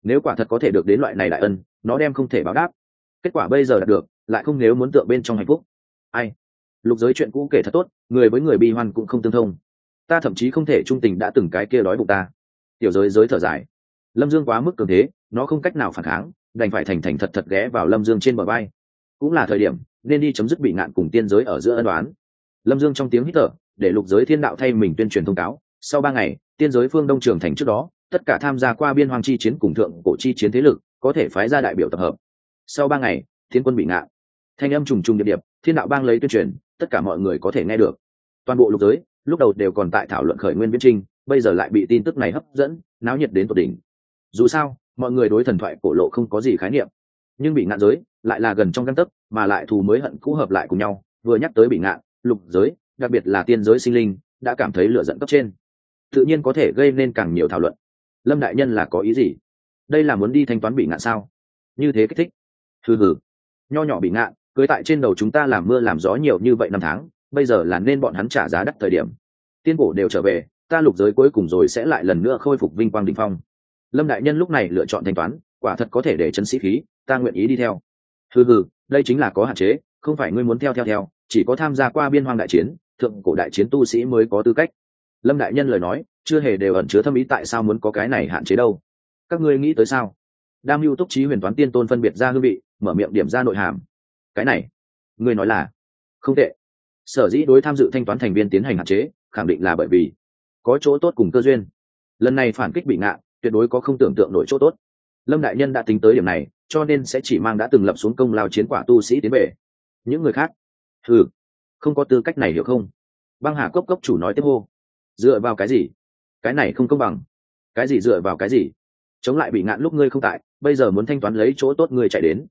Nếu quả thật có thể được đến loại này đại ân, nó đem không thể báo đáp. Kết quả bây giờ đạt được, lại không nếu muốn tựa bên trong hạnh phúc. Ai? Lục giới chuyện cũ kể thật tốt, người với người bi hoan cũng không tương thông ta thậm chí không thể trung tình đã từng cái kia đói bụng ta. Tiểu giới giới thở dài. Lâm dương quá mức cường thế, nó không cách nào phản kháng, đành phải thành thành thật thật ghé vào lâm dương trên bờ bay cũng là thời điểm, nên đi chấm dứt bị ngạn cùng tiên giới ở giữa ân đoán lâm dương trong tiếng hít thở, để lục giới thiên đạo thay mình tuyên truyền thông cáo. Sau ba ngày, tiên giới phương đông trường thành trước đó, tất cả tham gia qua biên hoàng chi chiến cùng thượng cổ chi chiến thế lực, có thể phái ra đại biểu tập hợp. Sau ba ngày, thiên quân bị ngạn. Thanh âm trùng trùng điệp điệp, thiên đạo bang lấy tuyên truyền, tất cả mọi người có thể nghe được. Toàn bộ lục giới lúc đầu đều còn tại thảo luận khởi nguyên viễn trinh bây giờ lại bị tin tức này hấp dẫn, náo nhiệt đến tột đỉnh. Dù sao, mọi người đối thần thoại cổ lộ không có gì khái niệm. Nhưng bị ngạn giới lại là gần trong căn tấc, mà lại thù mới hận cũ hợp lại cùng nhau, vừa nhắc tới bị ngạn, lục giới, đặc biệt là tiên giới sinh linh, đã cảm thấy lửa giận cấp trên. Tự nhiên có thể gây nên càng nhiều thảo luận. Lâm đại nhân là có ý gì? Đây là muốn đi thanh toán bị ngạn sao? Như thế kích thích. Hừ hừ. Nho nhỏ bị ngạn, cưới tại trên đầu chúng ta làm mưa làm gió nhiều như vậy năm tháng bây giờ là nên bọn hắn trả giá đắt thời điểm. Tiên cổ đều trở về, ta lục giới cuối cùng rồi sẽ lại lần nữa khôi phục vinh quang đình phong. Lâm đại nhân lúc này lựa chọn thanh toán, quả thật có thể để chấn sĩ khí, ta nguyện ý đi theo. Hừ hừ, đây chính là có hạn chế, không phải ngươi muốn theo theo theo, chỉ có tham gia qua biên hoang đại chiến, thượng cổ đại chiến tu sĩ mới có tư cách. Lâm đại nhân lời nói, chưa hề đều ẩn chứa thâm ý tại sao muốn có cái này hạn chế đâu. Các ngươi nghĩ tới sao? Đam mưu túc trí huyền toán tiên tôn phân biệt ra hương vị, mở miệng điểm ra nội hàm. Cái này, ngươi nói là không tệ sở dĩ đối tham dự thanh toán thành viên tiến hành hạn chế, khẳng định là bởi vì có chỗ tốt cùng cơ duyên. Lần này phản kích bị ngạ, tuyệt đối có không tưởng tượng nổi chỗ tốt. Lâm đại nhân đã tính tới điểm này, cho nên sẽ chỉ mang đã từng lập xuống công lao chiến quả tu sĩ tiến về. Những người khác? Ừ không có tư cách này hiểu không? Băng hà cốc cốc chủ nói tiếp hô. Dựa vào cái gì? Cái này không công bằng. Cái gì dựa vào cái gì? Chống lại bị ngạn lúc ngươi không tại, bây giờ muốn thanh toán lấy chỗ tốt ngươi chạy đến.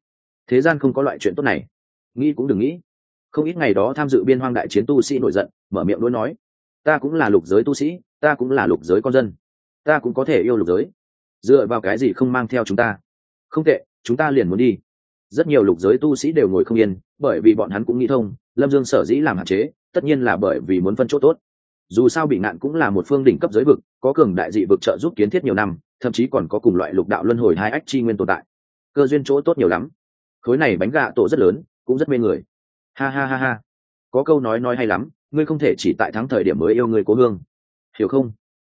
Thế gian không có loại chuyện tốt này. Nghĩ cũng đừng nghĩ không ít ngày đó tham dự biên hoang đại chiến tu sĩ nổi giận, mở miệng đối nói, ta cũng là lục giới tu sĩ, ta cũng là lục giới con dân. Ta cũng có thể yêu lục giới. Dựa vào cái gì không mang theo chúng ta? Không tệ, chúng ta liền muốn đi. Rất nhiều lục giới tu sĩ đều ngồi không yên, bởi vì bọn hắn cũng nghĩ thông, lâm dương sở dĩ làm hạn chế, tất nhiên là bởi vì muốn phân chỗ tốt. Dù sao bị nạn cũng là một phương đỉnh cấp giới vực, có cường đại dị vực trợ giúp kiến thiết nhiều năm, thậm chí còn có cùng loại lục đạo luân hồi hai ách chi nguyên tồn tại. Cơ duyên chỗ tốt nhiều lắm. Khối này bánh gà tổ rất lớn, cũng rất mê người ha ha ha ha. Có câu nói nói hay lắm, ngươi không thể chỉ tại thắng thời điểm mới yêu người cố hương. Hiểu không?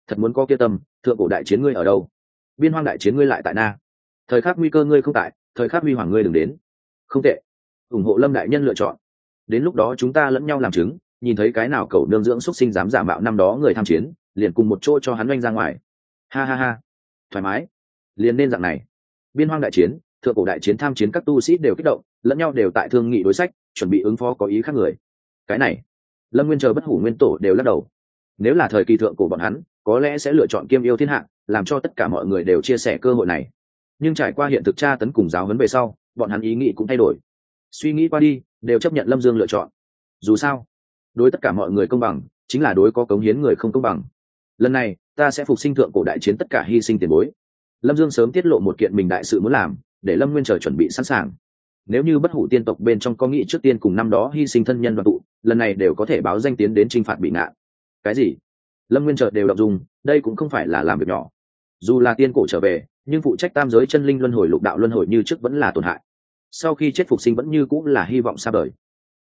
Thật muốn có kia tâm, thượng cổ đại chiến ngươi ở đâu? Biên hoang đại chiến ngươi lại tại na. Thời khắc nguy cơ ngươi không tại, thời khắc huy hoàng ngươi đừng đến. Không tệ. Ủng hộ lâm đại nhân lựa chọn. Đến lúc đó chúng ta lẫn nhau làm chứng, nhìn thấy cái nào cầu nương dưỡng xuất sinh dám giả mạo năm đó người tham chiến, liền cùng một chỗ cho hắn oanh ra ngoài. Ha ha ha. Thoải mái. Liền nên dạng này. Biên hoang đại chiến, thượng cổ đại chiến tham chiến các tu sĩ đều kích động, lẫn nhau đều tại thương nghị đối sách chuẩn bị ứng phó có ý khác người. Cái này, lâm nguyên chờ bất hủ nguyên tổ đều lắc đầu. Nếu là thời kỳ thượng cổ bọn hắn, có lẽ sẽ lựa chọn kiêm yêu thiên hạ, làm cho tất cả mọi người đều chia sẻ cơ hội này. Nhưng trải qua hiện thực tra tấn cùng giáo huấn về sau, bọn hắn ý nghĩ cũng thay đổi. Suy nghĩ qua đi, đều chấp nhận lâm dương lựa chọn. Dù sao, đối tất cả mọi người công bằng, chính là đối có cống hiến người không công bằng. Lần này, ta sẽ phục sinh thượng cổ đại chiến tất cả hy sinh tiền bối. Lâm dương sớm tiết lộ một kiện mình đại sự muốn làm, để lâm nguyên trời chuẩn bị sẵn sàng nếu như bất hủ tiên tộc bên trong có nghĩ trước tiên cùng năm đó hy sinh thân nhân đoàn tụ, lần này đều có thể báo danh tiến đến t r i n h phạt bị ngạn cái gì? Lâm nguyên chợt đều đọc dùng đây cũng không phải là làm việc nhỏ. Dù là tiên cổ trở về, nhưng phụ trách tam giới chân linh luân hồi lục đạo luân hồi như trước vẫn là tổn hại. Sau khi chết phục sinh vẫn như cũng là hy vọng xa vời.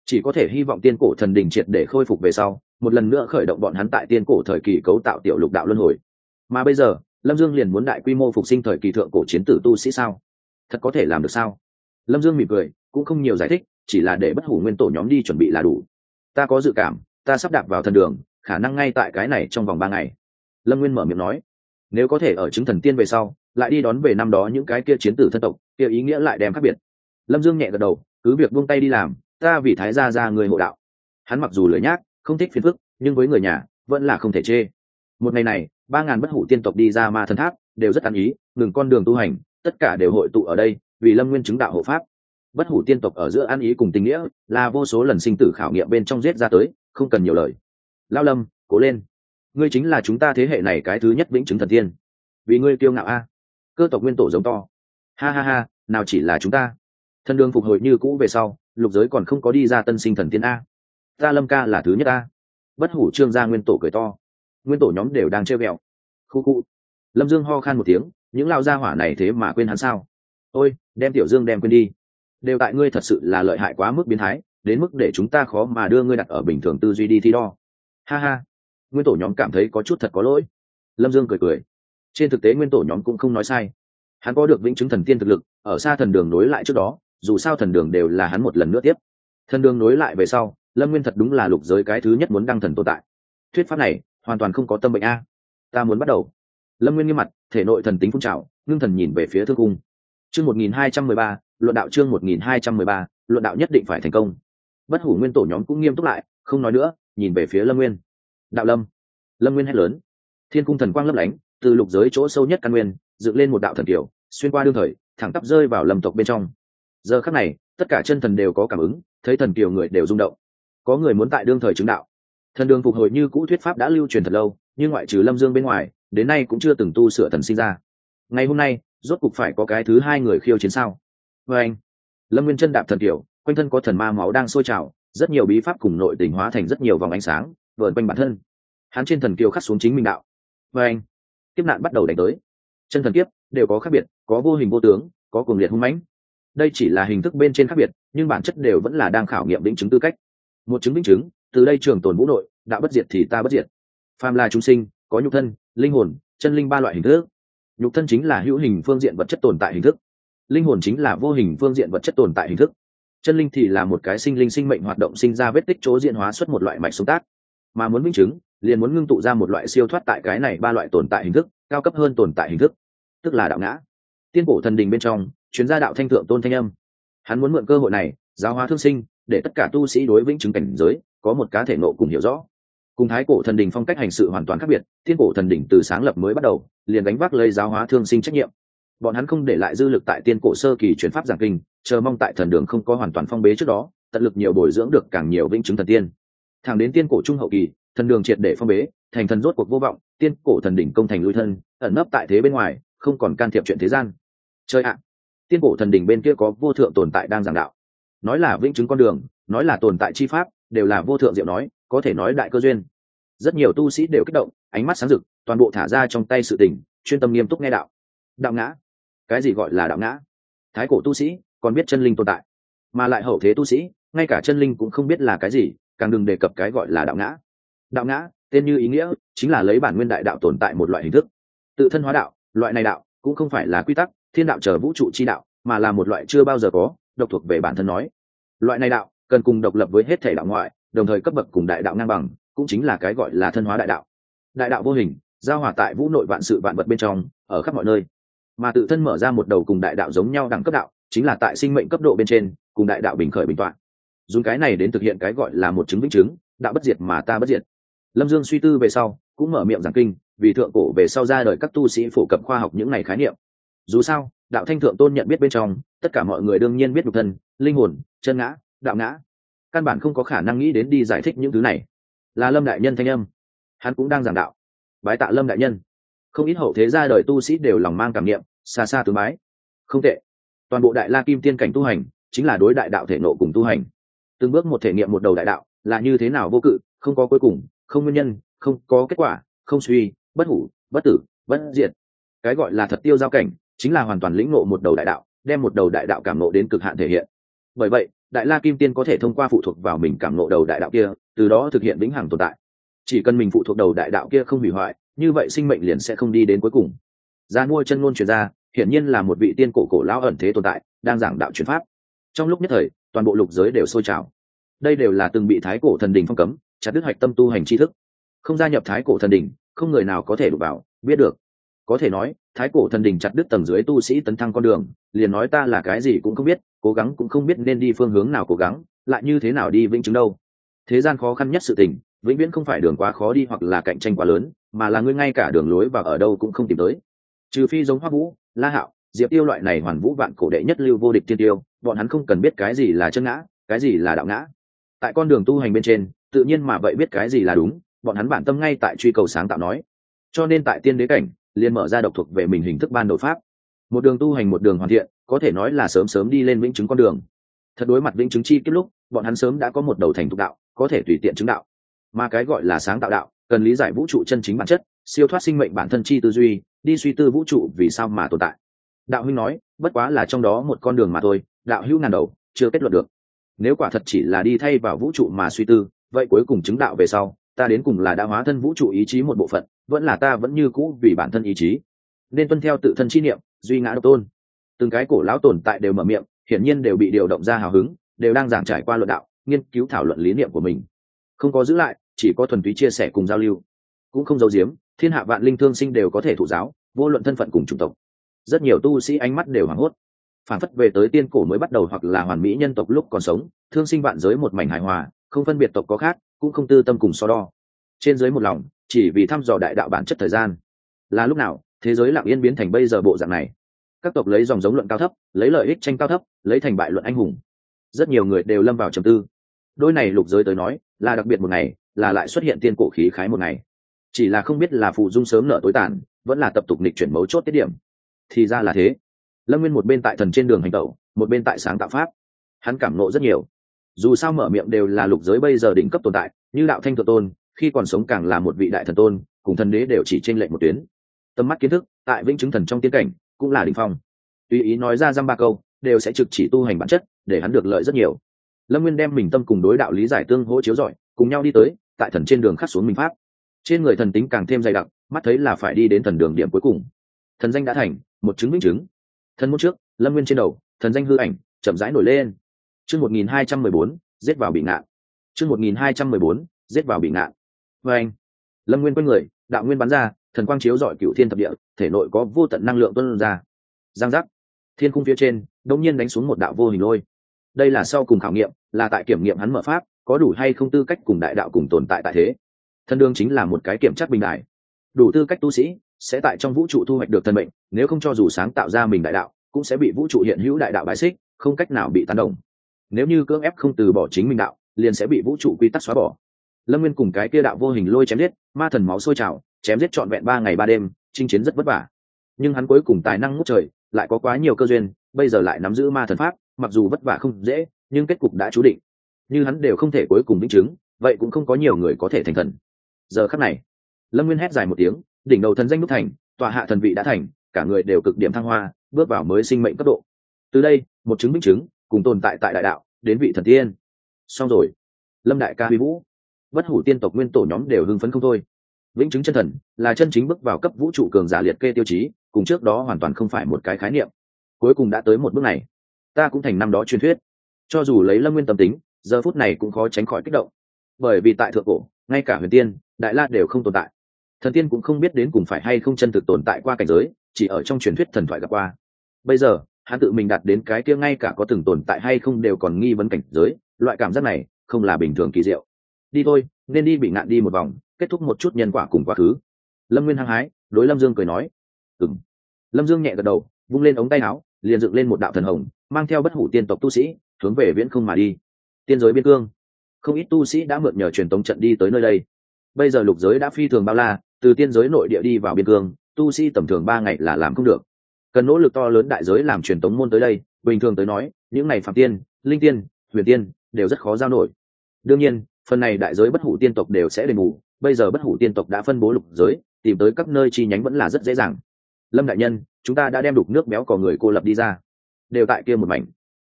Chỉ có thể hy vọng tiên cổ thần đình triệt để khôi phục về sau, một lần nữa khởi động bọn hắn tại tiên cổ thời kỳ cấu tạo tiểu lục đạo luân hồi. Mà bây giờ, lâm dương liền muốn đại quy mô phục sinh thời kỳ thượng cổ chiến tử tu sĩ sao? Thật có thể làm được sao? Lâm dương mỉm cười, cũng không nhiều giải thích, chỉ là để bất hủ nguyên tổ nhóm đi chuẩn bị là đủ. Ta có dự cảm, ta sắp đạp vào thần đường, khả năng ngay tại cái này trong vòng ba ngày. Lâm nguyên mở miệng nói. Nếu có thể ở chứng thần tiên về sau, lại đi đón về năm đó những cái kia chiến tử thân tộc, kia ý nghĩa lại đem khác biệt. Lâm dương nhẹ gật đầu, cứ việc buông tay đi làm, ta vì thái gia ra người hộ đạo. Hắn mặc dù lười nhác, không thích phiền phức, nhưng với người nhà, vẫn là không thể chê. Một ngày này, ba ngàn bất hủ tiên tộc đi ra ma thần tháp, đều rất ăn ý, ngừng con đường tu hành, tất cả đều hội tụ ở đây vì lâm nguyên chứng đạo hộ pháp. Bất hủ tiên tộc ở giữa ăn ý cùng tình nghĩa là vô số lần sinh tử khảo nghiệm bên trong giết ra tới, không cần nhiều lời. Lao lâm, cố lên. Ngươi chính là chúng ta thế hệ này cái thứ nhất vĩnh chứng thần tiên. Vì ngươi kiêu ngạo a. Cơ tộc nguyên tổ giống to. Ha ha ha, nào chỉ là chúng ta. Thân đường phục hồi như cũ về sau, lục giới còn không có đi ra tân sinh thần tiên a. Ta lâm ca là thứ nhất a. Bất hủ trương gia nguyên tổ cười to. Nguyên tổ nhóm đều đang treo ghẹo. Khu khu. Lâm dương ho khan một tiếng, những lao gia hỏa này thế mà quên hắn sao? Ôi, đem tiểu dương đem quên đi. Đều tại ngươi thật sự là lợi hại quá mức biến thái, đến mức để chúng ta khó mà đưa ngươi đặt ở bình thường tư duy đi thi đo. Ha ha. Nguyên tổ nhóm cảm thấy có chút thật có lỗi. Lâm dương cười cười. Trên thực tế nguyên tổ nhóm cũng không nói sai. Hắn có được vĩnh chứng thần tiên thực lực, ở xa thần đường nối lại trước đó, dù sao thần đường đều là hắn một lần nữa tiếp. Thần đường nối lại về sau, lâm nguyên thật đúng là lục giới cái thứ nhất muốn đăng thần tồn tại. Thuyết pháp này, hoàn toàn không có tâm bệnh a. Ta muốn bắt đầu. Lâm nguyên nghiêm mặt, thể nội thần tính phun trào, ngưng thần nhìn về phía thương cung chương một nghìn hai trăm mười ba luận đạo chương một nghìn hai trăm mười ba luận đạo nhất định phải thành công. Bất hủ nguyên tổ nhóm cũng nghiêm túc lại không nói nữa nhìn về phía lâm nguyên. Đạo lâm. Lâm nguyên hét lớn. Thiên cung thần quang lấp lánh từ lục giới chỗ sâu nhất căn nguyên dựng lên một đạo thần tiểu, xuyên qua đương thời thẳng tắp rơi vào lâm tộc bên trong. Giờ khắc này tất cả chân thần đều có cảm ứng thấy thần kiều người đều rung động. Có người muốn tại đương thời chứng đạo. Thần đường phục hồi như cũ thuyết pháp đã lưu truyền thật lâu nhưng ngoại trừ lâm dương bên ngoài đến nay cũng chưa từng tu sửa thần sinh ra. Ngày hôm nay rốt cục phải có cái thứ hai người khiêu chiến sao? Vê anh, lâm nguyên chân đạp thần kiểu quanh thân có thần ma máu đang sôi trào, rất nhiều bí pháp cùng nội tình hóa thành rất nhiều vòng ánh sáng vợn quanh bản thân. Hắn trên thần kiều khắc xuống chính minh đạo. Vê anh, kiếp nạn bắt đầu đánh tới. Chân thần kiếp, đều có khác biệt, có vô hình vô tướng, có cuồng liệt hung mãnh. Đây chỉ là hình thức bên trên khác biệt, nhưng bản chất đều vẫn là đang khảo nghiệm định chứng tư cách. Một chứng minh chứng, từ đây trường tồn vũ nội đạo bất diệt thì ta bất diệt. Phàm là chúng sinh, có nhục thân, linh hồn, chân linh ba loại hình thức nhục thân chính là hữu hình phương diện vật chất tồn tại hình thức. Linh hồn chính là vô hình phương diện vật chất tồn tại hình thức. Chân linh thì là một cái sinh linh sinh mệnh hoạt động sinh ra vết tích chỗ diện hóa xuất một loại mạch sống tác. Mà muốn minh chứng, liền muốn ngưng tụ ra một loại siêu thoát tại cái này ba loại tồn tại hình thức, cao cấp hơn tồn tại hình thức. Tức là đạo ngã. Tiên cổ thần đình bên trong chuyến gia đạo thanh thượng tôn thanh âm. Hắn muốn mượn cơ hội này, giáo hóa thương sinh, để tất cả tu sĩ đối vĩnh chứng cảnh giới, có một cá thể nộ cùng hiểu rõ cùng thái cổ thần đình phong cách hành sự hoàn toàn khác biệt, Thiên cổ thần đình từ sáng lập mới bắt đầu, liền đánh vác lấy giáo hóa thương sinh trách nhiệm. Bọn hắn không để lại dư lực tại tiên cổ sơ kỳ chuyển pháp giảng kinh, chờ mong tại thần đường không có hoàn toàn phong bế trước đó, tận lực nhiều bồi dưỡng được càng nhiều vĩnh chứng thần tiên. Thẳng đến tiên cổ trung hậu kỳ, thần đường triệt để phong bế, thành thần rốt cuộc vô vọng, tiên cổ thần đỉnh công thành lui thân, ẩn nấp tại thế bên ngoài, không còn can thiệp chuyện thế gian. Chơi ạ! Tiên cổ thần đỉnh bên kia có vô thượng tồn tại đang giảng đạo. Nói là vĩnh chứng con đường, nói là tồn tại chi pháp, đều là vô thượng diệu nói có thể nói đại cơ duyên. Rất nhiều tu sĩ đều kích động, ánh mắt sáng rực, toàn bộ thả ra trong tay sự tình, chuyên tâm nghiêm túc nghe đạo. Đạo ngã. Cái gì gọi là đạo ngã? Thái cổ tu sĩ còn biết chân linh tồn tại, mà lại hậu thế tu sĩ, ngay cả chân linh cũng không biết là cái gì, càng đừng đề cập cái gọi là đạo ngã. Đạo ngã, tên như ý nghĩa, chính là lấy bản nguyên đại đạo tồn tại một loại hình thức. Tự thân hóa đạo, loại này đạo cũng không phải là quy tắc, thiên đạo chờ vũ trụ chi đạo, mà là một loại chưa bao giờ có, độc thuộc về bản thân nói. Loại này đạo cần cùng độc lập với hết thể đạo ngoại đồng thời cấp bậc cùng đại đạo ngang bằng, cũng chính là cái gọi là thân hóa đại đạo. Đại đạo vô hình, giao hòa tại vũ nội vạn sự vạn vật bên trong, ở khắp mọi nơi. Mà tự thân mở ra một đầu cùng đại đạo giống nhau đẳng cấp đạo, chính là tại sinh mệnh cấp độ bên trên, cùng đại đạo bình khởi bình toạn. Dùng cái này đến thực hiện cái gọi là một chứng vĩnh chứng, đạo bất diệt mà ta bất diệt. Lâm dương suy tư về sau, cũng mở miệng giảng kinh, vì thượng cổ về sau ra đời các tu sĩ phổ cập khoa học những này khái niệm. Dù sao, đạo thanh thượng tôn nhận biết bên trong, tất cả mọi người đương nhiên biết nhục thân, linh hồn, chân ngã, đạo ngã căn bản không có khả năng nghĩ đến đi giải thích những thứ này. Là lâm đại nhân thanh âm. Hắn cũng đang giảng đạo. Bái tạ lâm đại nhân. Không ít hậu thế ra đời tu sĩ đều lòng mang cảm niệm, xa xa tướng bái không tệ. Toàn bộ đại la kim tiên cảnh tu hành, chính là đối đại đạo thể nộ cùng tu hành. Từng bước một thể nghiệm một đầu đại đạo, là như thế nào vô cự, không có cuối cùng, không nguyên nhân, không có kết quả, không suy, bất hủ, bất tử, bất diệt. Cái gọi là thật tiêu giao cảnh, chính là hoàn toàn lĩnh ngộ một đầu đại đạo, đem một đầu đại đạo cảm ngộ đến cực hạn thể hiện. Bởi vậy đại la kim tiên có thể thông qua phụ thuộc vào mình cảm ngộ đầu đại đạo kia, từ đó thực hiện vĩnh hằng tồn tại. Chỉ cần mình phụ thuộc đầu đại đạo kia không hủy hoại, như vậy sinh mệnh liền sẽ không đi đến cuối cùng. Gia nuôi chân ngôn truyền ra, hiển nhiên là một vị tiên cổ cổ lão ẩn thế tồn tại, đang giảng đạo truyền pháp. Trong lúc nhất thời, toàn bộ lục giới đều sôi trào. Đây đều là từng bị thái cổ thần đình phong cấm, chặt đứt hoạch tâm tu hành tri thức. Không gia nhập thái cổ thần đình, không người nào có thể đụng vào, biết được có thể nói, thái cổ thần đình chặt đứt tầng dưới tu sĩ tấn thăng con đường, liền nói ta là cái gì cũng không biết, cố gắng cũng không biết nên đi phương hướng nào cố gắng, lại như thế nào đi vĩnh chứng đâu. Thế gian khó khăn nhất sự tình, vĩnh viễn không phải đường quá khó đi hoặc là cạnh tranh quá lớn, mà là ngươi ngay cả đường lối và ở đâu cũng không tìm tới. Trừ phi giống hoa vũ, la hạo, diệp tiêu loại này hoàn vũ vạn cổ đệ nhất lưu vô địch tiên tiêu, bọn hắn không cần biết cái gì là chân ngã, cái gì là đạo ngã. Tại con đường tu hành bên trên, tự nhiên mà vậy biết cái gì là đúng, bọn hắn bản tâm ngay tại truy cầu sáng tạo nói. Cho nên tại tiên đế cảnh liền mở ra độc thuộc về mình hình thức ban đột pháp. Một đường tu hành một đường hoàn thiện, có thể nói là sớm sớm đi lên vĩnh chứng con đường. Thật đối mặt vĩnh chứng chi kết lúc, bọn hắn sớm đã có một đầu thành thục đạo, có thể tùy tiện chứng đạo. Mà cái gọi là sáng tạo đạo, cần lý giải vũ trụ chân chính bản chất, siêu thoát sinh mệnh bản thân chi tư duy, đi suy tư vũ trụ vì sao mà tồn tại. Đạo huynh nói, bất quá là trong đó một con đường mà thôi, đạo hữu ngàn đầu, chưa kết luận được. Nếu quả thật chỉ là đi thay vào vũ trụ mà suy tư, vậy cuối cùng chứng đạo về sau, ta đến cùng là đã hóa thân vũ trụ ý chí một bộ phận vẫn là ta vẫn như cũ vì bản thân ý chí. Nên tuân theo tự thân chi niệm, duy ngã độc tôn. Từng cái cổ lão tồn tại đều mở miệng, hiển nhiên đều bị điều động ra hào hứng, đều đang giảng trải qua luận đạo, nghiên cứu thảo luận lý niệm của mình. Không có giữ lại, chỉ có thuần túy chia sẻ cùng giao lưu. Cũng không giấu giếm, thiên hạ vạn linh thương sinh đều có thể thụ giáo, vô luận thân phận cùng chủng tộc. Rất nhiều tu sĩ ánh mắt đều hoảng hốt. Phản phất về tới tiên cổ mới bắt đầu hoặc là hoàn mỹ nhân tộc lúc còn sống, thương sinh vạn giới một mảnh hài hòa, không phân biệt tộc có khác, cũng không tư tâm cùng so đo. Trên dưới một lòng chỉ vì thăm dò đại đạo bản chất thời gian. Là lúc nào, thế giới lặng yên biến thành bây giờ bộ dạng này. Các tộc lấy dòng giống luận cao thấp, lấy lợi ích tranh cao thấp, lấy thành bại luận anh hùng. Rất nhiều người đều lâm vào trầm tư. Đôi này lục giới tới nói, là đặc biệt một ngày, là lại xuất hiện tiên cổ khí khái một ngày. Chỉ là không biết là phụ dung sớm nợ tối tàn, vẫn là tập tục nịch chuyển mấu chốt tiết điểm. Thì ra là thế. Lâm nguyên một bên tại thần trên đường hành tẩu, một bên tại sáng tạo pháp. Hắn cảm nộ rất nhiều. Dù sao mở miệng đều là lục giới bây giờ đỉnh cấp tồn tại, như đạo thanh thượng tôn khi còn sống càng là một vị đại thần tôn, cùng thần đế đều chỉ tranh lệch một tuyến. Tầm mắt kiến thức, tại vĩnh chứng thần trong tiến cảnh, cũng là đ ỉ n h phong. Tùy ý nói ra dăm ba câu, đều sẽ trực chỉ tu hành bản chất, để hắn được lợi rất nhiều. Lâm nguyên đem mình tâm cùng đối đạo lý giải tương hỗ chiếu giỏi cùng nhau đi tới, tại thần trên đường khắc xuống minh pháp. Trên người thần tính càng thêm dày đặc, mắt thấy là phải đi đến thần đường điểm cuối cùng. Thần danh đã thành, một chứng minh chứng. Thần môn trước, lâm nguyên trên đầu, thần danh hư ảnh, chậm rãi nổi lên. Chương một nghìn hai trăm mười bốn, giết vào bị ngạn. Chương một nghìn hai trăm mười bốn, giết vào bị ngạn vê anh, lâm nguyên q người, đạo nguyên bắn ra, thần quang chiếu dọi cựu thiên thập địa, thể nội có vô tận năng lượng tuân ra. Giang giác. Thiên cung phía trên đông nhiên đánh xuống một đạo vô hình lôi. Đây là sau cùng khảo nghiệm, là tại kiểm nghiệm hắn mở pháp, có đủ hay không tư cách cùng đại đạo cùng tồn tại tại thế. Thân đương chính là một cái kiểm chắc bình đại đủ tư cách tu sĩ, sẽ tại trong vũ trụ thu hoạch được thân mệnh, nếu không cho dù sáng tạo ra mình đại đạo, cũng sẽ bị vũ trụ hiện hữu đại đạo bãi xích, không cách nào bị tán đồng. Nếu như cưỡng ép không từ bỏ chính mình đạo, liền sẽ bị vũ trụ quy tắc xóa bỏ lâm nguyên cùng cái kia đạo vô hình lôi chém giết, ma thần máu sôi trào, chém giết trọn vẹn ba ngày ba đêm, chinh chiến rất vất vả. Nhưng hắn cuối cùng tài năng ngút trời, lại có quá nhiều cơ duyên, bây giờ lại nắm giữ ma thần pháp, mặc dù vất vả không dễ, nhưng kết cục đã chú định. Như hắn đều không thể cuối cùng minh chứng, vậy cũng không có nhiều người có thể thành thần. Giờ khắc này, lâm nguyên hét dài một tiếng, đỉnh đầu thần danh đúc thành, tòa hạ thần vị đã thành, cả người đều cực điểm thăng hoa, bước vào mới sinh mệnh cấp độ. Từ đây, một chứng minh chứng, cùng tồn tại tại đại đạo, đến vị thần tiên. Xong rồi. Lâm đại ca huy vũ bất hủ tiên tộc nguyên tổ nhóm đều hưng phấn không thôi. Vĩnh chứng chân thần là chân chính bước vào cấp vũ trụ cường giả liệt kê tiêu chí, cùng trước đó hoàn toàn không phải một cái khái niệm. Cuối cùng đã tới một bước này. Ta cũng thành năm đó truyền thuyết. Cho dù lấy lâm nguyên tâm tính, giờ phút này cũng khó tránh khỏi kích động. Bởi vì tại thượng cổ, ngay cả huyền tiên, đại la đều không tồn tại. Thần tiên cũng không biết đến cùng phải hay không chân thực tồn tại qua cảnh giới, chỉ ở trong truyền thuyết thần thoại gặp qua. Bây giờ, hắn tự mình đạt đến cái kia ngay cả có từng tồn tại hay không đều còn nghi vấn cảnh giới, loại cảm giác này không là bình thường kỳ diệu đi thôi, nên đi bị ngạn đi một vòng, kết thúc một chút nhân quả cùng quá khứ. Lâm nguyên hăng hái, đối lâm dương cười nói. Ừng lâm dương nhẹ gật đầu, vung lên ống tay áo, liền dựng lên một đạo thần hồng, mang theo bất hủ tiên tộc tu sĩ, hướng về viễn không mà đi. Tiên giới biên cương. Không ít tu sĩ đã mượn nhờ truyền tống trận đi tới nơi đây. Bây giờ lục giới đã phi thường bao la, từ tiên giới nội địa đi vào biên cương, tu sĩ tầm thường ba ngày là làm không được. Cần nỗ lực to lớn đại giới làm truyền tống môn tới đây, bình thường tới nói, những ngày phạm tiên, linh tiên, huyền tiên đều rất khó giao nổi. Đương nhiên phần này đại giới bất hủ tiên tộc đều sẽ đền bù, bây giờ bất hủ tiên tộc đã phân bố lục giới, tìm tới các nơi chi nhánh vẫn là rất dễ dàng. Lâm đại nhân, chúng ta đã đem đục nước béo cò người cô lập đi ra. Đều tại kia một mảnh.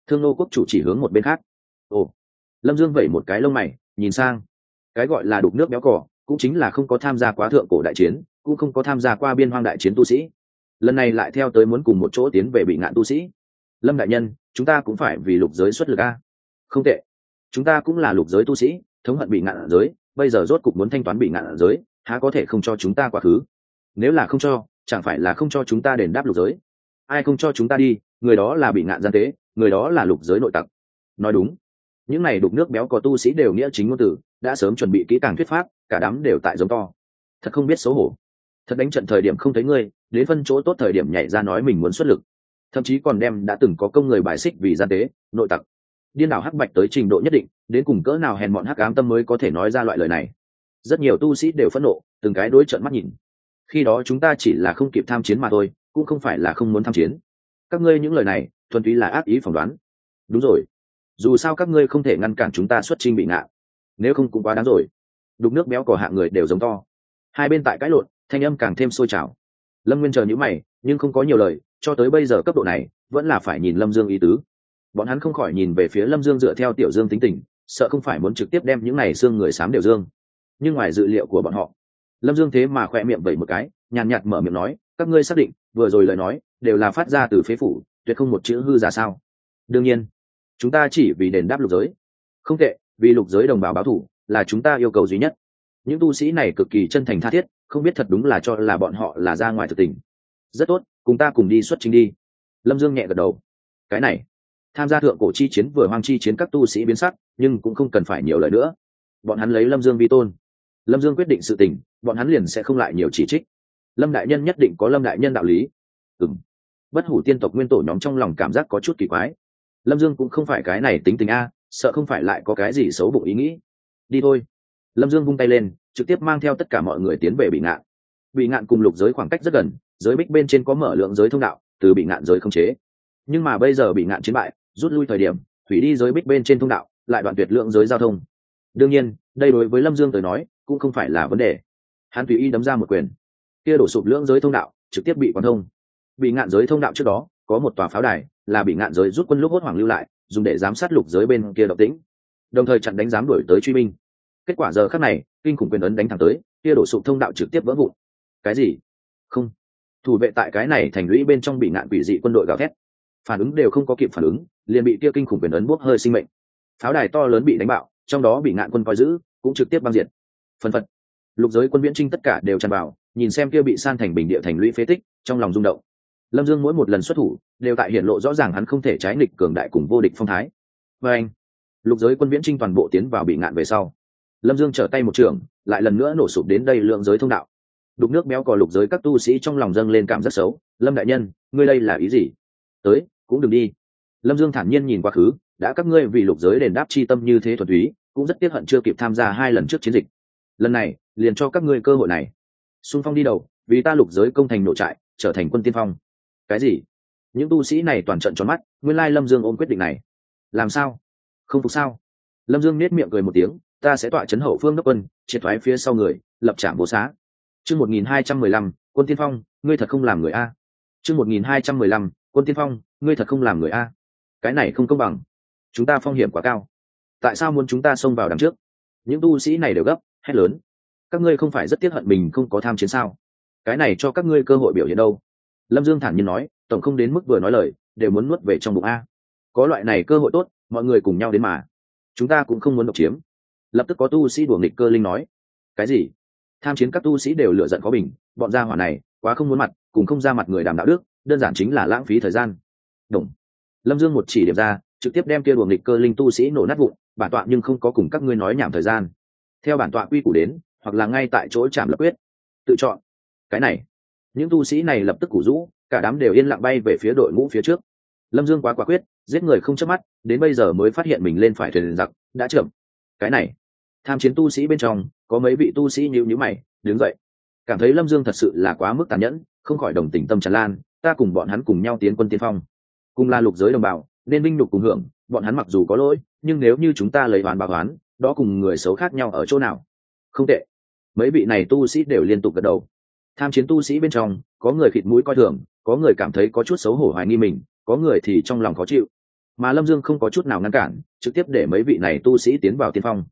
Thương nô quốc chủ chỉ hướng một bên khác. Ồ. Lâm dương vẩy một cái lông mày, nhìn sang. Cái gọi là đục nước béo cò, cũng chính là không có tham gia quá thượng cổ đại chiến, cũng không có tham gia qua biên hoang đại chiến tu sĩ. Lần này lại theo tới muốn cùng một chỗ tiến về bị ngạn tu sĩ. Lâm đại nhân, chúng ta cũng phải vì lục giới xuất lực a. Không tệ. Chúng ta cũng là lục giới tu sĩ thống hận bị ngạn giới bây giờ rốt cục muốn thanh toán bị ngạn giới há có thể không cho chúng ta quá khứ? Nếu là không cho, chẳng phải là không cho chúng ta đền đáp lục giới? Ai không cho chúng ta đi, người đó là bị ngạn gian tế, người đó là lục giới nội tặc. Nói đúng, những này đục nước béo có tu sĩ đều nghĩa chính ngôn từ, đã sớm chuẩn bị kỹ càng thuyết pháp, cả đám đều tại giống to. Thật không biết xấu hổ. Thật đánh trận thời điểm không thấy ngươi, đến phân chỗ tốt thời điểm nhảy ra nói mình muốn xuất lực. Thậm chí còn đem đã từng có công người bài xích vì gian tế, nội tặc điên đảo hắc bạch tới trình độ nhất định, đến cùng cỡ nào hèn mọn hắc ám tâm mới có thể nói ra loại lời này. Rất nhiều tu sĩ đều phẫn nộ, từng cái đối trận mắt nhìn. Khi đó chúng ta chỉ là không kịp tham chiến mà thôi, cũng không phải là không muốn tham chiến. Các ngươi những lời này, thuần túy là ác ý phỏng đoán. Đúng rồi. Dù sao các ngươi không thể ngăn cản chúng ta xuất trình bị ngạ. Nếu không cũng quá đáng rồi. Đục nước béo cỏ hạ người đều giống to. Hai bên tại cãi lộn, thanh âm càng thêm sôi trào. Lâm nguyên chờ những mày, nhưng không có nhiều lời, cho tới bây giờ cấp độ này, vẫn là phải nhìn lâm dương ý tứ bọn hắn không khỏi nhìn về phía lâm dương dựa theo tiểu dương tính tình, sợ không phải muốn trực tiếp đem những này xương người xám đều dương. Nhưng ngoài dự liệu của bọn họ, lâm dương thế mà khoe miệng vẩy một cái, nhàn nhạt mở miệng nói, các ngươi xác định, vừa rồi lời nói đều là phát ra từ phế phủ, tuyệt không một chữ hư giả sao? Đương nhiên, chúng ta chỉ vì đền đáp lục giới. Không tệ, vì lục giới đồng bào báo thủ là chúng ta yêu cầu duy nhất. Những tu sĩ này cực kỳ chân thành tha thiết, không biết thật đúng là cho là bọn họ là ra ngoài thực tình. Rất tốt, cùng ta cùng đi xuất trình đi. Lâm dương nhẹ gật đầu. Cái này tham gia thượng cổ chi chiến vừa hoang chi chiến các tu sĩ biến sắc, nhưng cũng không cần phải nhiều lời nữa. Bọn hắn lấy lâm dương vi tôn. Lâm dương quyết định sự tình, bọn hắn liền sẽ không lại nhiều chỉ trích. Lâm đại nhân nhất định có lâm đại nhân đạo lý. Ừ m bất hủ tiên tộc nguyên tổ nhóm trong lòng cảm giác có chút kỳ quái. Lâm dương cũng không phải cái này tính tình a, sợ không phải lại có cái gì xấu bụng ý nghĩ. Đi thôi. Lâm dương vung tay lên, trực tiếp mang theo tất cả mọi người tiến về bị ngạn. Bị ngạn cùng lục giới khoảng cách rất gần, giới bích bên trên có mở lượng giới thông đạo, từ bị ngạn giới không chế. Nhưng mà bây giờ bị ngạn chiến bại rút lui thời điểm, thủy đi giới bích bên trên thông đạo, lại đoạn tuyệt lượng giới giao thông. Đương nhiên, đây đối với lâm dương tới nói, cũng không phải là vấn đề. Hắn tùy y đấm ra một quyền. Kia đổ sụp lưỡng giới thông đạo, trực tiếp bị quán thông. Bị ngạn giới thông đạo trước đó, có một tòa pháo đài, là bị ngạn giới rút quân lúc hốt hoảng lưu lại, dùng để giám sát lục giới bên kia độc tĩnh. Đồng thời chặn đánh giám đuổi tới truy binh. Kết quả giờ khác này, kinh khủng quyền ấn đánh thẳng tới, kia đổ sụp thông đạo trực tiếp vỡ vụn. Cái gì? Không. Thủ vệ tại cái này thành lũy bên trong bị ngạn quỷ dị quân đội gào thét. Phản ứng đều không có kịp phản ứng liền bị kia kinh khủng quyền ấn bốc hơi sinh mệnh. Pháo đài to lớn bị đánh bạo, trong đó bị ngạn quân coi giữ, cũng trực tiếp băng diệt. Phần phật. Lục giới quân viễn trinh tất cả đều tràn vào, nhìn xem kia bị san thành bình địa thành lũy phế tích, trong lòng rung động. Lâm dương mỗi một lần xuất thủ, đều tại hiện lộ rõ ràng hắn không thể trái nghịch cường đại cùng vô địch phong thái. Và anh, lục giới quân viễn trinh toàn bộ tiến vào bị ngạn về sau. Lâm dương trở tay một trường, lại lần nữa nổ sụp đến đây lượng giới thông đạo. Đục nước béo cò lục giới các tu sĩ trong lòng dâng lên cảm rất xấu. Lâm đại nhân, ngươi đây là ý gì? Tới, cũng đừng đi lâm dương thản nhiên nhìn quá khứ, đã các ngươi vì lục giới đền đáp chi tâm như thế thuần túy, cũng rất tiếc hận chưa kịp tham gia hai lần trước chiến dịch. Lần này, liền cho các ngươi cơ hội này. Xung phong đi đầu, vì ta lục giới công thành nội trại, trở thành quân tiên phong. Cái gì? Những tu sĩ này toàn trận tròn mắt, nguyên lai lâm dương ôm quyết định này. Làm sao? Không phục sao? Lâm dương nết miệng cười một tiếng, ta sẽ tọa chấn hậu phương đốc quân, triệt thoái phía sau người, lập trạm bố xá. Chương một nghìn hai trăm mười lăm, quân tiên phong, ngươi thật không làm người a. Chương một nghìn hai trăm mười lăm, quân tiên phong, ngươi thật không làm người a cái này không công bằng. Chúng ta phong hiểm quá cao. Tại sao muốn chúng ta xông vào đằng trước? Những tu sĩ này đều gấp, hét lớn. Các ngươi không phải rất tiếc hận mình không có tham chiến sao? Cái này cho các ngươi cơ hội biểu hiện đâu? Lâm dương thản nhiên nói, tổng không đến mức vừa nói lời, đều muốn nuốt về trong bụng a. Có loại này cơ hội tốt, mọi người cùng nhau đến mà. Chúng ta cũng không muốn độc chiếm. Lập tức có tu sĩ đùa nghịch cơ linh nói. Cái gì? Tham chiến các tu sĩ đều lựa giận có bình, bọn gia hỏa này, quá không muốn mặt, cùng không ra mặt người đàm đạo đức, đơn giản chính là lãng phí thời gian. Đúng lâm dương một chỉ điểm ra, trực tiếp đem kia luồng nghịch cơ linh tu sĩ nổ nát vụn, bản tọa nhưng không có cùng các ngươi nói nhảm thời gian. Theo bản tọa quy củ đến, hoặc là ngay tại chỗ chạm lập quyết. Tự chọn. Cái này. Những tu sĩ này lập tức củ rũ, cả đám đều yên lặng bay về phía đội ngũ phía trước. Lâm dương quá quả quyết, giết người không chớp mắt, đến bây giờ mới phát hiện mình lên phải thuyền giặc, đã chậm. Cái này. Tham chiến tu sĩ bên trong, có mấy vị tu sĩ nhíu nhíu mày, đứng dậy. Cảm thấy lâm dương thật sự là quá mức tàn nhẫn, không khỏi đồng tình tâm tràn lan, ta cùng bọn hắn cùng nhau tiến quân tiên phong cùng là lục giới đồng bào, nên minh lục cùng hưởng, bọn hắn mặc dù có lỗi, nhưng nếu như chúng ta lấy oán báo oán, đó cùng người xấu khác nhau ở chỗ nào? Không tệ. Mấy vị này tu sĩ đều liên tục gật đầu. Tham chiến tu sĩ bên trong, có người khịt mũi coi thường, có người cảm thấy có chút xấu hổ hoài nghi mình, có người thì trong lòng khó chịu. Mà lâm dương không có chút nào ngăn cản, trực tiếp để mấy vị này tu sĩ tiến vào tiên phong.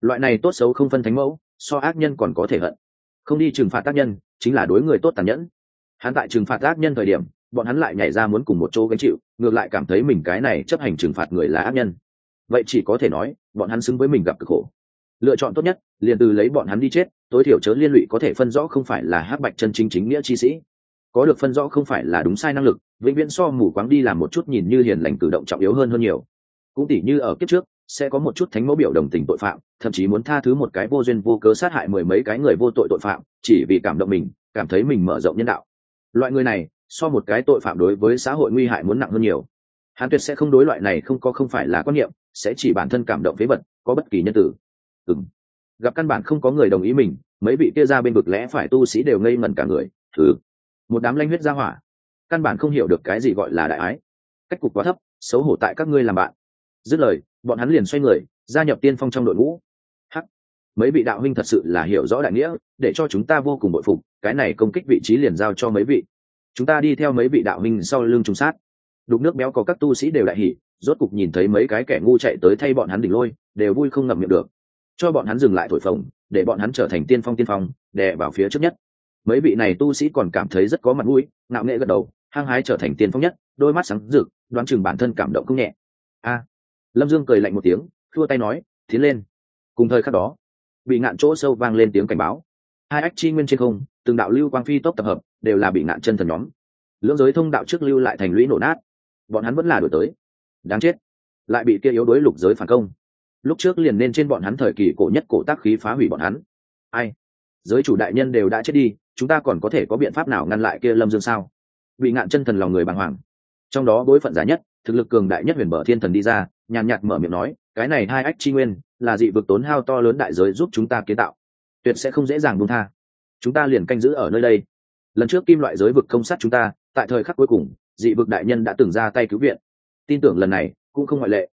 Loại này tốt xấu không phân thánh mẫu, so ác nhân còn có thể hận. Không đi trừng phạt tác nhân, chính là đối người tốt tàn nhẫn. Hắn tại trừng phạt ác nhân thời điểm bọn hắn lại nhảy ra muốn cùng một chỗ gánh chịu, ngược lại cảm thấy mình cái này chấp hành trừng phạt người là ác nhân. Vậy chỉ có thể nói, bọn hắn xứng với mình gặp cực khổ. Lựa chọn tốt nhất, liền từ lấy bọn hắn đi chết, tối thiểu chớ liên lụy có thể phân rõ không phải là hắc bạch chân chính chính nghĩa chi sĩ. Có được phân rõ không phải là đúng sai năng lực, vĩnh viễn so mù quáng đi làm một chút nhìn như hiền lành cử động trọng yếu hơn hơn nhiều. Cũng tỉ như ở kiếp trước, sẽ có một chút thánh mẫu biểu đồng tình tội phạm, thậm chí muốn tha thứ một cái vô duyên vô cớ sát hại mười mấy cái người vô tội tội phạm, chỉ vì cảm động mình, cảm thấy mình mở rộng nhân đạo. Loại người này so một cái tội phạm đối với xã hội nguy hại muốn nặng hơn nhiều. Hắn tuyệt sẽ không đối loại này không có không phải là quan niệm, sẽ chỉ bản thân cảm động phế vật, có bất kỳ nhân tử. Ừng gặp căn bản không có người đồng ý mình, mấy vị kia ra bên vực lẽ phải tu sĩ đều ngây ngẩn cả người, thử. Một đám lanh huyết ra hỏa. Căn bản không hiểu được cái gì gọi là đại ái. Cách cục quá thấp, xấu hổ tại các ngươi làm bạn. Dứt lời, bọn hắn liền xoay người, gia nhập tiên phong trong đội ngũ. Hắc. Mấy vị đạo huynh thật sự là hiểu rõ đại nghĩa, để cho chúng ta vô cùng bội phục, cái này công kích vị trí liền giao cho mấy vị chúng ta đi theo mấy vị đạo minh sau lưng trùng sát. Đục nước béo có các tu sĩ đều đại hỉ, rốt cục nhìn thấy mấy cái kẻ ngu chạy tới thay bọn hắn đỉnh lôi, đều vui không ngậm miệng được. Cho bọn hắn dừng lại thổi phồng, để bọn hắn trở thành tiên phong tiên phong, đè vào phía trước nhất. Mấy vị này tu sĩ còn cảm thấy rất có mặt mũi, ngạo nghệ gật đầu, hăng hái trở thành tiên phong nhất, đôi mắt sáng rực, đoán chừng bản thân cảm động không nhẹ. A. Lâm dương cười lạnh một tiếng thua tay nói, tiến lên. Cùng thời khắc đó, bị ngạn chỗ sâu vang lên tiếng cảnh báo. Hai ách chi nguyên trên không từng đạo lưu quang phi tốc tập hợp, đều là bị ngạn chân thần nhóm. Lưỡng giới thông đạo trước lưu lại thành lũy nổ nát. Bọn hắn vẫn là đổi tới. Đáng chết. Lại bị kia yếu đối lục giới phản công. Lúc trước liền nên trên bọn hắn thời kỳ cổ nhất cổ tác khí phá hủy bọn hắn. Ai? Giới chủ đại nhân đều đã chết đi, chúng ta còn có thể có biện pháp nào ngăn lại kia lâm dương sao? Bị ngạn chân thần lòng người bàng hoàng. Trong đó bối phận giả nhất, thực lực cường đại nhất huyền bờ thiên thần đi ra, nhàn nhạt mở miệng nói, cái này hai ách chi nguyên, là dị vực tốn hao to lớn đại giới giúp chúng ta kiến tạo. Tuyệt sẽ không dễ dàng buông tha chúng ta liền canh giữ ở nơi đây. Lần trước kim loại giới vực công sát chúng ta, tại thời khắc cuối cùng, dị vực đại nhân đã từng ra tay cứu viện. Tin tưởng lần này cũng không ngoại lệ.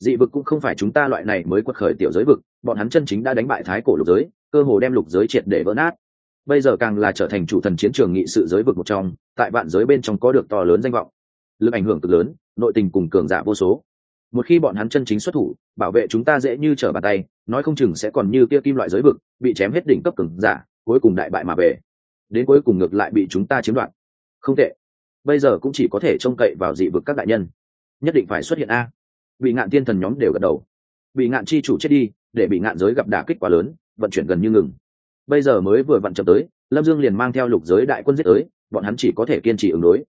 Dị vực cũng không phải chúng ta loại này mới quật khởi tiểu giới vực, bọn hắn chân chính đã đánh bại thái cổ lục giới, cơ hồ đem lục giới triệt để vỡ nát. Bây giờ càng là trở thành chủ thần chiến trường nghị sự giới vực một trong, tại vạn giới bên trong có được to lớn danh vọng. Lực ảnh hưởng cực lớn, nội tình cùng cường giả vô số. Một khi bọn hắn chân chính xuất thủ, bảo vệ chúng ta dễ như trở bàn tay, nói không chừng sẽ còn như kia kim loại giới vực, bị chém hết đỉnh cấp cường giả cuối cùng đại bại mà về. Đến cuối cùng ngược lại bị chúng ta chiếm đoạt. Không tệ. Bây giờ cũng chỉ có thể trông cậy vào dị vực các đại nhân. Nhất định phải xuất hiện a. Bị ngạn tiên thần nhóm đều gật đầu. Bị ngạn chi chủ chết đi, để bị ngạn giới gặp đả kích quá lớn, vận chuyển gần như ngừng. Bây giờ mới vừa vận chậm tới, lâm dương liền mang theo lục giới đại quân giết tới, bọn hắn chỉ có thể kiên trì ứng đối.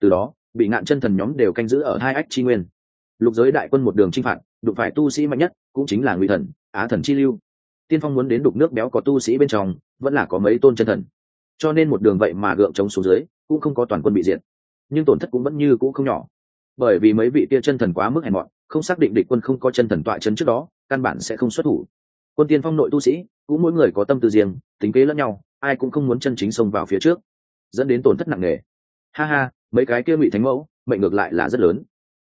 Từ đó bị ngạn chân thần nhóm đều canh giữ ở hai ách chi nguyên. Lục giới đại quân một đường chinh phạt, đụng phải tu sĩ mạnh nhất, cũng chính là ngụy thần, á thần chi lưu tiên phong muốn đến đục nước béo có tu sĩ bên trong, vẫn là có mấy tôn chân thần. Cho nên một đường vậy mà gượng chống xuống dưới, cũng không có toàn quân bị diệt. Nhưng tổn thất cũng vẫn như cũ không nhỏ. Bởi vì mấy vị tia chân thần quá mức hèn mọn, không xác định địch quân không có chân thần tọa chân trước đó, căn bản sẽ không xuất thủ. Quân tiên phong nội tu sĩ, cũng mỗi người có tâm tư riêng, tính kế lẫn nhau, ai cũng không muốn chân chính xông vào phía trước, dẫn đến tổn thất nặng nề. Ha ha, mấy cái kia ngụy thánh mẫu, mệnh ngược lại là rất lớn.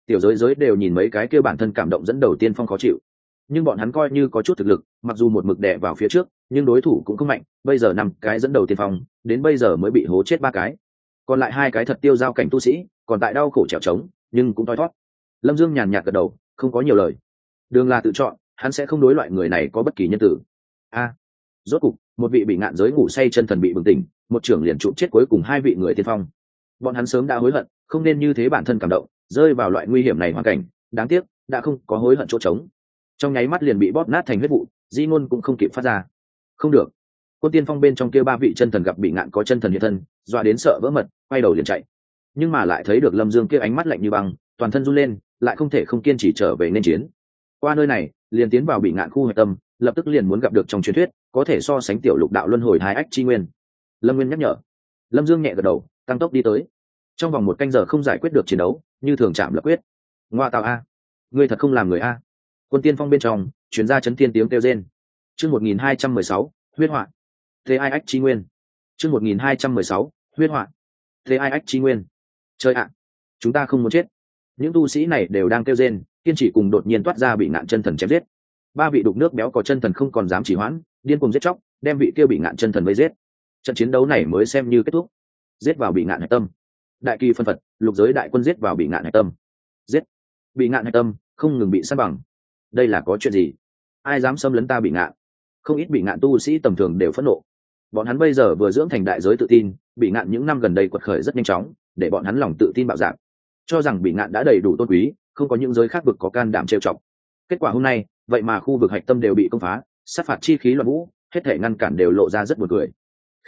Tiểu giới giới đều nhìn mấy cái kia bản thân cảm động dẫn đầu tiên phong khó chịu nhưng bọn hắn coi như có chút thực lực, mặc dù một mực đè vào phía trước, nhưng đối thủ cũng không mạnh, bây giờ năm cái dẫn đầu tiền phong, đến bây giờ mới bị hố chết ba cái. Còn lại hai cái thật tiêu giao cảnh tu sĩ, còn tại đau khổ trèo trống nhưng cũng thoát thoát lâm dương nhàn nhạt gật đầu, không có nhiều lời. Đường là tự chọn, hắn sẽ không đối loại người này có bất kỳ nhân tử. A, rốt cục, một vị bị ngạn giới ngủ say chân thần bị bừng tỉnh, một trưởng liền trụ chết cuối cùng hai vị người tiên phong. Bọn hắn sớm đã hối hận, không nên như thế bản thân cảm động, rơi vào loại nguy hiểm này hoàn cảnh, đáng tiếc, đã không có hối hận chỗ trống trong nháy mắt liền bị bóp nát thành huyết vụ, di ngôn cũng không kịp phát ra. Không được. Quân tiên phong bên trong kia ba vị chân thần gặp bị ngạn có chân thần hiện thân, dọa đến sợ vỡ mật, quay đầu liền chạy. Nhưng mà lại thấy được lâm dương kia ánh mắt lạnh như băng, toàn thân run lên, lại không thể không kiên trì trở về nên chiến. Qua nơi này, liền tiến vào bị ngạn khu hạch tâm, lập tức liền muốn gặp được trong truyền thuyết, có thể so sánh tiểu lục đạo luân hồi hai ách chi nguyên. Lâm nguyên nhắc nhở. Lâm dương nhẹ gật đầu, tăng tốc đi tới. Trong vòng một canh giờ không giải quyết được chiến đấu, như thường chạm lập quyết. Ngoa tạo a. Ngươi thật không làm người a quân tiên phong bên trong, chuyến ra chấn tiên tiếng kêu trên chương một nghìn hai trăm mười sáu, huyết họa. Thế ai ách chi nguyên. Chương một nghìn hai trăm mười sáu, huyết họa. Thế ai ách chi nguyên. Chơi ạ, chúng ta không muốn chết. Những tu sĩ này đều đang kêu rên, kiên trì cùng đột nhiên toát ra bị nạn chân thần chém giết. Ba vị đục nước béo có chân thần không còn dám chỉ hoãn, điên cùng giết chóc, đem vị kia bị ngạn chân thần vây giết. Trận chiến đấu này mới xem như kết thúc. Giết vào bị ngạn hạch tâm. Đại kỳ phân phật, lục giới đại quân giết vào bị ngạn hạch tâm. Giết. Bị ngạn hạch tâm, không ngừng bị sát bằng đây là có chuyện gì? Ai dám xâm lấn ta bị ngạn? Không ít bị ngạn tu sĩ tầm thường đều phẫn nộ. Bọn hắn bây giờ vừa dưỡng thành đại giới tự tin, bị ngạn những năm gần đây quật khởi rất nhanh chóng, để bọn hắn lòng tự tin bạo dạng cho rằng bị ngạn đã đầy đủ tôn quý, không có những giới khác vực có can đảm trêu chọc. Kết quả hôm nay, vậy mà khu vực hạch tâm đều bị công phá, sát phạt chi khí loạn vũ, hết thể ngăn cản đều lộ ra rất buồn cười.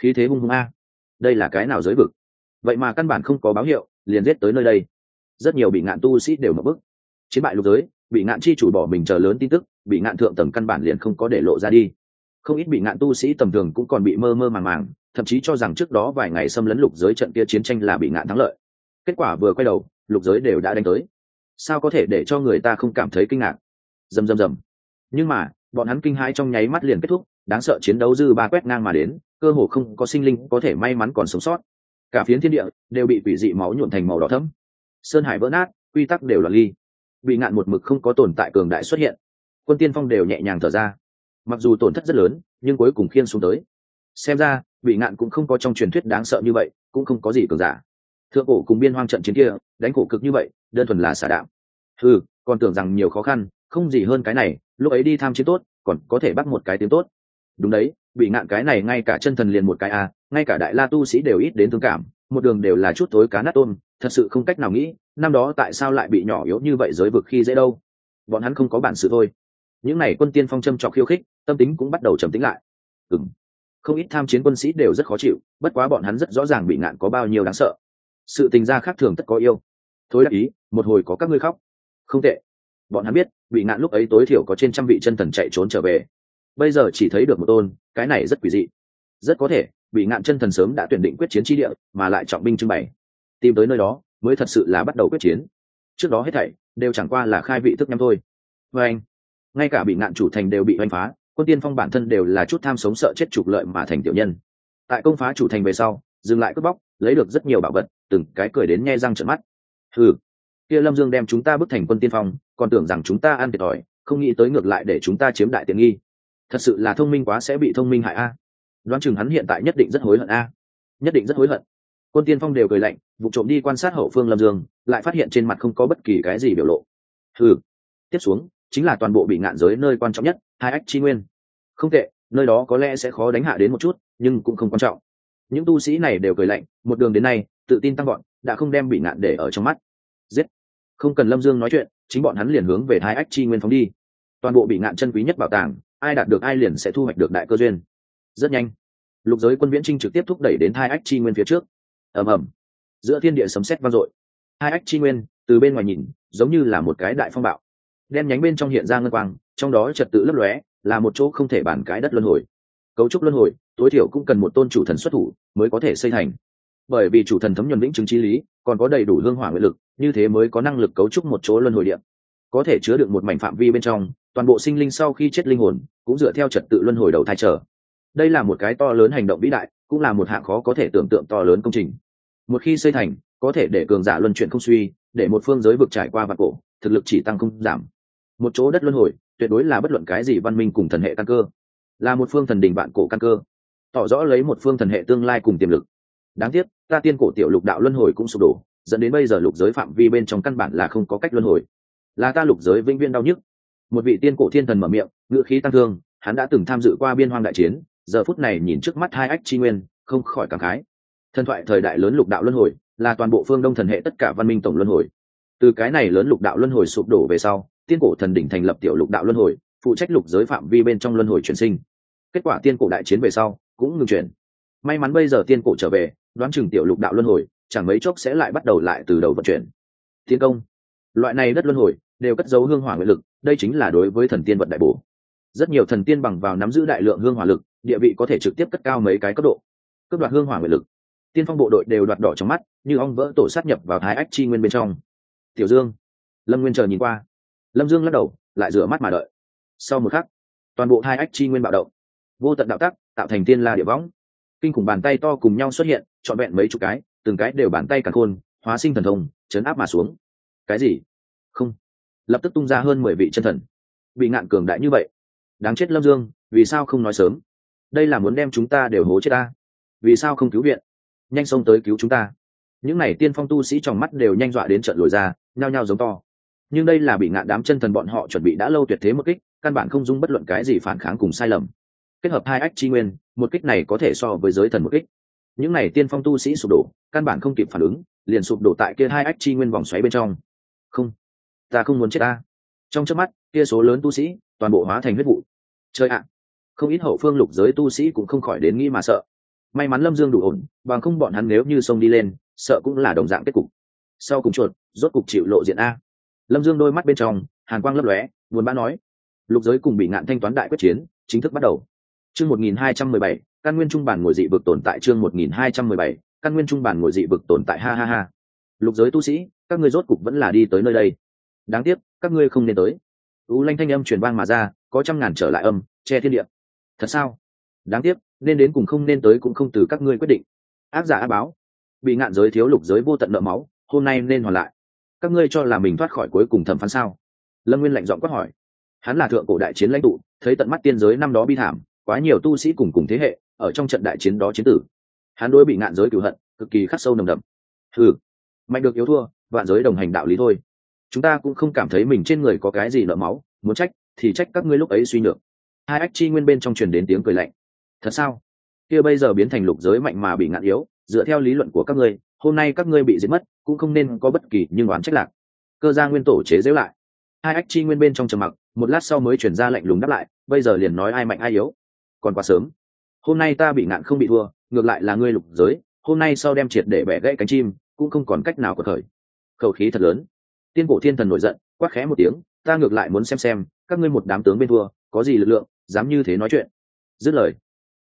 Khí thế hung hung a. Đây là cái nào giới vực? Vậy mà căn bản không có báo hiệu, liền giết tới nơi đây. Rất nhiều bị ngạn tu sĩ đều mở bức. Chiến bại lục giới bị ngạn chi chủ bỏ mình chờ lớn tin tức, bị ngạn thượng tầng căn bản liền không có để lộ ra đi. Không ít bị ngạn tu sĩ tầm thường cũng còn bị mơ mơ màng màng, thậm chí cho rằng trước đó vài ngày xâm lấn lục giới trận kia chiến tranh là bị ngạn thắng lợi. Kết quả vừa quay đầu, lục giới đều đã đánh tới. Sao có thể để cho người ta không cảm thấy kinh ngạc? Rầm rầm rầm nhưng mà, bọn hắn kinh hãi trong nháy mắt liền kết thúc, đáng sợ chiến đấu dư ba quét ngang mà đến, cơ hồ không có sinh linh có thể may mắn còn sống sót. Cả phiến thiên địa đều bị quỷ dị máu nhuộn thành màu đỏ thẫm. Sơn hải vỡ nát, quy tắc đều là ly bị ngạn một mực không có tồn tại cường đại xuất hiện. Quân tiên phong đều nhẹ nhàng thở ra. Mặc dù tổn thất rất lớn, nhưng cuối cùng khiên xuống tới. Xem ra, bị ngạn cũng không có trong truyền thuyết đáng sợ như vậy, cũng không có gì cường giả. Thượng cổ cùng biên hoang trận chiến kia, đánh cổ cực như vậy, đơn thuần là xả đạo ừ còn tưởng rằng nhiều khó khăn, không gì hơn cái này, lúc ấy đi tham chiến tốt, còn có thể bắt một cái tiếng tốt. Đúng đấy, bị ngạn cái này ngay cả chân thần liền một cái à? ngay cả đại la tu sĩ đều ít đến thương cảm, một đường đều là chút tối cá nát tôm, thật sự không cách nào nghĩ năm đó tại sao lại bị nhỏ yếu như vậy giới vực khi dễ đâu? Bọn hắn không có bản sự thôi. Những n à y quân tiên phong châm trọc khiêu khích, tâm tính cũng bắt đầu trầm tính lại. Ừng không ít tham chiến quân sĩ đều rất khó chịu, bất quá bọn hắn rất rõ ràng bị ngạn có bao nhiêu đáng sợ. Sự tình gia khác thường tất có yêu. Thối đắc ý, một hồi có các ngươi khóc. Không tệ. Bọn hắn biết, bị ngạn lúc ấy tối thiểu có trên trăm vị chân thần chạy trốn trở về. Bây giờ chỉ thấy được một tôn, cái này rất quỷ dị. Rất có thể, bị ngạn chân thần sớm đã tuyển định quyết chiến tri địa, mà lại trọng binh trưng bày. Tìm tới nơi đó mới thật sự là bắt đầu quyết chiến. Trước đó hết thảy đều chẳng qua là khai vị thức nhắm thôi. Và anh, ngay cả bị ngạn chủ thành đều bị oanh phá, quân tiên phong bản thân đều là chút tham sống sợ chết trục lợi mà thành tiểu nhân. Tại công phá chủ thành về sau, dừng lại cướp bóc, lấy được rất nhiều bảo vật, từng cái cười đến nghe răng trợn mắt. Ừ kia lâm dương đem chúng ta bức thành quân tiên phong, còn tưởng rằng chúng ta ăn thiệt thòi, không nghĩ tới ngược lại để chúng ta chiếm đại tiện nghi. Thật sự là thông minh quá sẽ bị thông minh hại a. Đoán chừng hắn hiện tại nhất định rất hối hận a. Nhất định rất hối hận quân tiên phong đều cười lạnh, vụ trộm đi quan sát hậu phương lâm dương, lại phát hiện trên mặt không có bất kỳ cái gì biểu lộ. Ừ tiếp xuống, chính là toàn bộ bị ngạn giới nơi quan trọng nhất, hai ách chi nguyên. Không tệ, nơi đó có lẽ sẽ khó đánh hạ đến một chút, nhưng cũng không quan trọng. Những tu sĩ này đều cười lạnh, một đường đến nay, tự tin tăng gọn đã không đem bị ngạn để ở trong mắt. Giết. Không cần lâm dương nói chuyện, chính bọn hắn liền hướng về hai ách chi nguyên phóng đi. Toàn bộ bị ngạn chân quý nhất bảo tàng, ai đạt được ai liền sẽ thu hoạch được đại cơ duyên. Rất nhanh. Lục giới quân viễn trinh trực tiếp thúc đẩy đến hai ách chi nguyên phía trước ầm ầm. Giữa thiên địa sấm sét vang dội. Hai ách chi nguyên, từ bên ngoài nhìn, giống như là một cái đại phong bạo. Đen nhánh bên trong hiện ra ngân quang, trong đó trật tự lấp lóe, là một chỗ không thể bàn cái đất luân hồi. Cấu trúc luân hồi, tối thiểu cũng cần một tôn chủ thần xuất thủ mới có thể xây thành. Bởi vì chủ thần thấm nhuần lĩnh chứng trí lý, còn có đầy đủ hương hỏa nguyện lực, như thế mới có năng lực cấu trúc một chỗ luân hồi điện. Có thể chứa được một mảnh phạm vi bên trong, toàn bộ sinh linh sau khi chết linh hồn, cũng dựa theo trật tự luân hồi đầu thai trở. Đây là một cái to lớn hành động vĩ đại cũng là một hạng khó có thể tưởng tượng to lớn công trình. Một khi xây thành, có thể để cường giả luân chuyển không suy, để một phương giới vực trải qua vạn cổ, thực lực chỉ tăng không giảm. Một chỗ đất luân hồi, tuyệt đối là bất luận cái gì văn minh cùng thần hệ căn cơ. Là một phương thần đình vạn cổ căn cơ. Tỏ rõ lấy một phương thần hệ tương lai cùng tiềm lực. Đáng tiếc, ta tiên cổ tiểu lục đạo luân hồi cũng sụp đổ, dẫn đến bây giờ lục giới phạm vi bên trong căn bản là không có cách luân hồi. Là ta lục giới vĩnh viên đau nhức. Một vị tiên cổ thiên thần mở miệng ngựa khí tăng thương, hắn đã từng tham dự qua biên hoang đại chiến giờ phút này nhìn trước mắt hai ách chi nguyên, không khỏi cảm khái. Thần thoại thời đại lớn lục đạo luân hồi, là toàn bộ phương đông thần hệ tất cả văn minh tổng luân hồi. Từ cái này lớn lục đạo luân hồi sụp đổ về sau, tiên cổ thần đỉnh thành lập tiểu lục đạo luân hồi, phụ trách lục giới phạm vi bên trong luân hồi chuyển sinh. Kết quả tiên cổ đại chiến về sau, cũng ngừng chuyển. May mắn bây giờ tiên cổ trở về, đoán chừng tiểu lục đạo luân hồi, chẳng mấy chốc sẽ lại bắt đầu lại từ đầu vận chuyển. Thiên công. Loại này đất luân hồi, đều cất dấu hương hỏa nguyện lực, đây chính là đối với thần tiên vận đại bổ rất nhiều thần tiên bằng vào nắm giữ đại lượng hương hỏa lực, địa vị có thể trực tiếp cất cao mấy cái cấp độ. Cấp đoạt hương hỏa nguyện lực. Tiên phong bộ đội đều đoạt đỏ trong mắt, như ong vỡ tổ sát nhập vào thái ách chi nguyên bên trong. Tiểu dương. Lâm nguyên chờ nhìn qua. Lâm dương lắc đầu, lại rửa mắt mà đợi. Sau một khắc, toàn bộ thái ách chi nguyên bạo động. Vô tận đạo tắc, tạo thành tiên la địa võng. Kinh khủng bàn tay to cùng nhau xuất hiện, trọn vẹn mấy chục cái, từng cái đều bàn tay cả khôn, hóa sinh thần thông, chấn áp mà xuống. Cái gì? Không. Lập tức tung ra hơn mười vị chân thần. Bị ngạn cường đại như vậy đáng chết lâm dương, vì sao không nói sớm? Đây là muốn đem chúng ta đều hố chết ta. Vì sao không cứu viện? Nhanh xông tới cứu chúng ta. Những n à y tiên phong tu sĩ trong mắt đều nhanh dọa đến trận lồi ra, nhao nhao giống to. Nhưng đây là bị ngạn đám chân thần bọn họ chuẩn bị đã lâu tuyệt thế một kích, căn bản không dung bất luận cái gì phản kháng cùng sai lầm. Kết hợp hai ách chi nguyên, một kích này có thể so với giới thần một kích. Những n à y tiên phong tu sĩ sụp đổ, căn bản không kịp phản ứng, liền sụp đổ tại kia hai ách chi nguyên vòng xoáy bên trong. Không, ta không muốn chết ta. Trong trước mắt, kia số lớn tu sĩ toàn bộ hóa thành huyết vụ. Chơi ạ, không ít hậu phương lục giới tu sĩ cũng không khỏi đến nghĩ mà sợ. May mắn lâm dương đủ ổn, bằng không bọn hắn nếu như sông đi lên, sợ cũng là đồng dạng kết cục. Sau cùng chuột, rốt cục chịu lộ diện a. Lâm dương đôi mắt bên trong, hàn quang lấp lóe, buồn bã nói, lục giới cùng bị ngạn thanh toán đại quyết chiến, chính thức bắt đầu. Chương một nghìn hai trăm mười bảy, căn nguyên trung bản ngồi dị vực tồn tại chương một nghìn hai trăm mười bảy, căn nguyên trung bản ngồi dị vực tồn tại, ha ha ha. Lục giới tu sĩ, các ngươi rốt cục vẫn là đi tới nơi đây. Đáng tiếc, các ngươi không nên tới u lanh thanh âm truyền vang mà ra, có trăm ngàn trở lại âm, che thiên địa. Thật sao? Đáng tiếc, nên đến cùng không nên tới cũng không từ các ngươi quyết định. Ác giả á báo. Bị ngạn giới thiếu lục giới vô tận nợ máu, hôm nay nên hoàn lại. Các ngươi cho là mình thoát khỏi cuối cùng thẩm phán sao? Lâm nguyên lạnh giọng quát hỏi. Hắn là thượng cổ đại chiến lãnh tụ, thấy tận mắt tiên giới năm đó bi thảm, quá nhiều tu sĩ cùng cùng thế hệ, ở trong trận đại chiến đó chiến tử. Hắn đối bị ngạn giới cửu hận, cực kỳ khắc sâu nồng đậm. Ừ mạnh được yếu thua, vạn giới đồng hành đạo lý thôi chúng ta cũng không cảm thấy mình trên người có cái gì nợ máu, muốn trách thì trách các ngươi lúc ấy suy nhược. Hai ách chi nguyên bên trong truyền đến tiếng cười lạnh. Thật sao? Kia bây giờ biến thành lục giới mạnh mà bị ngạn yếu, dựa theo lý luận của các ngươi, hôm nay các ngươi bị giết mất, cũng không nên có bất kỳ nhưng oán trách lạc. Cơ gia nguyên tổ chế giễu lại. Hai ách chi nguyên bên trong trầm mặc, một lát sau mới chuyển ra lạnh lùng đáp lại, bây giờ liền nói ai mạnh ai yếu. Còn quá sớm. Hôm nay ta bị ngạn không bị thua, ngược lại là ngươi lục giới, hôm nay sau đem triệt để bẻ gãy cánh chim, cũng không còn cách nào có thời. Khẩu khí thật lớn tiên cổ thiên thần nổi giận, quát khẽ một tiếng, ta ngược lại muốn xem xem, các ngươi một đám tướng bên thua, có gì lực lượng, dám như thế nói chuyện. Dứt lời,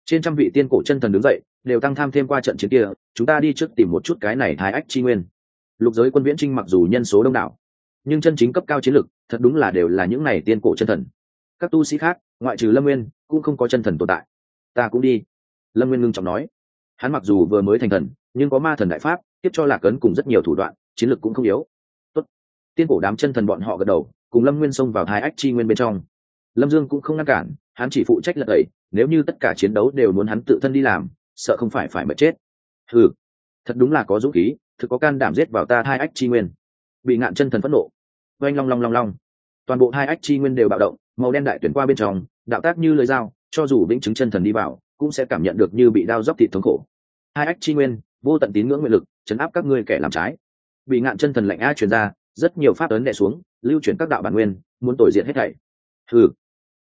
trên trăm vị tiên cổ chân thần đứng dậy, đều tăng tham thêm qua trận chiến kia, chúng ta đi trước tìm một chút cái này thái ách chi nguyên. Lục giới quân viễn trinh mặc dù nhân số đông đảo, nhưng chân chính cấp cao chiến lực, thật đúng là đều là những này tiên cổ chân thần. Các tu sĩ khác, ngoại trừ lâm nguyên, cũng không có chân thần tồn tại. Ta cũng đi. Lâm nguyên ngưng trọng nói. Hắn mặc dù vừa mới thành thần, nhưng có ma thần đại pháp, tiếp cho lạc ấn cùng rất nhiều thủ đoạn, chiến lực cũng không yếu tiên cổ đám chân thần bọn họ gật đầu, cùng lâm nguyên xông vào hai ách chi nguyên bên trong. Lâm dương cũng không ngăn cản, hắn chỉ phụ trách lật đẩy nếu như tất cả chiến đấu đều muốn hắn tự thân đi làm, sợ không phải phải mất chết. Ừ thật đúng là có dũng khí, thực có can đảm giết vào ta hai ách chi nguyên. Bị ngạn chân thần phẫn nộ. Oanh long long long long. Toàn bộ hai ách chi nguyên đều bạo động, màu đen đại tuyển qua bên trong, đạo tác như lời dao, cho dù vĩnh chứng chân thần đi vào, cũng sẽ cảm nhận được như bị đao dóc thịt thống khổ. Hai ách chi nguyên, vô tận tín ngưỡng nguyện lực, chấn áp các ngươi kẻ làm trái. Bị ngạn chân thần lạnh a truyền ra rất nhiều pháp ấn đè xuống, lưu chuyển các đạo bản nguyên, muốn tội diện hết thảy. Ừ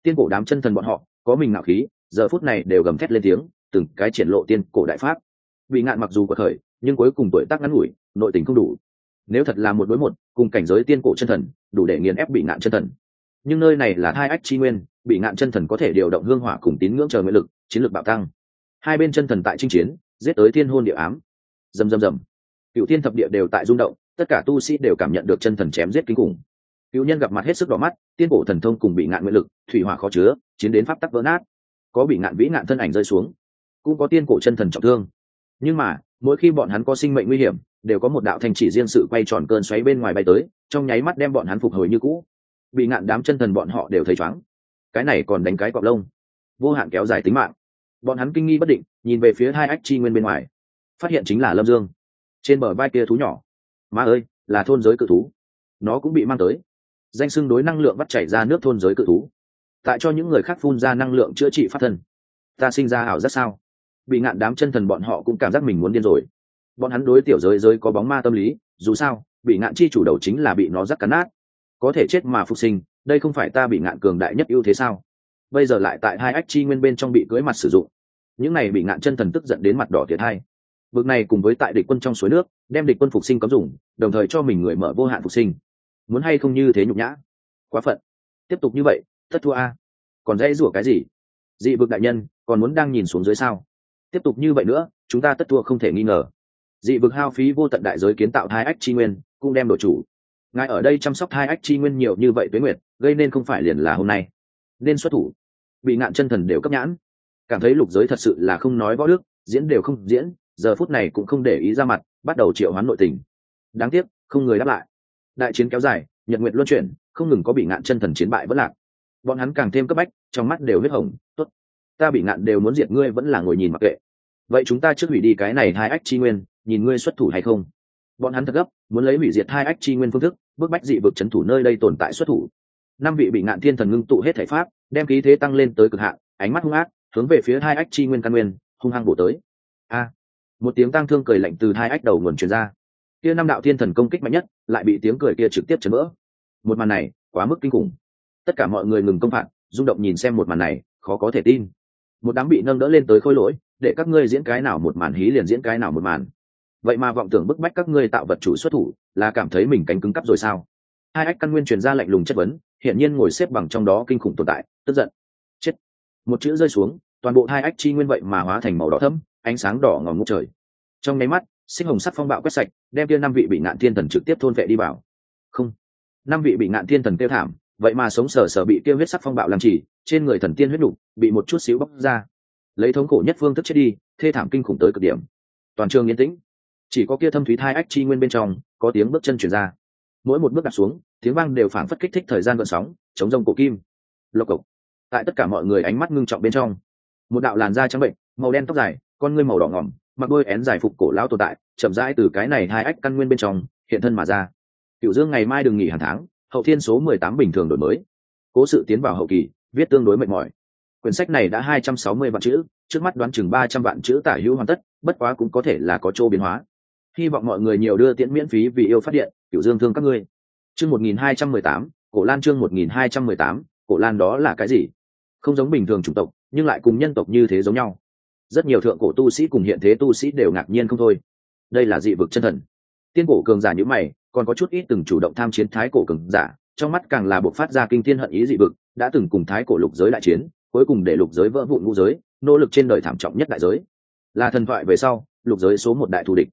tiên cổ đám chân thần bọn họ, có mình ngạo khí, giờ phút này đều gầm thét lên tiếng, từng cái triển lộ tiên cổ đại pháp. Bị ngạn mặc dù có thời, nhưng cuối cùng tuổi tác ngắn ngủi, nội tình không đủ. Nếu thật là một đối một, cùng cảnh giới tiên cổ chân thần, đủ để nghiền ép bị ngạn chân thần. Nhưng nơi này là hai ách chi nguyên, bị ngạn chân thần có thể điều động hương hỏa cùng tín ngưỡng chờ nguyện lực, chiến lược bạo tăng. Hai bên chân thần tại chinh chiến, giết tới thiên hôn địa ám. Rầm rầm rầm. Cựu thiên thập địa đều tại rung động tất cả tu sĩ đều cảm nhận được chân thần chém giết kinh khủng. Cựu nhân gặp mặt hết sức đỏ mắt, tiên cổ thần thông cùng bị ngạn nguyện lực, thủy hỏa khó chứa, chiến đến pháp tắc vỡ nát. Có bị ngạn vĩ ngạn thân ảnh rơi xuống, cũng có tiên cổ chân thần trọng thương. Nhưng mà, mỗi khi bọn hắn có sinh mệnh nguy hiểm, đều có một đạo thành chỉ riêng sự quay tròn cơn xoáy bên ngoài bay tới, trong nháy mắt đem bọn hắn phục hồi như cũ. Bị ngạn đám chân thần bọn họ đều thấy chóng. Cái này còn đánh cái cọp lông. Vô hạn kéo dài tính mạng. Bọn hắn kinh nghi bất định, nhìn về phía hai ách chi nguyên bên ngoài. Phát hiện chính là lâm dương. Trên bờ vai kia thú nhỏ má ơi, là thôn giới cự thú. Nó cũng bị mang tới. Danh xưng đối năng lượng bắt chảy ra nước thôn giới cự thú. Tại cho những người khác phun ra năng lượng chữa trị phát thân. Ta sinh ra ảo rất sao? Bị ngạn đám chân thần bọn họ cũng cảm giác mình muốn điên rồi. Bọn hắn đối tiểu giới giới có bóng ma tâm lý, dù sao, bị ngạn chi chủ đầu chính là bị nó rắc cắn nát. Có thể chết mà phục sinh, đây không phải ta bị ngạn cường đại nhất ưu thế sao? Bây giờ lại tại hai ách chi nguyên bên trong bị cưới mặt sử dụng. Những này bị ngạn chân thần tức giận đến mặt đỏ thiệt hai bước này cùng với tại địch quân trong suối nước, đem địch quân phục sinh cấm dùng, đồng thời cho mình người mở vô hạn phục sinh. Muốn hay không như thế nhục nhã? Quá phận. Tiếp tục như vậy, thất thua a. Còn dễ rủa cái gì? Dị vực đại nhân, còn muốn đang nhìn xuống dưới sao? Tiếp tục như vậy nữa, chúng ta tất thua không thể nghi ngờ. Dị vực hao phí vô tận đại giới kiến tạo hai ách chi nguyên, cũng đem đổi chủ. Ngài ở đây chăm sóc hai ách chi nguyên nhiều như vậy tuế nguyệt, gây nên không phải liền là hôm nay. Nên xuất thủ. Bị ngạn chân thần đều cấp nhãn. Cảm thấy lục giới thật sự là không nói võ đức, diễn đều không diễn giờ phút này cũng không để ý ra mặt, bắt đầu triệu hoán nội tình. Đáng tiếc, không người đáp lại. Đại chiến kéo dài, nhật nguyện luân chuyển, không ngừng có bị ngạn chân thần chiến bại vẫn lạc. Bọn hắn càng thêm cấp bách, trong mắt đều huyết hồng, tốt, ta bị ngạn đều muốn diệt ngươi vẫn là ngồi nhìn mặc kệ. Vậy chúng ta trước hủy đi cái này hai ách chi nguyên, nhìn ngươi xuất thủ hay không? Bọn hắn thật gấp, muốn lấy hủy diệt hai ách chi nguyên phương thức, bức bách dị vực c h ấ n thủ nơi đây tồn tại xuất thủ. Năm vị bị ngạn thiên thần ngưng tụ hết thể pháp, đem khí thế tăng lên tới cực hạn, ánh mắt hung ác, hướng về phía hai ách chi nguyên căn nguyên, hung hăng bổ tới. A một tiếng tang thương cười lạnh từ hai ách đầu nguồn truyền ra. Kia năm đạo thiên thần công kích mạnh nhất, lại bị tiếng cười kia trực tiếp chấn vỡ. Một màn này, quá mức kinh khủng. Tất cả mọi người ngừng công phạt, rung động nhìn xem một màn này, khó có thể tin. Một đám bị nâng đỡ lên tới khôi lỗi, để các ngươi diễn cái nào một màn hí liền diễn cái nào một màn. Vậy mà vọng tưởng bức bách các ngươi tạo vật chủ xuất thủ, là cảm thấy mình cánh cứng cắp rồi sao? Hai ách căn nguyên truyền ra lạnh lùng chất vấn hiện nhiên ngồi xếp bằng trong đó kinh khủng tồn tại, tức giận. Chết. Một chữ rơi xuống, toàn bộ hai ách chi nguyên vậy mà hóa thành màu đỏ thấm ánh sáng đỏ ngòm ngút trời. Trong nháy mắt sinh hồng sắc phong bạo quét sạch, đem kia năm vị bị ngạn thiên thần trực tiếp thôn vệ đi vào. Không, năm vị bị ngạn thiên thần tiêu thảm, vậy mà sống sờ sờ bị kia huyết sắc phong bạo làm chỉ, trên người thần tiên huyết đủ, bị một chút xíu bóc ra. Lấy thống khổ nhất phương thức chết đi, thê thảm kinh khủng tới cực điểm. Toàn trường yên tĩnh. Chỉ có kia thâm thúy thai ách chi nguyên bên trong, có tiếng bước chân chuyển ra. Mỗi một bước đặt xuống, tiếng vang đều phảng phất kích thích thời gian gợn sóng, chống rông cổ kim. Lộc cộc. Tại tất cả mọi người ánh mắt ngưng trọng bên trong, một đạo làn da trắng bệnh, màu đen tóc dài con ngươi màu đỏ ngỏm, mặc đôi én giải phục cổ lão tồn tại, chậm rãi từ cái này hai ách căn nguyên bên trong, hiện thân mà ra. Cựu dương ngày mai đừng nghỉ hàng tháng, hậu thiên số mười tám bình thường đổi mới. Cố sự tiến vào hậu kỳ, viết tương đối mệt mỏi. Quyển sách này đã hai trăm sáu mươi vạn chữ, trước mắt đoán chừng ba trăm vạn chữ tả hữu hoàn tất, bất quá cũng có thể là có chỗ biến hóa. Hy vọng mọi người nhiều đưa tiễn miễn phí vì yêu phát điện cựu dương thương các ngươi. Chương một nghìn hai trăm mười tám, cổ lan chương một nghìn hai trăm mười tám, cổ lan đó là cái gì? Không giống bình thường chủng tộc, nhưng lại cùng nhân tộc như thế giống nhau rất nhiều thượng cổ tu sĩ cùng hiện thế tu sĩ đều ngạc nhiên không thôi. Đây là dị vực chân thần. Tiên cổ cường giả như mày, còn có chút ít từng chủ động tham chiến thái cổ cường giả, trong mắt càng là buộc phát ra kinh thiên hận ý dị vực, đã từng cùng thái cổ lục giới đại chiến, cuối cùng để lục giới vỡ vụn ngũ giới, nỗ lực trên đời thảm trọng nhất đại giới. Là thần thoại về sau, lục giới số một đại thù địch.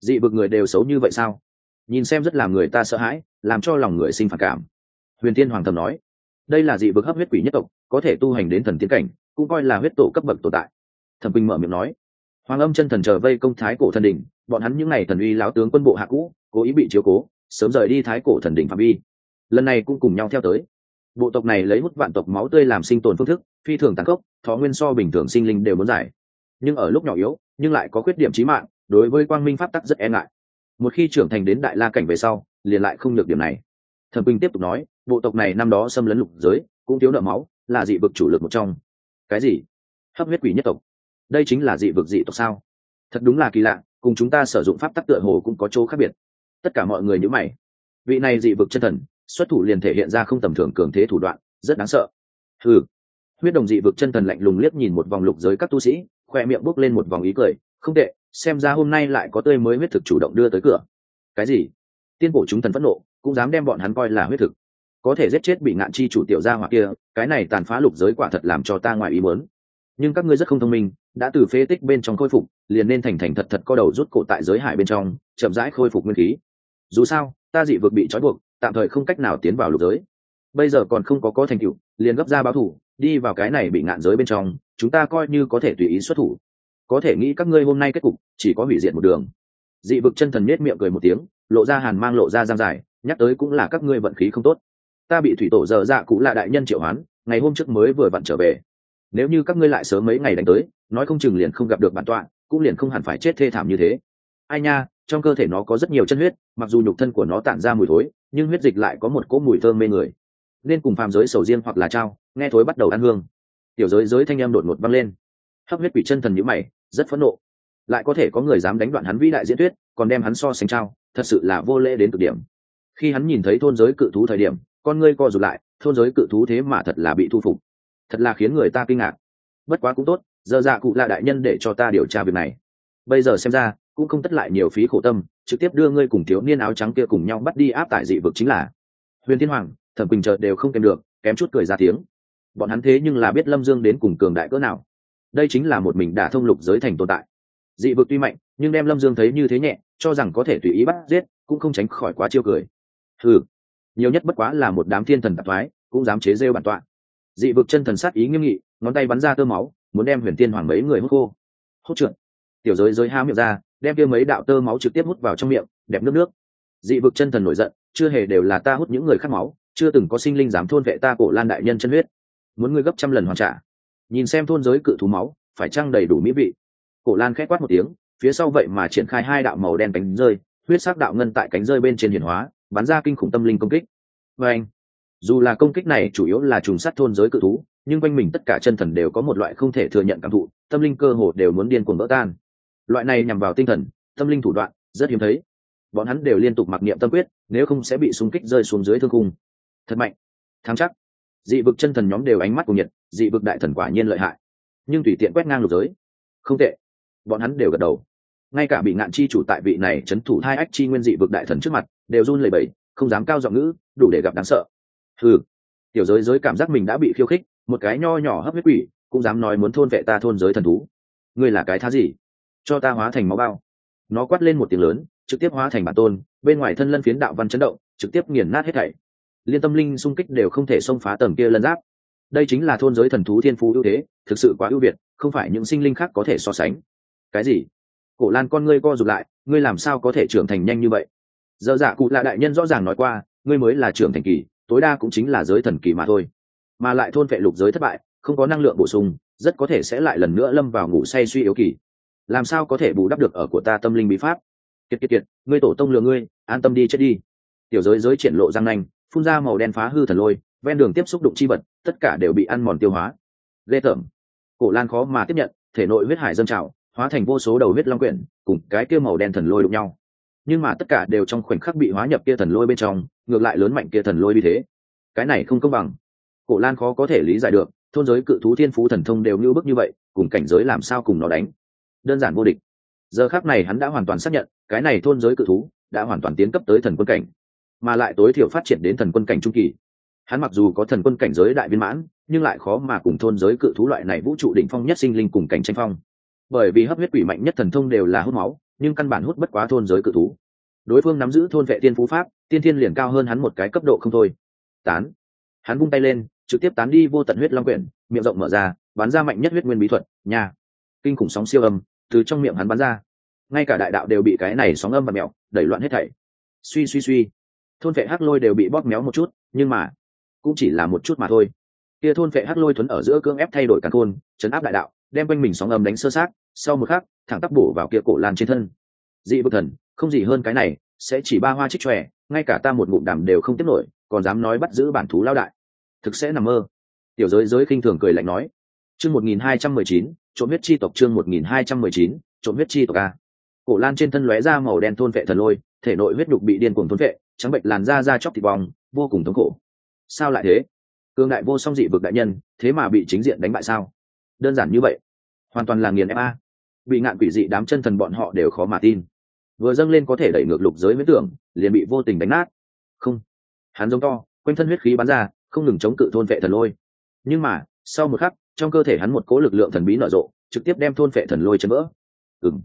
Dị vực người đều xấu như vậy sao? Nhìn xem rất làm người ta sợ hãi, làm cho lòng người sinh phản cảm. Huyền tiên hoàng thầm nói, đây là dị vực hấp huyết quỷ nhất tộc, có thể tu hành đến thần tiến cảnh, cũng coi là huyết tổ cấp bậc tồn tại thẩm bình mở miệng nói, hoàng âm chân thần chờ vây công thái cổ thần đỉnh, bọn hắn những n à y thần uy láo tướng quân bộ hạ cũ, cố ý bị chiếu cố, sớm rời đi thái cổ thần đỉnh phạm vi. Lần này cũng cùng nhau theo tới. Bộ tộc này lấy hút vạn tộc máu tươi làm sinh tồn phương thức, phi thường tàn khốc, thọ nguyên so bình thường sinh linh đều muốn giải. Nhưng ở lúc nhỏ yếu, nhưng lại có khuyết điểm trí mạng, đối với quang minh pháp tắc rất e ngại. Một khi trưởng thành đến đại la cảnh về sau, liền lại không được điểm này. Thẩm bình tiếp tục nói, bộ tộc này năm đó xâm lấn lục giới, cũng thiếu nợ máu, là dị vực chủ lực một trong. Cái gì? Hấp huyết quỷ nhất tộc đây chính là dị vực dị tộc sao? Thật đúng là kỳ lạ, cùng chúng ta sử dụng pháp tắc tựa hồ cũng có chỗ khác biệt. Tất cả mọi người nhớ mày. Vị này dị vực chân thần, xuất thủ liền thể hiện ra không tầm thường cường thế thủ đoạn, rất đáng sợ. Ừ huyết đồng dị vực chân thần lạnh lùng liếc nhìn một vòng lục giới các tu sĩ, khoe miệng bốc lên một vòng ý cười. Không tệ, xem ra hôm nay lại có tươi mới huyết thực chủ động đưa tới cửa. Cái gì? Tiên cổ chúng thần phẫn nộ, cũng dám đem bọn hắn coi là huyết thực. Có thể giết chết bị ngạn chi chủ tiểu gia hoặc kia, cái này tàn phá lục giới quả thật làm cho ta ngoài ý muốn nhưng các ngươi rất không thông minh, đã từ phế tích bên trong khôi phục, liền nên thành thành thật thật co đầu rút cổ tại giới hải bên trong, chậm rãi khôi phục nguyên khí. Dù sao, ta dị vực bị trói buộc, tạm thời không cách nào tiến vào lục giới. Bây giờ còn không có có thành tựu, liền gấp ra báo thủ, đi vào cái này bị ngạn giới bên trong, chúng ta coi như có thể tùy ý xuất thủ. Có thể nghĩ các ngươi hôm nay kết cục, chỉ có hủy diệt một đường. Dị vực chân thần nết miệng cười một tiếng, lộ ra hàn mang lộ ra giang dài, nhắc tới cũng là các ngươi vận khí không tốt. Ta bị thủy tổ dở dạ cũng là đại nhân triệu hoán, ngày hôm trước mới vừa vặn trở về nếu như các ngươi lại sớm mấy ngày đánh tới, nói không chừng liền không gặp được bản tọa, cũng liền không hẳn phải chết thê thảm như thế. Ai nha, trong cơ thể nó có rất nhiều chân huyết, mặc dù nhục thân của nó tản ra mùi thối, nhưng huyết dịch lại có một cỗ mùi thơm mê người. Nên cùng phàm giới sầu riêng hoặc là trao, nghe thối bắt đầu ăn hương. Tiểu giới giới thanh em đột ngột văng lên. Hấp huyết quỷ chân thần nhữ mày, rất phẫn nộ. Lại có thể có người dám đánh đoạn hắn vĩ đại diễn thuyết, còn đem hắn so sánh trao, thật sự là vô lễ đến cực điểm. Khi hắn nhìn thấy thôn giới cự thú thời điểm, con ngươi co rụt lại, thôn giới cự thú thế mà thật là bị thu phục thật là khiến người ta kinh ngạc. Bất quá cũng tốt, giờ dạ cụ là đại nhân để cho ta điều tra việc này. Bây giờ xem ra, cũng không tất lại nhiều phí khổ tâm, trực tiếp đưa ngươi cùng thiếu niên áo trắng kia cùng nhau bắt đi áp tại dị vực chính là. Huyền thiên hoàng, thẩm quỳnh chợt đều không kèm được, kém chút cười ra tiếng. Bọn hắn thế nhưng là biết lâm dương đến cùng cường đại cỡ nào. Đây chính là một mình đả thông lục giới thành tồn tại. Dị vực tuy mạnh, nhưng đem lâm dương thấy như thế nhẹ, cho rằng có thể tùy ý bắt giết, cũng không tránh khỏi quá chiêu cười. Ừ nhiều nhất bất quá là một đám thiên thần tạp thoái, cũng dám chế rêu bản tọa dị vực chân thần sát ý nghiêm nghị, ngón tay bắn ra tơ máu, muốn đem huyền tiên hoàng mấy người hút khô. Hốt trượt. Tiểu giới giới há miệng ra, đem kia mấy đạo tơ máu trực tiếp hút vào trong miệng, đẹp nước nước. Dị vực chân thần nổi giận, chưa hề đều là ta hút những người khác máu, chưa từng có sinh linh dám thôn vệ ta cổ lan đại nhân chân huyết. Muốn ngươi gấp trăm lần hoàn trả. Nhìn xem thôn giới cự thú máu, phải trăng đầy đủ mỹ vị? Cổ lan khét quát một tiếng, phía sau vậy mà triển khai hai đạo màu đen cánh rơi, huyết sắc đạo ngân tại cánh rơi bên trên hiển hóa, bắn ra kinh khủng tâm linh công kích. Và anh dù là công kích này chủ yếu là trùng sát thôn giới cự thú, nhưng quanh mình tất cả chân thần đều có một loại không thể thừa nhận cảm thụ, tâm linh cơ hồ đều muốn điên cuồng vỡ tan. Loại này nhằm vào tinh thần, tâm linh thủ đoạn, rất hiếm thấy. Bọn hắn đều liên tục mặc niệm tâm quyết, nếu không sẽ bị súng kích rơi xuống dưới thương cung. Thật mạnh. Thắng chắc. Dị vực chân thần nhóm đều ánh mắt cùng nhiệt, dị vực đại thần quả nhiên lợi hại. Nhưng tùy tiện quét ngang lục giới. Không tệ. Bọn hắn đều gật đầu. Ngay cả bị ngạn chi chủ tại vị này c h ấ n thủ hai ách chi nguyên dị vực đại thần trước mặt, đều run lẩy bẩy, không dám cao giọng ngữ, đủ để gặp đáng sợ ừ tiểu giới giới cảm giác mình đã bị khiêu khích, một cái nho nhỏ hấp huyết quỷ, cũng dám nói muốn thôn vệ ta thôn giới thần thú. Ngươi là cái thá gì? Cho ta hóa thành máu bao. Nó quát lên một tiếng lớn, trực tiếp hóa thành bản tôn, bên ngoài thân lân phiến đạo văn chấn động, trực tiếp nghiền nát hết thảy. Liên tâm linh xung kích đều không thể xông phá tầng kia lân giáp. Đây chính là thôn giới thần thú thiên phú ưu thế, thực sự quá ưu việt, không phải những sinh linh khác có thể so sánh. Cái gì? Cổ lan con ngươi co rụt lại, ngươi làm sao có thể trưởng thành nhanh như vậy? Giờ dạ cụ là đại nhân rõ ràng nói qua, ngươi mới là trưởng thành kỳ tối đa cũng chính là giới thần kỳ mà thôi. Mà lại thôn vệ lục giới thất bại, không có năng lượng bổ sung, rất có thể sẽ lại lần nữa lâm vào ngủ say suy yếu kỳ. Làm sao có thể bù đắp được ở của ta tâm linh bí pháp? Kiệt kiệt kiệt, ngươi tổ tông lừa ngươi, an tâm đi chết đi. Tiểu giới giới triển lộ răng nanh, phun ra màu đen phá hư thần lôi, ven đường tiếp xúc đụng chi vật, tất cả đều bị ăn mòn tiêu hóa. Ghê tởm. Cổ lan khó mà tiếp nhận, thể nội huyết hải dâng trào, hóa thành vô số đầu huyết long quyển, cùng cái kia màu đen thần lôi đụng nhau nhưng mà tất cả đều trong khoảnh khắc bị hóa nhập kia thần lôi bên trong, ngược lại lớn mạnh kia thần lôi như thế. Cái này không công bằng. Cổ lan khó có thể lý giải được, thôn giới cự thú thiên phú thần thông đều như bức như vậy, cùng cảnh giới làm sao cùng nó đánh? Đơn giản vô địch. Giờ khác này hắn đã hoàn toàn xác nhận, cái này thôn giới cự thú đã hoàn toàn tiến cấp tới thần quân cảnh, mà lại tối thiểu phát triển đến thần quân cảnh trung kỳ. Hắn mặc dù có thần quân cảnh giới đại viên mãn, nhưng lại khó mà cùng thôn giới cự thú loại này vũ trụ đỉnh phong nhất sinh linh cùng cảnh tranh phong. Bởi vì hấp huyết quỷ mạnh nhất thần thông đều là hút máu nhưng căn bản hút bất quá thôn giới cự thú. Đối phương nắm giữ thôn vệ tiên phú pháp, tiên thiên liền cao hơn hắn một cái cấp độ không thôi. Tán. Hắn vung tay lên, trực tiếp tán đi vô tận huyết long quyển, miệng rộng mở ra, bắn ra mạnh nhất huyết nguyên bí thuật nhà kinh khủng sóng siêu âm, từ trong miệng hắn bắn ra. Ngay cả đại đạo đều bị cái này sóng âm và mẹo đẩy loạn hết thảy. Suy suy suy. Thôn vệ hắc lôi đều bị bóp méo một chút, nhưng mà, cũng chỉ là một chút mà thôi kia thôn vệ hắc lôi thuấn ở giữa cưỡng ép thay đổi cả khôn chấn áp đại đạo, đem quanh mình sóng âm đánh sơ sát, sau một khắc, thẳng tắp bổ vào kia cổ lan trên thân. Dị bực thần, không gì hơn cái này, sẽ chỉ ba hoa trích tròe ngay cả ta một ngụm đàm đều không tiếp nổi, còn dám nói bắt giữ bản thú lao đại. Thực sẽ nằm mơ. Tiểu giới giới khinh thường cười lạnh nói. Chương một nghìn hai trăm mười chín, trộm huyết chi tộc chương một nghìn hai trăm mười chín, trộm huyết chi tộc a. Cổ lan trên thân lóe ra màu đen thôn vệ thần lôi, thể nội huyết đục bị điên cuồng thôn vệ, trắng bệnh làn da da chóc thịt bong, vô cùng thống khổ. Sao lại thế? Cương đại vô song dị vực đại nhân, thế mà bị chính diện đánh bại sao? Đơn giản như vậy, hoàn toàn là nghiền ép a. Bị ngạn quỷ dị đám chân thần bọn họ đều khó mà tin. Vừa dâng lên có thể đẩy ngược lục giới huyết tưởng, liền bị vô tình đánh nát. Không. Hắn giống to, quanh thân huyết khí bắn ra, không ngừng chống cự thôn vệ thần lôi. Nhưng mà, sau một khắc, trong cơ thể hắn một cố lực lượng thần bí nở rộ, trực tiếp đem thôn vệ thần lôi chấn vỡ. Ừng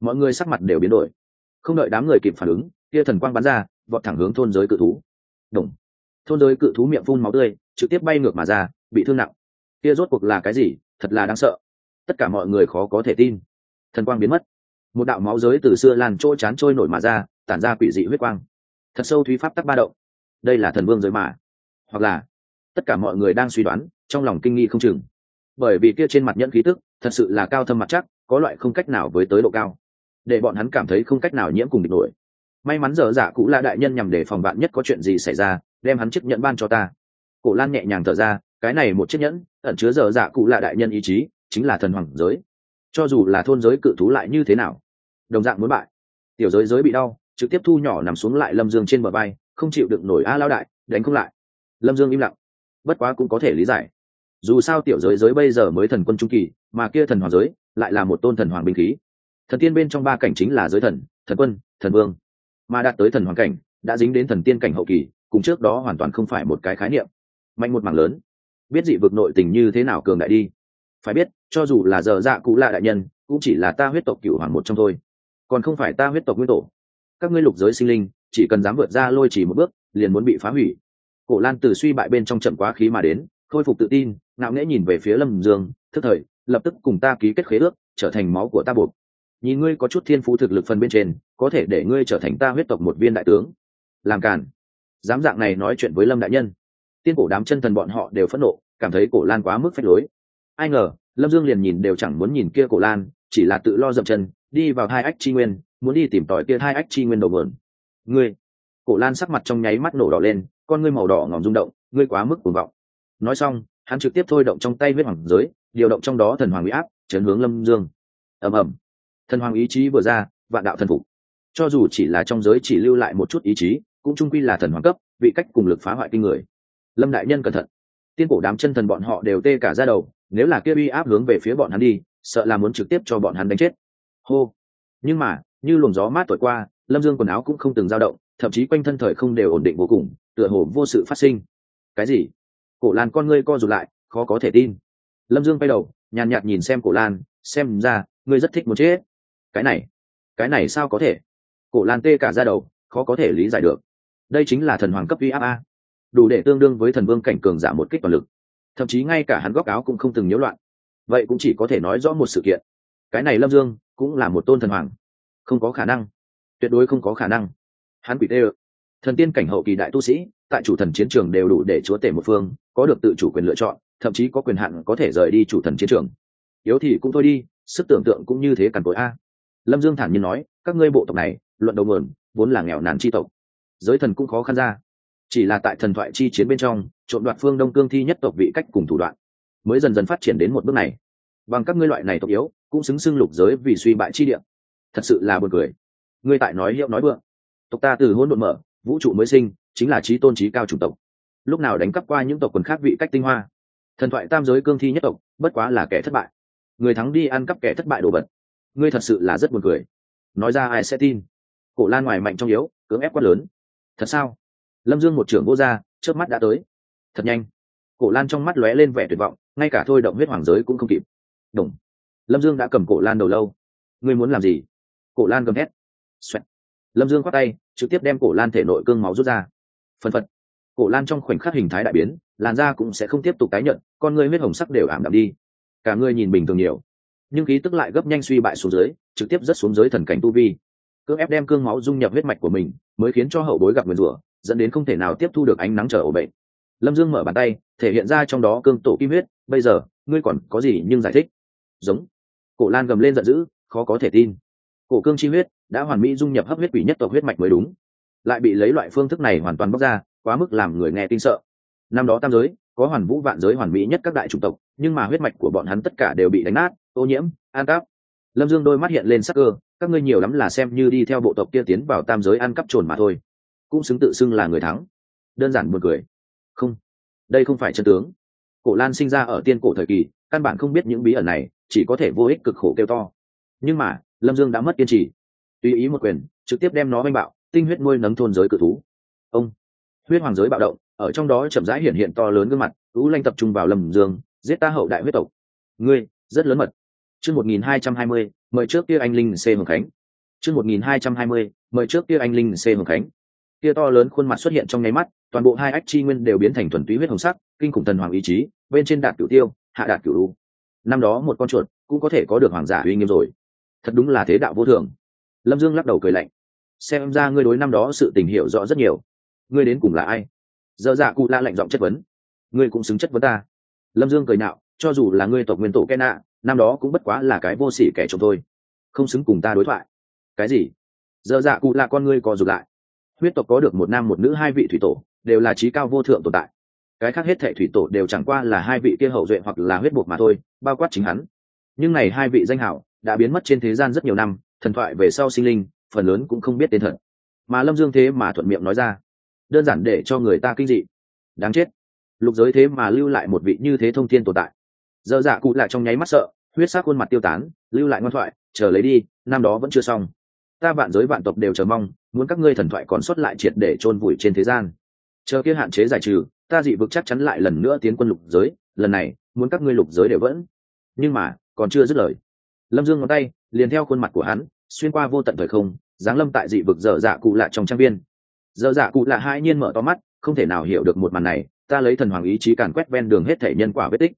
mọi người sắc mặt đều biến đổi. Không đợi đám người kịp phản ứng kia thần quang bắn ra, vọt thẳng hướng thôn giới cự thú. Đồng thôn giới cự thú miệng phun máu tươi, trực tiếp bay ngược mà ra, bị thương nặng. Kia rốt cuộc là cái gì? Thật là đáng sợ. Tất cả mọi người khó có thể tin. Thần quang biến mất. Một đạo máu giới từ xưa lan trôi chán trôi nổi mà ra, tản ra quỷ dị huyết quang. Thật sâu thúy pháp tắc ba động. Đây là thần vương giới mà. Hoặc là, tất cả mọi người đang suy đoán, trong lòng kinh nghi không chừng. Bởi vì kia trên mặt nhẫn khí tức, thật sự là cao thâm mặt chắc, có loại không cách nào với tới độ cao. Để bọn hắn cảm thấy không cách nào nhiễm cùng địch nổi. May mắn giờ giả cụ là đại nhân nhằm để phòng bạn nhất có chuyện gì xảy ra đem hắn chiếc nhẫn ban cho ta. Cổ lan nhẹ nhàng thở ra, cái này một chiếc nhẫn, ẩn chứa giờ dạ cụ là đại nhân ý chí, chính là thần hoàng giới. Cho dù là thôn giới cự thú lại như thế nào? Đồng dạng muốn bại. Tiểu giới giới bị đau, trực tiếp thu nhỏ nằm xuống lại lâm dương trên bờ bay không chịu được nổi a lao đại, đánh không lại. Lâm dương im lặng. Bất quá cũng có thể lý giải. Dù sao tiểu giới giới bây giờ mới thần quân trung kỳ, mà kia thần hoàng giới lại là một tôn thần hoàng binh khí. Thần tiên bên trong ba cảnh chính là giới thần thần quân, thần vương. Mà đạt tới thần hoàng cảnh, đã dính đến thần tiên cảnh hậu kỳ cùng trước đó hoàn toàn không phải một cái khái niệm. Mạnh một mảng lớn. Biết dị vực nội tình như thế nào cường đại đi. Phải biết, cho dù là giờ dạ cụ lạ đại nhân, cũng chỉ là ta huyết tộc cựu hoàng một trong thôi. Còn không phải ta huyết tộc nguyên tổ. Các ngươi lục giới sinh linh, chỉ cần dám vượt ra lôi chỉ một bước, liền muốn bị phá hủy. Cổ lan từ suy bại bên trong chậm quá khí mà đến, khôi phục tự tin, ngạo nghễ nhìn về phía lâm dương, thức thời, lập tức cùng ta ký kết khế ước, trở thành máu của ta buộc. Nhìn ngươi có chút thiên phú thực lực phần bên trên, có thể để ngươi trở thành ta huyết tộc một viên đại tướng. Làm càn dám dạng này nói chuyện với lâm đại nhân. Tiên cổ đám chân thần bọn họ đều phẫn nộ, cảm thấy cổ lan quá mức phách lối. Ai ngờ, lâm dương liền nhìn đều chẳng muốn nhìn kia cổ lan, chỉ là tự lo dậm chân, đi vào hai ách chi nguyên, muốn đi tìm tòi kia hai ách chi nguyên đầu vườn ngươi! Cổ lan sắc mặt trong nháy mắt nổ đỏ lên, con ngươi màu đỏ ngòm rung động, ngươi quá mức cuồng vọng. Nói xong, hắn trực tiếp thôi động trong tay huyết hoàng giới, điều động trong đó thần hoàng uy áp, chấn hướng lâm dương. Ầm ầm. Thần hoàng ý chí vừa ra, vạn đạo thần phục. Cho dù chỉ là trong giới chỉ lưu lại một chút ý chí cũng trung quy là thần hoàng cấp, vị cách cùng lực phá hoại kinh người. Lâm đại nhân cẩn thận. Tiên cổ đám chân thần bọn họ đều tê cả ra đầu, nếu là kia uy áp hướng về phía bọn hắn đi, sợ là muốn trực tiếp cho bọn hắn đánh chết. Hô. Nhưng mà, như luồng gió mát thổi qua, lâm dương quần áo cũng không từng dao động, thậm chí quanh thân thời không đều ổn định vô cùng, tựa hồ vô sự phát sinh. Cái gì? Cổ lan con ngươi co rụt lại, khó có thể tin. Lâm dương bay đầu, nhàn nhạt nhìn xem cổ lan, xem ra, ngươi rất thích muốn chết. Cái này cái này sao có thể? Cổ lan tê cả ra đầu, khó có thể lý giải được đây chính là thần hoàng cấp uy áp a. Đủ để tương đương với thần vương cảnh cường giả một kích toàn lực. Thậm chí ngay cả hắn góc áo cũng không từng nhiễu loạn. Vậy cũng chỉ có thể nói rõ một sự kiện. Cái này lâm dương cũng là một tôn thần hoàng. Không có khả năng. Tuyệt đối không có khả năng. Hắn quỷ tê ơ. Thần tiên cảnh hậu kỳ đại tu sĩ, tại chủ thần chiến trường đều đủ để chúa tể một phương, có được tự chủ quyền lựa chọn, thậm chí có quyền hạn có thể rời đi chủ thần chiến trường. Yếu thì cũng thôi đi, sức tưởng tượng cũng như thế cằn cối a. Lâm dương thản nhiên nói, các ngươi bộ tộc này, luận đầu mượn vốn là nghèo nàn tri tộc giới thần cũng khó khăn ra. Chỉ là tại thần thoại chi chiến bên trong, trộm đoạt phương đông cương thi nhất tộc vị cách cùng thủ đoạn, mới dần dần phát triển đến một bước này. Bằng các ngươi loại này tộc yếu, cũng xứng xưng lục giới vì suy bại chi địa. Thật sự là buồn cười. Ngươi tại nói hiệu nói vượng. Tộc ta từ hôn đột mở, vũ trụ mới sinh, chính là trí tôn trí cao chủng tộc. Lúc nào đánh cắp qua những tộc quần khác vị cách tinh hoa? Thần thoại tam giới cương thi nhất tộc, bất quá là kẻ thất bại. Người thắng đi ăn cắp kẻ thất bại đồ vật. Ngươi thật sự là rất buồn cười. Nói ra ai sẽ tin? Cổ lan ngoài mạnh trong yếu, cưỡng ép quá lớn thật sao? Lâm dương một trưởng vô gia trước mắt đã tới. Thật nhanh. Cổ lan trong mắt lóe lên vẻ tuyệt vọng, ngay cả thôi động huyết hoàng giới cũng không kịp. Đúng. lâm dương đã cầm cổ lan đầu lâu. Ngươi muốn làm gì? Cổ lan gầm hét Xoẹt. lâm dương khoác tay, trực tiếp đem cổ lan thể nội cương máu rút ra. Phân phật. Cổ lan trong khoảnh khắc hình thái đại biến, làn da cũng sẽ không tiếp tục tái nhận con ngươi huyết hồng sắc đều ảm đạm đi. Cả ngươi nhìn bình thường nhiều. Nhưng khí tức lại gấp nhanh suy bại xuống dưới, trực tiếp rất xuống dưới thần cảnh tu vi cưỡng ép đem cương máu dung nhập huyết mạch của mình, mới khiến cho hậu bối gặp nguyền rủa, dẫn đến không thể nào tiếp thu được ánh nắng trở ổ bệnh. Lâm dương mở bàn tay, thể hiện ra trong đó cương tổ kim huyết, bây giờ, ngươi còn có gì nhưng giải thích? Giống. Cổ lan gầm lên giận dữ, khó có thể tin. Cổ cương chi huyết đã hoàn mỹ dung nhập hấp huyết quỷ nhất tộc huyết mạch mới đúng. Lại bị lấy loại phương thức này hoàn toàn bóc ra, quá mức làm người nghe tin sợ. Năm đó tam giới, có hoàn vũ vạn giới hoàn mỹ nhất các đại chủng tộc, nhưng mà huyết mạch của bọn hắn tất cả đều bị đánh nát, ô nhiễm, an táp. Lâm dương đôi mắt hiện lên sắc cơ các ngươi nhiều lắm là xem như đi theo bộ tộc kia tiến vào tam giới ăn cắp trồn mà thôi. Cũng xứng tự xưng là người thắng. Đơn giản buồn cười. Không, đây không phải chân tướng. Cổ lan sinh ra ở tiên cổ thời kỳ, căn bản không biết những bí ẩn này, chỉ có thể vô ích cực khổ kêu to. Nhưng mà, lâm dương đã mất kiên trì. Tùy ý một quyền, trực tiếp đem nó manh bạo, tinh huyết nuôi nấng thôn giới cự thú. Ông, huyết hoàng giới bạo động, ở trong đó chậm rãi hiện hiện to lớn gương mặt ú lanh tập trung vào lâm dương, giết ta hậu đại huyết tộc. Ngươi, rất lớn mật. Chương một nghìn hai trăm hai mươi mời trước kia anh linh c. Hồng khánh. Chương một nghìn hai trăm hai mươi, mời trước kia anh linh c. Hồng khánh. Kia to lớn khuôn mặt xuất hiện trong nháy mắt, toàn bộ hai ách chi nguyên đều biến thành thuần túy huyết hồng sắc, kinh khủng thần hoàng ý chí, bên trên đạt cửu tiêu, hạ đạt cửu lu năm đó một con chuột cũng có thể có được hoàng giả uy nghiêm rồi. Thật đúng là thế đạo vô thường lâm dương lắc đầu cười lạnh. Xem ra ngươi đối năm đó sự tình hiểu rõ rất nhiều. Ngươi đến cùng là ai? Dơ dạ cụ la lạnh giọng chất vấn. Ngươi cũng xứng chất vấn ta. Lâm dương cười nạo cho dù là ngươi tộc nguyên tổ kẽ nạ năm đó cũng bất quá là cái vô sỉ kẻ trộm thôi. Không xứng cùng ta đối thoại. Cái gì? Dơ dạ cụ là con ngươi co rụt lại. Huyết tộc có được một nam một nữ hai vị thủy tổ, đều là trí cao vô thượng tồn tại. Cái khác hết thệ thủy tổ đều chẳng qua là hai vị kia hậu duệ hoặc là huyết buộc mà thôi, bao quát chính hắn. Nhưng này hai vị danh hảo đã biến mất trên thế gian rất nhiều năm, thần thoại về sau sinh linh, phần lớn cũng không biết tên thật. Mà lâm dương thế mà thuận miệng nói ra, đơn giản để cho người ta kinh dị. Đáng chết. Lục giới thế mà lưu lại một vị như thế thông thiên tồn tại dơ dạ cụ lại trong nháy mắt sợ, huyết sắc khuôn mặt tiêu tán, lưu lại ngoan thoại, chờ lấy đi, năm đó vẫn chưa xong. Ta vạn giới vạn tộc đều chờ mong, muốn các ngươi thần thoại còn xuất lại triệt để chôn vùi trên thế gian. Chờ kia hạn chế giải trừ, ta dị vực chắc chắn lại lần nữa tiến quân lục giới, lần này, muốn các ngươi lục giới đều vẫn. Nhưng mà, còn chưa dứt lời. Lâm dương ngón tay, liền theo khuôn mặt của hắn, xuyên qua vô tận thời không, giáng lâm tại dị vực dở dạ cụ lạ trong trang viên. Dở dạ cụ lạ hai nhiên mở to mắt, không thể nào hiểu được một màn này, ta lấy thần hoàng ý chí càn quét ven đường hết thể nhân quả vết tích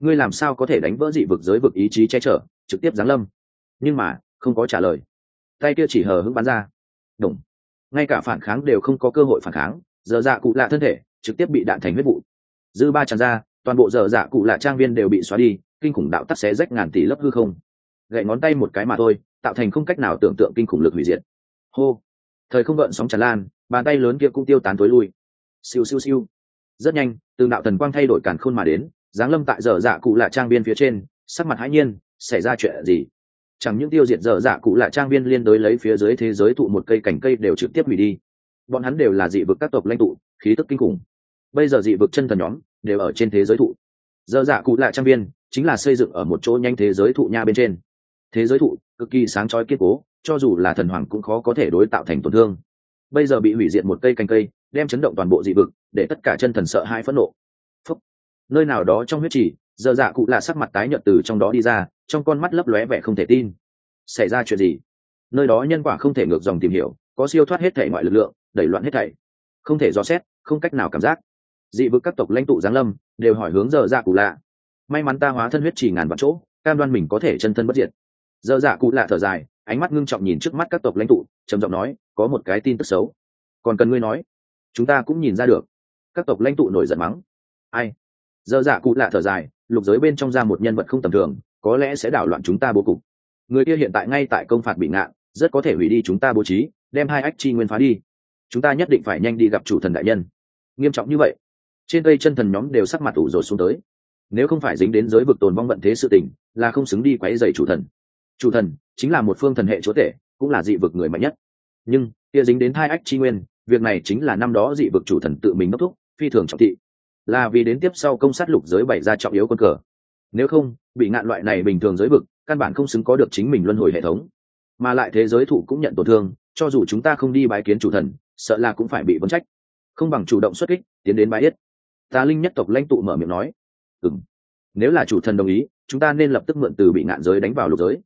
ngươi làm sao có thể đánh vỡ dị vực giới vực ý chí che chở, trực tiếp giáng lâm? Nhưng mà, không có trả lời. Tay kia chỉ hờ hững bắn ra. Đúng ngay cả phản kháng đều không có cơ hội phản kháng, giờ dạ cụ lạ thân thể trực tiếp bị đạn thành huyết vụ. Dư ba tràn ra, toàn bộ giờ dạ cụ lạ trang viên đều bị xóa đi, kinh khủng đạo tắc xé rách ngàn tỷ lớp hư không. Gậy ngón tay một cái mà thôi, tạo thành không cách nào tưởng tượng kinh khủng lực hủy diệt. Hô. Thời không gợn sóng tràn lan, bàn tay lớn kia cũng tiêu tán tối lui. Siêu siêu siêu. Rất nhanh từ đạo thần quang thay đổi càn khôn mà đến giáng lâm tại dở dạ cụ lạ trang viên phía trên, sắc mặt hãi nhiên, xảy ra chuyện gì? Chẳng những tiêu diệt dở dạ cụ lạ trang viên liên đối lấy phía dưới thế giới tụ một cây cành cây đều trực tiếp hủy đi. Bọn hắn đều là dị vực các tộc lãnh tụ, khí tức kinh khủng. Bây giờ dị vực chân thần nhóm đều ở trên thế giới thụ. Dở dạ cụ lạ trang viên chính là xây dựng ở một chỗ nhanh thế giới thụ nha bên trên. Thế giới thụ, cực kỳ sáng chói kiên cố, cho dù là thần hoàng cũng khó có thể đối tạo thành tổn thương. Bây giờ bị hủy diệt một cây cành cây, đem chấn động toàn bộ dị vực, để tất cả chân thần sợ hai phẫn nộ nơi nào đó trong huyết trì, giờ dạ cụ là sắc mặt tái nhợt từ trong đó đi ra, trong con mắt lấp lóe vẻ không thể tin. Xảy ra chuyện gì? Nơi đó nhân quả không thể ngược dòng tìm hiểu, có siêu thoát hết thể mọi lực lượng, đẩy loạn hết thảy. Không thể dò xét, không cách nào cảm giác. Dị vực các tộc lãnh tụ giáng lâm, đều hỏi hướng giờ dạ cụ lạ. May mắn ta hóa thân huyết trì ngàn vạn chỗ, cam đoan mình có thể chân thân bất diệt. Giờ dạ cụ lạ thở dài, ánh mắt ngưng trọng nhìn trước mắt các tộc lãnh tụ, trầm giọng nói, có một cái tin tức xấu. Còn cần ngươi nói, chúng ta cũng nhìn ra được. Các tộc lãnh tụ nổi giận mắng. Ai? Dơ dạ cụ lạ thở dài, lục giới bên trong ra một nhân vật không tầm thường, có lẽ sẽ đảo loạn chúng ta bố cục. Người kia hiện tại ngay tại công phạt bị ngạn, rất có thể hủy đi chúng ta bố trí, đem hai ách chi nguyên phá đi. Chúng ta nhất định phải nhanh đi gặp chủ thần đại nhân. Nghiêm trọng như vậy, trên cây chân thần nhóm đều sắc mặt ủ rồi xuống tới. Nếu không phải dính đến giới vực tồn vong vận thế sự tình, là không xứng đi quấy dày chủ thần. Chủ thần chính là một phương thần hệ chúa tể, cũng là dị vực người mạnh nhất. Nhưng, kia dính đến hai ách chi nguyên, việc này chính là năm đó dị vực chủ thần tự mình đốc thúc, phi thường trọng thị là vì đến tiếp sau công sát lục giới bày ra trọng yếu quân cờ. Nếu không, bị ngạn loại này bình thường giới vực căn bản không xứng có được chính mình luân hồi hệ thống. Mà lại thế giới thụ cũng nhận tổn thương, cho dù chúng ta không đi bái kiến chủ thần, sợ là cũng phải bị vấn trách. Không bằng chủ động xuất kích, tiến đến bái yết. Ta linh nhất tộc lãnh tụ mở miệng nói. Ừng nếu là chủ thần đồng ý, chúng ta nên lập tức mượn từ bị ngạn giới đánh vào lục giới.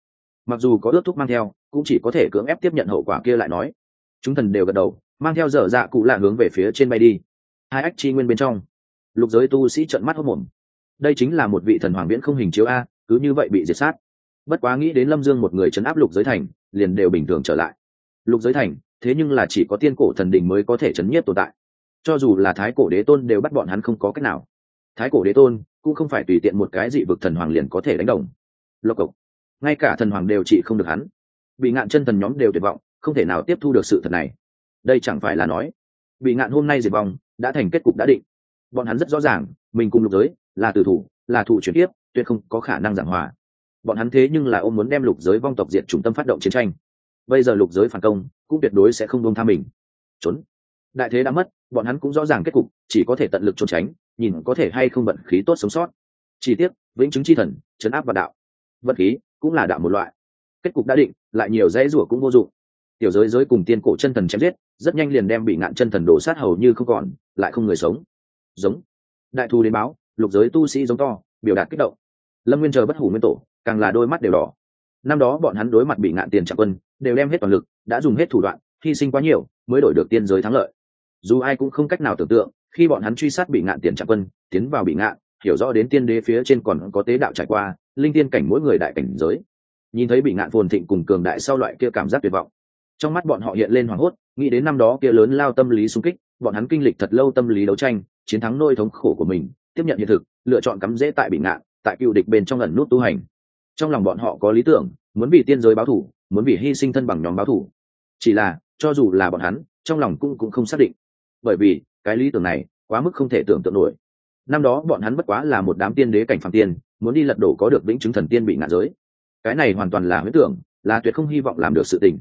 Mặc dù có ước thúc mang theo, cũng chỉ có thể cưỡng ép tiếp nhận hậu quả kia lại nói. Chúng thần đều gật đầu, mang theo dở dạ cụ lạ hướng về phía trên bay đi. Hai ách chi nguyên bên trong lục giới tu sĩ trợn mắt hốc mồm. Đây chính là một vị thần hoàng viễn không hình chiếu a, cứ như vậy bị diệt sát. Bất quá nghĩ đến lâm dương một người chấn áp lục giới thành, liền đều bình thường trở lại. Lục giới thành, thế nhưng là chỉ có tiên cổ thần đình mới có thể chấn nhiếp tồn tại. Cho dù là thái cổ đế tôn đều bắt bọn hắn không có cách nào. Thái cổ đế tôn cũng không phải tùy tiện một cái dị vực thần hoàng liền có thể đánh đồng. Lộc cộc. Ngay cả thần hoàng đều trị không được hắn. Bị ngạn chân thần nhóm đều tuyệt vọng, không thể nào tiếp thu được sự thật này. Đây chẳng phải là nói, bị ngạn hôm nay diệt vong, đã thành kết cục đã định bọn hắn rất rõ ràng, mình cùng lục giới là tử thủ, là thủ chuyển tiếp, tuyệt không có khả năng giảng hòa. Bọn hắn thế nhưng là ôm muốn đem lục giới vong tộc diệt trung tâm phát động chiến tranh. Bây giờ lục giới phản công, cũng tuyệt đối sẽ không đông tha mình. Trốn. Đại thế đã mất, bọn hắn cũng rõ ràng kết cục, chỉ có thể tận lực trốn tránh, nhìn có thể hay không vận khí tốt sống sót. Chi tiết vĩnh chứng chi thần chấn áp và đạo. Vận khí cũng là đạo một loại. Kết cục đã định, lại nhiều dãy rủa cũng vô dụng. Tiểu giới giới cùng tiên cổ chân thần chém giết, rất nhanh liền đem bị ngạn chân thần đổ sát hầu như không còn, lại không người sống giống. Đại thù đến báo, lục giới tu sĩ giống to, biểu đạt kích động. Lâm nguyên chờ bất hủ nguyên tổ, càng là đôi mắt đều đỏ. Năm đó bọn hắn đối mặt bị ngạn tiền trạng quân, đều đem hết toàn lực, đã dùng hết thủ đoạn, hy sinh quá nhiều, mới đổi được tiên giới thắng lợi. Dù ai cũng không cách nào tưởng tượng, khi bọn hắn truy sát bị ngạn tiền trạng quân, tiến vào bị ngạn, hiểu rõ đến tiên đế phía trên còn có tế đạo trải qua, linh tiên cảnh mỗi người đại cảnh giới. Nhìn thấy bị ngạn phồn thịnh cùng cường đại sau loại kia cảm giác tuyệt vọng. Trong mắt bọn họ hiện lên hoảng hốt, nghĩ đến năm đó kia lớn lao tâm lý xung kích bọn hắn kinh lịch thật lâu tâm lý đấu tranh, chiến thắng nôi thống khổ của mình, tiếp nhận hiện thực, lựa chọn cắm rễ tại bị ngạn, tại cựu địch bên trong ẩn nút tu hành. Trong lòng bọn họ có lý tưởng, muốn vì tiên giới báo thủ, muốn vì hy sinh thân bằng nhóm báo thủ. Chỉ là, cho dù là bọn hắn, trong lòng cũng cũng không xác định. Bởi vì, cái lý tưởng này quá mức không thể tưởng tượng nổi. Năm đó bọn hắn bất quá là một đám tiên đế cảnh phạm tiên, muốn đi lật đổ có được vĩnh chứng thần tiên bị ngạn giới. Cái này hoàn toàn là huyết tưởng, là tuyệt không hy vọng làm được sự tình.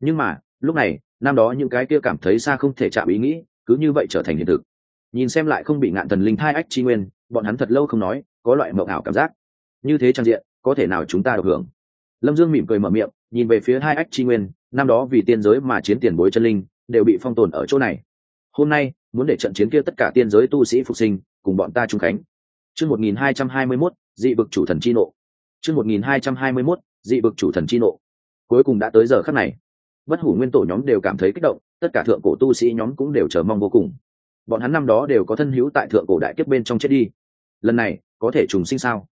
Nhưng mà, lúc này, năm đó những cái kia cảm thấy xa không thể chạm ý nghĩ cứ như vậy trở thành hiện thực. Nhìn xem lại không bị ngạn thần linh thai ách chi nguyên, bọn hắn thật lâu không nói, có loại mộng ảo cảm giác. Như thế trang diện, có thể nào chúng ta được hưởng? Lâm dương mỉm cười mở miệng, nhìn về phía hai ách chi nguyên, năm đó vì tiên giới mà chiến tiền bối chân linh, đều bị phong tồn ở chỗ này. Hôm nay, muốn để trận chiến kia tất cả tiên giới tu sĩ phục sinh, cùng bọn ta trung khánh. Chương một nghìn hai trăm hai mươi mốt, dị vực chủ thần chi nộ. Chương một nghìn hai trăm hai mươi mốt, dị vực chủ thần chi nộ. Cuối cùng đã tới giờ khắc này bất hủ nguyên tổ nhóm đều cảm thấy kích động, tất cả thượng cổ tu sĩ nhóm cũng đều chờ mong vô cùng. Bọn hắn năm đó đều có thân hữu tại thượng cổ đại kiếp bên trong chết đi. Lần này, có thể trùng sinh sao?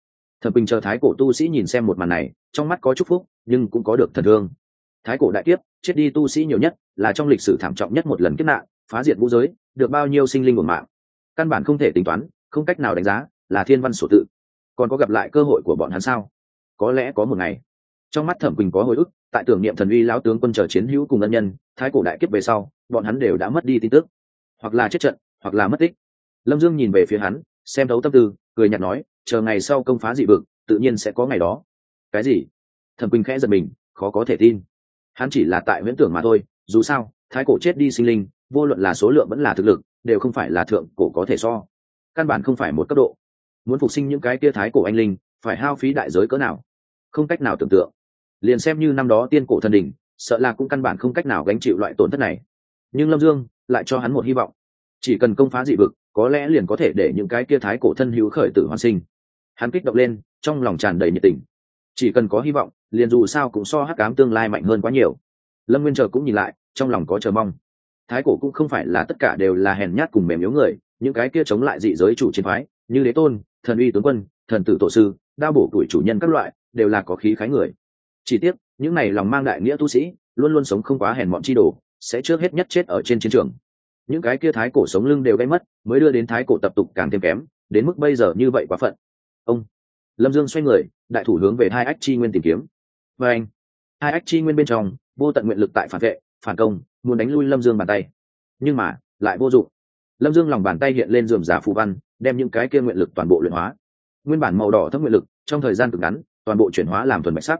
Thẩm bình chờ thái cổ tu sĩ nhìn xem một màn này, trong mắt có chúc phúc, nhưng cũng có được thần thương. Thái cổ đại kiếp, chết đi tu sĩ nhiều nhất, là trong lịch sử thảm trọng nhất một lần kiếp nạn, phá diệt vũ giới, được bao nhiêu sinh linh của mạng. Căn bản không thể tính toán, không cách nào đánh giá, là thiên văn sổ tự. Còn có gặp lại cơ hội của bọn hắn sao? Có lẽ có một ngày. Trong mắt thẩm quỳnh có hồi ức tại tưởng niệm thần uy lão tướng quân chờ chiến hữu cùng ân nhân, thái cổ đại kiếp về sau, bọn hắn đều đã mất đi tin tức. Hoặc là chết trận, hoặc là mất tích. Lâm dương nhìn về phía hắn, xem thấu tâm tư, cười nhạt nói, chờ ngày sau công phá dị vực, tự nhiên sẽ có ngày đó. Cái gì? Thần quỳnh khẽ giật mình, khó có thể tin. Hắn chỉ là tại huyễn tưởng mà thôi, dù sao, thái cổ chết đi sinh linh, vô luận là số lượng vẫn là thực lực, đều không phải là thượng cổ có thể so. Căn bản không phải một cấp độ. Muốn phục sinh những cái kia thái cổ anh linh, phải hao phí đại giới cỡ nào? Không cách nào tưởng tượng liền xem như năm đó tiên cổ thần đình sợ là cũng căn bản không cách nào gánh chịu loại tổn thất này. Nhưng lâm dương lại cho hắn một hy vọng. Chỉ cần công phá dị vực, có lẽ liền có thể để những cái kia thái cổ thân hữu khởi tử hoàn sinh. Hắn kích động lên, trong lòng tràn đầy nhiệt tình. Chỉ cần có hy vọng, liền dù sao cũng so hắc cám tương lai mạnh hơn quá nhiều. Lâm nguyên chờ cũng nhìn lại, trong lòng có chờ mong. Thái cổ cũng không phải là tất cả đều là hèn nhát cùng mềm yếu người, những cái kia chống lại dị giới chủ chiến phái, như đế tôn, thần uy tướng quân, thần tử tổ sư, đao bổ tuổi chủ nhân các loại, đều là có khí khái người chỉ tiếc, những này lòng mang đại nghĩa tu sĩ, luôn luôn sống không quá hèn mọn chi đồ, sẽ trước hết nhất chết ở trên chiến trường. Những cái kia thái cổ sống lưng đều gây mất, mới đưa đến thái cổ tập tục càng thêm kém, đến mức bây giờ như vậy quá phận. Ông lâm dương xoay người, đại thủ hướng về hai ách chi nguyên tìm kiếm. Và anh hai ách chi nguyên bên trong, vô tận nguyện lực tại phản vệ, phản công, muốn đánh lui lâm dương bàn tay. Nhưng mà, lại vô dụng. Lâm dương lòng bàn tay hiện lên dườm giả phù văn, đem những cái kia nguyện lực toàn bộ luyện hóa. Nguyên bản màu đỏ thấp nguyện lực, trong thời gian cực ngắn, toàn bộ chuyển hóa làm thuần bạch sắc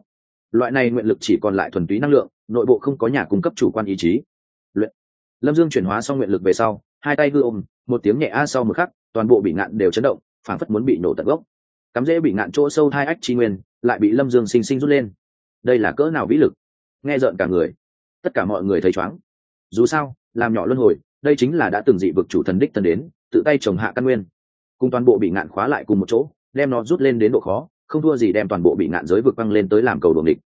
loại này nguyện lực chỉ còn lại thuần túy năng lượng, nội bộ không có nhà cung cấp chủ quan ý chí. Luyện. Lâm dương chuyển hóa xong nguyện lực về sau, hai tay hư ôm, một tiếng nhẹ a sau một khắc, toàn bộ bị ngạn đều chấn động phản phất muốn bị nổ tận gốc. Cắm dễ bị ngạn chỗ sâu hai ách chi nguyên, lại bị lâm dương sinh sinh rút lên. Đây là cỡ nào vĩ lực? Nghe rợn cả người. Tất cả mọi người thấy chóng dù sao, làm nhỏ luân hồi, đây chính là đã từng dị vực chủ thần đích thần đến, tự tay trồng hạ căn nguyên. Cùng toàn bộ bị ngạn khóa lại cùng một chỗ, đem nó rút lên đến độ khó không thua gì đem toàn bộ bị ngạn giới vực băng lên tới làm cầu đồn địch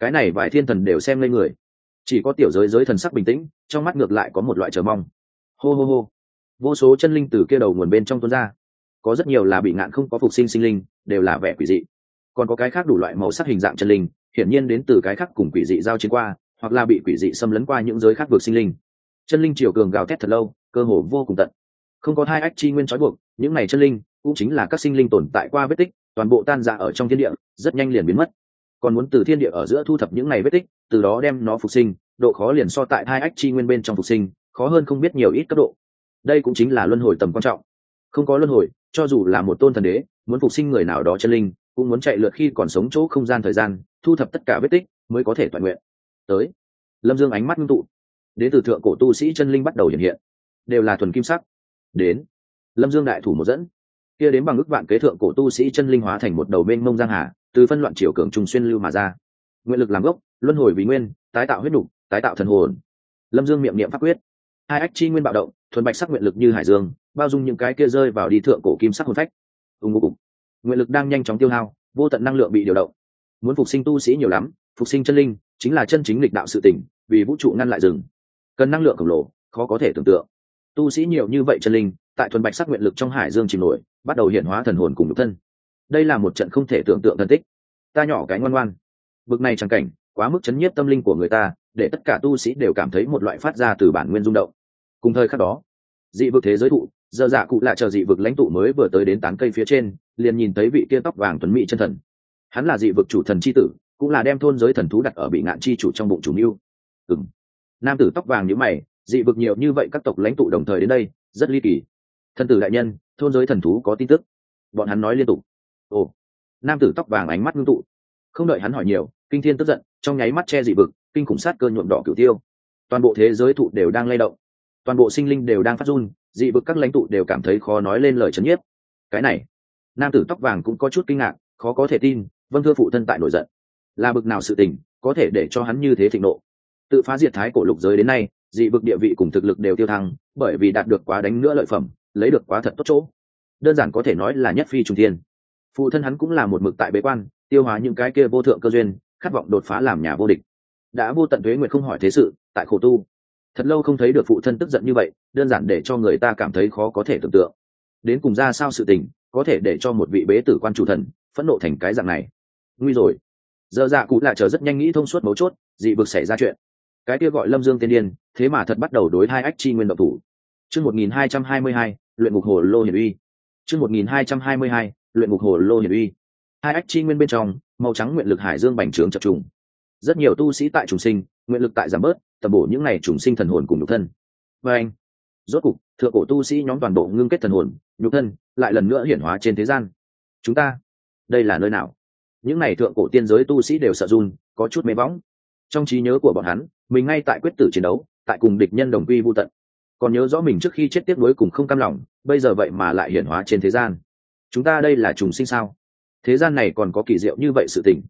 cái này vài thiên thần đều xem lên người. Chỉ có tiểu giới giới thần sắc bình tĩnh, trong mắt ngược lại có một loại chờ mong. Hô hô hô. Vô số chân linh từ kia đầu nguồn bên trong tuôn ra. Có rất nhiều là bị ngạn không có phục sinh sinh linh, đều là vẻ quỷ dị. Còn có cái khác đủ loại màu sắc hình dạng chân linh, hiển nhiên đến từ cái khác cùng quỷ dị giao chiến qua, hoặc là bị quỷ dị xâm lấn qua những giới khác vượt sinh linh. Chân linh triều cường gào thét thật lâu, cơ hồ vô cùng tận. Không có hai ách chi nguyên trói buộc, những này chân linh cũng chính là các sinh linh tồn tại qua vết tích toàn bộ tan ra ở trong thiên địa, rất nhanh liền biến mất. Còn muốn từ thiên địa ở giữa thu thập những này vết tích, từ đó đem nó phục sinh, độ khó liền so tại hai ách chi nguyên bên trong phục sinh, khó hơn không biết nhiều ít cấp độ. Đây cũng chính là luân hồi tầm quan trọng. Không có luân hồi, cho dù là một tôn thần đế, muốn phục sinh người nào đó chân linh, cũng muốn chạy lượt khi còn sống chỗ không gian thời gian, thu thập tất cả vết tích, mới có thể toàn nguyện. Tới, lâm dương ánh mắt ngưng tụ. Đến từ thượng cổ tu sĩ chân linh bắt đầu hiện hiện. Đều là thuần kim sắc. Đến, lâm dương đại thủ một dẫn kia đến bằng ước vạn kế thượng cổ tu sĩ chân linh hóa thành một đầu bên mông giang hà, từ phân loạn triều cường trùng xuyên lưu mà ra. Nguyện lực làm gốc, luân hồi vì nguyên, tái tạo huyết đục tái tạo thần hồn. Lâm dương miệng niệm pháp quyết. Hai ách chi nguyên bạo động, thuần bạch sắc nguyện lực như hải dương, bao dung những cái kia rơi vào đi thượng cổ kim sắc hồn phách. Ùng ùng nguyện lực đang nhanh chóng tiêu hao, vô tận năng lượng bị điều động. Muốn phục sinh tu sĩ nhiều lắm, phục sinh chân linh, chính là chân chính lịch đạo sự tỉnh vì vũ trụ ngăn lại rừng. Cần năng lượng khổng lồ, khó có thể tưởng tượng. Tu sĩ nhiều như vậy chân linh tại thuần bạch sắc nguyện lực trong hải dương chìm nổi, bắt đầu hiện hóa thần hồn cùng nhục thân. Đây là một trận không thể tưởng tượng thân tích. Ta nhỏ cái ngoan ngoan. Bực này trắng cảnh, quá mức chấn nhiếp tâm linh của người ta, để tất cả tu sĩ đều cảm thấy một loại phát ra từ bản nguyên rung động. Cùng thời khắc đó, dị vực thế giới thụ, giờ dạ cụ lại chờ dị vực lãnh tụ mới vừa tới đến tán cây phía trên, liền nhìn thấy vị kia tóc vàng tuấn mỹ chân thần. Hắn là dị vực chủ thần c h i tử, cũng là đem thôn giới thần thú đặt ở bị ngạn chi chủ trong bụng chủ mưu. Ừng nam tử tóc vàng nhữ mày, dị vực nhiều như vậy các tộc lãnh tụ đồng thời đến đây, rất ly kỳ thần tử đại nhân, thôn giới thần thú có tin tức. Bọn hắn nói liên tục. Ồ, nam tử tóc vàng ánh mắt ngưng tụ. Không đợi hắn hỏi nhiều, kinh thiên tức giận, trong nháy mắt che dị vực, kinh khủng sát cơ nhuộm đỏ cửu tiêu. Toàn bộ thế giới thụ đều đang lay động. Toàn bộ sinh linh đều đang phát run, dị vực các lãnh tụ đều cảm thấy khó nói lên lời chấn nhiếp. Cái này, nam tử tóc vàng cũng có chút kinh ngạc, khó có thể tin vâng thưa phụ thân tại nổi giận. Là bực nào sự tình, có thể để cho hắn như thế thịnh nộ? Tự phá diệt thái cổ lục giới đến nay, dị vực địa vị cùng thực lực đều tiêu thăng, bởi vì đạt được quá đánh nữa lợi phẩm lấy được quá thật tốt chỗ. Đơn giản có thể nói là nhất phi trung thiên. Phụ thân hắn cũng là một mực tại bế quan, tiêu hóa những cái kia vô thượng cơ duyên, khát vọng đột phá làm nhà vô địch. Đã vô tận thuế nguyệt không hỏi thế sự, tại khổ tu. Thật lâu không thấy được phụ thân tức giận như vậy, đơn giản để cho người ta cảm thấy khó có thể tưởng tượng. Đến cùng ra sao sự tình, có thể để cho một vị bế tử quan chủ thần, phẫn nộ thành cái dạng này. Nguy rồi. Giờ dạ cụ lại chờ rất nhanh nghĩ thông suốt mấu chốt, dị vực xảy ra chuyện. Cái kia gọi lâm dương tiên điên, thế mà thật bắt đầu đối hai ách chi nguyên độc thủ chương một nghìn hai trăm hai mươi hai, luyện ngục hồ lô hiển uy. Chương một nghìn hai trăm hai mươi hai, luyện ngục hồ lô hiển uy. Hai ách chi nguyên bên trong, màu trắng nguyện lực hải dương bành trướng chập trùng. Rất nhiều tu sĩ tại trùng sinh, nguyện lực tại giảm bớt tập bổ những này trùng sinh thần hồn cùng nhục thân. Và anh, rốt cục, thượng cổ tu sĩ nhóm toàn bộ ngưng kết thần hồn, nhục thân, lại lần nữa hiển hóa trên thế gian. Chúng ta, đây là nơi nào? Những này thượng cổ tiên giới tu sĩ đều sợ run, có chút mê bóng. trong trí nhớ của bọn hắn, mình ngay tại quyết tử chiến đấu, tại cùng địch nhân đồng quy vu tận còn nhớ rõ mình trước khi chết tiếc nuối cùng không cam lòng, bây giờ vậy mà lại hiển hóa trên thế gian. Chúng ta đây là trùng sinh sao? Thế gian này còn có kỳ diệu như vậy sự tình.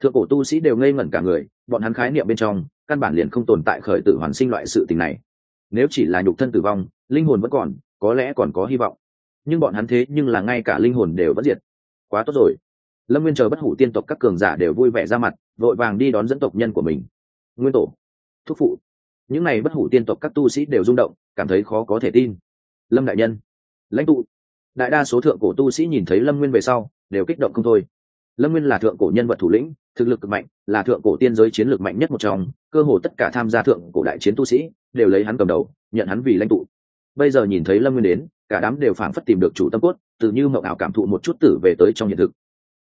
Thượng cổ tu sĩ đều ngây ngẩn cả người, bọn hắn khái niệm bên trong, căn bản liền không tồn tại khởi tử hoàn sinh loại sự tình này. Nếu chỉ là nhục thân tử vong, linh hồn vẫn còn, có lẽ còn có hy vọng. Nhưng bọn hắn thế nhưng là ngay cả linh hồn đều vẫn diệt. Quá tốt rồi. Lâm nguyên chờ bất hủ tiên tộc các cường giả đều vui vẻ ra mặt, vội vàng đi đón dẫn tộc nhân của mình. Nguyên tổ, thúc phụ những này bất hủ tiên tộc các tu sĩ đều rung động, cảm thấy khó có thể tin. Lâm đại nhân, lãnh tụ. Đại đa số thượng cổ tu sĩ nhìn thấy lâm nguyên về sau, đều kích động không thôi. Lâm nguyên là thượng cổ nhân vật thủ lĩnh, thực lực cực mạnh, là thượng cổ tiên giới chiến lược mạnh nhất một trong, cơ hồ tất cả tham gia thượng cổ đại chiến tu sĩ, đều lấy hắn cầm đầu, nhận hắn vì lãnh tụ. Bây giờ nhìn thấy lâm nguyên đến, cả đám đều phảng phất tìm được chủ tâm cốt tự như mậu ảo cảm thụ một chút tử về tới trong hiện thực.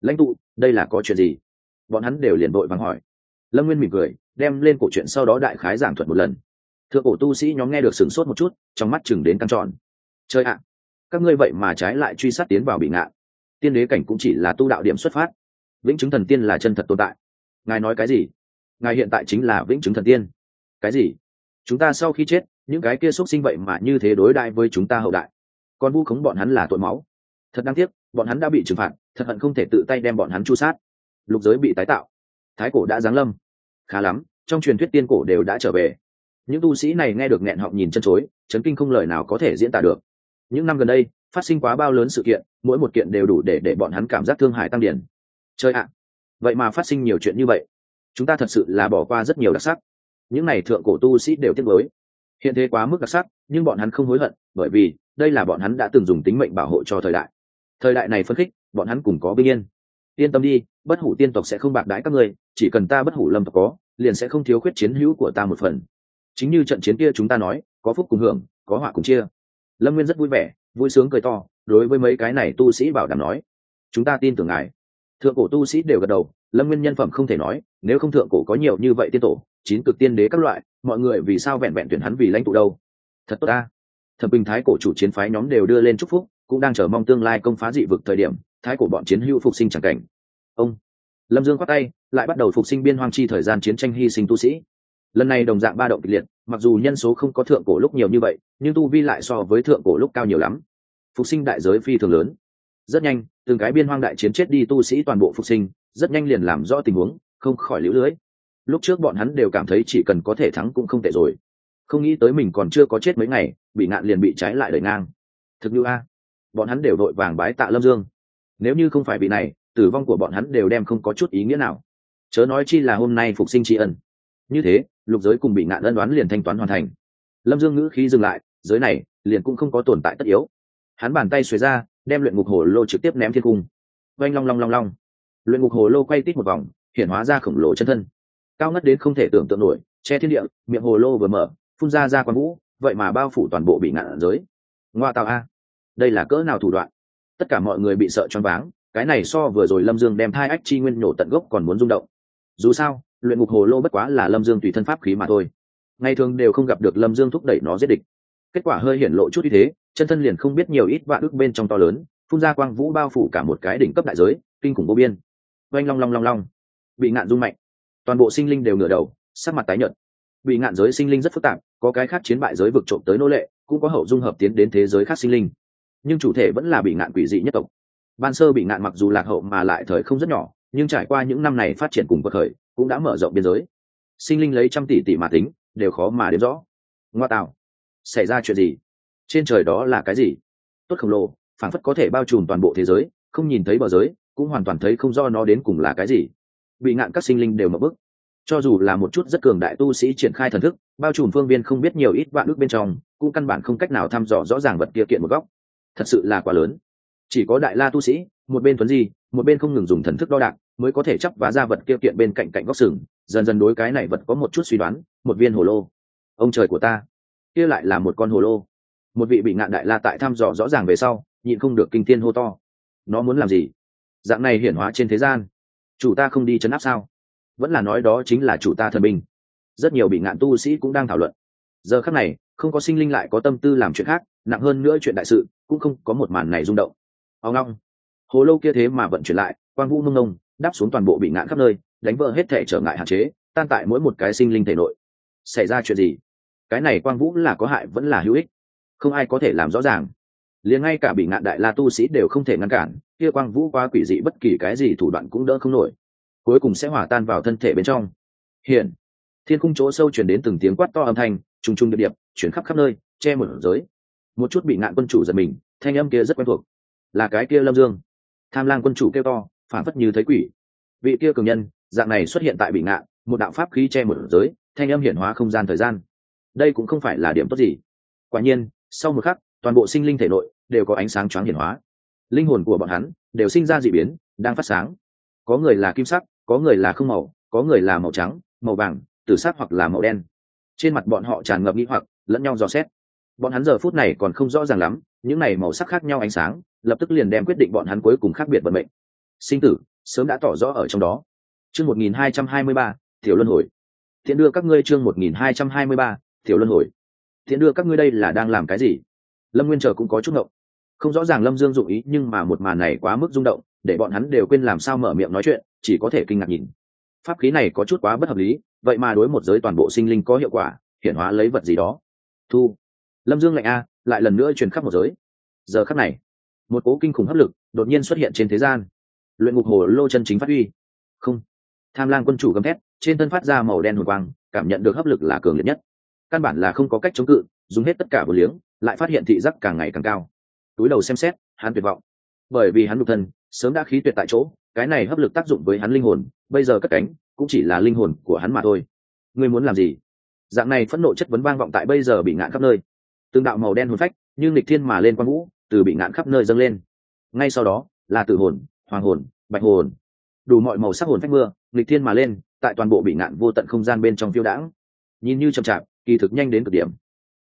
Lãnh tụ, đây là có chuyện gì? Bọn hắn đều liền vội vắng hỏi. Lâm nguyên mỉm cười đem lên cổ chuyện sau đó đại khái giảng thuật một lần. Thượng cổ tu sĩ nhóm nghe được sửng sốt một chút, trong mắt chừng đến căng tròn. Chơi ạ, các ngươi vậy mà trái lại truy sát tiến vào bị ngạ. Tiên đế cảnh cũng chỉ là tu đạo điểm xuất phát. Vĩnh chứng thần tiên là chân thật tồn tại. Ngài nói cái gì? Ngài hiện tại chính là vĩnh chứng thần tiên. Cái gì? Chúng ta sau khi chết, những cái kia x u ấ t sinh vậy mà như thế đối đại với chúng ta hậu đại. Còn vu khống bọn hắn là tội máu. Thật đáng tiếc, bọn hắn đã bị trừng phạt, thật hận không thể tự tay đem bọn hắn chu sát. Lục giới bị tái tạo. Thái cổ đã giáng lâm khá lắm, trong truyền thuyết tiên cổ đều đã trở về. Những tu sĩ này nghe được nghẹn họng nhìn chân chối, chấn kinh không lời nào có thể diễn tả được. Những năm gần đây, phát sinh quá bao lớn sự kiện, mỗi một kiện đều đủ để để bọn hắn cảm giác thương hại tăng điển. Chơi ạ! Vậy mà phát sinh nhiều chuyện như vậy. Chúng ta thật sự là bỏ qua rất nhiều đặc sắc. Những n à y thượng cổ tu sĩ đều tiếc lối hiện thế quá mức đặc sắc, nhưng bọn hắn không hối hận, bởi vì đây là bọn hắn đã từng dùng tính mệnh bảo hộ cho thời đại. Thời đại này phân khích, bọn hắn cùng có bình yên. Yên tâm đi bất hủ tiên tộc sẽ không bạc đãi các ngươi, chỉ cần ta bất hủ lâm tộc có, liền sẽ không thiếu khuyết chiến hữu của ta một phần. Chính như trận chiến kia chúng ta nói, có phúc cùng hưởng, có họa cùng chia. Lâm nguyên rất vui vẻ, vui sướng cười to, đối với mấy cái này tu sĩ bảo đảm nói, chúng ta tin tưởng ngài. Thượng cổ tu sĩ đều gật đầu, lâm nguyên nhân phẩm không thể nói, nếu không thượng cổ có nhiều như vậy tiên tổ, chín cực tiên đế các loại, mọi người vì sao vẹn vẹn tuyển hắn vì lãnh tụ đâu? Thật tốt ta. Thẩm bình thái cổ chủ chiến phái nhóm đều đưa lên chúc phúc, cũng đang chờ mong tương lai công phá dị vực thời điểm, thái cổ bọn chiến hữu phục sinh chẳng cảnh ông. Lâm dương khoác tay, lại bắt đầu phục sinh biên hoang chi thời gian chiến tranh hy sinh tu sĩ. Lần này đồng dạng ba động kịch liệt, mặc dù nhân số không có thượng cổ lúc nhiều như vậy, nhưng tu vi lại so với thượng cổ lúc cao nhiều lắm. Phục sinh đại giới phi thường lớn. Rất nhanh, từng cái biên hoang đại chiến chết đi tu sĩ toàn bộ phục sinh, rất nhanh liền làm rõ tình huống, không khỏi lũ lưới. Lúc trước bọn hắn đều cảm thấy chỉ cần có thể thắng cũng không tệ rồi. Không nghĩ tới mình còn chưa có chết mấy ngày, bị nạn liền bị trái lại đời ngang. Thực như a. Bọn hắn đều đội vàng bái tạ lâm dương. Nếu như không phải bị này tử vong của bọn hắn đều đem không có chút ý nghĩa nào. Chớ nói chi là hôm nay phục sinh tri ân. Như thế, lục giới cùng bị nạn ân đoán liền thanh toán hoàn thành. Lâm dương ngữ khí dừng lại, giới này liền cũng không có tồn tại tất yếu. Hắn bàn tay xuề ra, đem luyện ngục hồ lô trực tiếp ném thiên cung. Oanh long long long long. Luyện ngục hồ lô quay tít một vòng, hiện hóa ra khổng lồ chân thân. Cao ngất đến không thể tưởng tượng nổi, che thiên địa, miệng hồ lô vừa mở, phun ra ra quan vũ, vậy mà bao phủ toàn bộ bị ngạn giới. Ngoa tạo a. Đây là cỡ nào thủ đoạn? Tất cả mọi người bị sợ choáng váng cái này so vừa rồi lâm dương đem thai ách chi nguyên nổ tận gốc còn muốn rung động. Dù sao, luyện ngục hồ lô bất quá là lâm dương tùy thân pháp khí mà thôi. Ngày thường đều không gặp được lâm dương thúc đẩy nó giết địch. Kết quả hơi hiển lộ chút như thế, chân thân liền không biết nhiều ít vạn ước bên trong to lớn, phun ra quang vũ bao phủ cả một cái đỉnh cấp đại giới, kinh khủng vô biên. Oanh long long long long. Bị ngạn rung mạnh. Toàn bộ sinh linh đều ngửa đầu, sắc mặt tái nhợt. Bị ngạn giới sinh linh rất phức tạp, có cái khác chiến bại giới vực trộm tới nô lệ, cũng có hậu dung hợp tiến đến thế giới khác sinh linh. Nhưng chủ thể vẫn là bị ngạn quỷ dị nhất tộc ban sơ bị ngạn mặc dù lạc hậu mà lại thời không rất nhỏ, nhưng trải qua những năm này phát triển cùng bậc khởi, cũng đã mở rộng biên giới. Sinh linh lấy trăm tỷ tỷ mà tính, đều khó mà đếm rõ. Ngoa tạo, xảy ra chuyện gì? Trên trời đó là cái gì? Tốt khổng lồ phản phất có thể bao trùm toàn bộ thế giới, không nhìn thấy bờ giới, cũng hoàn toàn thấy không do nó đến cùng là cái gì. Bị ngạn các sinh linh đều mở bức. Cho dù là một chút rất cường đại tu sĩ triển khai thần thức, bao trùm phương viên không biết nhiều ít vạn ước bên trong, cũng căn bản không cách nào thăm dò rõ ràng vật kia kiện một góc. Thật sự là quá lớn chỉ có đại la tu sĩ, một bên thuấn di, một bên không ngừng dùng thần thức đo đạc, mới có thể chấp vá ra vật kia kiện bên cạnh cạnh góc sừng, dần dần đối cái này vật có một chút suy đoán, một viên hồ lô. Ông trời của ta, kia lại là một con hồ lô. Một vị bị ngạn đại la tại thăm dò rõ ràng về sau, nhịn không được kinh thiên hô to. Nó muốn làm gì? Dạng này hiển hóa trên thế gian. Chủ ta không đi chấn áp sao? Vẫn là nói đó chính là chủ ta thần binh. Rất nhiều bị ngạn tu sĩ cũng đang thảo luận. Giờ khắc này, không có sinh linh lại có tâm tư làm chuyện khác, nặng hơn nữa chuyện đại sự, cũng không có một màn này rung động ao ngong hồ lâu kia thế mà vận chuyển lại, quang vũ nông nông đáp xuống toàn bộ bị ngạn khắp nơi, đánh vỡ hết thể trở ngại hạn chế, tan tại mỗi một cái sinh linh thể nội. Xảy ra chuyện gì? Cái này quang vũ là có hại vẫn là hữu ích? Không ai có thể làm rõ ràng. Liền ngay cả bị ngạn đại la tu sĩ đều không thể ngăn cản, kia quang vũ quá quỷ dị bất kỳ cái gì thủ đoạn cũng đỡ không nổi. Cuối cùng sẽ hòa tan vào thân thể bên trong. Hiện thiên khung chỗ sâu chuyển đến từng tiếng quát to âm thanh, trùng trùng điệp điệp, chuyển khắp khắp nơi, che một giới. Một chút bị ngạn quân chủ giật mình, thanh âm kia rất quen thuộc là cái kia lâm dương. Tham lang quân chủ kêu to, phản phất như thấy quỷ. Vị kia cường nhân, dạng này xuất hiện tại bị ngạn một đạo pháp khí che một giới, thanh âm hiển hóa không gian thời gian. Đây cũng không phải là điểm tốt gì. Quả nhiên, sau một khắc, toàn bộ sinh linh thể nội đều có ánh sáng choáng hiển hóa. Linh hồn của bọn hắn đều sinh ra d ị biến, đang phát sáng. Có người là kim sắc, có người là không màu, có người là màu trắng, màu vàng, tử sắc hoặc là màu đen. Trên mặt bọn họ tràn ngập nghĩ hoặc, lẫn nhau dò xét bọn hắn giờ phút này còn không rõ ràng lắm, những này màu sắc khác nhau ánh sáng, lập tức liền đem quyết định bọn hắn cuối cùng khác biệt vận mệnh. Sinh tử, sớm đã tỏ rõ ở trong đó. Chương một nghìn hai trăm hai mươi ba, tiểu luân hồi. Thiện đưa các ngươi chương một nghìn hai trăm hai mươi ba, tiểu luân hồi. Thiện đưa các ngươi đây là đang làm cái gì? Lâm nguyên chờ cũng có chút ngộng. Không rõ ràng lâm dương dụng ý, nhưng mà một màn này quá mức rung động, để bọn hắn đều quên làm sao mở miệng nói chuyện, chỉ có thể kinh ngạc nhìn. Pháp khí này có chút quá bất hợp lý, vậy mà đối một giới toàn bộ sinh linh có hiệu quả, hiển hóa lấy vật gì đó. Thu lâm dương lạnh a, lại lần nữa truyền khắp một giới. Giờ khắc này, một cố kinh khủng hấp lực đột nhiên xuất hiện trên thế gian. Luyện ngục hồ lô chân chính phát huy. Không. Tham lang quân chủ gầm thét, trên thân phát ra màu đen hồi quang, cảm nhận được hấp lực là cường liệt nhất. Căn bản là không có cách chống cự, dùng hết tất cả vừa liếng, lại phát hiện thị giác càng ngày càng cao. Túi đầu xem xét, hắn tuyệt vọng. Bởi vì hắn nhục thân, sớm đã khí tuyệt tại chỗ, cái này hấp lực tác dụng với hắn linh hồn, bây giờ cất cánh, cũng chỉ là linh hồn của hắn mà thôi. Ngươi muốn làm gì? Dạng này phẫn nộ chất vấn vang vọng tại bây giờ bị ngạn khắp nơi tương đạo màu đen hồn phách như nghịch thiên mà lên quang vũ, từ bị ngạn khắp nơi dâng lên. Ngay sau đó, là tử hồn, hoàng hồn, bạch hồn. Đủ mọi màu sắc hồn phách mưa, nghịch thiên mà lên, tại toàn bộ bị ngạn vô tận không gian bên trong phiêu đãng. Nhìn như chậm chạp, kỳ thực nhanh đến cực điểm.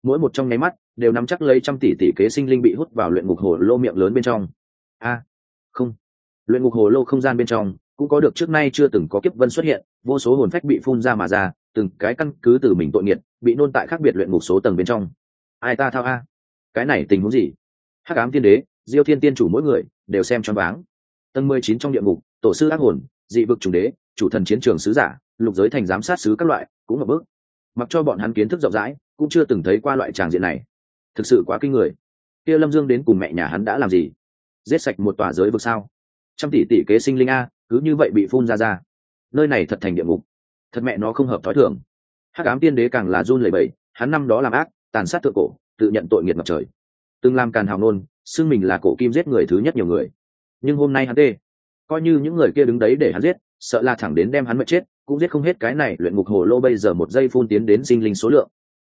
Mỗi một trong nháy mắt, đều nắm chắc lấy trăm tỷ tỷ kế sinh linh bị hút vào luyện ngục hồ lô miệng lớn bên trong. A, không. Luyện ngục hồ lô không gian bên trong, cũng có được trước nay chưa từng có kiếp vân xuất hiện, vô số hồn phách bị phun ra mà ra, từng cái căn cứ từ mình tội nghiệt, bị nôn tại khác biệt luyện ngục số tầng bên trong ai ta thao a? Cái này tình huống gì? Hắc ám tiên đế, diêu thiên tiên chủ mỗi người đều xem choáng váng. Tầng mười chín trong địa ngục, tổ sư ác hồn, dị vực trùng đế, chủ thần chiến trường sứ giả, lục giới thành giám sát sứ các loại cũng ở bước mặc cho bọn hắn kiến thức rộng rãi, cũng chưa từng thấy qua loại tràng diện này. Thực sự quá kinh người. Kia lâm dương đến cùng mẹ nhà hắn đã làm gì? Giết sạch một tòa giới vực sao? Trăm tỷ tỷ kế sinh linh a, cứ như vậy bị phun ra ra. Nơi này thật thành địa ngục. Thật mẹ nó không hợp thói thường. Hắc ám tiên đế càng là run lẩy bẩy, hắn năm đó làm ác tàn sát thượng cổ, tự nhận tội nghiệt ngập trời. Từng làm càn hào nôn, xưng mình là cổ kim giết người thứ nhất nhiều người. Nhưng hôm nay hắn tê. Coi như những người kia đứng đấy để hắn giết, sợ là thẳng đến đem hắn mất chết, cũng giết không hết cái này luyện ngục hồ lô bây giờ một giây phun tiến đến sinh linh số lượng.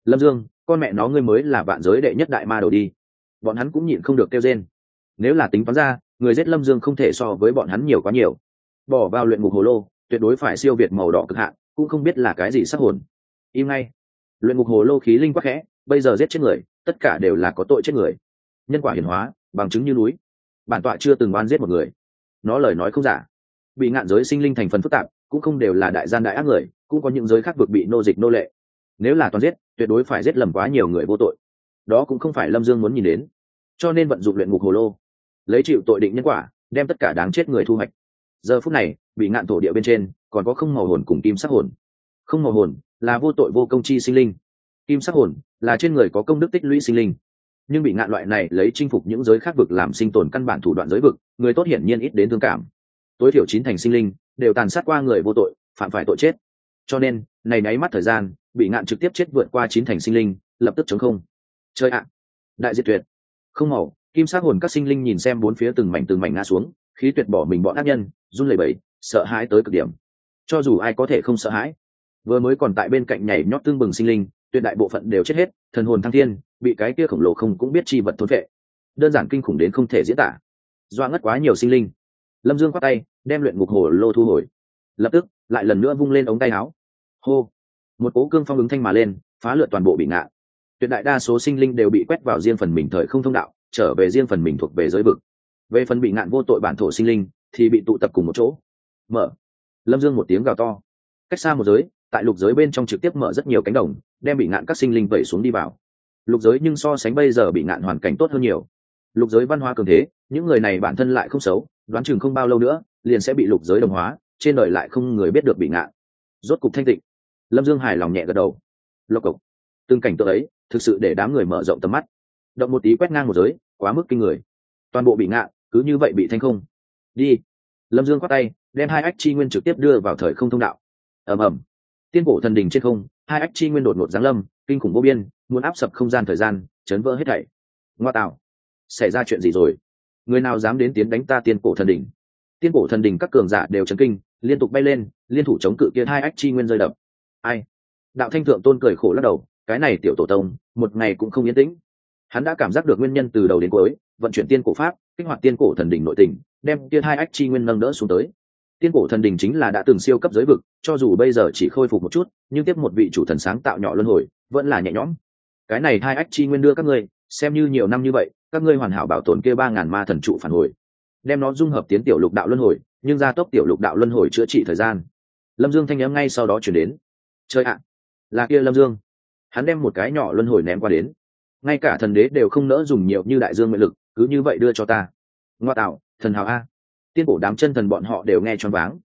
Lâm dương, con mẹ nó ngươi mới là vạn giới đệ nhất đại ma đầu đi. Bọn hắn cũng nhịn không được kêu trên nếu là tính toán ra, người giết lâm dương không thể so với bọn hắn nhiều quá nhiều. Bỏ vào luyện ngục hồ lô, tuyệt đối phải siêu việt màu đỏ cực hạn, cũng không biết là cái gì sắc hồn. Im ngay. Luyện ngục hồ lô khí linh quắc khẽ bây giờ giết chết người, tất cả đều là có tội chết người. Nhân quả hiển hóa, bằng chứng như núi. Bản tọa chưa từng oan giết một người. Nó lời nói không giả. Bị ngạn giới sinh linh thành phần phức tạp, cũng không đều là đại gian đại ác người, cũng có những giới khác vực bị nô dịch nô lệ. Nếu là toàn giết, tuyệt đối phải giết lầm quá nhiều người vô tội. Đó cũng không phải lâm dương muốn nhìn đến. Cho nên vận dụng luyện ngục hồ lô. Lấy chịu tội định nhân quả, đem tất cả đáng chết người thu hoạch. Giờ phút này, bị ngạn thổ địa bên trên, còn có không màu hồn cùng kim sắc hồn. Không màu hồn là vô tội vô công chi sinh linh kim sắc hồn là trên người có công đức tích lũy sinh linh. Nhưng bị ngạn loại này lấy chinh phục những giới khác vực làm sinh tồn căn bản thủ đoạn giới vực, người tốt hiển nhiên ít đến thương cảm. Tối thiểu chín thành sinh linh đều tàn sát qua người vô tội, phạm phải tội chết. Cho nên, này nháy mắt thời gian, bị ngạn trực tiếp chết vượt qua chín thành sinh linh, lập tức chống không. Chơi ạ! Đại diệt tuyệt. Không màu, kim sát hồn các sinh linh nhìn xem bốn phía từng mảnh từng mảnh ngã xuống, khí tuyệt bỏ mình bọn ác nhân, run lẩy bẩy, sợ hãi tới cực điểm. Cho dù ai có thể không sợ hãi, vừa mới còn tại bên cạnh nhảy nhót tương bừng sinh linh tuyệt đại bộ phận đều chết hết, thần hồn thăng thiên, bị cái kia khổng lồ không cũng biết chi vật thốn vệ đơn giản kinh khủng đến không thể diễn tả. Doa ngất quá nhiều sinh linh. Lâm dương khoác tay, đem luyện ngục hồ lô thu hồi. Lập tức, lại lần nữa vung lên ống tay áo. Hô! Một cố cương phong ứng thanh mà lên, phá lượt toàn bộ bị ngạ tuyệt đại đa số sinh linh đều bị quét vào riêng phần mình thời không thông đạo, trở về riêng phần mình thuộc về giới vực. Về phần bị ngạn vô tội bản thổ sinh linh, thì bị tụ tập cùng một chỗ. Mở. Lâm dương một tiếng gào to. Cách xa một giới, tại lục giới bên trong trực tiếp mở rất nhiều cánh đồng đem bị ngạn các sinh linh vẩy xuống đi vào. Lục giới nhưng so sánh bây giờ bị ngạn hoàn cảnh tốt hơn nhiều. Lục giới văn hóa cường thế, những người này bản thân lại không xấu, đoán chừng không bao lâu nữa, liền sẽ bị lục giới đồng hóa, trên đời lại không người biết được bị ngạn. Rốt cục thanh tịnh. Lâm dương hài lòng nhẹ gật đầu. Lộc cộc. Từng cảnh tượng ấy, thực sự để đám người mở rộng tầm mắt. Động một tí quét ngang một giới, quá mức kinh người. Toàn bộ bị ngạn, cứ như vậy bị thanh không. Đi. Lâm dương khoác tay, đem hai ách chi nguyên trực tiếp đưa vào thời không thông đạo. Ầm ầm tiên cổ thần đình trên không, hai ách chi nguyên đột ngột giáng lâm, kinh khủng vô biên, muốn áp sập không gian thời gian, chấn vỡ hết thảy. Ngoa tạo, xảy ra chuyện gì rồi? Người nào dám đến tiến đánh ta tiên cổ thần đình tiên cổ thần đình các cường giả đều chấn kinh, liên tục bay lên, liên thủ chống cự kia hai ách chi nguyên rơi đập. Ai? Đạo thanh thượng tôn cười khổ lắc đầu, cái này tiểu tổ tông, một ngày cũng không yên tĩnh. Hắn đã cảm giác được nguyên nhân từ đầu đến cuối, vận chuyển tiên cổ pháp, kích hoạt tiên cổ thần đình nội tình, đem kia hai ách chi nguyên nâng đỡ xuống tới tiên cổ thần đình chính là đã từng siêu cấp giới vực, cho dù bây giờ chỉ khôi phục một chút, nhưng tiếp một vị chủ thần sáng tạo nhỏ luân hồi, vẫn là nhẹ nhõm. Cái này hai ách chi nguyên đưa các ngươi, xem như nhiều năm như vậy, các ngươi hoàn hảo bảo tồn kia ba ngàn ma thần trụ phản hồi. Đem nó dung hợp tiến tiểu lục đạo luân hồi, nhưng gia tốc tiểu lục đạo luân hồi chữa trị thời gian. Lâm dương thanh n ngay sau đó chuyển đến. Chơi ạ, là kia lâm dương. Hắn đem một cái nhỏ luân hồi ném qua đến. Ngay cả thần đế đều không nỡ dùng nhiều như đại dương mệnh lực, cứ như vậy đưa cho ta. Ngoa tạo, thần hào a tiên cổ đám chân thần bọn họ đều nghe choáng váng.